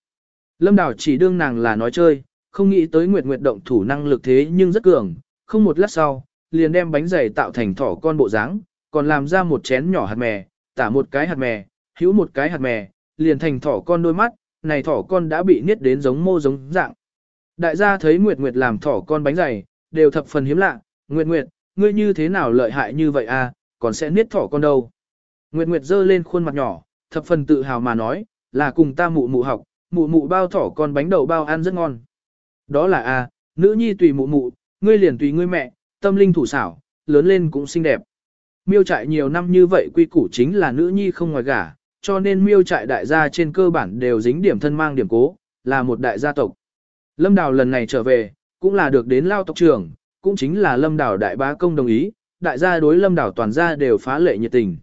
[SPEAKER 1] Lâm Đào chỉ đương nàng là nói chơi, không nghĩ tới Nguyệt Nguyệt động thủ năng lực thế nhưng rất cường, không một lát sau, liền đem bánh dày tạo thành thỏ con bộ dáng, còn làm ra một chén nhỏ hạt mè, tả một cái hạt mè, hữu một cái hạt mè, liền thành thỏ con đôi mắt, này thỏ con đã bị niết đến giống mô giống dạng. Đại gia thấy Nguyệt Nguyệt làm thỏ con bánh dày, đều thập phần hiếm lạ, Nguyệt Nguyệt, ngươi như thế nào lợi hại như vậy à, còn sẽ niết thỏ con đâu. Nguyệt Nguyệt giơ lên khuôn mặt nhỏ, thập phần tự hào mà nói, là cùng ta mụ mụ học, mụ mụ bao thỏ con bánh đậu bao ăn rất ngon. Đó là a, nữ nhi tùy mụ mụ, ngươi liền tùy ngươi mẹ, tâm linh thủ xảo, lớn lên cũng xinh đẹp. Miêu trại nhiều năm như vậy quy củ chính là nữ nhi không ngoài gả, cho nên miêu trại đại gia trên cơ bản đều dính điểm thân mang điểm cố, là một đại gia tộc. Lâm Đào lần này trở về, cũng là được đến lao tộc trưởng, cũng chính là Lâm Đào đại bá công đồng ý, đại gia đối Lâm Đào toàn gia đều phá lệ nhiệt tình.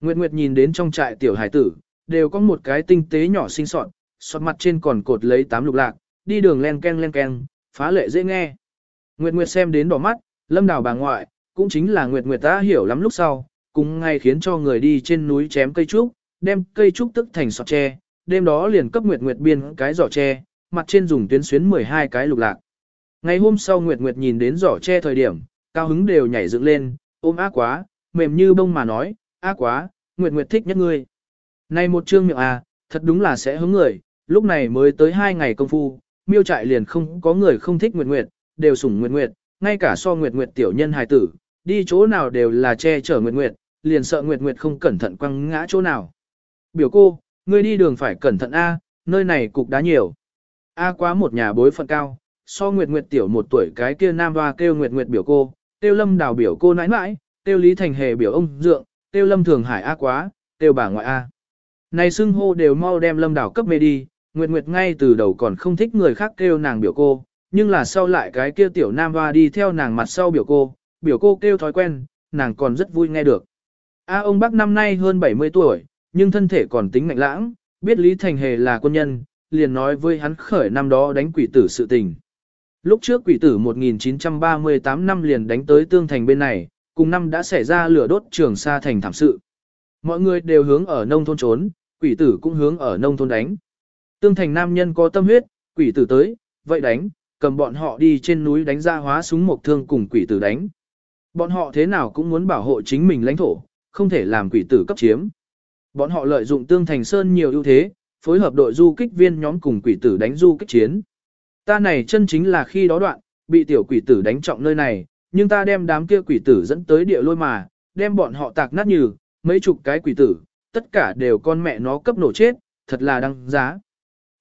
[SPEAKER 1] Nguyệt Nguyệt nhìn đến trong trại tiểu hải tử, đều có một cái tinh tế nhỏ xinh xọn, sọt mặt trên còn cột lấy tám lục lạc, đi đường len ken len ken, phá lệ dễ nghe. Nguyệt Nguyệt xem đến đỏ mắt, lâm đào bà ngoại, cũng chính là Nguyệt Nguyệt ta hiểu lắm lúc sau, cùng ngay khiến cho người đi trên núi chém cây trúc, đem cây trúc tức thành sọt tre, đêm đó liền cấp Nguyệt Nguyệt biên cái giỏ tre, mặt trên dùng tuyến xuyến 12 cái lục lạc. Ngày hôm sau Nguyệt Nguyệt nhìn đến giỏ tre thời điểm, cao hứng đều nhảy dựng lên, ôm ác quá, mềm như bông mà nói, ác quá, Nguyệt Nguyệt thích nhất ngươi. Này một chương miệng à, thật đúng là sẽ hứng người, lúc này mới tới hai ngày công phu, miêu trại liền không có người không thích Nguyệt Nguyệt, đều sủng Nguyệt Nguyệt, ngay cả so Nguyệt Nguyệt tiểu nhân hài tử, đi chỗ nào đều là che chở Nguyệt Nguyệt, liền sợ Nguyệt Nguyệt không cẩn thận quăng ngã chỗ nào. Biểu cô, ngươi đi đường phải cẩn thận a, nơi này cục đá nhiều. A quá một nhà bối phận cao, so Nguyệt Nguyệt tiểu một tuổi cái kia nam hoa kêu Nguyệt Nguyệt biểu cô, kêu Lâm Đào biểu cô nãi nãi, kêu Lý Thành Hề biểu ông dượng, kêu Lâm Thường Hải A quá, kêu bà ngoại A. Này xưng hô đều mau đem Lâm Đào cấp mê đi, Nguyệt Nguyệt ngay từ đầu còn không thích người khác kêu nàng biểu cô, nhưng là sau lại cái kia tiểu nam hoa đi theo nàng mặt sau biểu cô, biểu cô kêu thói quen, nàng còn rất vui nghe được. A ông bác năm nay hơn 70 tuổi, nhưng thân thể còn tính mạnh lãng, biết Lý Thành Hề là quân nhân, liền nói với hắn khởi năm đó đánh quỷ tử sự tình. Lúc trước quỷ tử 1938 năm liền đánh tới tương thành bên này, cùng năm đã xảy ra lửa đốt trường xa thành thảm sự. Mọi người đều hướng ở nông thôn trốn, quỷ tử cũng hướng ở nông thôn đánh. Tương thành nam nhân có tâm huyết, quỷ tử tới, vậy đánh, cầm bọn họ đi trên núi đánh ra hóa súng một thương cùng quỷ tử đánh. Bọn họ thế nào cũng muốn bảo hộ chính mình lãnh thổ, không thể làm quỷ tử cấp chiếm. Bọn họ lợi dụng tương thành sơn nhiều ưu thế, phối hợp đội du kích viên nhóm cùng quỷ tử đánh du kích chiến. Ta này chân chính là khi đó đoạn, bị tiểu quỷ tử đánh trọng nơi này, nhưng ta đem đám kia quỷ tử dẫn tới địa lôi mà, đem bọn họ tạc nát như, mấy chục cái quỷ tử, tất cả đều con mẹ nó cấp nổ chết, thật là đăng giá.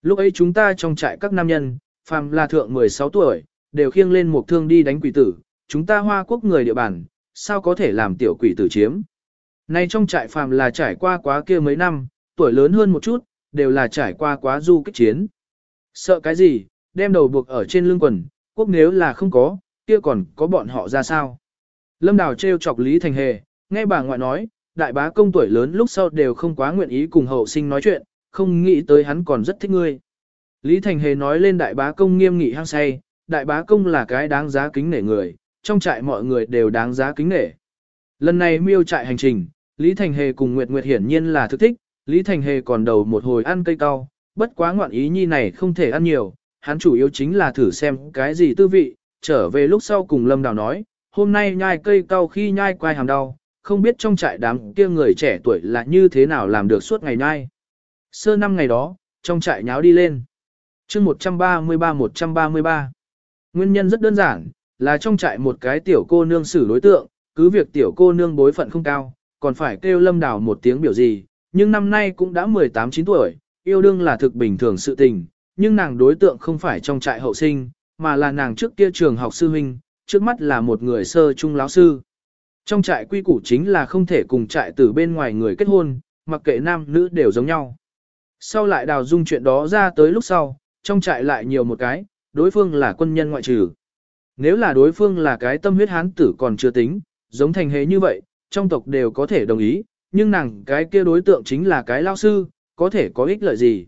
[SPEAKER 1] Lúc ấy chúng ta trong trại các nam nhân, phàm là thượng 16 tuổi, đều khiêng lên một thương đi đánh quỷ tử, chúng ta hoa quốc người địa bàn, sao có thể làm tiểu quỷ tử chiếm. Nay trong trại phàm là trải qua quá kia mấy năm, tuổi lớn hơn một chút, đều là trải qua quá du kích chiến. Sợ cái gì, đem đầu buộc ở trên lưng quần, quốc nếu là không có, kia còn có bọn họ ra sao. Lâm Đào trêu chọc Lý Thành Hề, nghe bà ngoại nói, đại bá công tuổi lớn lúc sau đều không quá nguyện ý cùng hậu sinh nói chuyện, không nghĩ tới hắn còn rất thích ngươi. Lý Thành Hề nói lên đại bá công nghiêm nghị hăng say, đại bá công là cái đáng giá kính nể người, trong trại mọi người đều đáng giá kính nể. Lần này miêu trại hành trình, Lý Thành Hề cùng Nguyệt Nguyệt hiển nhiên là thức thích, Lý Thành Hề còn đầu một hồi ăn cây cao, bất quá ngoạn ý nhi này không thể ăn nhiều, hắn chủ yếu chính là thử xem cái gì tư vị, trở về lúc sau cùng Lâm Đào nói, hôm nay nhai cây cao khi nhai quai hàm đau, không biết trong trại đám kia người trẻ tuổi là như thế nào làm được suốt ngày nhai. Sơ năm ngày đó, trong trại nháo đi lên. chương 133-133. Nguyên nhân rất đơn giản, là trong trại một cái tiểu cô nương xử đối tượng, cứ việc tiểu cô nương bối phận không cao, còn phải kêu lâm đảo một tiếng biểu gì, nhưng năm nay cũng đã 18-9 tuổi, yêu đương là thực bình thường sự tình, nhưng nàng đối tượng không phải trong trại hậu sinh, mà là nàng trước kia trường học sư huynh, trước mắt là một người sơ trung lão sư. Trong trại quy củ chính là không thể cùng trại từ bên ngoài người kết hôn, mặc kệ nam nữ đều giống nhau. Sau lại đào dung chuyện đó ra tới lúc sau, trong trại lại nhiều một cái, đối phương là quân nhân ngoại trừ. Nếu là đối phương là cái tâm huyết hán tử còn chưa tính, giống thành hế như vậy, trong tộc đều có thể đồng ý, nhưng nàng cái kia đối tượng chính là cái lao sư, có thể có ích lợi gì.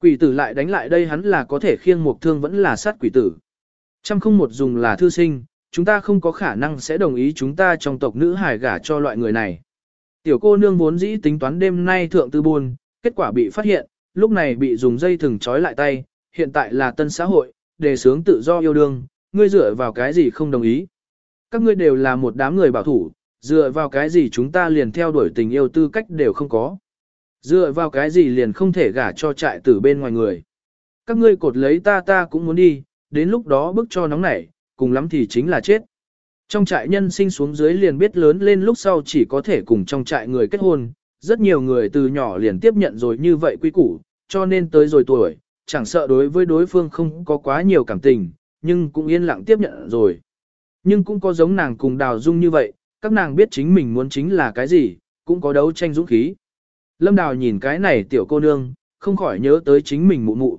[SPEAKER 1] Quỷ tử lại đánh lại đây hắn là có thể khiêng một thương vẫn là sát quỷ tử. Trăm không một dùng là thư sinh, chúng ta không có khả năng sẽ đồng ý chúng ta trong tộc nữ hài gả cho loại người này. Tiểu cô nương vốn dĩ tính toán đêm nay thượng tư buồn kết quả bị phát hiện, lúc này bị dùng dây thừng trói lại tay, hiện tại là tân xã hội, đề sướng tự do yêu đương, ngươi dựa vào cái gì không đồng ý. Các ngươi đều là một đám người bảo thủ, dựa vào cái gì chúng ta liền theo đuổi tình yêu tư cách đều không có. Dựa vào cái gì liền không thể gả cho trại tử bên ngoài người. Các ngươi cột lấy ta ta cũng muốn đi, đến lúc đó bức cho nóng nảy, cùng lắm thì chính là chết. Trong trại nhân sinh xuống dưới liền biết lớn lên lúc sau chỉ có thể cùng trong trại người kết hôn, rất nhiều người từ nhỏ liền tiếp nhận rồi như vậy quy củ, cho nên tới rồi tuổi, chẳng sợ đối với đối phương không có quá nhiều cảm tình, nhưng cũng yên lặng tiếp nhận rồi. Nhưng cũng có giống nàng cùng đào dung như vậy, các nàng biết chính mình muốn chính là cái gì, cũng có đấu tranh dũng khí. Lâm Đào nhìn cái này tiểu cô nương, không khỏi nhớ tới chính mình mụ mụ.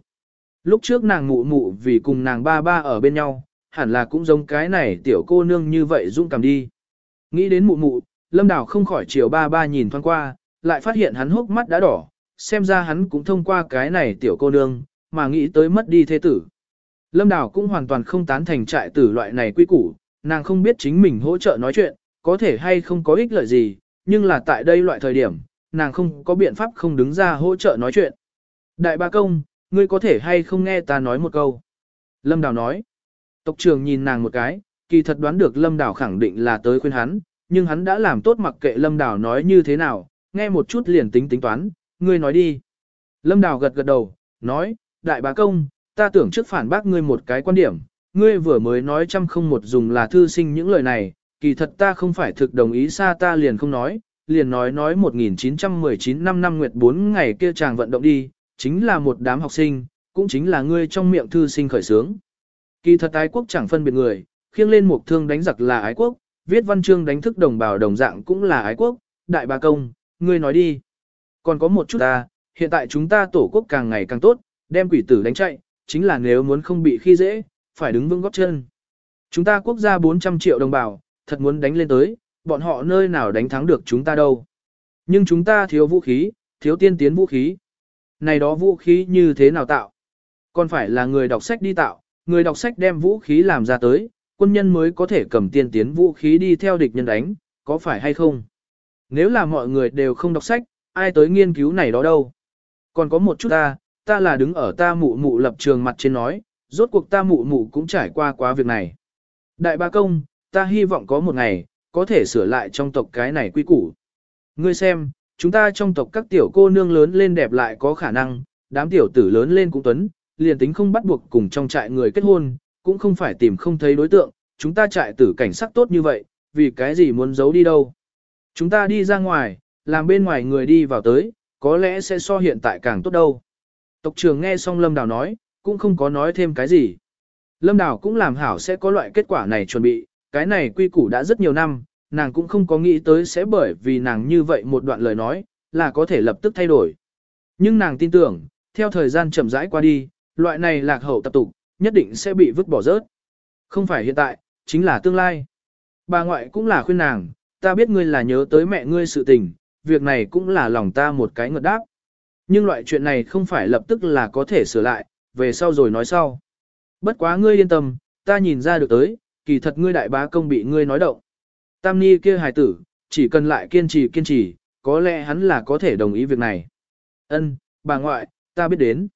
[SPEAKER 1] Lúc trước nàng mụ mụ vì cùng nàng ba ba ở bên nhau, hẳn là cũng giống cái này tiểu cô nương như vậy dũng cảm đi. Nghĩ đến mụ mụ, Lâm Đào không khỏi chiều ba ba nhìn thoáng qua, lại phát hiện hắn hốc mắt đã đỏ, xem ra hắn cũng thông qua cái này tiểu cô nương, mà nghĩ tới mất đi thế tử. Lâm Đào cũng hoàn toàn không tán thành trại tử loại này quy củ, nàng không biết chính mình hỗ trợ nói chuyện, có thể hay không có ích lợi gì, nhưng là tại đây loại thời điểm, nàng không có biện pháp không đứng ra hỗ trợ nói chuyện. Đại ba công, ngươi có thể hay không nghe ta nói một câu. Lâm Đào nói. Tộc trưởng nhìn nàng một cái, kỳ thật đoán được Lâm Đào khẳng định là tới khuyên hắn, nhưng hắn đã làm tốt mặc kệ Lâm Đào nói như thế nào, nghe một chút liền tính tính toán, ngươi nói đi. Lâm Đào gật gật đầu, nói, đại bá công, ta tưởng trước phản bác ngươi một cái quan điểm, ngươi vừa mới nói trăm không một dùng là thư sinh những lời này, kỳ thật ta không phải thực đồng ý xa ta liền không nói, liền nói nói 1919 năm năm nguyệt 4 ngày kia chàng vận động đi, chính là một đám học sinh, cũng chính là ngươi trong miệng thư sinh khởi sướng. Kỳ thật ái quốc chẳng phân biệt người, khiêng lên một thương đánh giặc là ái quốc, viết văn chương đánh thức đồng bào đồng dạng cũng là ái quốc, đại ba công, ngươi nói đi. Còn có một chút ta, hiện tại chúng ta tổ quốc càng ngày càng tốt, đem quỷ tử đánh chạy, chính là nếu muốn không bị khi dễ, phải đứng vững góp chân. Chúng ta quốc gia 400 triệu đồng bào, thật muốn đánh lên tới, bọn họ nơi nào đánh thắng được chúng ta đâu. Nhưng chúng ta thiếu vũ khí, thiếu tiên tiến vũ khí. Này đó vũ khí như thế nào tạo? Còn phải là người đọc sách đi tạo, người đọc sách đem vũ khí làm ra tới, quân nhân mới có thể cầm tiên tiến vũ khí đi theo địch nhân đánh, có phải hay không? Nếu là mọi người đều không đọc sách, ai tới nghiên cứu này đó đâu? Còn có một chút ta, ta là đứng ở ta mụ mụ lập trường mặt trên nói, rốt cuộc ta mụ mụ cũng trải qua quá việc này. Đại ba công, ta hy vọng có một ngày, có thể sửa lại trong tộc cái này quy củ. Ngươi xem, chúng ta trong tộc các tiểu cô nương lớn lên đẹp lại có khả năng, đám tiểu tử lớn lên cũng tuấn, liền tính không bắt buộc cùng trong trại người kết hôn, cũng không phải tìm không thấy đối tượng, chúng ta trại tử cảnh sắc tốt như vậy, vì cái gì muốn giấu đi đâu. Chúng ta đi ra ngoài, làm bên ngoài người đi vào tới, có lẽ sẽ so hiện tại càng tốt đâu. Tộc trưởng nghe xong Lâm Đào nói, cũng không có nói thêm cái gì. Lâm Đào cũng làm hảo sẽ có loại kết quả này chuẩn bị, cái này quy củ đã rất nhiều năm, nàng cũng không có nghĩ tới sẽ bởi vì nàng như vậy một đoạn lời nói, là có thể lập tức thay đổi. Nhưng nàng tin tưởng, theo thời gian chậm rãi qua đi, loại này lạc hậu tập tục, nhất định sẽ bị vứt bỏ rớt. Không phải hiện tại, chính là tương lai. Bà ngoại cũng là khuyên nàng, ta biết ngươi là nhớ tới mẹ ngươi sự tình, việc này cũng là lòng ta một cái ngợt đáp. Nhưng loại chuyện này không phải lập tức là có thể sửa lại, về sau rồi nói sau. Bất quá ngươi yên tâm, ta nhìn ra được tới, kỳ thật ngươi đại bá công bị ngươi nói động. Tam Ni kia hài tử, chỉ cần lại kiên trì kiên trì, có lẽ hắn là có thể đồng ý việc này. Ân, bà ngoại, ta biết đến.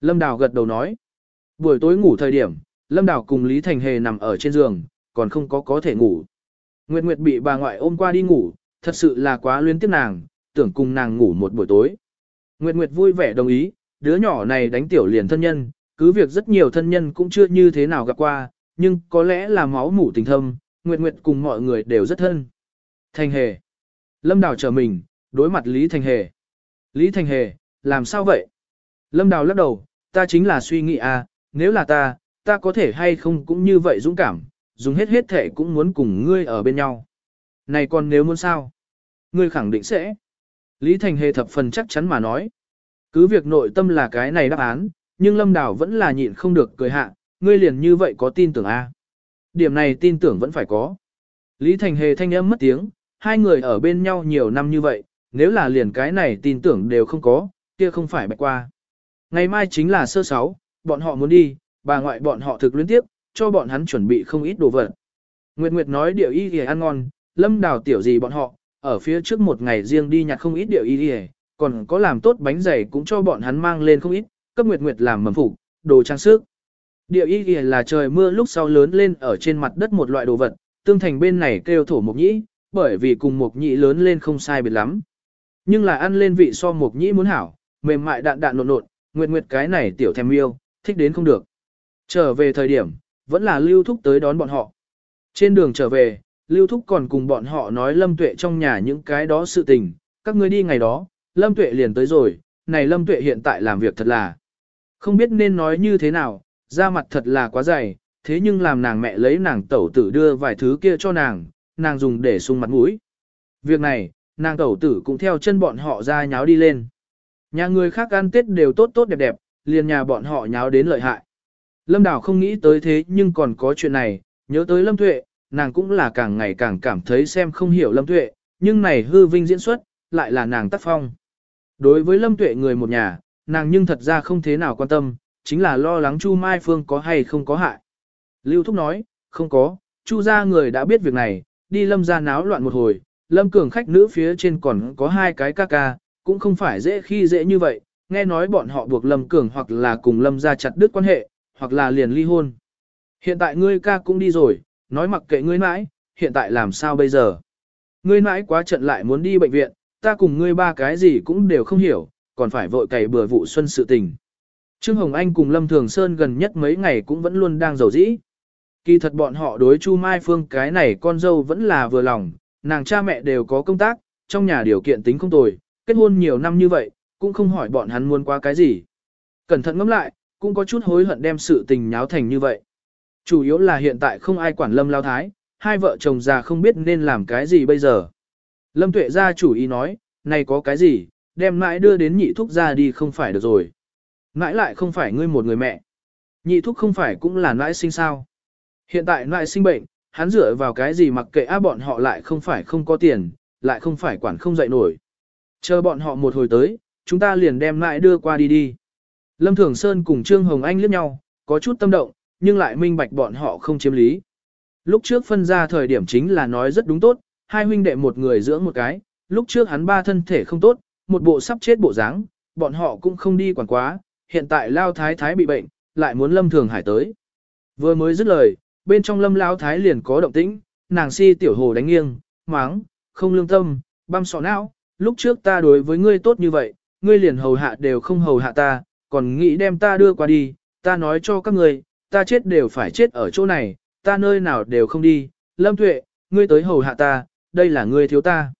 [SPEAKER 1] Lâm Đào gật đầu nói. Buổi tối ngủ thời điểm, Lâm Đào cùng Lý Thành Hề nằm ở trên giường, còn không có có thể ngủ. Nguyệt Nguyệt bị bà ngoại ôm qua đi ngủ, thật sự là quá luyến tiếc nàng, tưởng cùng nàng ngủ một buổi tối. Nguyệt Nguyệt vui vẻ đồng ý, đứa nhỏ này đánh tiểu liền thân nhân, cứ việc rất nhiều thân nhân cũng chưa như thế nào gặp qua, nhưng có lẽ là máu mủ tình thâm, Nguyệt Nguyệt cùng mọi người đều rất thân. Thành Hề. Lâm Đào chờ mình, đối mặt Lý Thành Hề. Lý Thành Hề, làm sao vậy? Lâm Đào lắc đầu, ta chính là suy nghĩ à, nếu là ta, ta có thể hay không cũng như vậy dũng cảm, dùng hết hết thể cũng muốn cùng ngươi ở bên nhau. Này còn nếu muốn sao? Ngươi khẳng định sẽ. Lý Thành Hề thập phần chắc chắn mà nói. Cứ việc nội tâm là cái này đáp án, nhưng Lâm Đào vẫn là nhịn không được cười hạ, ngươi liền như vậy có tin tưởng a? À? Điểm này tin tưởng vẫn phải có. Lý Thành Hề thanh âm mất tiếng, hai người ở bên nhau nhiều năm như vậy, nếu là liền cái này tin tưởng đều không có, kia không phải bạch qua. Ngày mai chính là sơ sáu, bọn họ muốn đi, bà ngoại bọn họ thực luyến tiếp, cho bọn hắn chuẩn bị không ít đồ vật. Nguyệt Nguyệt nói điệu y y ăn ngon, lâm đào tiểu gì bọn họ, ở phía trước một ngày riêng đi nhặt không ít điệu y y, còn có làm tốt bánh dày cũng cho bọn hắn mang lên không ít, cấp Nguyệt Nguyệt làm mầm phục, đồ trang sức. Điệu y y là trời mưa lúc sau lớn lên ở trên mặt đất một loại đồ vật, tương thành bên này kêu thổ mộc nhĩ, bởi vì cùng mộc nhĩ lớn lên không sai biệt lắm. Nhưng là ăn lên vị so mộc nhĩ muốn hảo, mềm mại đạn đạn nộn nộn, Nguyệt Nguyệt cái này tiểu thèm yêu, thích đến không được. Trở về thời điểm, vẫn là Lưu Thúc tới đón bọn họ. Trên đường trở về, Lưu Thúc còn cùng bọn họ nói Lâm Tuệ trong nhà những cái đó sự tình, các ngươi đi ngày đó, Lâm Tuệ liền tới rồi, này Lâm Tuệ hiện tại làm việc thật là không biết nên nói như thế nào, da mặt thật là quá dày, thế nhưng làm nàng mẹ lấy nàng tẩu tử đưa vài thứ kia cho nàng, nàng dùng để sung mặt mũi. Việc này, nàng tẩu tử cũng theo chân bọn họ ra nháo đi lên. Nhà người khác ăn tết đều tốt tốt đẹp đẹp, liền nhà bọn họ nháo đến lợi hại. Lâm Đào không nghĩ tới thế nhưng còn có chuyện này, nhớ tới Lâm Tuệ, nàng cũng là càng ngày càng cảm thấy xem không hiểu Lâm Tuệ, nhưng này hư vinh diễn xuất, lại là nàng tác phong. Đối với Lâm Tuệ người một nhà, nàng nhưng thật ra không thế nào quan tâm, chính là lo lắng Chu Mai Phương có hay không có hại. Lưu Thúc nói, không có, Chu gia người đã biết việc này, đi Lâm ra náo loạn một hồi, Lâm Cường khách nữ phía trên còn có hai cái ca ca, cũng không phải dễ khi dễ như vậy, nghe nói bọn họ buộc Lâm Cường hoặc là cùng Lâm ra chặt đứt quan hệ, hoặc là liền ly hôn. Hiện tại ngươi ca cũng đi rồi, nói mặc kệ ngươi mãi, hiện tại làm sao bây giờ? Ngươi mãi quá trận lại muốn đi bệnh viện, ta cùng ngươi ba cái gì cũng đều không hiểu, còn phải vội cày bừa vụ xuân sự tình. Trương Hồng Anh cùng Lâm Thường Sơn gần nhất mấy ngày cũng vẫn luôn đang giàu dĩ. Kỳ thật bọn họ đối Chu Mai Phương cái này con dâu vẫn là vừa lòng, nàng cha mẹ đều có công tác, trong nhà điều kiện tính không tồi, kết hôn nhiều năm như vậy, cũng không hỏi bọn hắn muốn qua cái gì. Cẩn thận ngẫm lại, cũng có chút hối hận đem sự tình nháo thành như vậy. Chủ yếu là hiện tại không ai quản Lâm Lao Thái, hai vợ chồng già không biết nên làm cái gì bây giờ. Lâm Tuệ gia chủ ý nói, này có cái gì, đem mãi đưa đến nhị thúc ra đi không phải được rồi. Mãi lại không phải ngươi một người mẹ. Nhị thúc không phải cũng là nãi sinh sao. Hiện tại nãi sinh bệnh, hắn dựa vào cái gì mặc kệ á bọn họ lại không phải không có tiền, lại không phải quản không dậy nổi. Chờ bọn họ một hồi tới, chúng ta liền đem nãi đưa qua đi đi. Lâm Thường Sơn cùng Trương Hồng Anh liếc nhau, có chút tâm động, nhưng lại minh bạch bọn họ không chiếm lý. Lúc trước phân ra thời điểm chính là nói rất đúng tốt, hai huynh đệ một người dưỡng một cái, lúc trước hắn ba thân thể không tốt, một bộ sắp chết bộ dáng, bọn họ cũng không đi quản quá, hiện tại Lao Thái Thái bị bệnh, lại muốn Lâm Thường Hải tới. Vừa mới dứt lời, bên trong Lâm Lao Thái liền có động tĩnh, nàng si tiểu hồ đánh nghiêng, máng, không lương tâm, băm sọ não, lúc trước ta đối với ngươi tốt như vậy, ngươi liền hầu hạ đều không hầu hạ ta, còn nghĩ đem ta đưa qua đi, ta nói cho các người, ta chết đều phải chết ở chỗ này, ta nơi nào đều không đi, Lâm Tuệ, ngươi tới hầu hạ ta, đây là ngươi thiếu ta.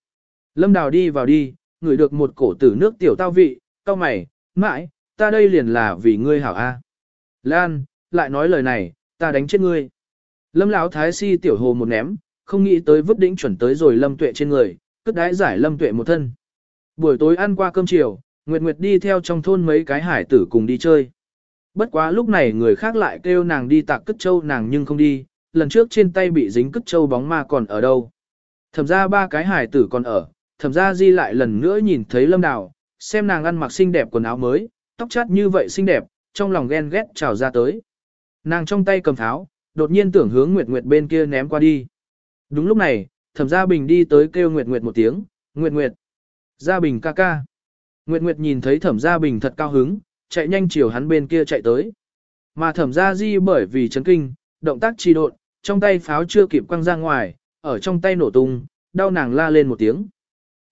[SPEAKER 1] Lâm Đào đi vào đi, ngửi được một cổ tử nước tiểu tao vị, cao mày, mãi, ta đây liền là vì ngươi hảo A. Lan, lại nói lời này, ta đánh chết ngươi. Lâm Lão Thái si tiểu hồ một ném, không nghĩ tới vứt đỉnh chuẩn tới rồi Lâm Tuệ trên người, cất đái giải Lâm Tuệ một thân. Buổi tối ăn qua cơm chiều, Nguyệt Nguyệt đi theo trong thôn mấy cái hải tử cùng đi chơi. Bất quá lúc này người khác lại kêu nàng đi tạc cất châu nàng nhưng không đi, lần trước trên tay bị dính cất châu bóng ma còn ở đâu. Thẩm ra ba cái hải tử còn ở, thẩm ra di lại lần nữa nhìn thấy lâm đào, xem nàng ăn mặc xinh đẹp quần áo mới, tóc chát như vậy xinh đẹp, trong lòng ghen ghét trào ra tới. Nàng trong tay cầm tháo, đột nhiên tưởng hướng Nguyệt Nguyệt bên kia ném qua đi. Đúng lúc này, thẩm gia bình đi tới kêu Nguyệt Nguyệt một tiếng, Nguyệt Nguyệt. Gia bình ca ca. Nguyệt Nguyệt nhìn thấy thẩm gia bình thật cao hứng, chạy nhanh chiều hắn bên kia chạy tới. Mà thẩm gia di bởi vì chấn kinh, động tác trì độn, trong tay pháo chưa kịp quăng ra ngoài, ở trong tay nổ tung, đau nàng la lên một tiếng.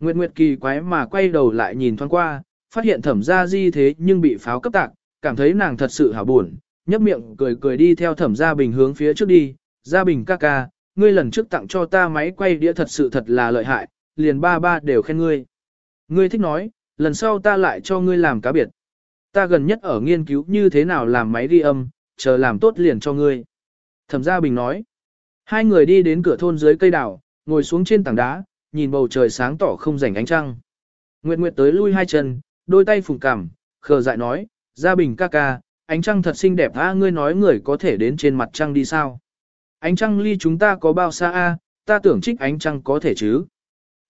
[SPEAKER 1] Nguyệt Nguyệt kỳ quái mà quay đầu lại nhìn thoáng qua, phát hiện thẩm gia di thế nhưng bị pháo cấp tạc, cảm thấy nàng thật sự hảo buồn, nhấp miệng cười cười đi theo thẩm gia bình hướng phía trước đi, gia bình ca ca, ngươi lần trước tặng cho ta máy quay đĩa thật sự thật là lợi hại, liền ba ba đều khen ngươi. Ngươi thích nói, lần sau ta lại cho ngươi làm cá biệt. Ta gần nhất ở nghiên cứu như thế nào làm máy ghi âm, chờ làm tốt liền cho ngươi. Thẩm gia bình nói. Hai người đi đến cửa thôn dưới cây đào, ngồi xuống trên tảng đá, nhìn bầu trời sáng tỏ không rảnh ánh trăng. Nguyệt Nguyệt tới lui hai chân, đôi tay phùng cằm, khờ dại nói, Gia Bình ca ca, ánh trăng thật xinh đẹp a ngươi nói người có thể đến trên mặt trăng đi sao? Ánh trăng ly chúng ta có bao xa a? ta tưởng trích ánh trăng có thể chứ?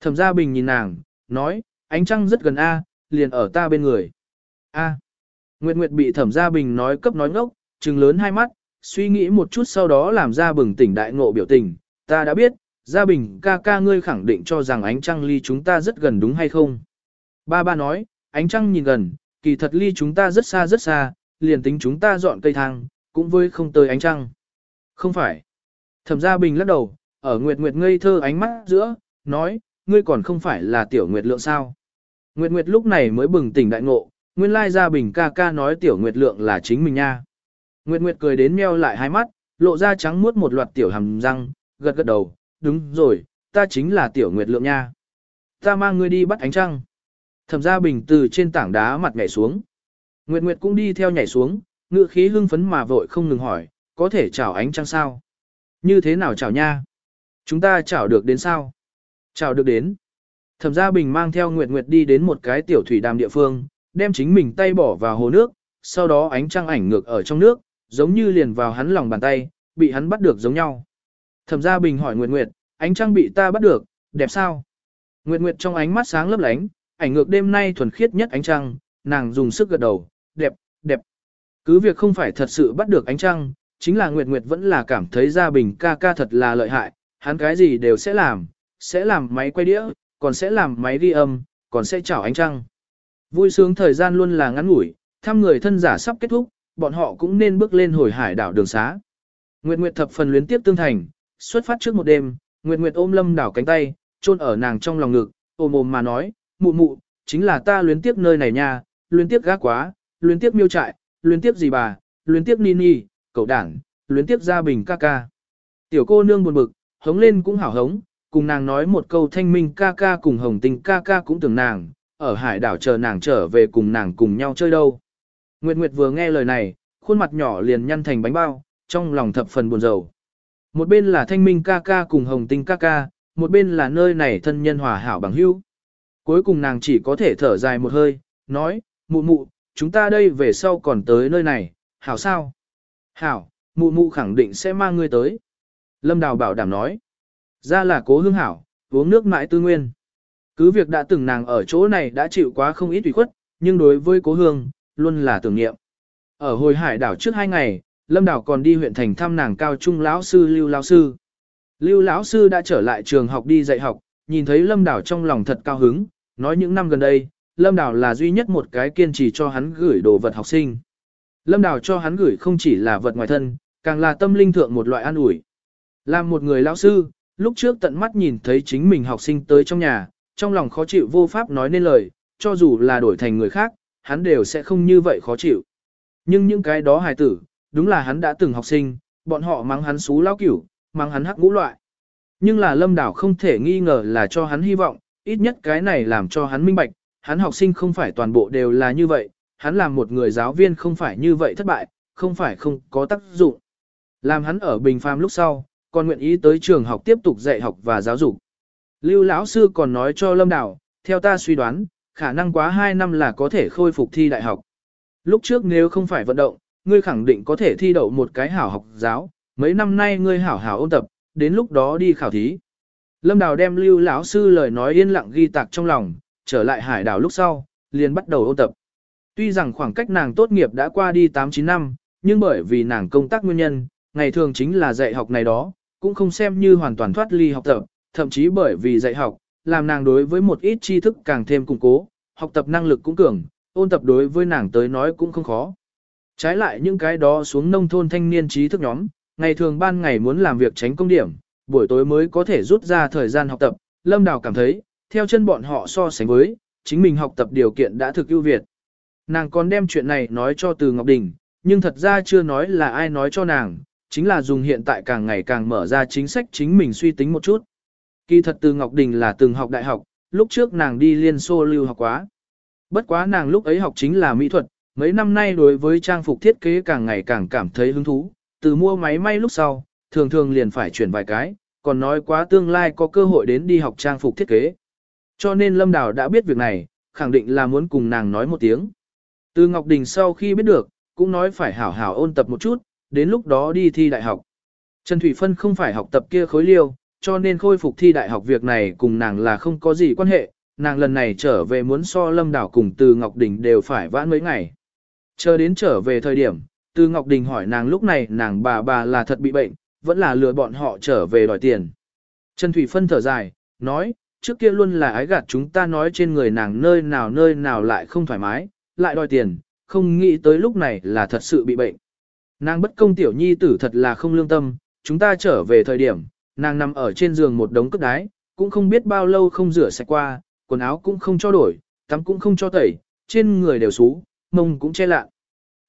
[SPEAKER 1] Thẩm Gia Bình nhìn nàng, nói, ánh trăng rất gần a, liền ở ta bên người. A. Nguyệt Nguyệt bị Thẩm Gia Bình nói cấp nói ngốc, trừng lớn hai mắt, suy nghĩ một chút sau đó làm ra bừng tỉnh đại ngộ biểu tình, ta đã biết, Gia Bình ca ca ngươi khẳng định cho rằng ánh trăng ly chúng ta rất gần đúng hay không? Ba ba nói, ánh trăng nhìn gần, kỳ thật ly chúng ta rất xa rất xa, liền tính chúng ta dọn cây thang, cũng với không tới ánh trăng. Không phải. Thẩm Gia Bình lắc đầu, ở Nguyệt Nguyệt ngây thơ ánh mắt giữa, nói, ngươi còn không phải là tiểu Nguyệt lượng sao? Nguyệt Nguyệt lúc này mới bừng tỉnh đại ngộ, nguyên lai Gia Bình ca ca nói tiểu Nguyệt lượng là chính mình nha. Nguyệt Nguyệt cười đến meo lại hai mắt, lộ ra trắng muốt một loạt tiểu hàm răng, gật gật đầu, đúng rồi, ta chính là tiểu Nguyệt lượng nha. Ta mang ngươi đi bắt ánh trăng. Thẩm gia bình từ trên tảng đá mặt nhảy xuống. Nguyệt Nguyệt cũng đi theo nhảy xuống, ngựa khí hưng phấn mà vội không ngừng hỏi, có thể chào ánh trăng sao? Như thế nào chào nha? Chúng ta chào được đến sao? Chào được đến. Thẩm gia bình mang theo Nguyệt Nguyệt đi đến một cái tiểu thủy đàm địa phương, đem chính mình tay bỏ vào hồ nước, sau đó ánh trăng ảnh ngược ở trong nước, giống như liền vào hắn lòng bàn tay, bị hắn bắt được giống nhau. Thẩm gia bình hỏi Nguyệt Nguyệt, ánh trăng bị ta bắt được, đẹp sao? Nguyệt Nguyệt trong ánh mắt sáng lấp lánh, ảnh ngược đêm nay thuần khiết nhất ánh trăng, nàng dùng sức gật đầu, đẹp, đẹp. Cứ việc không phải thật sự bắt được ánh trăng, chính là Nguyệt Nguyệt vẫn là cảm thấy Gia Bình ca ca thật là lợi hại, hắn cái gì đều sẽ làm, sẽ làm máy quay đĩa, còn sẽ làm máy ghi âm, còn sẽ chảo ánh trăng. Vui sướng thời gian luôn là ngắn ngủi, thăm người thân giả sắp kết thúc, bọn họ cũng nên bước lên hồi hải đảo đường xá. Nguyệt Nguyệt thập phần luyến tiếp tương thành, xuất phát trước một đêm, Nguyệt Nguyệt ôm Lâm Đảo cánh tay, chôn ở nàng trong lòng ngực, ôm ôm mà nói, mụ mụ, chính là ta luyến tiếp nơi này nha, luyến tiếp gác quá, luyến tiếp miêu trại, luyến tiếp gì bà, luyến tiếp Nini, cậu đảng, luyến tiếp gia bình ca ca. Tiểu cô nương buồn bực, hống lên cũng hảo hống, cùng nàng nói một câu thanh minh ca ca cùng hồng tinh ca ca cũng tưởng nàng, ở hải đảo chờ nàng trở về cùng nàng cùng nhau chơi đâu. Nguyệt Nguyệt vừa nghe lời này, khuôn mặt nhỏ liền nhăn thành bánh bao, trong lòng thập phần buồn rầu. Một bên là thanh minh ca ca cùng hồng tinh ca ca, một bên là nơi này thân nhân hòa hảo bằng hữu. Cuối cùng nàng chỉ có thể thở dài một hơi, nói, mụ mụ, chúng ta đây về sau còn tới nơi này, hảo sao? Hảo, mụ mụ khẳng định sẽ mang ngươi tới. Lâm Đào bảo đảm nói, ra là cố hương hảo, uống nước mãi tư nguyên. Cứ việc đã từng nàng ở chỗ này đã chịu quá không ít ủy khuất, nhưng đối với cố hương, luôn là tưởng niệm. Ở hồi hải đảo trước hai ngày, Lâm đảo còn đi huyện thành thăm nàng cao trung lão sư Lưu lão sư. Lưu lão sư đã trở lại trường học đi dạy học, nhìn thấy Lâm đảo trong lòng thật cao hứng, nói những năm gần đây, Lâm đảo là duy nhất một cái kiên trì cho hắn gửi đồ vật học sinh. Lâm đảo cho hắn gửi không chỉ là vật ngoài thân, càng là tâm linh thượng một loại an ủi. Làm một người lão sư, lúc trước tận mắt nhìn thấy chính mình học sinh tới trong nhà, trong lòng khó chịu vô pháp nói nên lời, cho dù là đổi thành người khác, hắn đều sẽ không như vậy khó chịu. Nhưng những cái đó hài tử, đúng là hắn đã từng học sinh, bọn họ mắng hắn xú lao cửu, mắng hắn hắc ngũ loại. Nhưng là lâm đảo không thể nghi ngờ là cho hắn hy vọng, ít nhất cái này làm cho hắn minh bạch, hắn học sinh không phải toàn bộ đều là như vậy, hắn làm một người giáo viên không phải như vậy thất bại, không phải không có tác dụng. Làm hắn ở Bình Phàm lúc sau, còn nguyện ý tới trường học tiếp tục dạy học và giáo dục. Lưu lão sư còn nói cho Lâm Đào: theo ta suy đoán, khả năng quá 2 năm là có thể khôi phục thi đại học. Lúc trước nếu không phải vận động, ngươi khẳng định có thể thi đậu một cái hảo học giáo, mấy năm nay ngươi hảo hảo ôn tập, đến lúc đó đi khảo thí. Lâm Đào đem Lưu lão sư lời nói yên lặng ghi tạc trong lòng, trở lại hải đảo lúc sau, liền bắt đầu ôn tập. Tuy rằng khoảng cách nàng tốt nghiệp đã qua đi 8-9 năm, nhưng bởi vì nàng công tác nguyên nhân, ngày thường chính là dạy học này đó, cũng không xem như hoàn toàn thoát ly học tập, thậm chí bởi vì dạy học, làm nàng đối với một ít tri thức càng thêm củng cố, học tập năng lực cũng cường, ôn tập đối với nàng tới nói cũng không khó. Trái lại những cái đó xuống nông thôn thanh niên trí thức nhóm, ngày thường ban ngày muốn làm việc tránh công điểm, buổi tối mới có thể rút ra thời gian học tập, Lâm Đào cảm thấy, theo chân bọn họ so sánh với, chính mình học tập điều kiện đã thực ưu việt. Nàng còn đem chuyện này nói cho Từ Ngọc Đình, nhưng thật ra chưa nói là ai nói cho nàng, chính là dùng hiện tại càng ngày càng mở ra chính sách chính mình suy tính một chút. Kỳ thật Từ Ngọc Đình là từng học đại học, lúc trước nàng đi Liên Xô lưu học quá. Bất quá nàng lúc ấy học chính là mỹ thuật, mấy năm nay đối với trang phục thiết kế càng ngày càng cảm thấy hứng thú, từ mua máy may lúc sau, thường thường liền phải chuyển vài cái, còn nói quá tương lai có cơ hội đến đi học trang phục thiết kế. Cho nên Lâm Đào đã biết việc này, khẳng định là muốn cùng nàng nói một tiếng. Từ Ngọc Đình sau khi biết được, cũng nói phải hảo hảo ôn tập một chút, đến lúc đó đi thi đại học. Trần Thủy Phân không phải học tập kia khối liêu, cho nên khôi phục thi đại học việc này cùng nàng là không có gì quan hệ, nàng lần này trở về muốn so Lâm Đảo cùng Từ Ngọc Đình đều phải vãn mấy ngày. Chờ đến trở về thời điểm, Từ Ngọc Đình hỏi nàng lúc này nàng bà bà là thật bị bệnh, vẫn là lừa bọn họ trở về đòi tiền. Trần Thủy Phân thở dài, nói, trước kia luôn là ái gạt chúng ta nói trên người nàng nơi nào nơi nào lại không thoải mái, lại đòi tiền, không nghĩ tới lúc này là thật sự bị bệnh. Nàng bất công tiểu nhi tử thật là không lương tâm, chúng ta trở về thời điểm, nàng nằm ở trên giường một đống cất đái, cũng không biết bao lâu không rửa sạch qua, quần áo cũng không cho đổi, tắm cũng không cho tẩy, trên người đều xú, mông cũng che lạ.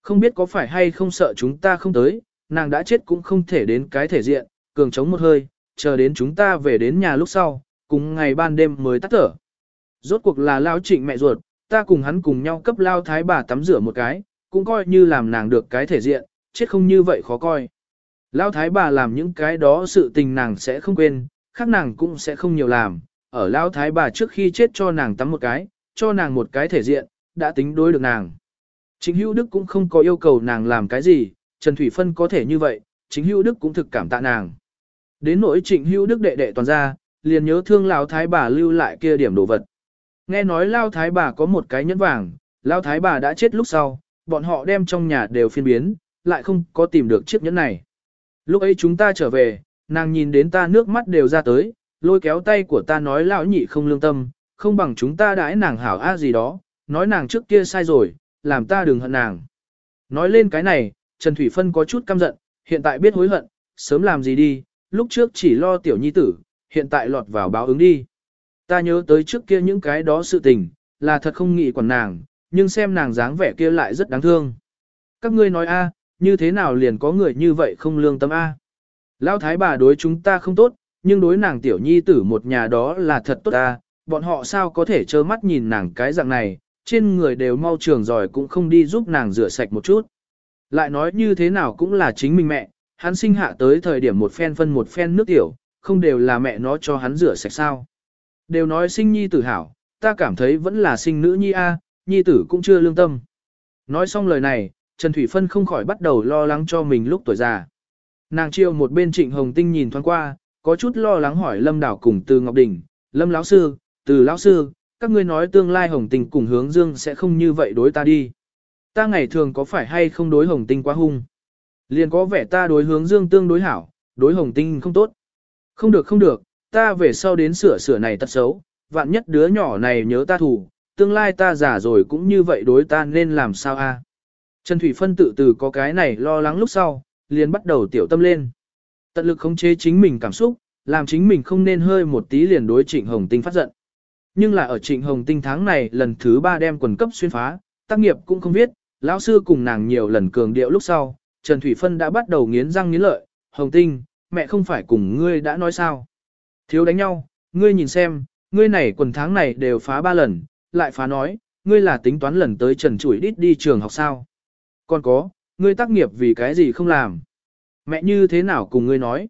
[SPEAKER 1] Không biết có phải hay không sợ chúng ta không tới, nàng đã chết cũng không thể đến cái thể diện, cường chống một hơi, chờ đến chúng ta về đến nhà lúc sau, cùng ngày ban đêm mới tắt thở. Rốt cuộc là lao trịnh mẹ ruột, ta cùng hắn cùng nhau cấp lao thái bà tắm rửa một cái, cũng coi như làm nàng được cái thể diện, chết không như vậy khó coi. Lão thái bà làm những cái đó sự tình nàng sẽ không quên, khác nàng cũng sẽ không nhiều làm, ở Lão thái bà trước khi chết cho nàng tắm một cái, cho nàng một cái thể diện, đã tính đối được nàng. Chính hữu đức cũng không có yêu cầu nàng làm cái gì, Trần Thủy Phân có thể như vậy, chính hữu đức cũng thực cảm tạ nàng. Đến nỗi trịnh hữu đức đệ đệ toàn ra, liền nhớ thương Lão thái bà lưu lại kia điểm đồ vật. Nghe nói Lão thái bà có một cái nhẫn vàng, Lão thái bà đã chết lúc sau, bọn họ đem trong nhà đều phiên biến, lại không có tìm được chiếc nhẫn này. Lúc ấy chúng ta trở về, nàng nhìn đến ta nước mắt đều ra tới, lôi kéo tay của ta nói lão nhị không lương tâm, không bằng chúng ta đãi nàng hảo a gì đó, nói nàng trước kia sai rồi, làm ta đừng hận nàng. Nói lên cái này, Trần Thủy Phân có chút căm giận, hiện tại biết hối hận, sớm làm gì đi, lúc trước chỉ lo tiểu nhi tử, hiện tại lọt vào báo ứng đi. Ta nhớ tới trước kia những cái đó sự tình, là thật không nghĩ quản nàng, nhưng xem nàng dáng vẻ kia lại rất đáng thương. Các ngươi nói a, như thế nào liền có người như vậy không lương tâm a? Lão thái bà đối chúng ta không tốt, nhưng đối nàng tiểu nhi tử một nhà đó là thật tốt ta, bọn họ sao có thể trơ mắt nhìn nàng cái dạng này, trên người đều mau trường rồi cũng không đi giúp nàng rửa sạch một chút. Lại nói như thế nào cũng là chính mình mẹ, hắn sinh hạ tới thời điểm một phen phân một phen nước tiểu, không đều là mẹ nó cho hắn rửa sạch sao. Đều nói sinh nhi tử hảo, ta cảm thấy vẫn là sinh nữ nhi a, nhi tử cũng chưa lương tâm. Nói xong lời này, Trần Thủy Phân không khỏi bắt đầu lo lắng cho mình lúc tuổi già. Nàng chiêu một bên trịnh hồng tinh nhìn thoáng qua, có chút lo lắng hỏi Lâm Đảo cùng Từ Ngọc Đình, Lâm lão sư, Từ lão sư, các ngươi nói tương lai hồng tinh cùng hướng dương sẽ không như vậy đối ta đi. Ta ngày thường có phải hay không đối hồng tinh quá hung? Liền có vẻ ta đối hướng dương tương đối hảo, đối hồng tinh không tốt. Không được không được, ta về sau đến sửa sửa này tật xấu, vạn nhất đứa nhỏ này nhớ ta thù, tương lai ta già rồi cũng như vậy đối ta nên làm sao a? Trần Thủy Phân tự từ có cái này lo lắng lúc sau, liền bắt đầu tiểu tâm lên. Tận lực khống chế chính mình cảm xúc, làm chính mình không nên hơi một tí liền đối Trịnh Hồng Tinh phát giận. Nhưng là ở Trịnh Hồng Tinh tháng này lần thứ ba đem quần cấp xuyên phá, tác nghiệp cũng không viết, lão sư cùng nàng nhiều lần cường điệu lúc sau, Trần Thủy Phân đã bắt đầu nghiến răng nghiến lợi, Hồng Tinh, mẹ không phải cùng ngươi đã nói sao. Thiếu đánh nhau, ngươi nhìn xem, ngươi này quần tháng này đều phá ba lần, lại phá nói, ngươi là tính toán lần tới Trần Chuỗi đít đi trường học sao. Còn có, ngươi tác nghiệp vì cái gì không làm. Mẹ như thế nào cùng ngươi nói?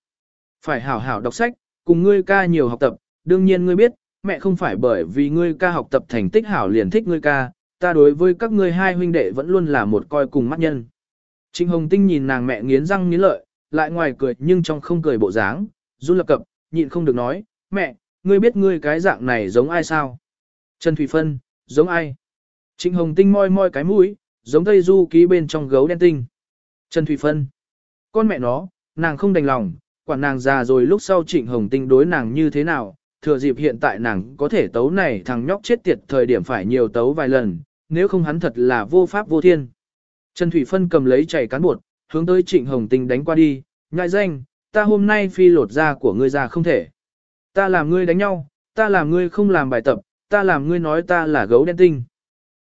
[SPEAKER 1] Phải hảo hảo đọc sách, cùng ngươi ca nhiều học tập, đương nhiên ngươi biết, mẹ không phải bởi vì ngươi ca học tập thành tích hảo liền thích ngươi ca, ta đối với các ngươi hai huynh đệ vẫn luôn là một coi cùng mắt nhân. Trịnh Hồng Tinh nhìn nàng mẹ nghiến răng nghiến lợi, lại ngoài cười nhưng trong không cười bộ dáng, run lập cập, nhịn không được nói, mẹ, ngươi biết ngươi cái dạng này giống ai sao? Trần Thủy Phân, giống ai? Trịnh Hồng Tinh moi moi cái mũi, giống Tây Du ký bên trong gấu đen tinh. Trần Thủy Phân, con mẹ nó, nàng không đành lòng, quản nàng già rồi lúc sau Trịnh Hồng Tinh đối nàng như thế nào, thừa dịp hiện tại nàng có thể tấu này thằng nhóc chết tiệt thời điểm phải nhiều tấu vài lần, nếu không hắn thật là vô pháp vô thiên. Trần Thủy Phân cầm lấy chảy cán bột, hướng tới Trịnh Hồng Tinh đánh qua đi, ngại danh, ta hôm nay phi lột da của ngươi ra không thể. Ta làm ngươi đánh nhau, ta làm ngươi không làm bài tập, ta làm ngươi nói ta là gấu đen tinh.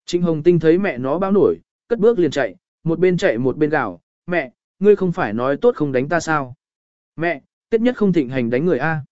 [SPEAKER 1] Trịnh Hồng Tinh thấy mẹ nó báo nổi, cất bước liền chạy, một bên chạy một bên gào, mẹ, ngươi không phải nói tốt không đánh ta sao? Mẹ, tiết nhất không thịnh hành đánh người A.